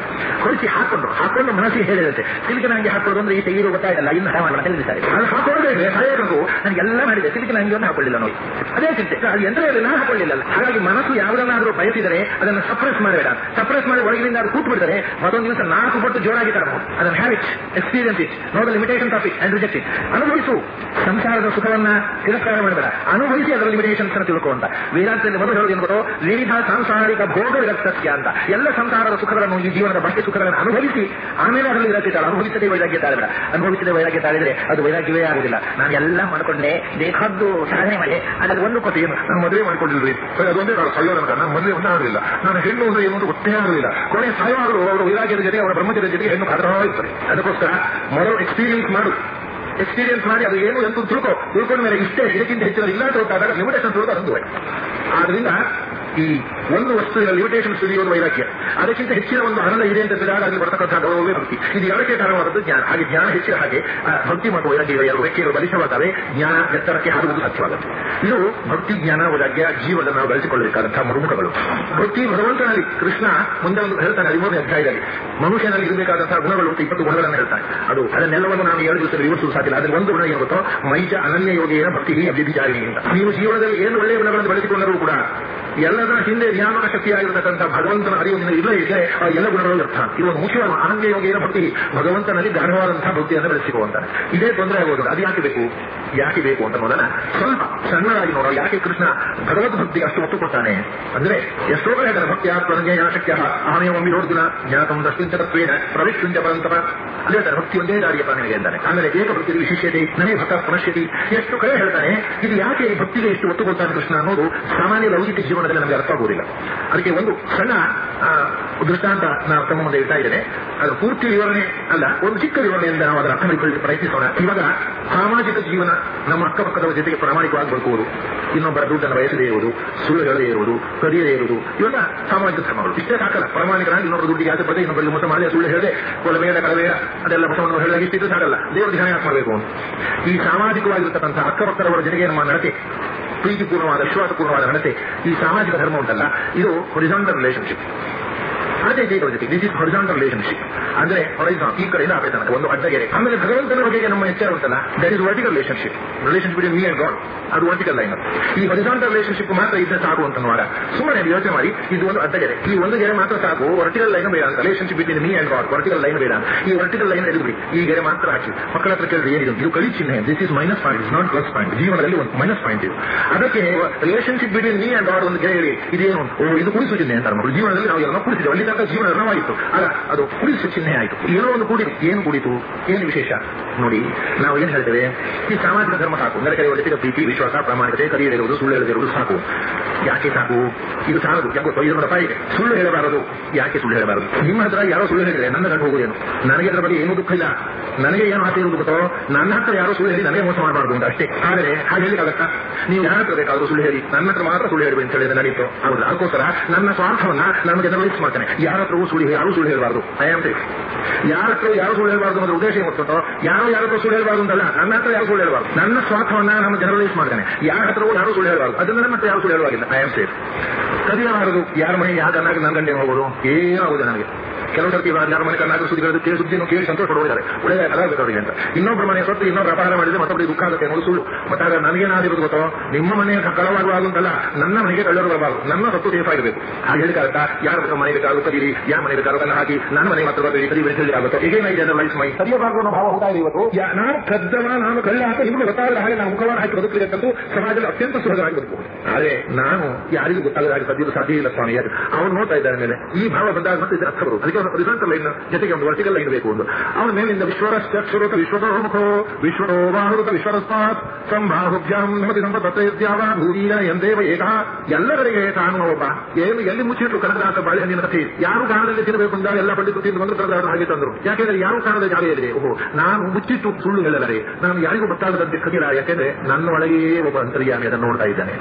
ಹೊರಿಸಿ ಹಾಕೊಂಡ್ರು ಹಾಕೊಂಡು ಮನಸ್ಸಿಗೆ ಹೇಳಿದಂತೆ, ಸಿಲ್ಕಿನ ಅಂಗಿ ಹಾಕೋದು ಅಂದ್ರೆ ಈ ತೆಗೆದು ಗೊತ್ತಾಗಲ್ಲ ಇನ್ನು ಮಾಡಲ್ಲ ತಿಳಿದಿದ್ದಾರೆ ಅದು ಹಾಕೊಳ್ಳೋದೇ ಸಾಯಬೇಕು ನನಗೆ ಎಲ್ಲ ಮಾಡಿದೆ. ಸಿಲ್ಕಿನ ಅಂಗಿಯನ್ನು ಹಾಕೊಳ್ಳಿಲ್ಲ ನೋಡಿ. ಅದೇ ಚಿಂತೆ ಅದು ಯಂತ್ರ ಇರಲಿಲ್ಲ ಹಾಕೊಳ್ಳಿಲ್ಲ ಹಾಗಾಗಿ ಮನಸ್ಸು ಯಾವುದನ್ನಾದ್ರೂ ಬಯಸಿದರೆ ಅದನ್ನು ಸಪ್ರೆಸ್ ಮಾಡಬೇಡ. ಸಪ್ರೆಸ್ ಮಾಡಿ ಒಳಗಿನಿಂದ ಅದು ಕೂತ್ ಬಿಡ್ತಾರೆ ಮತ್ತೊಂದು ದಿವಸ ನಾಲ್ಕು ಪಟ್ಟು ಜೋರಾಗಿ ತರಬಹುದು ಅದನ್ನು habit experience it no limitation topic and reject it ಅನುಭವಿಸು. ಸಂಸಾರದ ಸುಖವನ್ನ ತಿರಸ್ಕಾರ ಮಾಡಬೇಡ. ಅನುಭವಿಸಿ ಅದರ ಲಿಮಿಟೇಷನ್ಸ್ ತಿಳ್ಕೊಂಡ ತಿಳ್ಕೊಂತ ವೇದಾಂತದಲ್ಲಿ ಮೊದಲು ಹೇಳೋದು ಏನ್ಬಿಟ್ಟು ವಿವಿಧ ಸಾಂಸಾರಿಕ ಭೋಗ ವಿರಕ್ತಸ್ಯ ಅಂತ. ಎಲ್ಲ ಸಂಸಾರದ ಸುಖಗಳನ್ನು ಈ ಜೀವನದ ಬಾಹ್ಯ ಸುಖಗಳನ್ನು ಅನುಭವಿಸಿ, ಆಮೇಲೆ ಅದರಲ್ಲಿ ವಿರಕ್ತಿದ್ದಾಳೆ ಅನುಭವಿಸದೆ ವೈರಾಗ್ಯ ತಾಳಿದ್ರೆ ಅನುಭವಿಸದೆ ವೈರಾಗ್ಯ ತಾಳಿದ್ರೆ ಅದು ವೈರಾಗ್ಯವೇ ಆಗುದಿಲ್ಲ ನಾನು ಎಲ್ಲ ಮಾಡ್ಕೊಂಡೆ, ಬೇಕಾದ್ದು ಸಾಧನೆ ಮಾಡಿ, ಅದ್ರಲ್ಲಿ ಒಂದು ಕೊಟ್ಟು ಏನು? ನಾನು ಮದುವೆ ಮಾಡ್ಕೊಂಡಿಲ್ರಿ. ಅದೊಂದೇ ನಾನು ಸಾಯೋ ನನಗೆ. ನಾನು ಮದುವೆ ಒಂದೇ ಆಗಲಿಲ್ಲ ನಾನು ಹೆಣ್ಣು ಅಂದ್ರೆ ಏನು ಗೊತ್ತೇ ಆಗಲಿಲ್ಲ ಕೊನೆ ಸಾಯುವಾಗಲೂ ಅವರ ವೈರಾಗ್ಯದ ಜೊತೆ ಅವರ ಬ್ರಹ್ಮಚರ್ಯ ಜೊತೆಗೆ ಹೆಣ್ಣು ಕಾಡ್ತಾ ಇರ್ತಾರೆ. ಅದಕ್ಕೋಸ್ಕರ ಮೊದಲು ಎಕ್ಸ್ಪೀರಿಯನ್ಸ್ ಮಾಡು. ಎಕ್ಸ್ಪೀರಿಯನ್ಸ್ ಮಾಡಿ ಅದು ಏನು ಎಂದು ತಿಳ್ಕೊ. ತಿಳ್ಕೊಂಡ ಮೇಲೆ ಇಷ್ಟೇ, ಇದಕ್ಕಿಂತ ಹೆಚ್ಚಿನ ಇಲ್ಲ ಅಂತ ಗೊತ್ತಾದಾಗ ಲಿಮಿಟೇಷನ್ ತಿಳ್ಕೊ ಅದೊಂದು ಆದ್ರಿಂದ ಈ ಒಂದು ವಸ್ತುವಿನ ಲಿಮಿಟೇಷನ್ ತಿಳಿಯೋದು ವೈರಾಗ್ಯ ಅದಕ್ಕಿಂತ ಹೆಚ್ಚಿನ ಒಂದು ಆನಂದ ಇದೆ ಅಂತ ತಿಳಿದಾಗ ಅಲ್ಲಿ ಬರ್ತಕ್ಕಂಥ ಗೌರವವೇ ಭಕ್ತಿ. ಇದು ಎರಡಕ್ಕೆ ಕಾರಣವಾದದ್ದು ಜ್ಞಾನ. ಹಾಗೆ ಜ್ಞಾನ ಹೆಚ್ಚಿದ ಹಾಗೆ ಭಕ್ತಿ ಮತ್ತು ವೈರಾಗ್ಯ ಎರಡು ವ್ಯಕ್ತಿಗಳು ಬಲಿಷ್ಠವಾದರೆ ಜ್ಞಾನ ಎತ್ತರಕ್ಕೆ ಹಾರುವುದು ಸಾಧ್ಯವಾಗುತ್ತೆ ಇದು ಭಕ್ತಿ, ಜ್ಞಾನ, ವೈರಾಗ್ಯ ಜೀವನ ನಾವು ಬೆಳೆಸಿಕೊಳ್ಳಬೇಕಾದಂತಹ ಮರುಮುಖಗಳು. ಭಕ್ತಿ ಭಗವಂತನಲ್ಲಿ ಕೃಷ್ಣ ಮುಂದೆ ಒಂದು ಹೇಳ್ತಾನೆ, ಹದಿಮೂರನೇ ಅಧ್ಯಾಯದಲ್ಲಿ. ಮನುಷ್ಯನಲ್ಲಿ ಇರಬೇಕಾದಂತಹ ಗುಣಗಳು ಅಂತ ಇಪ್ಪತ್ತು ಗುಣಗಳನ್ನು ಹೇಳ್ತಾನೆ. ಅದು ಅದನ್ನೆಲ್ಲವನ್ನು ನಾವು ಎರಡು ದಿವಸ ವಿವರಿಸಲು ಸಾಧ್ಯ ಆದರೆ ಒಂದು ಗುಣ ಏನು ಮೈಜ ಅನನ್ಯ ಯೋಗಿಯ ಭಕ್ತಿ ಅಭಿಧಿಚಾರಿಣಿಯಿಂದ ನೀವು ಜೀವನದಲ್ಲಿ ಏನು ಒಳ್ಳೆಯ ಗುಣಗಳನ್ನು ಬೆಳೆಸಿಕೊಂಡರೂ ಕೂಡ ಎಲ್ಲದರ ಹಿಂದೆ ಜ್ಞಾನದ ಶಕ್ತಿಯಾಗಿರತಕ್ಕಂಥ ಭಗವಂತನ ಅರಿವು ಇಲ್ಲ ಇಲ್ಲೇ ಆ ಎಲ್ಲ ಗುಣಗಳು ವ್ಯರ್ಥ. ಒಂದು ಮುಖ್ಯವಾದ ಆನಂದ ಯೋಗೇನ ಭಕ್ತಿ. ಭಗವಂತನಲ್ಲಿ ಗಾಢವಾದಂತಹ ಭಕ್ತಿಯನ್ನು ಬೆಳೆಸಿಕೊಳ್ಳುವಂತಾರೆ ಇದೇ ತೊಂದರೆ ಆಗೋದು ಅದು ಯಾಕೆ ಬೇಕು? ಯಾಕೆ ಬೇಕು ಅಂತ ನೋಡೋಣ. ಸ್ವಲ್ಪ ಸಣ್ಣದಾಗಿ ನೋಡೋ. ಯಾಕೆ ಕೃಷ್ಣ ಭಗವದ್ ಭಕ್ತಿಗೆ ಅಷ್ಟು ಒತ್ತು ಕೊಡ್ತಾನೆ? ಅಂದ್ರೆ ಎಷ್ಟೋ ಕಡೆ ಅದರ ಭಕ್ತಿ ಆತ್ಮನಗೆ ಶಕ್ಯ ಅಹಮೇವ ವಿರೋರ್ಜುನ ಜ್ಞಾತಂ ದೃಷ್ಟಿಂಚ ತತ್ವೇನ ಪ್ರವಿಷ್ಟುಂಚ ಪರಂತಪ. ಅದೇ ಹೇಳ್ತಾರೆ ಭಕ್ತಿ ಒಂದೇ ದಾರಿಯ ಪ್ರಾಣಿಗೆ ಅಂತಾನೆ. ಆಮೇಲೆ ಏಕ ಭಕ್ತಿ ವಿಶೇಷತೆ ನನಗೆ ಭಕ್ತ ಪುನಶ್ಚಿತಿ ಎಷ್ಟು ಕಡೆ ಹೇಳ್ತಾನೆ, ಇದು ಯಾಕೆ ಭಕ್ತಿಗೆ ಎಷ್ಟು ಒತ್ತು ಕೊಡ್ತಾನೆ ಕೃಷ್ಣ ಅನ್ನೋದು ಸಾಮಾನ್ಯ ಲೌಕಿಕ ಜೀವನದಲ್ಲಿ ನಮಗೆ ಅರ್ಥ ಆಗುವುದಿಲ್ಲ ಅದಕ್ಕೆ ಒಂದು ಸಣ್ಣ ದೃಷ್ಟಾಂತ ನಾವು ತಮ್ಮ ಮುಂದೆ ಇಡ್ತಾ ಇದ್ದೇನೆ. ಅದು ಪೂರ್ತಿ ವಿವರಣೆ ಅಲ್ಲ, ಒಂದು ಚಿಕ್ಕ ವಿವರಣೆಯಿಂದ ನಾವು ಅದರ ಅರ್ಥ ಮಾಡಿಕೊಳ್ಳಿ ಪ್ರಯತ್ನಿಸೋಣ. ಇವಾಗ ಸಾಮಾಜಿಕ ಜೀವನ ನಮ್ಮ ಅಕ್ಕಪಕ್ಕದವರ ಜೊತೆಗೆ ಪ್ರಾಮಾಣಿಕವಾಗಿ ಬದುಕುವುದು, ಇನ್ನೊಬ್ಬರ ದುಡ್ಡನ್ನು ಬಯಸದೇ ಇರುವುದು ಸುಳ್ಳು ಹೇಳದೇ ಇರುವುದು ಕರಿಯದೇ ಇರುವುದು, ಇವೆಲ್ಲ ಸಾಮಾಜಿಕ ಧರ್ಮಗಳು. ಇಷ್ಟೇ ಸಾಕಲ್ಲ, ಪ್ರಾಮಾಣಿಕರಾಗಿ ಇನ್ನೊಬ್ಬರ ದುಡ್ಡಿಗೆ ಆಸೆ ಪಡೆ ಇನ್ನೊಬ್ಬರಿಗೆ ಮೋಸ ಮಾಡದೆ ಸುಳ್ಳು ಹೇಳದೆ ಕೊಲಬೇಡ ಕಳಬೇಡ ಅದೆಲ್ಲ ಮತವನ್ನು ಹೇಳಲಾಗಿ ಇಷ್ಟಿದ್ದು ಸಾಕಲ್ಲ. ದೇವರ ಧ್ಯಾನ ಮಾಡಬೇಕು ಈ ಸಾಮಾಜಿಕವಾಗಿರ್ತಕ್ಕಂಥ ಅಕ್ಕಪಕ್ಕದವರ ಜೊತೆಗೆ ನಮ್ಮ ನಡತೆ ಪ್ರೀತಿಪೂರ್ಣವಾದ ವಿಶ್ವಾಸಪೂರ್ಣವಾದ ಘನತೆ ಈ ಸಾಮಾಜಿಕ ಧರ್ಮ ಉಂಟಲ್ಲ ಇದು ಹೊರಿಜಾಂಟಲ್ ರಿಲೇಶನ್ಶಿಪ್ ಅದೇ ಜೊತೆ ದಿಸ್ ಇಸ್ ಹೊರಿಜಾಂಟಲ್ ರಿಲೇಶನ್ಶಿಪ್ ಅಂದ್ರೆ ಹೊರೈಸಾನ್ ಈ ಕಡೆಯಿಂದ ಆ ಕಡೆ ಒಂದು ಅಡ್ಡಗೆರೆ. ಆಮೇಲೆ ಭಗವಂತನ ಬಗೆಗೆ ನಮ್ಮ ಎಚ್ಚರ ಉಂಟಲ್ಲ? That is vertical relationship relationship between me and God ಅದು ವರ್ಟಿಕಲ್ ಲೈನ್ ಈ ಹೊರಿಜಾಂಟಲ್ ರಿಲೇಶನ್ಶಿಪ್ ಮಾತ್ರ ಇದ್ರೆ ಸಾಕು ಅಂತನ್ನುವಾಗ ಸುಮ್ಮನೆ ಯೋಚನೆ ಮಾಡಿ, ಇದು ಒಂದು ಅಡ್ಡಗೆರೆ. ಈ ಒಂದು ಗೆರೆ ಮಾತ್ರ ಸಾಕು ವರ್ಟಿಕಲ್ ಲೈನ್ ಬೇಡ ಅಂತ. Relationship between me and God vertical line ಬೇಡ ಈ ವರ್ಟಿಕಲ್ ಲೈನ್ ಎದುರು ಈ ಗೆರೆ ಮಾತ್ರ ಹಾಕಿ. ಮಕ್ಕಳ ಹತ್ರ ಕೇಳಿದ್ರೆ ಏನಿದೆ ಇದು ಕಳಿ ಚಿಹ್ನೆ. This is minus point is not plus point ಜೀವನದಲ್ಲಿ ಒಂದು ಮೈನಸ್ ಪಾಯಿಂಟ್ ಇದು. ಅದಕ್ಕೆ relationship between me and God ಒಂದು ಗೆರೆ ಹೇಳಿ. ಇದೇನು? ಇದು ಕುಡಿಸು ಚಿಹ್ನೆ ಅಂತಾರೆ ಮಕ್ಕಳು. ಜೀವನದಲ್ಲಿ ನಾವು ಎಲ್ಲ ಕುಡಿಸಿದ್ದೇವೆ. ಅಲ್ಲಿ ತನಕ ಜೀವನ ಋಣವಾಯಿತು ಅಲ್ಲ ಅದು ಕುಡಿಸ ಚಿಹ್ನೆ ಆಯಿತು. ಏನೋ ಒಂದು ಕೂಡಿ ಏನು ಕುಡಿತು? ಏನು ವಿಶೇಷ? ನೋಡಿ, ನಾವು ಏನ್ ಹೇಳ್ತೇವೆ? ಈ ಸಾಮಾಜಿಕ ಧರ್ಮ ಸಾಕು. ಅಂದರೆ ಕೈ ಒಡೆಸಿದ ಪ್ರೀತಿ, ವಿಶ್ವಾಸ, ಪ್ರಾಮಾಣಿಕತೆ ಕರಿಯದಿರುವುದು ಸುಳ್ಳು ಹೇಳದಿರುವುದು ಸಾಕು. ಯಾಕೆ ಸಾಕು? ಇದು ಸಾಲದು. ಯಾಕೋ ಐದು ರೂಪಾಯಿ ಇದೆ ಸುಳ್ಳು ಹೇಳಬಾರದು. ಯಾಕೆ ಸುಳ್ಳು ಹೇಳಬಾರದು? ನಿಮ್ಮ ಹತ್ರ ಯಾರೋ ಸುಳ್ಳು ಹೇಳಿದ್ರೆ ನನ್ನ ಗಂಟು ಹೋಗುದೇನು? ನನಗೆ ಅದರ ಬಗ್ಗೆ ಏನೂ ದುಃಖ ಇಲ್ಲ. ನನಗೆ ಏನು ಹತ್ತಿರ ಗೊತ್ತೋ? ನನ್ನ ಹತ್ರ ಯಾರೋ ಸುಳ್ಳು ಹೇಳಿ ನನಗೆ ಮೋಸ ಮಾಡಬಾರದು ಅಂತ ಅಷ್ಟೇ. ಆದರೆ, ಹಾಗೆ ಹೇಳಿಕಾಗತ್ತಾ ನೀವು ಯಾರ ಹತ್ರ ಬೇಕಾದ್ರೂ ಸುಳ್ಳು ಹೇಳಿ. ನನ್ನ ಹತ್ರ ಮಾತ್ರ ಸುಳ್ಳು ಹೇಳಿ ಅಂತ ಹೇಳಿದ್ರೆ ನಡೀತು. ಹೌದು ಅದಕ್ಕೋಸ್ಕರ ನನ್ನ ಸ್ವಾರ್ಥವನ್ನ ನಾನು ಜನರಲೈಸ್ ಮಾಡ್ತೇನೆ. ಯಾರ ಹತ್ರವೂ ಸುಳಿ ಯಾರು ಸುಳ್ಳು ಹೇಳಬಾರ್ದು. ಐ ಆಮ್ ಯಾರ ಹತ್ರ ಯಾರು ಸುಳ್ಳು ಹೇಳಬಾರ್ದು ಅನ್ನೋದ್ರ ಉದ್ದೇಶ ಏನು ಗೊತ್ತುಂಟೋ? ಯಾರೋ ಯಾರ ಹತ್ರ ಸುಳ್ಳು ಹೇಳಬಾರ್ದು ಅಂತಲ್ಲ, ನನ್ನ ಹತ್ರ ಯಾರು ಸುಳ್ಳು ಹೇಳಬಾರ್ದು. ನನ್ನ ಸ್ವಾರ್ಥವನ್ನ ನಾನು ಜನರಲೈಸ್ ಮಾಡ್ತೇನೆ ಯಾರ ಹತ್ರವೂ ಯಾರು ಸುಳ್ಳು ಹೇಳಬಾರ್ದು. ಅದನ್ನ ಮತ್ತೆ ಯಾರು ಸುಳ್ಳು ಹೇಳುವಾಗಿಲ್ಲ ಐ ಆಮ್ ಸೇಫ್ ಕದಿಯಬಾರದು. ಯಾರ ಮನೆ ಯಾರ ಕನ್ನಾಗ ನನ್ನ ಗಂಡೆ ಹೋಗೋದು ಏನಾಗುದು ನನಗೆ? ಕೆಲವು ಸರ್ತಿ ಯಾರ ಮನೆ ಕಣ್ಣಾಗ ಸುದ್ದಿಗಳು ಕೇಳಿ ಸುದ್ದಿಯನ್ನು ಕೇಳಿ ಸಂತೋಷ ಪಡುವುದಾರೆ ಒಳ್ಳೆಯ ಅದಾಗಬೇಕು ಅವರಿಗೆ ಅಂತ. ಇನ್ನೊಬ್ಬರ ಮನೆ ಸೊತ್ತು ಇನ್ನೊಬ್ಬರ ಅಪಹಾರ ಮಾಡಿದ್ರೆ ಮತ್ತೊಬ್ಬರಿಗೆ ದುಃಖ ಆಗುತ್ತೆ ಅನ್ನೋದು ಸುಳ್ಳು. ಮತ್ತೆ ಆಗ ನನಗೇನಾದಿರೋದು ಗೊತ್ತೋ? ನಿಮ್ಮ ಮನೆ ಕಳವಾಗುವಾಗ ಅಂತಲ್ಲ, ನನ್ನ ಮನೆಗೆ ಕಳ್ಳರು ಬರಬಾರದು. ನನ್ನ ಸತ್ತು ಸೇಫ್ ಆಗಿರಬೇಕು. ಹಾಗೆ ಹೇಳಿಕಾಗತ್ತಾ ಯಾರ ಮನೆಗೆ ಬೇಕಾದ್ರೂ ಕದೀರಿ ಯಾ ಮನೆ ಬೇಕಾದ್ರೂ ಕನ್ನ ಹಾಕಿ ನನ್ನ ಮನೆ ಮಾತ್ರ ಬರಬೇಡಿ ಸರಿ ಬೆಳೆಸಲಿ ಆಗುತ್ತೆ. ಈಗೇನ ಇದೆ ಲೈಫ್ ಮೈ. ಸರಿಯ ಅನ್ನೋ ಭಾವ ಹೋಗ್ತಾ ಇದೆ ಇವತ್ತು ನಾನು ಕದ್ದವ ನಾನು ಕಳ್ಳ ಅಂತ ನಿಮಗೆ ಗೊತ್ತಾಗದ ಹಾಗೆ ನಾನು ಮುಖವಾಡ ಹಾಕಿ ಬದುಕಬೇಕಂತೂ ಸಮಾಜದಲ್ಲಿ ಅತ್ಯಂತ ಸುಲಭವಾಗಿ ಬದುಕಬಹುದು ಆದರೆ ನಾನು ಯಾರಿಗೂ ಗೊತ್ತಾಗದ ಹಾಗೆ ಕದ್ದಿದ್ದು ಸಾಧ್ಯ ಇಲ್ಲ ಸ್ವಾಮಿ. ಯಾರು ಅವನು ನೋಡ್ತಾ ಇದ್ದಾನೆ ಮೇಲೆ. ಈ ಭಾವ ಬಂದಾಗ ಮತ್ತೆ ಇದರ ಅರ್ಥ ಬರುವುದು ಅದಕ್ಕೆ ಒಂದು horizontal ಲೈನ್ ಜೊತೆಗೆ ಒಂದು ವರ್ಟಿಕಲ್ ಲೈನ್ ಬೇಕು ಒಂದು. ಅವನ ಮೇಲಿಂದ ವಿಶ್ವರಶ್ಚಕ್ಷುರುತ ವಿಶ್ವತೋಮುಖೋ ವಿಶ್ವರೋ ಬಾಹುರುತ ವಿಶ್ವರಸ್ತಾತ್ ಸಂಬಾಹುಭ್ಯಾಂ ನಮತಿ ಸಂಪತ್ತೈತ್ಯಾವ ಭೂವೀರ ಎಂದೇವ ಏಕ. ಎಲ್ಲರಿಗೆ ಕಾಣುವ ಒಬ್ಬ. ಏನು ಎಲ್ಲಿ ಮುಚ್ಚಿಟ್ಟು ಕನಕದಾಸ ಬಾಳೆಹಣ್ಣಿನ ಕಥೆ ಯಾರು ಕಾಣದಲ್ಲಿ ತಿನ್ನಬೇಕು ಅಂದಾಗ ಎಲ್ಲ ಪಂಡಿತರು ತಿಂದು ಬಂದು ಕನಕದಾಸ ಹಾಗೆ ತಂದರು. ಯಾಕೆಂದ್ರೆ ಯಾರು ಕಾಣದ ಜಾಗ ಇದೆ ಓಹೋ, ನಾನು ಮುಚ್ಚಿಟ್ಟು ಸುಳ್ಳು ಹೇಳಲಾರೆ ನಾನು ಯಾರಿಗೂ ಗೊತ್ತಾಗದಂತೆ ಕಗಿಲ ಯಾಕೆಂದ್ರೆ ನನ್ನ ಒಬ್ಬ ಅಂತರ್ಯಾಮಿ ಅದನ್ನು ನೋಡ್ತಾ ಇದ್ದಾನೆ.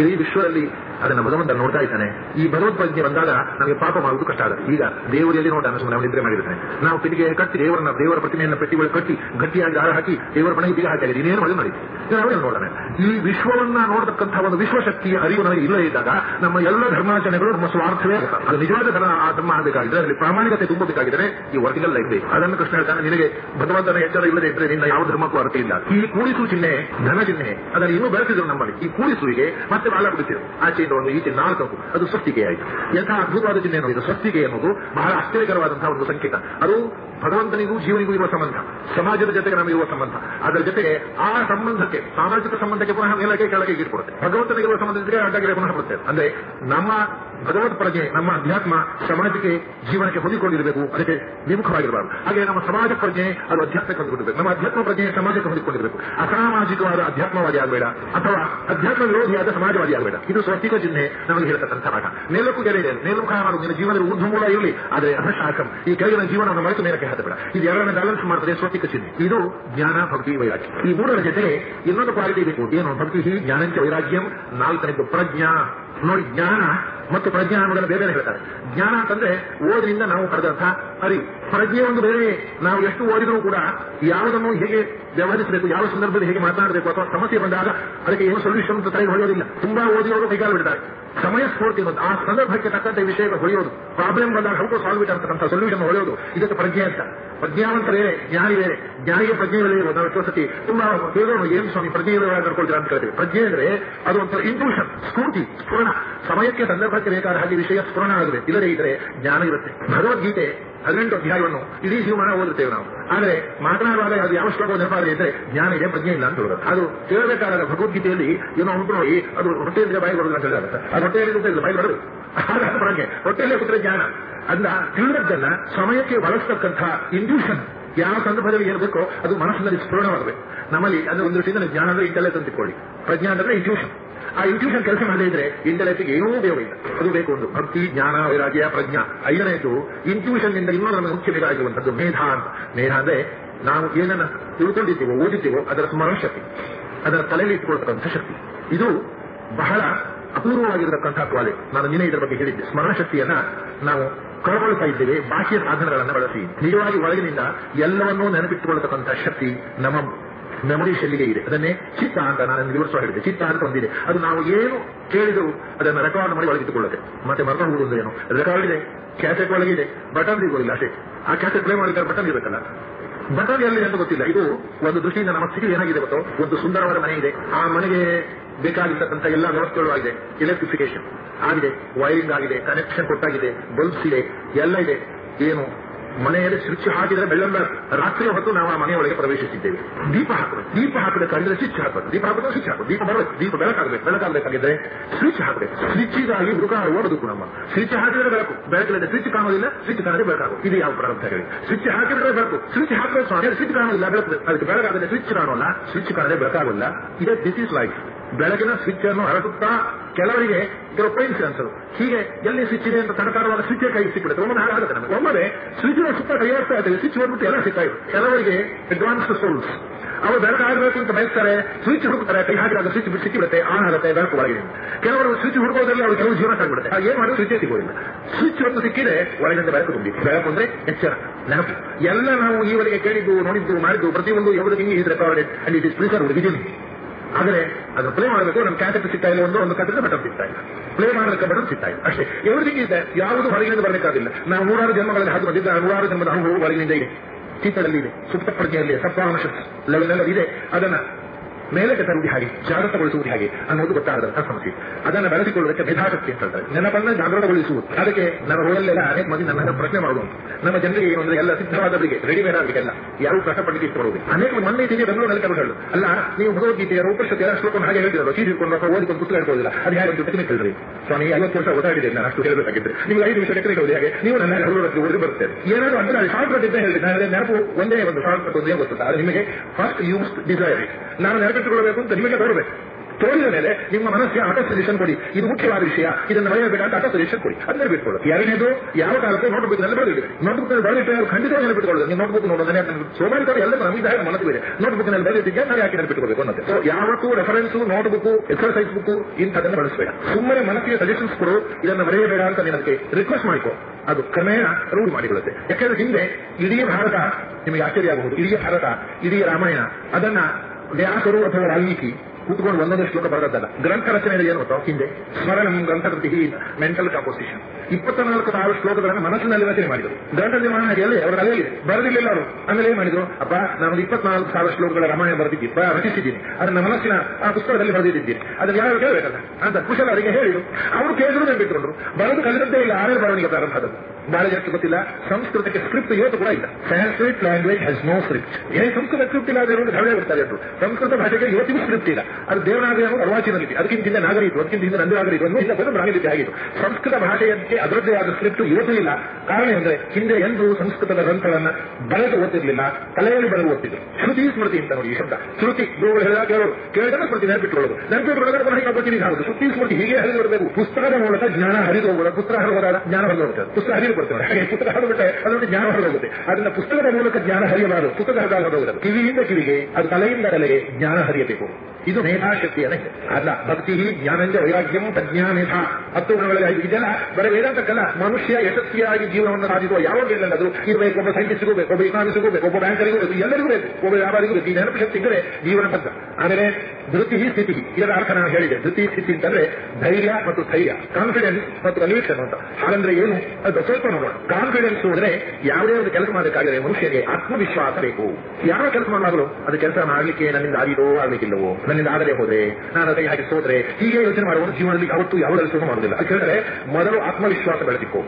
ಇಡೀ ವಿಶ್ವದಲ್ಲಿ ಅದನ್ನ ಭಗವಂತ ನೋಡ್ತಾ ಇದ್ದಾನೆ. ಈ ಭಗವದ್ಭಜ್ಞೆ ಬಂದಾಗ ನಮಗೆ ಪಾಪ ಮಾಡುವುದು ಕಷ್ಟ ಆಗುತ್ತೆ. ಈಗ ದೇವರಲ್ಲಿ ನೋಡ ಸುಮ್ಮನೆ ನಿದ್ರೆ ಮಾಡಿರ್ತಾನೆ. ನಾವು ಪೆಟ್ಟಿಗೆ ಕಟ್ಟಿ ದೇವರನ್ನ, ದೇವರ ಪ್ರತಿಮೆಯನ್ನು ಪೆಟ್ಟಿಗಳು ಕಟ್ಟಿ ಗಟ್ಟಿಯಾಗಿ ಆರ ಹಾಕಿ ದೇವರ ಮನೆಗೆ ಬೀಗ ಹಾಕಿ ಇನ್ನೇನು ಮಾಡಿ ಮಾಡಿ ಅವರೇ ನೋಡೋಣ ಈ ವಿಶ್ವವನ್ನ ನೋಡತಕ್ಕಂತಹ ಒಂದು ವಿಶ್ವಶಕ್ತಿಯ ಅರಿವು ನನಗೆ ಇಲ್ಲದೇ ಇದ್ದಾಗ ನಮ್ಮ ಎಲ್ಲ ಧರ್ಮಾಚರಣೆಗಳು ನಮ್ಮ ಸ್ವಾರ್ಥವೇ. ಅದು ನಿಜವಾದ ಧರ್ಮ, ಆ ಧರ್ಮ ಆಗಬೇಕಾಗಿದೆ. ಅದರಲ್ಲಿ ಪ್ರಾಮಾಣಿಕತೆ ತುಂಬಬೇಕಾಗಿದ್ದರೆ ಈ ವರ್ಟಿಕಲ್ ಲೈಫ್ ಬೇಕು. ಅದನ್ನು ಕೃಷ್ಣ ಹೇಳ್ತಾನೆ, ನಿನಗೆ ಭಗವಂತನ ಎಚ್ಚರ ಇಲ್ಲದೆ ಇದ್ರೆ ನಿನ್ನ ಯಾವ ಧರ್ಮಕ್ಕೂ ಅರ್ಥ ಇಲ್ಲ. ಈ ಕೂಡಿಸು ಚಿಹ್ನೆ, ಧನ ಚಿಹ್ನೆ, ಅದನ್ನು ಇನ್ನೂ ಬೆಳೆಸಿದ್ರು ನಮ್ಮಲ್ಲಿ. ಈ ಕೂಡಿಸುವಿಗೆ ಮತ್ತೆ ಬಾಳ ಬಿಡಿಸಿದ್ರು ಆಚೆಯಿಂದ ಒಂದು ರೀತಿ ನಾಲ್ಕು ಅದು ಸ್ವಸ್ತಿಕೆ ಆಯಿತು ಎಂತಹ ಅದ್ಭುತವಾದ ಚಿಹ್ನೆ ಸ್ವಸ್ತಿಕೆ ಎನ್ನುವುದು ಬಹಳ ಆಶ್ಚರ್ಯಕರವಾದಂತಹ ಒಂದು ಸಂಕೇತ. ಅದು ಭಗವಂತನಿಗೂ ಜೀವನಿಗೂ ಇರುವ ಸಂಬಂಧ, ಸಮಾಜದ ಜೊತೆಗೆ ನಮಗಿರುವ ಸಂಬಂಧ. ಅದರ ಜೊತೆಗೆ ಆ ಸಂಬಂಧಕ್ಕೆ, ಸಾಮಾಜಿಕ ಸಂಬಂಧಕ್ಕೆ ಪುನಃ ಮೇಲಕ್ಕೆ ಕೆಳಗೆ ಇಟ್ಕೊಡುತ್ತೆ ಭಗವಂತನಿಗಿರುವ ಸಂಬಂಧಕ್ಕೆ ಅಡ್ಡಗೆರೆ ಪುನಃ ಬರುತ್ತೆ. ಅಂದ್ರೆ ನಮ್ಮ ಭಗವತ್ ಪ್ರಜ್ಞೆ, ನಮ್ಮ ಅಧ್ಯಾತ್ಮ ಸಮಾಜಕ್ಕೆ ಜೀವನಕ್ಕೆ ಹೊಂದಿಕೊಂಡಿರಬೇಕು. ಅದಕ್ಕೆ ವಿಮುಖವಾಗಿರಬಾರದು. ಹಾಗೆ ನಮ್ಮ ಸಮಾಜ ಪ್ರಜ್ಞೆ, ಅದು ಅಧ್ಯಾತ್ಮಕ್ಕೆ ಹೊಂದಿಕೊಂಡಿರಬೇಕು. ನಮ್ಮ ಅಧ್ಯಾತ್ಮ ಪ್ರಜ್ಞೆ ಸಮಾಜಕ್ಕೆ ಹೊಂದಿಕೊಂಡಿರಬೇಕು. ಅಸಾಮಾಜಿಕವಾದ ಅಧ್ಯಾತ್ಮವಾದಿ ಆಗಬೇಡ, ಅಥವಾ ಅಧ್ಯಾತ್ಮ ವಿರೋಧಿಯಾದ ಸಮಾಜವಾದಿ ಆಗಬೇಡ. ಇದು ಸ್ವಸ್ತಿಕ ಚಿಹ್ನೆ ನಮಗೆ ಹೇಳ್ತಕ್ಕಂಥ ಪಾಠ ಮೇಲಕ್ಕೂ ಗೆರೆ ಇದೆ. ಮೇಲುಖ ನಿನ್ನ ಊರ್ಧ್ವ ಮೂಲ ಇರಲಿ. ಆದರೆ ಅಧಶಾಖಂ ಈ ಕೆಳಗಿನ ಜೀವನವನ್ನು ಮರೆತು ಮೇಲಕ್ಕೆ ಹತ್ತಬೇಡ. ಇದು ಎರಡನ್ನ ಬ್ಯಾಲೆನ್ಸ್ ಮಾಡ್ತದೆ ಸ್ವತಿಕ ಚಿಹ್ನೆ. ಇದು ಜ್ಞಾನ, ಭಕ್ತಿ, ವೈರಾಗ್ಯ. ಈ ಮೂರರ ಜೊತೆಗೆ ಇನ್ನೊಂದು ಕ್ವಾಲಿಟಿ ಬೇಕು. ಏನು? ಭಕ್ತಿ ಜ್ಞಾನಂಚ ವೈರಾಗ್ಯಂ ನಾಲ್ಕನೇದು ಪ್ರಜ್ಞಾ. ನೋಡಿ, ಜ್ಞಾನ ಮತ್ತು ಪ್ರಜ್ಞಾ ಅನ್ನೋದನ್ನು ಬೇರೆ ಹೇಳ್ತಾರೆ. ಜ್ಞಾನ ಅಂತಂದ್ರೆ ಓದಿನಿಂದ ನಾವು ಪಡೆದಂತಹ ಅರಿವು ಪ್ರಜ್ಞೆ ಒಂದು ಬೇರೆ, ನಾವು ಎಷ್ಟು ಓದಿದರೂ ಕೂಡ ಯಾವುದನ್ನು ಹೇಗೆ ವ್ಯವಹರಿಸಬೇಕು, ಯಾವ ಸಂದರ್ಭದಲ್ಲಿ ಹೇಗೆ ಮಾತನಾಡಬೇಕು ಅಥವಾ ಸಮಸ್ಯೆ ಬಂದಾಗ ಅದಕ್ಕೆ ಏನು ಸೊಲ್ಯೂಷನ್ ಅಂತ ತಲೆಗೆ ಹೊಳೆಯೋದಿಲ್ಲ ತುಂಬಾ ಓದಿರೋರು ಕೈಗಾಲು ಬಿಡ್ತಾರೆ. ಸಮಯ ಸ್ಫೂರ್ತಿ ಅನ್ನೋದು, ಆ ಸಂದರ್ಭಕ್ಕೆ ತಕ್ಕಂತೆ ವಿಷಯಗಳು ಹೊಳೆಯೋದು. ಪ್ರಾಬ್ಲಮ್ ಬಂದಾಗ ಹೌದು ಸಾಲ್ವ್ ಇಟ್ ಸೊಲ್ಯೂಷನ್ ಹೊಳೆಯೋದು. ಇದಕ್ಕೆ ಪ್ರಜ್ಞೆ ಅಂತ. ಪ್ರಜ್ಞಾವಂತರ ಬೇರೆ, ಜ್ಞಾನಿ ಬೇರೆ. ಜ್ಞಾನಿಗೆ ಪ್ರಜ್ಞೆ ಸತಿ ತುಂಬಾ ಹೇಳೋಣ ಏನು ಸ್ವಾಮಿ, ಪ್ರಜ್ಞೆ ನಡ್ಕೊಳ್ತೀರಾ ಅಂತ ಕೇಳ್ತೀವಿ. ಪ್ರಜ್ಞೆ ಅಂದ್ರೆ ಅದು ಒಂಥರ ಇಂಟ್ಯೂಷನ್ ಸ್ಫೂರ್ತಿ, ಸ್ಫುರಣ. ಸಮಯಕ್ಕೆ ಸಂದರ್ಭಕ್ಕೆ ಬೇಕಾದ ಹಾಗೆ ವಿಷಯ ಸ್ಫುರಣ ಆಗುತ್ತೆ ಇಲ್ಲದೇ ಇದ್ರೆ ಜ್ಞಾನ ಇರುತ್ತೆ. ಭಗವದ್ಗೀತೆ ಹದಿನೆಂಟು ಅಧ್ಯಾಯವನ್ನು ಇಡೀ ಜೀವಮಾನ ಓದುತ್ತೇವೆ ನಾವು. ಆದರೆ ಮಾತನಾಡುವಾಗ ಅದು ಯಾವ ಶ್ಲೋಕ ನೆನಪಾದರೆ ಇದ್ರೆ ಜ್ಞಾನ ಇದೆ, ಪ್ರಜ್ಞೆ ಇಲ್ಲ ಅಂತ ಹೇಳೋದು. ಅದು ಕೇಳಬೇಕಾದಾಗ ಭಗವದ್ಗೀತೆಯಲ್ಲಿ ಏನೋ ಉಂಟು ನೋಡಿ, ಅದು ಹೊಟ್ಟೆಯಿಂದ ಬಾಯಿ ಬರೋದು ಅಂತ ಹೇಳಿದಾಗ ಅದು ಹೊಟ್ಟೆಯಲ್ಲಿ ಬಾಯಿ ಬರೋದು. ಹೊರಗೆ ಹೊಟ್ಟೆಯಲ್ಲಿ ಕೂತ್ರೆ ಜ್ಞಾನ. ಅಲ್ಲ ತಿಳಿದದ್ದನ್ನ ಸಮಯಕ್ಕೆ ಬಳಸ್ತಕ್ಕಂಥ ಇಂಡ್ಯೂಷನ್ ಯಾವ ಸಂದರ್ಭದಲ್ಲಿ ಏನಬೇಕೋ ಅದು ಮನಸ್ಸಿನಲ್ಲಿ ಸ್ಫುರಣವಾಗಬೇಕು ನಮ್ಮಲ್ಲಿ ಅದು ಒಂದು ರೀತಿಯಿಂದ ಜ್ಞಾನ ಅಂದ್ರೆ ಇಂಟೆಲೆಕ್ಟ್ ಅಂತ ಪ್ರಜ್ಞಾನ ಪ್ರಜ್ಞಾ ಅಂದ್ರೆ ಇಂಟ್ಯೂಷನ್ ಆ ಇಂಟ್ಯೂಷನ್ ಕೆಲಸ ಮಾಡದೇ ಇದ್ರೆ ಇಂಟೆಲೆಕ್ಟ್ಗೆ ಏನೂ ಇಲ್ಲ. ಅದು ಬೇಕು ಒಂದು ಭಕ್ತಿ, ಜ್ಞಾನ, ವೈರಾಗ್ಯ, ಪ್ರಜ್ಞಾ. ಐದನೇದು ಇಂಟ್ಯೂಷನ್ನಿಂದ ಇನ್ನೂ ನಮಗೆ ಮುಖ್ಯ ಬೇಕಾಗಿರುವಂತದ್ದು ಮೇಧ ಅಂತ. ಮೇಧ ಅಂದ್ರೆ ನಾವು ಏನನ್ನ ತಿಳ್ಕೊಂಡಿದ್ದೀವೋ, ಓದಿದ್ದೀವೋ, ಅದರ ಸ್ಮರಣ ಶಕ್ತಿ. ಅದರ ತಲೆಯಲ್ಲಿ ಇಟ್ಟುಕೊಳ್ತಕ್ಕಂಥ ಶಕ್ತಿ. ಇದು ಬಹಳ ಅಪೂರ್ವವಾಗಿರತಕ್ಕಂಥ ಕ್ವಾಲಿಟಿ ನಾನು ನಿನ್ನೆ ಇದರ ಬಗ್ಗೆ ಹೇಳಿದ್ದೆ. ಸ್ಮರಣ ಶಕ್ತಿಯನ್ನ ನಾವು ಕಳ್ಕೊಳ್ತಾ ಇದ್ದೇವೆ, ಬಾಹ್ಯ ಸಾಧನಗಳನ್ನು ಬಳಸಿ. ನಿಜವಾಗಿ ಒಳಗಿನಿಂದ ಎಲ್ಲವನ್ನೂ ನೆನಪಿಟ್ಟುಕೊಳ್ತಕ್ಕಂಥ ಶಕ್ತಿ ನಮ್ಮ ಮೆಮೊರಿ ಶೆಲ್ಲಿಗೆ ಇದೆ. ಅದನ್ನೇ ಚಿತ್ತ ಅಂತ ನಾನು ವಿವರಿಸುವ ಹೇಳಿದೆ ಚಿತ್ತ ಅಂತ ಒಂದಿದೆ ಅದು ನಾವು ಏನು ಕೇಳಿದ್ರು ಅದನ್ನು ರೆಕಾರ್ಡ್ ಮಾಡಿ ಒಳಗಿಟ್ಟುಕೊಳ್ಳುತ್ತೆ ಮತ್ತೆ ಮರ್ಕೊಂಡು ಹೋಗುವುದು ಏನು? ರೆಕಾರ್ಡ್ ಇದೆ. ಕ್ಯಾಸೆಟ್ ಒಳಗಿದೆ ಬಟನ್ ಸಿಗೋದಿಲ್ಲ ಅಷ್ಟೇ. ಆ ಕ್ಯಾಸೆಟ್ ಪ್ಲೇ ಮಾಡಿದ್ರೆ ಬಟನ್ ಇರಬೇಕಲ್ಲ ಬಟನ್ ಎಲ್ಲಿ ಅಂತ ಗೊತ್ತಿಲ್ಲ. ಇದು ಒಂದು ದೃಷ್ಟಿಯಿಂದ ನಮ್ಮ ಸ್ಥಿತಿ ಏನಾಗಿದೆ ಗೊತ್ತೋ? ಒಂದು ಸುಂದರವಾದ ಮನೆ ಇದೆ. ಆ ಮನೆಗೆ ಬೇಕಾಗಿರ್ತಕ್ಕಂಥ ಎಲ್ಲ ವ್ಯವಸ್ಥೆಗಳು ಆಗಿದೆ. ಎಲೆಕ್ಟ್ರಿಫಿಕೇಶನ್ ಆಗಿದೆ. ವೈರಿಂಗ್ ಆಗಿದೆ. ಕನೆಕ್ಷನ್ ಕೊಟ್ಟಾಗಿದೆ. ಬಲ್ಬ್ಸ್ ಇದೆ. ಎಲ್ಲ ಇದೆ. ಏನು? ಮನೆಯಲ್ಲಿ ಸ್ವಿಚ್ ಹಾಕಿದ್ರೆ ಬೆಳ್ಳಂಬ ರಾತ್ರಿ ಹೊತ್ತು ನಾವು ಆ ಮನೆಯೊಳಗೆ ಪ್ರವೇಶಿಸಿದ್ದೇವೆ. ದೀಪ ಹಾಕಬೇಕು ದೀಪ ಕಂಡ್ರೆ ಸ್ವಿಚ್ ಹಾಕಬೇಕು ದೀಪ ಹಾಕಿದ್ರೆ ಸ್ವಿಚ್ ಹಾಕಬೇಕು ದೀಪ ಬರಬೇಕು, ದೀಪ ಬೆಳಕಾಗಬೇಕು, ಬೆಳಕಾಗಬೇಕಾಗಿದ್ರೆ ಸ್ವಿಚ್ ಹಾಕಬೇಕು. ಸ್ವಿಚ್ಗಾಗಿ ಮೃಗ ಓಡದು ನಮ್ಮ ಸ್ವಿಚ್ ಹಾಕಿದ್ರೆ ಬೆಳಕು, ಬೆಳಕಿಲ್ಲದೆ ಸ್ವಿಚ್ ಕಾಣೋದಿಲ್ಲ ಸ್ವಿಚ್ ಕಾಣದೆ ಬೆಳಕಾಗು ಇದು ಯಾವ ಪ್ರಾರಂಭ ಹೇಳಿ. ಸ್ವಿಚ್ ಹಾಕಿದ್ರೆ ಬೆಳಕು ಸ್ವಿಚ್ ಸ್ವಾಮಿ ಸ್ವಿಚ್ ಕಾಣೋದಿಲ್ಲ ಬೆಳಕು. ಅದಕ್ಕೆ ಬೆಳಕಾಗದೆ ಸ್ವಿಚ್ ಕಾಣೋಲ್ಲ ಸ್ವಿಚ್ ಕಾಣದೆ ಬೆಳಕಾಗಲ್ಲ ಇದೇ ದಿಸ್ ಇಸ್ ಲೈಫ್ ಬೆಳಗಿನ ಸ್ವಿಚ್ ಅನ್ನು ಹರಡುತ್ತಾ ಕೆಲವರಿಗೆ ಇದರ ಪೈನ್ಸ್ ಅನ್ಸರು ಹೀಗೆ ಎಲ್ಲಿ ಸ್ವಿಚ್ ಇದೆ ಅಂತ ತಡಕಾಡುವಾಗ ಸ್ವಿಚ್ ಕೈ ಸಿಕ್ಬಿಡುತ್ತೆ. ಒಮ್ಮೆ ಹಾಗಾಗುತ್ತೆ ನಮಗೆ. ಒಮ್ಮೆ ಸ್ವಿಚ್ ಸುತ್ತ ಕೈ ಓಡ್ತಾ ಇದ್ದೇವೆ. ಸ್ವಿಚ್ ಬಂದ್ಬಿಟ್ಟು ಎಲ್ಲ ಇದೆ ಕೆಲವರಿಗೆ ಅಡ್ವಾನ್ಸ್ ಸೋಲ್ಸ್ ಅವರು ಬೆಳಕಾಗಬೇಕು ಅಂತ ಬಯಸ್ತಾರೆ, ಸ್ವಿಚ್ ಹುಡುಕ್ತಾರೆ, ಕೈ ಹಾಕಿದಾಗ ಸ್ವಿಚ್ ಸಿಕ್ಕಿಬಿಡುತ್ತೆ. ಆನ್ ಆಗುತ್ತೆ ಬೆಳಕು ಒಳಗೆ. ಕೆಲವರು ಸ್ವಿಚ್ ಹುಡುಕೋದ್ರಲ್ಲಿ ಅವರು ಕೆಲವು ಜೀವನ ಆಗ್ಬಿಡುತ್ತೆ. ಏನ್ ಮಾಡಿದ್ರು ಸ್ವಿಚ್ ಸಿಗೋದಿಲ್ಲ. ಸ್ವಿಚ್ ಒಂದು ಸಿಕ್ಕಿದೆ, ಒಳಗಿಂದ ಬೆಳಕು ತುಂಬಿ. ಬೆಳಕು ಅಂದ್ರೆ ಎಚ್ಚರ, ನೆನಪು. ಎಲ್ಲ ನಾವು ಈವರೆಗೆ ಕೇಳಿದ್ದು, ನೋಡಿದ್ದು, ಮಾಡಿದ್ದು ಪ್ರತಿಯೊಂದು, everything is recorded and it is preserve within ಆದರೆ ಅದು ಪ್ಲೇ ಮಾಡಬೇಕು ನಮ್ಮ ಕ್ಯಾಸೆಟ್ ಸಿಗ್ತಾ ಇಲ್ಲ ಒಂದು ಒಂದು ಕಟ್ಟಿದ್ರೆ ಬಟನ್ ಸಿಗ್ತಾ ಇಲ್ಲ. ಪ್ಲೇ ಮಾಡಲಿಕ್ಕೆ ಬಟನ್ ಸಿಗ್ತಾ ಇಲ್ಲ. ಅಷ್ಟೇ. ಎವರಿಗೆ ಇದೆ? ಯಾವುದು ಹೊರಗಿನಿಂದ ಬರಬೇಕಾಗಿಲ್ಲ. ನಾವು ನೂರಾರು ಜನ್ಮಗಳಲ್ಲಿ ಹಾಕಿ ಬಂದಿದ್ದ, ನೂರಾರು ಜನ್ಮದ ಅನುಭವ ಹೊರಗಿನಿಂದ ಇದೆ. ಚಿತ್ತದಲ್ಲಿ ಇದೆ ಸುಪ್ತ ಪ್ರಜ್ಞೆಯಲ್ಲಿ ಸಪ್ತಾಂಶ ಲೆವೆಲ್ ಇದೆ. ಅದನ್ನ ಮೇಲಕ್ಕೆ ತರುವುದು ಹಾಗೆ, ಜಾಗೃತಗೊಳಿಸುವುದು ಹಾಗೆ ಅನ್ನೋದು ಗೊತ್ತಾಗದಂತಹ ಸಮಸ್ಯೆ. ಅದನ್ನು ಬೆಳೆಸಿಕೊಳ್ಳುವುದಕ್ಕೆ ಮೇಧಾಶಕ್ತಿ ಅಂತ ಹೇಳ್ತಾರೆ. ನೆನಪನ್ನ ಜಾಗೃತಗೊಳಿಸುವುದು. ಅದಕ್ಕೆ ನನ್ನ ರೋಯಲ್ಲೆಲ್ಲ ಅನೇಕ ಮಂದಿ ನನ್ನ ಪ್ರಶ್ನೆ ಮಾಡುವುದು ನಮ್ಮ ಜನರಿಗೆ ಏನು ಅಂದ್ರೆ ಎಲ್ಲ ಸಿದ್ಧವಾದವರಿಗೆ ರೆಡಿಮೇಡ್ ಆಗಲಿಕ್ಕೆಲ್ಲ ಯಾರು ಕಷ್ಟಪಟ್ಟು ಇಟ್ಕೊಳ್ಳುವುದು ಅನೇಕ ಮನೆ ಇದೀಗೆ ಬೆಂಗಳೂರಲ್ಲಿ ಕೆಲವು ಹೇಳುದು. ಅಲ್ಲ, ನೀವು ಭಗವದ್ಗೀತೆಯ ಎಲ್ಲ ಶ್ಲೋಕವನ್ನು ಹಾಗೆ ಹೇಳಿದ್ರು ಚೀಟಿ ಇಟ್ಕೊಂಡು ಓದಿಕೊಂಡು ಪುಸ್ತಕ ಹೇಳ್ಕೊಳ್ಳಿಲ್ಲ ಅದು ಹೇಗೆ ಒಂದು ಕೇಳಿದ್ರಿ ಸ್ವಾಮಿ, ಐವತ್ತು ವರ್ಷ ಓದಾಡಿದೆ ನಾನು, ಅಷ್ಟು ಹೇಳಬೇಕಾಗಿದ್ರೆ ನಿಮ್ಗೆ ಐದು ವಿಷಯ ಟೆಕ್ನಿಕ್ ಹಾಗೆ? ನೀವು ನನ್ನ ಹಲವು ಓದಿ ಬರುತ್ತೆ. ಏನಾದ್ರು ಅಂದ್ರೆ ಶಾರ್ಟ್ ಕಟ್ ಇದ್ದೇ ಹೇಳಿ ನಾನು ನೆನಪು ಒಂದೇ ಒಂದು ಶಾರ್ಟ್ ಕಟ್ ಒಂದೇ ಗೊತ್ತುತ್ತಾ ಅದು ನಿಮಗೆ ಫಸ್ಟ್ ಯೂಸ್ ಡಿಸೈರ್ ನಾನು ನೆನಪಿಟ್ಟುಕೊಳ್ಳಬೇಕು ಅಂತ ನಿಮಗೆ ತೋರಬೇಕು ತೋರಿದ ಮೇಲೆ ನಿಮ್ಮ ಮನಸ್ಸಿಗೆ ಆಟ ಸಜೆಷನ್ ಕೊಡಿ. ಇದು ಮುಖ್ಯವಾದ ವಿಷಯ. ಇದನ್ನು ಬರೆಯಬೇಕಂತ ಆಟ ಸಜೆಷನ್ ಕೊಡಿ. ಅದನ್ನ ಬಿಟ್ಕೊಳ್ಳಿ ಎರಡನೇದು, ಯಾವ ಕಾಲಕ್ಕೂ ನೋಟ್ಬುಕ್ನಲ್ಲಿ ಬರೆದಿದೆ ನೋಟ್ಬುಕ್ನಲ್ಲಿ ಬರೆದಿಟ್ಟರೆ ಅವ್ರು ಖಂಡಿತ ನೆನಪಿಟ್ಕೊಳ್ಳೋದು ನೀವು ನೋಟ್ಬುಕ್ ನೋಡೋದನ್ನೇ ಸೋಮಾರಿಕರು ಎಲ್ಲ ನಮಗೆ ಮನಸ್ಸು ಬೇರೆ ನೋಟ್ಬುಕ್ನಲ್ಲಿ ಬರೆದಿದ್ದಕ್ಕೆ ನಾವು ಯಾಕೆ ನೆನಪಿಟ್ಕೋಬೇಕು ಅನ್ನೋದು. ಸೊ ಯಾವತ್ತೂ ರೆಫರೆನ್ಸ್ ನೋಟ್ಬುಕ್ ಎಕ್ಸರ್ಸೈಸ್ ಬುಕ್ ಇಂಥದನ್ನು ಬಳಸಬೇಡ. ಸುಮ್ಮನೆ ಮನಸ್ಸಿಗೆ ಸಜೆಷನ್ಸ್ ಕೊಡು, ಇದನ್ನು ಬರೆಯಬೇಡ ಅಂತ ನಿಮಗೆ ರಿಕ್ವೆಸ್ಟ್ ಮಾಡಿಕೊ. ಅದು ಕ್ರಮೇಣ ರೂಢಿ ಮಾಡಿಕೊಳ್ಳುತ್ತೆ. ಯಾಕಂದ್ರೆ ಹಿಂದೆ ಇಡೀ ಭಾರತ ನಿಮಗೆ ಆಶ್ಚರ್ಯ ಆಗಬಹುದು ಇಡೀ ಭಾರತ, ಇಡೀ ರಾಮಾಯಣ, ಅದನ್ನ ವ್ಯಾಸರು ಅಥವಾ ವಾಲ್ಮೀಕಿ ಕೂತ್ಕೊಂಡು ಒಂದೊಂದು ಶ್ಲೋಕ ಬರೆದದ್ದಲ್ಲ. ಗ್ರಂಥ ರಚನೆ ಏನು ಗೊತ್ತಾ? ಹಿಂದೆ. ಸ್ಮರಣಂ ಗ್ರಂಥಕೃತಿ ಮೆಂಟಲ್ ಕಾಂಪೋಸಿಷನ್ ಇಪ್ಪತ್ನಾಲ್ಕು ಆರು ಶ್ಲೋಕಗಳನ್ನು ಮನಸ್ಸಿನಲ್ಲಿ ರಚನೆ ಮಾಡಿದರು. ಗ್ರಂಥ ನಿರ್ಮಾಣ ಹೇಳಿ ಅವರ ಅಲೆಯಲ್ಲಿ ಬರೆದಿರಲಿಲ್ಲ ಅವರು. ಆಮೇಲೆ ಏನ್ ಮಾಡಿದ್ರು? ಅಪ್ಪ, ನಾನು ಇಪ್ಪತ್ನಾಲ್ಕು ಸಾವಿರ ಶ್ಲೋಕಗಳ ರಾಮಾಯಣ ಬರೆದಿದ್ದೀನಿ. ರಚಿಸಿದ್ದೀನಿ. ಅದನ್ನ ಮನಸ್ಸಿನ ಆ ಪುಸ್ತಕದಲ್ಲಿ ಬರೆದಿದ್ದೀನಿ ಅದನ್ನ ಯಾರು ಕೇಳಬೇಕಲ್ಲ? ಅಂತ ಕುಶಲ ಅವರಿಗೆ ಹೇಳಿದ್ರು. ಅವರು ಕೇಳಿದ್ರು ನೆನಪಿಟ್ಕೊಂಡ್ರು ಬರೆದು ಕಲಿತದ್ದೇ ಇಲ್ಲ. ಆಮೇಲೆ ಬರವಣಿಗೆ ಪ್ರಾರಂಭ ಆದದ್ದು. ಬಹಳ ಅಷ್ಟು ಗೊತ್ತಿಲ್ಲ. ಸಂಸ್ಕೃತಕ್ಕೆ ಸ್ಕ್ರಿಪ್ಟ್ ಇವತ್ತು ಕೂಡ ಇಲ್ಲ. Sanskrit language has no script ಏನೇ ಸಂಸ್ಕೃತ ಸ್ಕ್ರಿಪ್ಟ್ ಇಲ್ಲ ಅದೇ ಧಳೆ ಬರ್ತಾರೆ ಅದು. ಸಂಸ್ಕೃತ ಭಾಷೆಗೆ ಇವತ್ತಿಗೂ ಸ್ಕ್ರಿಪ್ಟ್ ಇಲ್ಲ. ಅದು ದೇವನಾಗರಿ ಅನ್ನೋದು ಅರ್ವಾಚಿನಲ್ಲಿ ಅದಕ್ಕಿಂತ ಹಿಂದೆ ನಾಗರಿ ಇತ್ತು ಅದಕ್ಕಿಂತ ಹಿಂದೆ ನಂದನಾಗರಿ ಇತ್ತು ಇಲ್ಲ ಬಂದು ನಾಗರಿಕೆ ಆಗಿತ್ತು. ಸಂಸ್ಕೃತ ಭಾಷೆಯಂತೆ ಅದರದ್ದೇ ಆದ ಸ್ಕ್ರಿಪ್ಟ್ ಇವತ್ತೂ ಇಲ್ಲ. ಕಾರಣ ಅಂದ್ರೆ ಹಿಂದೆ ಎಂದು ಸಂಸ್ಕೃತದ ಗ್ರಂಥಗಳನ್ನ ಬರೆದು ಓದ್ತಿರ್ಲಿಲ್ಲ ತಲೆಯಲ್ಲಿ ಬರೆದು ಓದ್ತಿದ್ರು. ಶ್ರುತಿ ಸ್ಮೃತಿ ಅಂತ ನೋಡಿ ಈ ಶಬ್ದ. ಶ್ರುತಿ ಗುರುಗಳು ಹೇಳಿದಾಗ ಕೇಳೋರು ಕೇಳಿದ್ರೆ ಸ್ಮೃತಿ ನೆನಪಿಟ್ಕೊಳ್ಳೋದು. ನೆನಪಿಟ್ಕೊಳ್ಳೋದ್ರೆ ಪುನಃ ಬರ್ತೀನಿ ಹೌದು ಶ್ರುತಿ ಸ್ಮೃತಿ ಹೀಗೆ ಹರಿದು ಬರಬೇಕು. ಪುಸ್ತಕದ ಮೂಲಕ ಜ್ಞಾನ ಹರಿದು ಹೋಗೋದು ಪುಸ್ತಕ ಹರಿದು ಜ್ಞಾನ ಹರಿದು ಹೋಗುತ್ತೆ ಪುಸ್ತಕ ಹರಿದು ಬರ್ತದೆ ಹಾಗೆ ಪುಸ್ತಕ ಹಾಡುಬಿಟ್ಟೆ ಅದರಲ್ಲಿ ಜ್ಞಾನ ಹರಿಯೋಗುತ್ತೆ ಅದನ್ನ ಪುಸ್ತಕದ ಮೂಲಕ ಜ್ಞಾನ ಹರಿಯಬಾರದು. ಪುಸ್ತಕ ಹರಿದಾಗ ಹೋಗುತ್ತದೆ ಕಿವಿಯಿಂದ ಕಿವಿಗೆ, ಅದು ತಲೆಯಿಂದ ತಲೆಗೆ ಜ್ಞಾನ ಹರಿಯಬೇಕು. ಇದು ಮೇಧಾಶಕ್ತಿಯ ನಹಿ ಅಲ್ಲ, ಭಕ್ತಿ ಜ್ಞಾನಂಜ ವೈರಾಗ್ಯಂ ಪ್ರಜ್ಞಾ ಮೇಧ ಹತ್ತು ಗುಣಗಳಲ್ಲಿ ಐದು. ಇದೆಲ್ಲ ಬರೀ ವೇದಾಂತಕ್ಕಲ್ಲ. ಮನುಷ್ಯ ಯಶಸ್ವಿಯಾಗಿ ಜೀವನವನ್ನು ಸಾಧಿಸುವ ಯಾವ ಅದು. ಇರಬೇಕು, ಒಬ್ಬ ಸೈಂಟಿಸ್ಟ್ಗೂ ಬೇಕು, ಒಬ್ಬ ಇಕಾನಮಿಸ್ಟ್ಗೂ ಬೇಕು, ಒಬ್ಬ ಬ್ಯಾಂಕರಿಗೂ ಬೇಕು, ಎಲ್ಲರಿಗೂ ಬೇಕು, ಒಬ್ಬ ವ್ಯಾಪಾರಿಗೂ ಬೇಕು. ಈ ನೆನಪು ಶಕ್ತಿ ಇದ್ದರೆ ಜೀವನ ಬದ್ಧ ಆಮೇಲೆ ಧೃತಿ ಸ್ಥಿತಿ ಇದರ ಅರ್ಥ ನಾನು ಹೇಳಿದೆ. ಧೃತಿ ಸ್ಥಿತಿ ಅಂತಂದ್ರೆ ಧೈರ್ಯ ಮತ್ತು ಸ್ಥೈರ್ಯ ಕಾನ್ಫಿಡೆನ್ಸ್ ಮತ್ತು ಕನ್ವಿಕ್ಷನ್ ಅಂತ. ಹಾಗಂದ್ರೆ ಏನು? ಅದು ಸ್ವಲ್ಪ ನೋಡೋಣ. ಕಾನ್ಫಿಡೆನ್ಸ್ ಅಂದ್ರೆ ಯಾವುದೇ ಒಂದು ಕೆಲಸ ಮಾಡಬೇಕಾಗಿದೆ ಮನುಷ್ಯನಿಗೆ ಆತ್ಮವಿಶ್ವಾಸ ಬೇಕು. ಯಾವ ಕೆಲಸ ಮಾಡುವಾಗಲೂ ಅದು ಕೆಲಸ ಮಾಡಲಿಕ್ಕೆ ನನ್ನಿಂದ ಆಗಿದೋ ಆಗ್ಲಿಕ್ಕಿಲ್ಲವೋ? ನನ್ನಿಂದ ಆಗದೆ ಹೋದ್ರೆ, ನಾನು ಅದಕ್ಕೆ ಹಾಗೆ ಸೋದ್ರೆ ಹೀಗೆ ಯೋಚನೆ ಮಾಡುವ ಜೀವನದಲ್ಲಿ ಅವತ್ತು ಯಾವ ಕೆಲಸ ಮಾಡುವುದಿಲ್ಲ. ಯಾಕೆಂದ್ರೆ ಮೊದಲು ಆತ್ಮವಿಶ್ವಾಸ ಬೆಳೆಸಿಕೋ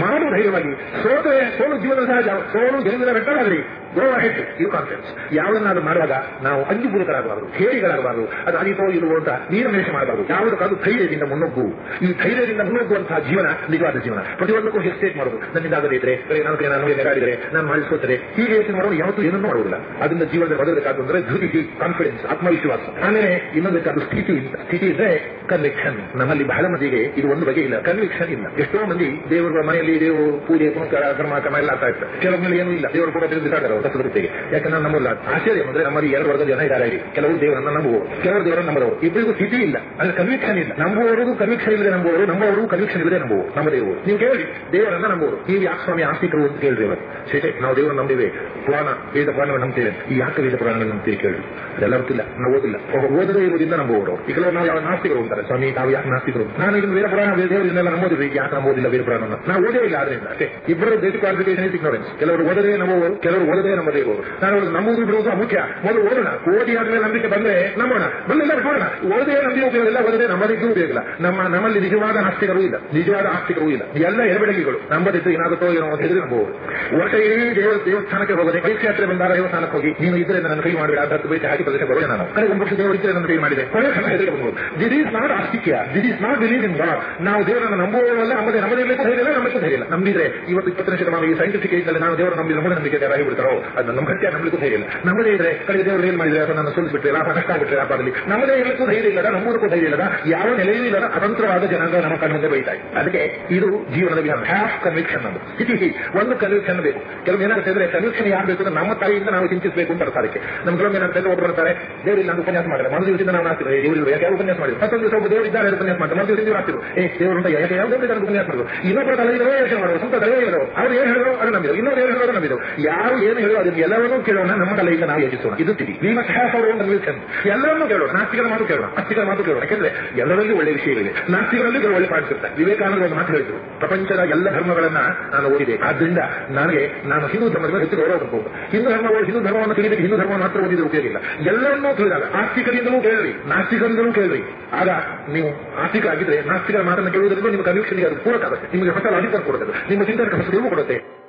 ಮಾಡು ಧೈರ್ಯವಾಗಿ ಸೋತರೆ, ಸೋಲು ಜೀವನ ಸಹಜ. ಸೋಲು ಜನರ ಬೆಟ್ಟರಾಗಲಿ ಗೋ ಹೆಡ್ ಇದು ಕಾನ್ಫಿಡೆನ್ಸ್ ಯಾವುದನ್ನಾದ್ರೂ ಮಾಡುವಾಗ ನಾವು ಅಂಜುಪೂರಕರಾಗಬಾರದು ಹೇರಿಗಳಾಗಬಾರದು. ಮಾಡಬಾರದು ಅದು ಅದಿತೋ ಇರುವಂತಹ ನೀರನ್ವೇಷಣೆ ಮಾಡಬಾರದು. ಯಾವುದಕ್ಕಾದ್ರೂ ಧೈರ್ಯದಿಂದ ಮುನ್ನುಗ್ಗು. ಈ ಧೈರ್ಯದಿಂದ ಮುನ್ನುಗ್ಗುವಂತಹ ಜೀವನ, ನಿಜವಾದ ಜೀವನ. ಪ್ರತಿಯೊಂದಕ್ಕೂ ಹೆಸ್ಟೇಟ್ ಮಾಡುದು ನನ್ನಿಂದ ಆಗದೇ ಇದ್ರೆ ನನಗೆ ನಾನು ಕೈ ನಾನು ಮಾಡಿಸ್ಕೊತಾರೆ ಹೀಗೆ ಯೋಚನೆ ಮಾಡೋದು ಯಾವತ್ತೂ ಏನನ್ನೂ ಮಾಡುವುದಿಲ್ಲ. ಅದರಿಂದ ಜೀವನದಲ್ಲಿ ಬದಲಬೇಕಾದ್ದು ಅಂದ್ರೆ ಧೃತಿ ಕಾನ್ಫಿಡೆನ್ಸ್ ಆತ್ಮವಿಶ್ವಾಸ. ಆಮೇಲೆ ಇನ್ನೊಂದಕ್ಕಾದ ಸ್ಥಿತಿ ಸ್ಥಿತಿ ಇದ್ರೆ ಕನ್ವಿಕ್ಷನ್ ನಮ್ಮಲ್ಲಿ ಬಹಳ ಮಂದಿಗೆ ಇದು ಒಂದು ಬಗೆ ಇಲ್ಲ. ಕನ್ವಿಕ್ಷನ್ ಇಲ್ಲ. ಎಷ್ಟೋ ಮಂದಿ ದೇವರ ಮನೆಯಲ್ಲಿ ದೇವರು ಪೂಜೆ, ಪುನಸ್ಕಾರ ಕರ್ಮ ಕ್ರಮ ಎಲ್ಲ ಆಗ್ತಾ ಇತ್ತು ಕೆಲವೊಮ್ಮೆ ಏನೂ ಇಲ್ಲ. ದೇವರು ಕೂಡ ತಿಳಿದಿದ್ದಾರೆ ಯಾಕಂದ್ರೆ ನಮ್ಮಲ್ಲಿ ಆಶ್ಚರ್ಯ ಅಂದ್ರೆ ನಮ್ಮಲ್ಲಿ ಎರಡು ವರ್ಗದ ಜನ ಇದ್ದಾರೆ ಕೆಲವರು ದೇವರನ್ನ ನಂಬುವವರು ಕೆಲವರು ದೇವರನ್ನ ನಂಬುವವರು ಇಬ್ಬರಿಗೂ ಸ್ಥಿತಿ ಇಲ್ಲ, ಅಂದ್ರೆ ಕನ್ವಿಕ್ಷನ್ ಇಲ್ಲ. ನಂಬುವವರಿಗೂ ಕನ್ವಿಕ್ಷನ್ ಇಲ್ಲದೆ ನಂಬುವವರು, ನಂಬುವವರಿಗೂ ಕನ್ವಿಕ್ಷನ್ ಇಲ್ಲದೆ ನಂಬುವರು ನಮ್ಮ ದೇವರು ನೀವು ಕೇಳಿ, ದೇವರನ್ನ ನಂಬುವರು ನೀವು ಯಾಕೆ ಸ್ವಾಮಿ ಆಸ್ತಿಕರು ಅಂತ ಕೇಳಿದ್ರಿ ಅವರು ಸೇಟೆ ನಾವು ದೇವರು ನಂಬಿವೆ. ಪುರಾಣ, ವೇದ ಪುರಾಣವನ್ನು ನಂಬ್ತೇವೆ. ಈ ಯಾಕೆ ವೇದ ಪುರಾಣ ನಂಬ್ತೀವಿ ಕೇಳಿ. ಅದೆಲ್ಲ ಗೊತ್ತಿಲ್ಲ, ನಾವು ಓದಿಲ್ಲ. ಓದದೆ ಇರುವುದರಿಂದ ನಂಬುವವರು. ಈ ಕೆಲವರು ನಾವು ಯಾವ ನಾಸ್ತಿಕರು ಅಂತಾರೆ. ಸ್ವಾಮಿ ನಾವು ಯಾಕೆ ನಾಸ್ತಿಕರು ನಾನು ಇದನ್ನು ವೇದ ಪುರಾಣ ದೇವರನ್ನೆಲ್ಲ ನಂಬೋದಿಲ್ಲ. ಯಾಕೆ ನಂಬೋದಿಲ್ಲ ವೇದ ಪುರಾಣ ನಾವು ಓದೇ ಇಲ್ಲ ಆದ್ರಿಂದ. ಅಷ್ಟೇ ಇಬ್ಬರು ಬೇಸಿಕ್ ಕ್ವಾಲಿಫಿಕೇಶನ್ ಇಸ್ ಇಗ್ನೋರೆನ್ಸ್ ಕೆಲವರು ಓದದೇ ನಂಬುವವರು, ಕೆಲವರು ಓದದೇ ನಂಬದೇ ಇರುವವರು ನಾನು ನಂಬುವುದು ಬಿಡುವುದು ಮುಖ್ಯ ಮೊದಲು ಓದೋಣ. ಓದಿ ಆದ್ಮೇಲೆ ನಂಬಿಕೆ ಬಂದ್ರೆ ನಂಬೋಣ ಬಂದಿಲ್ಲ ನೋಡೋಣ ಓದೇ ನಂಬಿ ಉಪಯೋಗ ಇಲ್ಲ ಓದದೇ ನಮ್ಮದಿಗೂ ಉಪಯೋಗ ಇಲ್ಲ. ನಮ್ಮ ನಮ್ಮಲ್ಲಿ ನಿಜವಾದ ಆಸ್ತಿಗಳು ಇಲ್ಲ. ನಿಜವಾದ ಆಸ್ತಿಗಳು ಇಲ್ಲ. ಎಲ್ಲ ಎಡಬೆಡಗಿಗಳು ನಂಬದಿದ್ದು ಏನಾಗುತ್ತೋ ಏನೋ ಅಂತ ಹೇಳಿದ್ರೆ ನಂಬಬಹುದು ವರ್ಷ ದೇವಸ್ಥಾನಕ್ಕೆ ಹೋಗದೆ ಹತ್ರ ಬಂದಾಗ ದೇವಸ್ಥಾನಕ್ಕೆ ಹೋಗಿ, ನೀನು ಇದ್ರೆ ನನ್ನ ಕೈ ಮಾಡಬೇಡ, ಅದ್ರ ಬೇಟೆ ಹಾಕಿ ಪ್ರದೇಶ ಬರೋಣ ನಾನು. ಕಡೆ ಒಂದು ವರ್ಷ ದೇವರು ಇದ್ರೆ ನನ್ನ ಕೈ ಮಾಡಿದೆ. ಕೊನೆ ಸಣ್ಣ ಹೇಳಬಹುದು this is not ಆಸ್ತಿಕ್ಯ. This is not believe in God ನಾವು ದೇವರನ್ನು ನಂಬುವವಲ್ಲ ನಮ್ಮದೇ ನಮ್ಮದೇ ಧೈರ್ಯ ಇಲ್ಲ ನಮಗೆ ಧೈರ್ಯ ಇಲ್ಲ. ನಂಬಿದ್ರೆ ಇವತ್ತು ಇಪ್ಪತ್ತನೇ ಶತಮಾನ ಈ ಸೈಂಟಿಫಿಕ್ ಏಜ್ ನಾವು ದೇವರು ನಂಬಿ ನಮ್ಮ ನಂಬಿಕೆ ರಾಗಿ ಬಿಡ್ತಾರೋ ಅದನ್ನ ನಮ್ಮ ಗಟ್ಟಿ ನಂಬಲಿಕ್ಕೂ ಧೈರ್ಯ ಇಲ್ಲ. ನಮ್ಮದೇ ಇದ್ರೆ ಕಡೆಗೆ ದೇವರು ಏನ್ ಮಾಡಿದ್ರೆ ಅಥವಾ ನನ್ನ ಸೋಲಿಸ್ಬಿಟ್ರೆ ಲಾಭ ನಷ್ಟ ಆಗ್ಬಿಟ್ರೆ ವ್ಯಾಪಾರದಲ್ಲಿ ನಮ್ಮ ದೇಹಕ್ಕೂ ಧೈರ್ಯ ಇಲ್ಲದ ನಮ್ಮೂರಕ್ಕೂ ಧೈರ್ಯ ಇಲ್ಲದ ಯಾವ ನೆಲೆಯೂ ಇಲ್ಲದ ಅತಂತ್ರವಾದ ಜನಾಂಗ ನಮ್ಮ ಕಣ್ಣಿಂದ ಬೈತಾ ಇದೆ. ಅದಕ್ಕೆ ಇದು ಜೀವನದ ವಿಧಾನ. ಹ್ಯಾಫ್ ಕನ್ವಿಕ್ಷನ್ ಅದು ಒಂದು ಕನ್ವಿಕ್ಷನ್ ಬೇಕು. ಕೆಲವು ಏನಾಗುತ್ತೆ ಅಂದ್ರೆ ಕನ್ವಿಕ್ಷನ್ ಯಾರು ಬೇಕು ಅಂದ್ರೆ ನಮ್ಮ ತಾಯಿಯಿಂದ ನಾವು ಚಿಂತಿಸಬೇಕು ಅಂತ ಅರ್ಥ ಅದಕ್ಕೆ. ನಮ್ಮ ಕೆಲವೊಮ್ಮೆ ಏನಾಗುತ್ತೆ ಒಬ್ಬರು ಬರ್ತಾರೆ ದೇವರಿಲ್ಲ ಅಂತ ಉಪನ್ಯಾಸ ಮಾಡಿದ್ರೆ ಮರು ದಿವಸದಿಂದ ನಾವು ಹಾಕ್ತಿದ್ರು ದೇವರು ಯಾಕೆ ಉಪನ್ಯಾಸ ಮಾಡಿದ್ರು? ಮತ್ತೊಂದು ದಿವಸ ಒಬ್ಬ ದೇವರು ಇದ್ದಾರೆ ಉಪನ್ಯಾಸ ಮಾಡಿದ್ರು. ಮರು ದಿವಸ ನಾಸ್ತಿರು ಏ, ದೇವರು ಅಂತ ಯಾಕೆ ಯಾವ ದೇವರು ಉಪನ್ಯಾಸ ಮಾಡಿದ್ರು? ಇನ್ನೊಬ್ಬರ ತಲೆ ಇರೋ ಯೋಚನೆ ಮಾಡೋದು? ಸ್ವಂತ ತಲೆ ಇರೋ ಅವ್ರು ಏನು ಹೇಳಿದ್ರು? ಅದು ನಮ್ಮಿದ್ರು ಇನ್ನೊಂದು ಏನು ಹೇಳೋದು ನಂಬಿದ್ರು ಯಾರು ಏನು ಹೇಳೋ ಅದನ್ನು ಎಲ್ಲವನ್ನೂ ಕೇಳೋಣ. ನಮ್ಮ ತಲೆಯಿಂದ ನಾವು ಯೋಚಿಸೋಣ ಇದು ತಿಳಿ. We must have our own conviction ಎಲ್ಲವನ್ನೂ ಕೇಳೋಣ ನಾಸ್ತಿಕರ ಮಾತು ಕೇಳೋಣ ಆಸ್ತಿಕರ ಮಾತು ಕೇಳೋಣ ಯಾಕಂದ್ರೆ ಎಲ್ಲರಲ್ಲೂ ಒಳ್ಳೆ ವಿಷಯಗಳಿವೆ ನಾಸ್ತಿಕರಲ್ಲಿ ಕೆಲವು ಒಳ್ಳೆ ಪಾಠ ಇರ್ತಾರೆ ವಿವೇಕಾನಂದ ಒಂದು ಮಾತು ಹೇಳಿದ್ರು. ಪ್ರಪಂಚದ ಎಲ್ಲ ಧರ್ಮಗಳನ್ನ ನಾನು ಓದಿದೆ. ಆದ್ರಿಂದ ನನಗೆ, ನಾನು ಹಿಂದೂ ಧರ್ಮದಿಂದ ಹೆಚ್ಚು ಗೌರವ ಕೊಡ್ಬೋದು. ಹಿಂದೂ ಧರ್ಮ ಹಿಂದೂ ಧರ್ಮವನ್ನು ತಿಳಿದಿದ್ದು ಹಿಂದೂ ಧರ್ಮ ಮಾತ್ರ ಓದಿದ್ರೆ ಉಪಯೋಗಿಲ್ಲ ಎಲ್ಲರನ್ನೂ ಕೇಳಿದಾಗ ಆಸ್ತಿಕರಿಂದಲೂ ಕೇಳ್ರಿ ನಾಸ್ತಿಕರಿಂದಲೂ ಕೇಳ್ರಿ ಆಗ ನೀವು ಆಸ್ತಿಕ ಆಗಿದ್ರೆ ನಾಸ್ತಿಕರ ಮಾತನ್ನು ಕೇಳುವುದರಿಂದ ನಿಮ್ಮ ಕನ್ವಿಕ್ಷನ್ಗೆ ಅದು ಪೂರಕ ಆಗುತ್ತೆ. ನಿಮಗೆ ಹೊಸ ಲಾಜಿಕ್ ಕೊಡುತ್ತದೆ ನಿಮ್ಮ ಚಿಂತನೆ ಹೊಸ ಕೊಡುತ್ತೆ.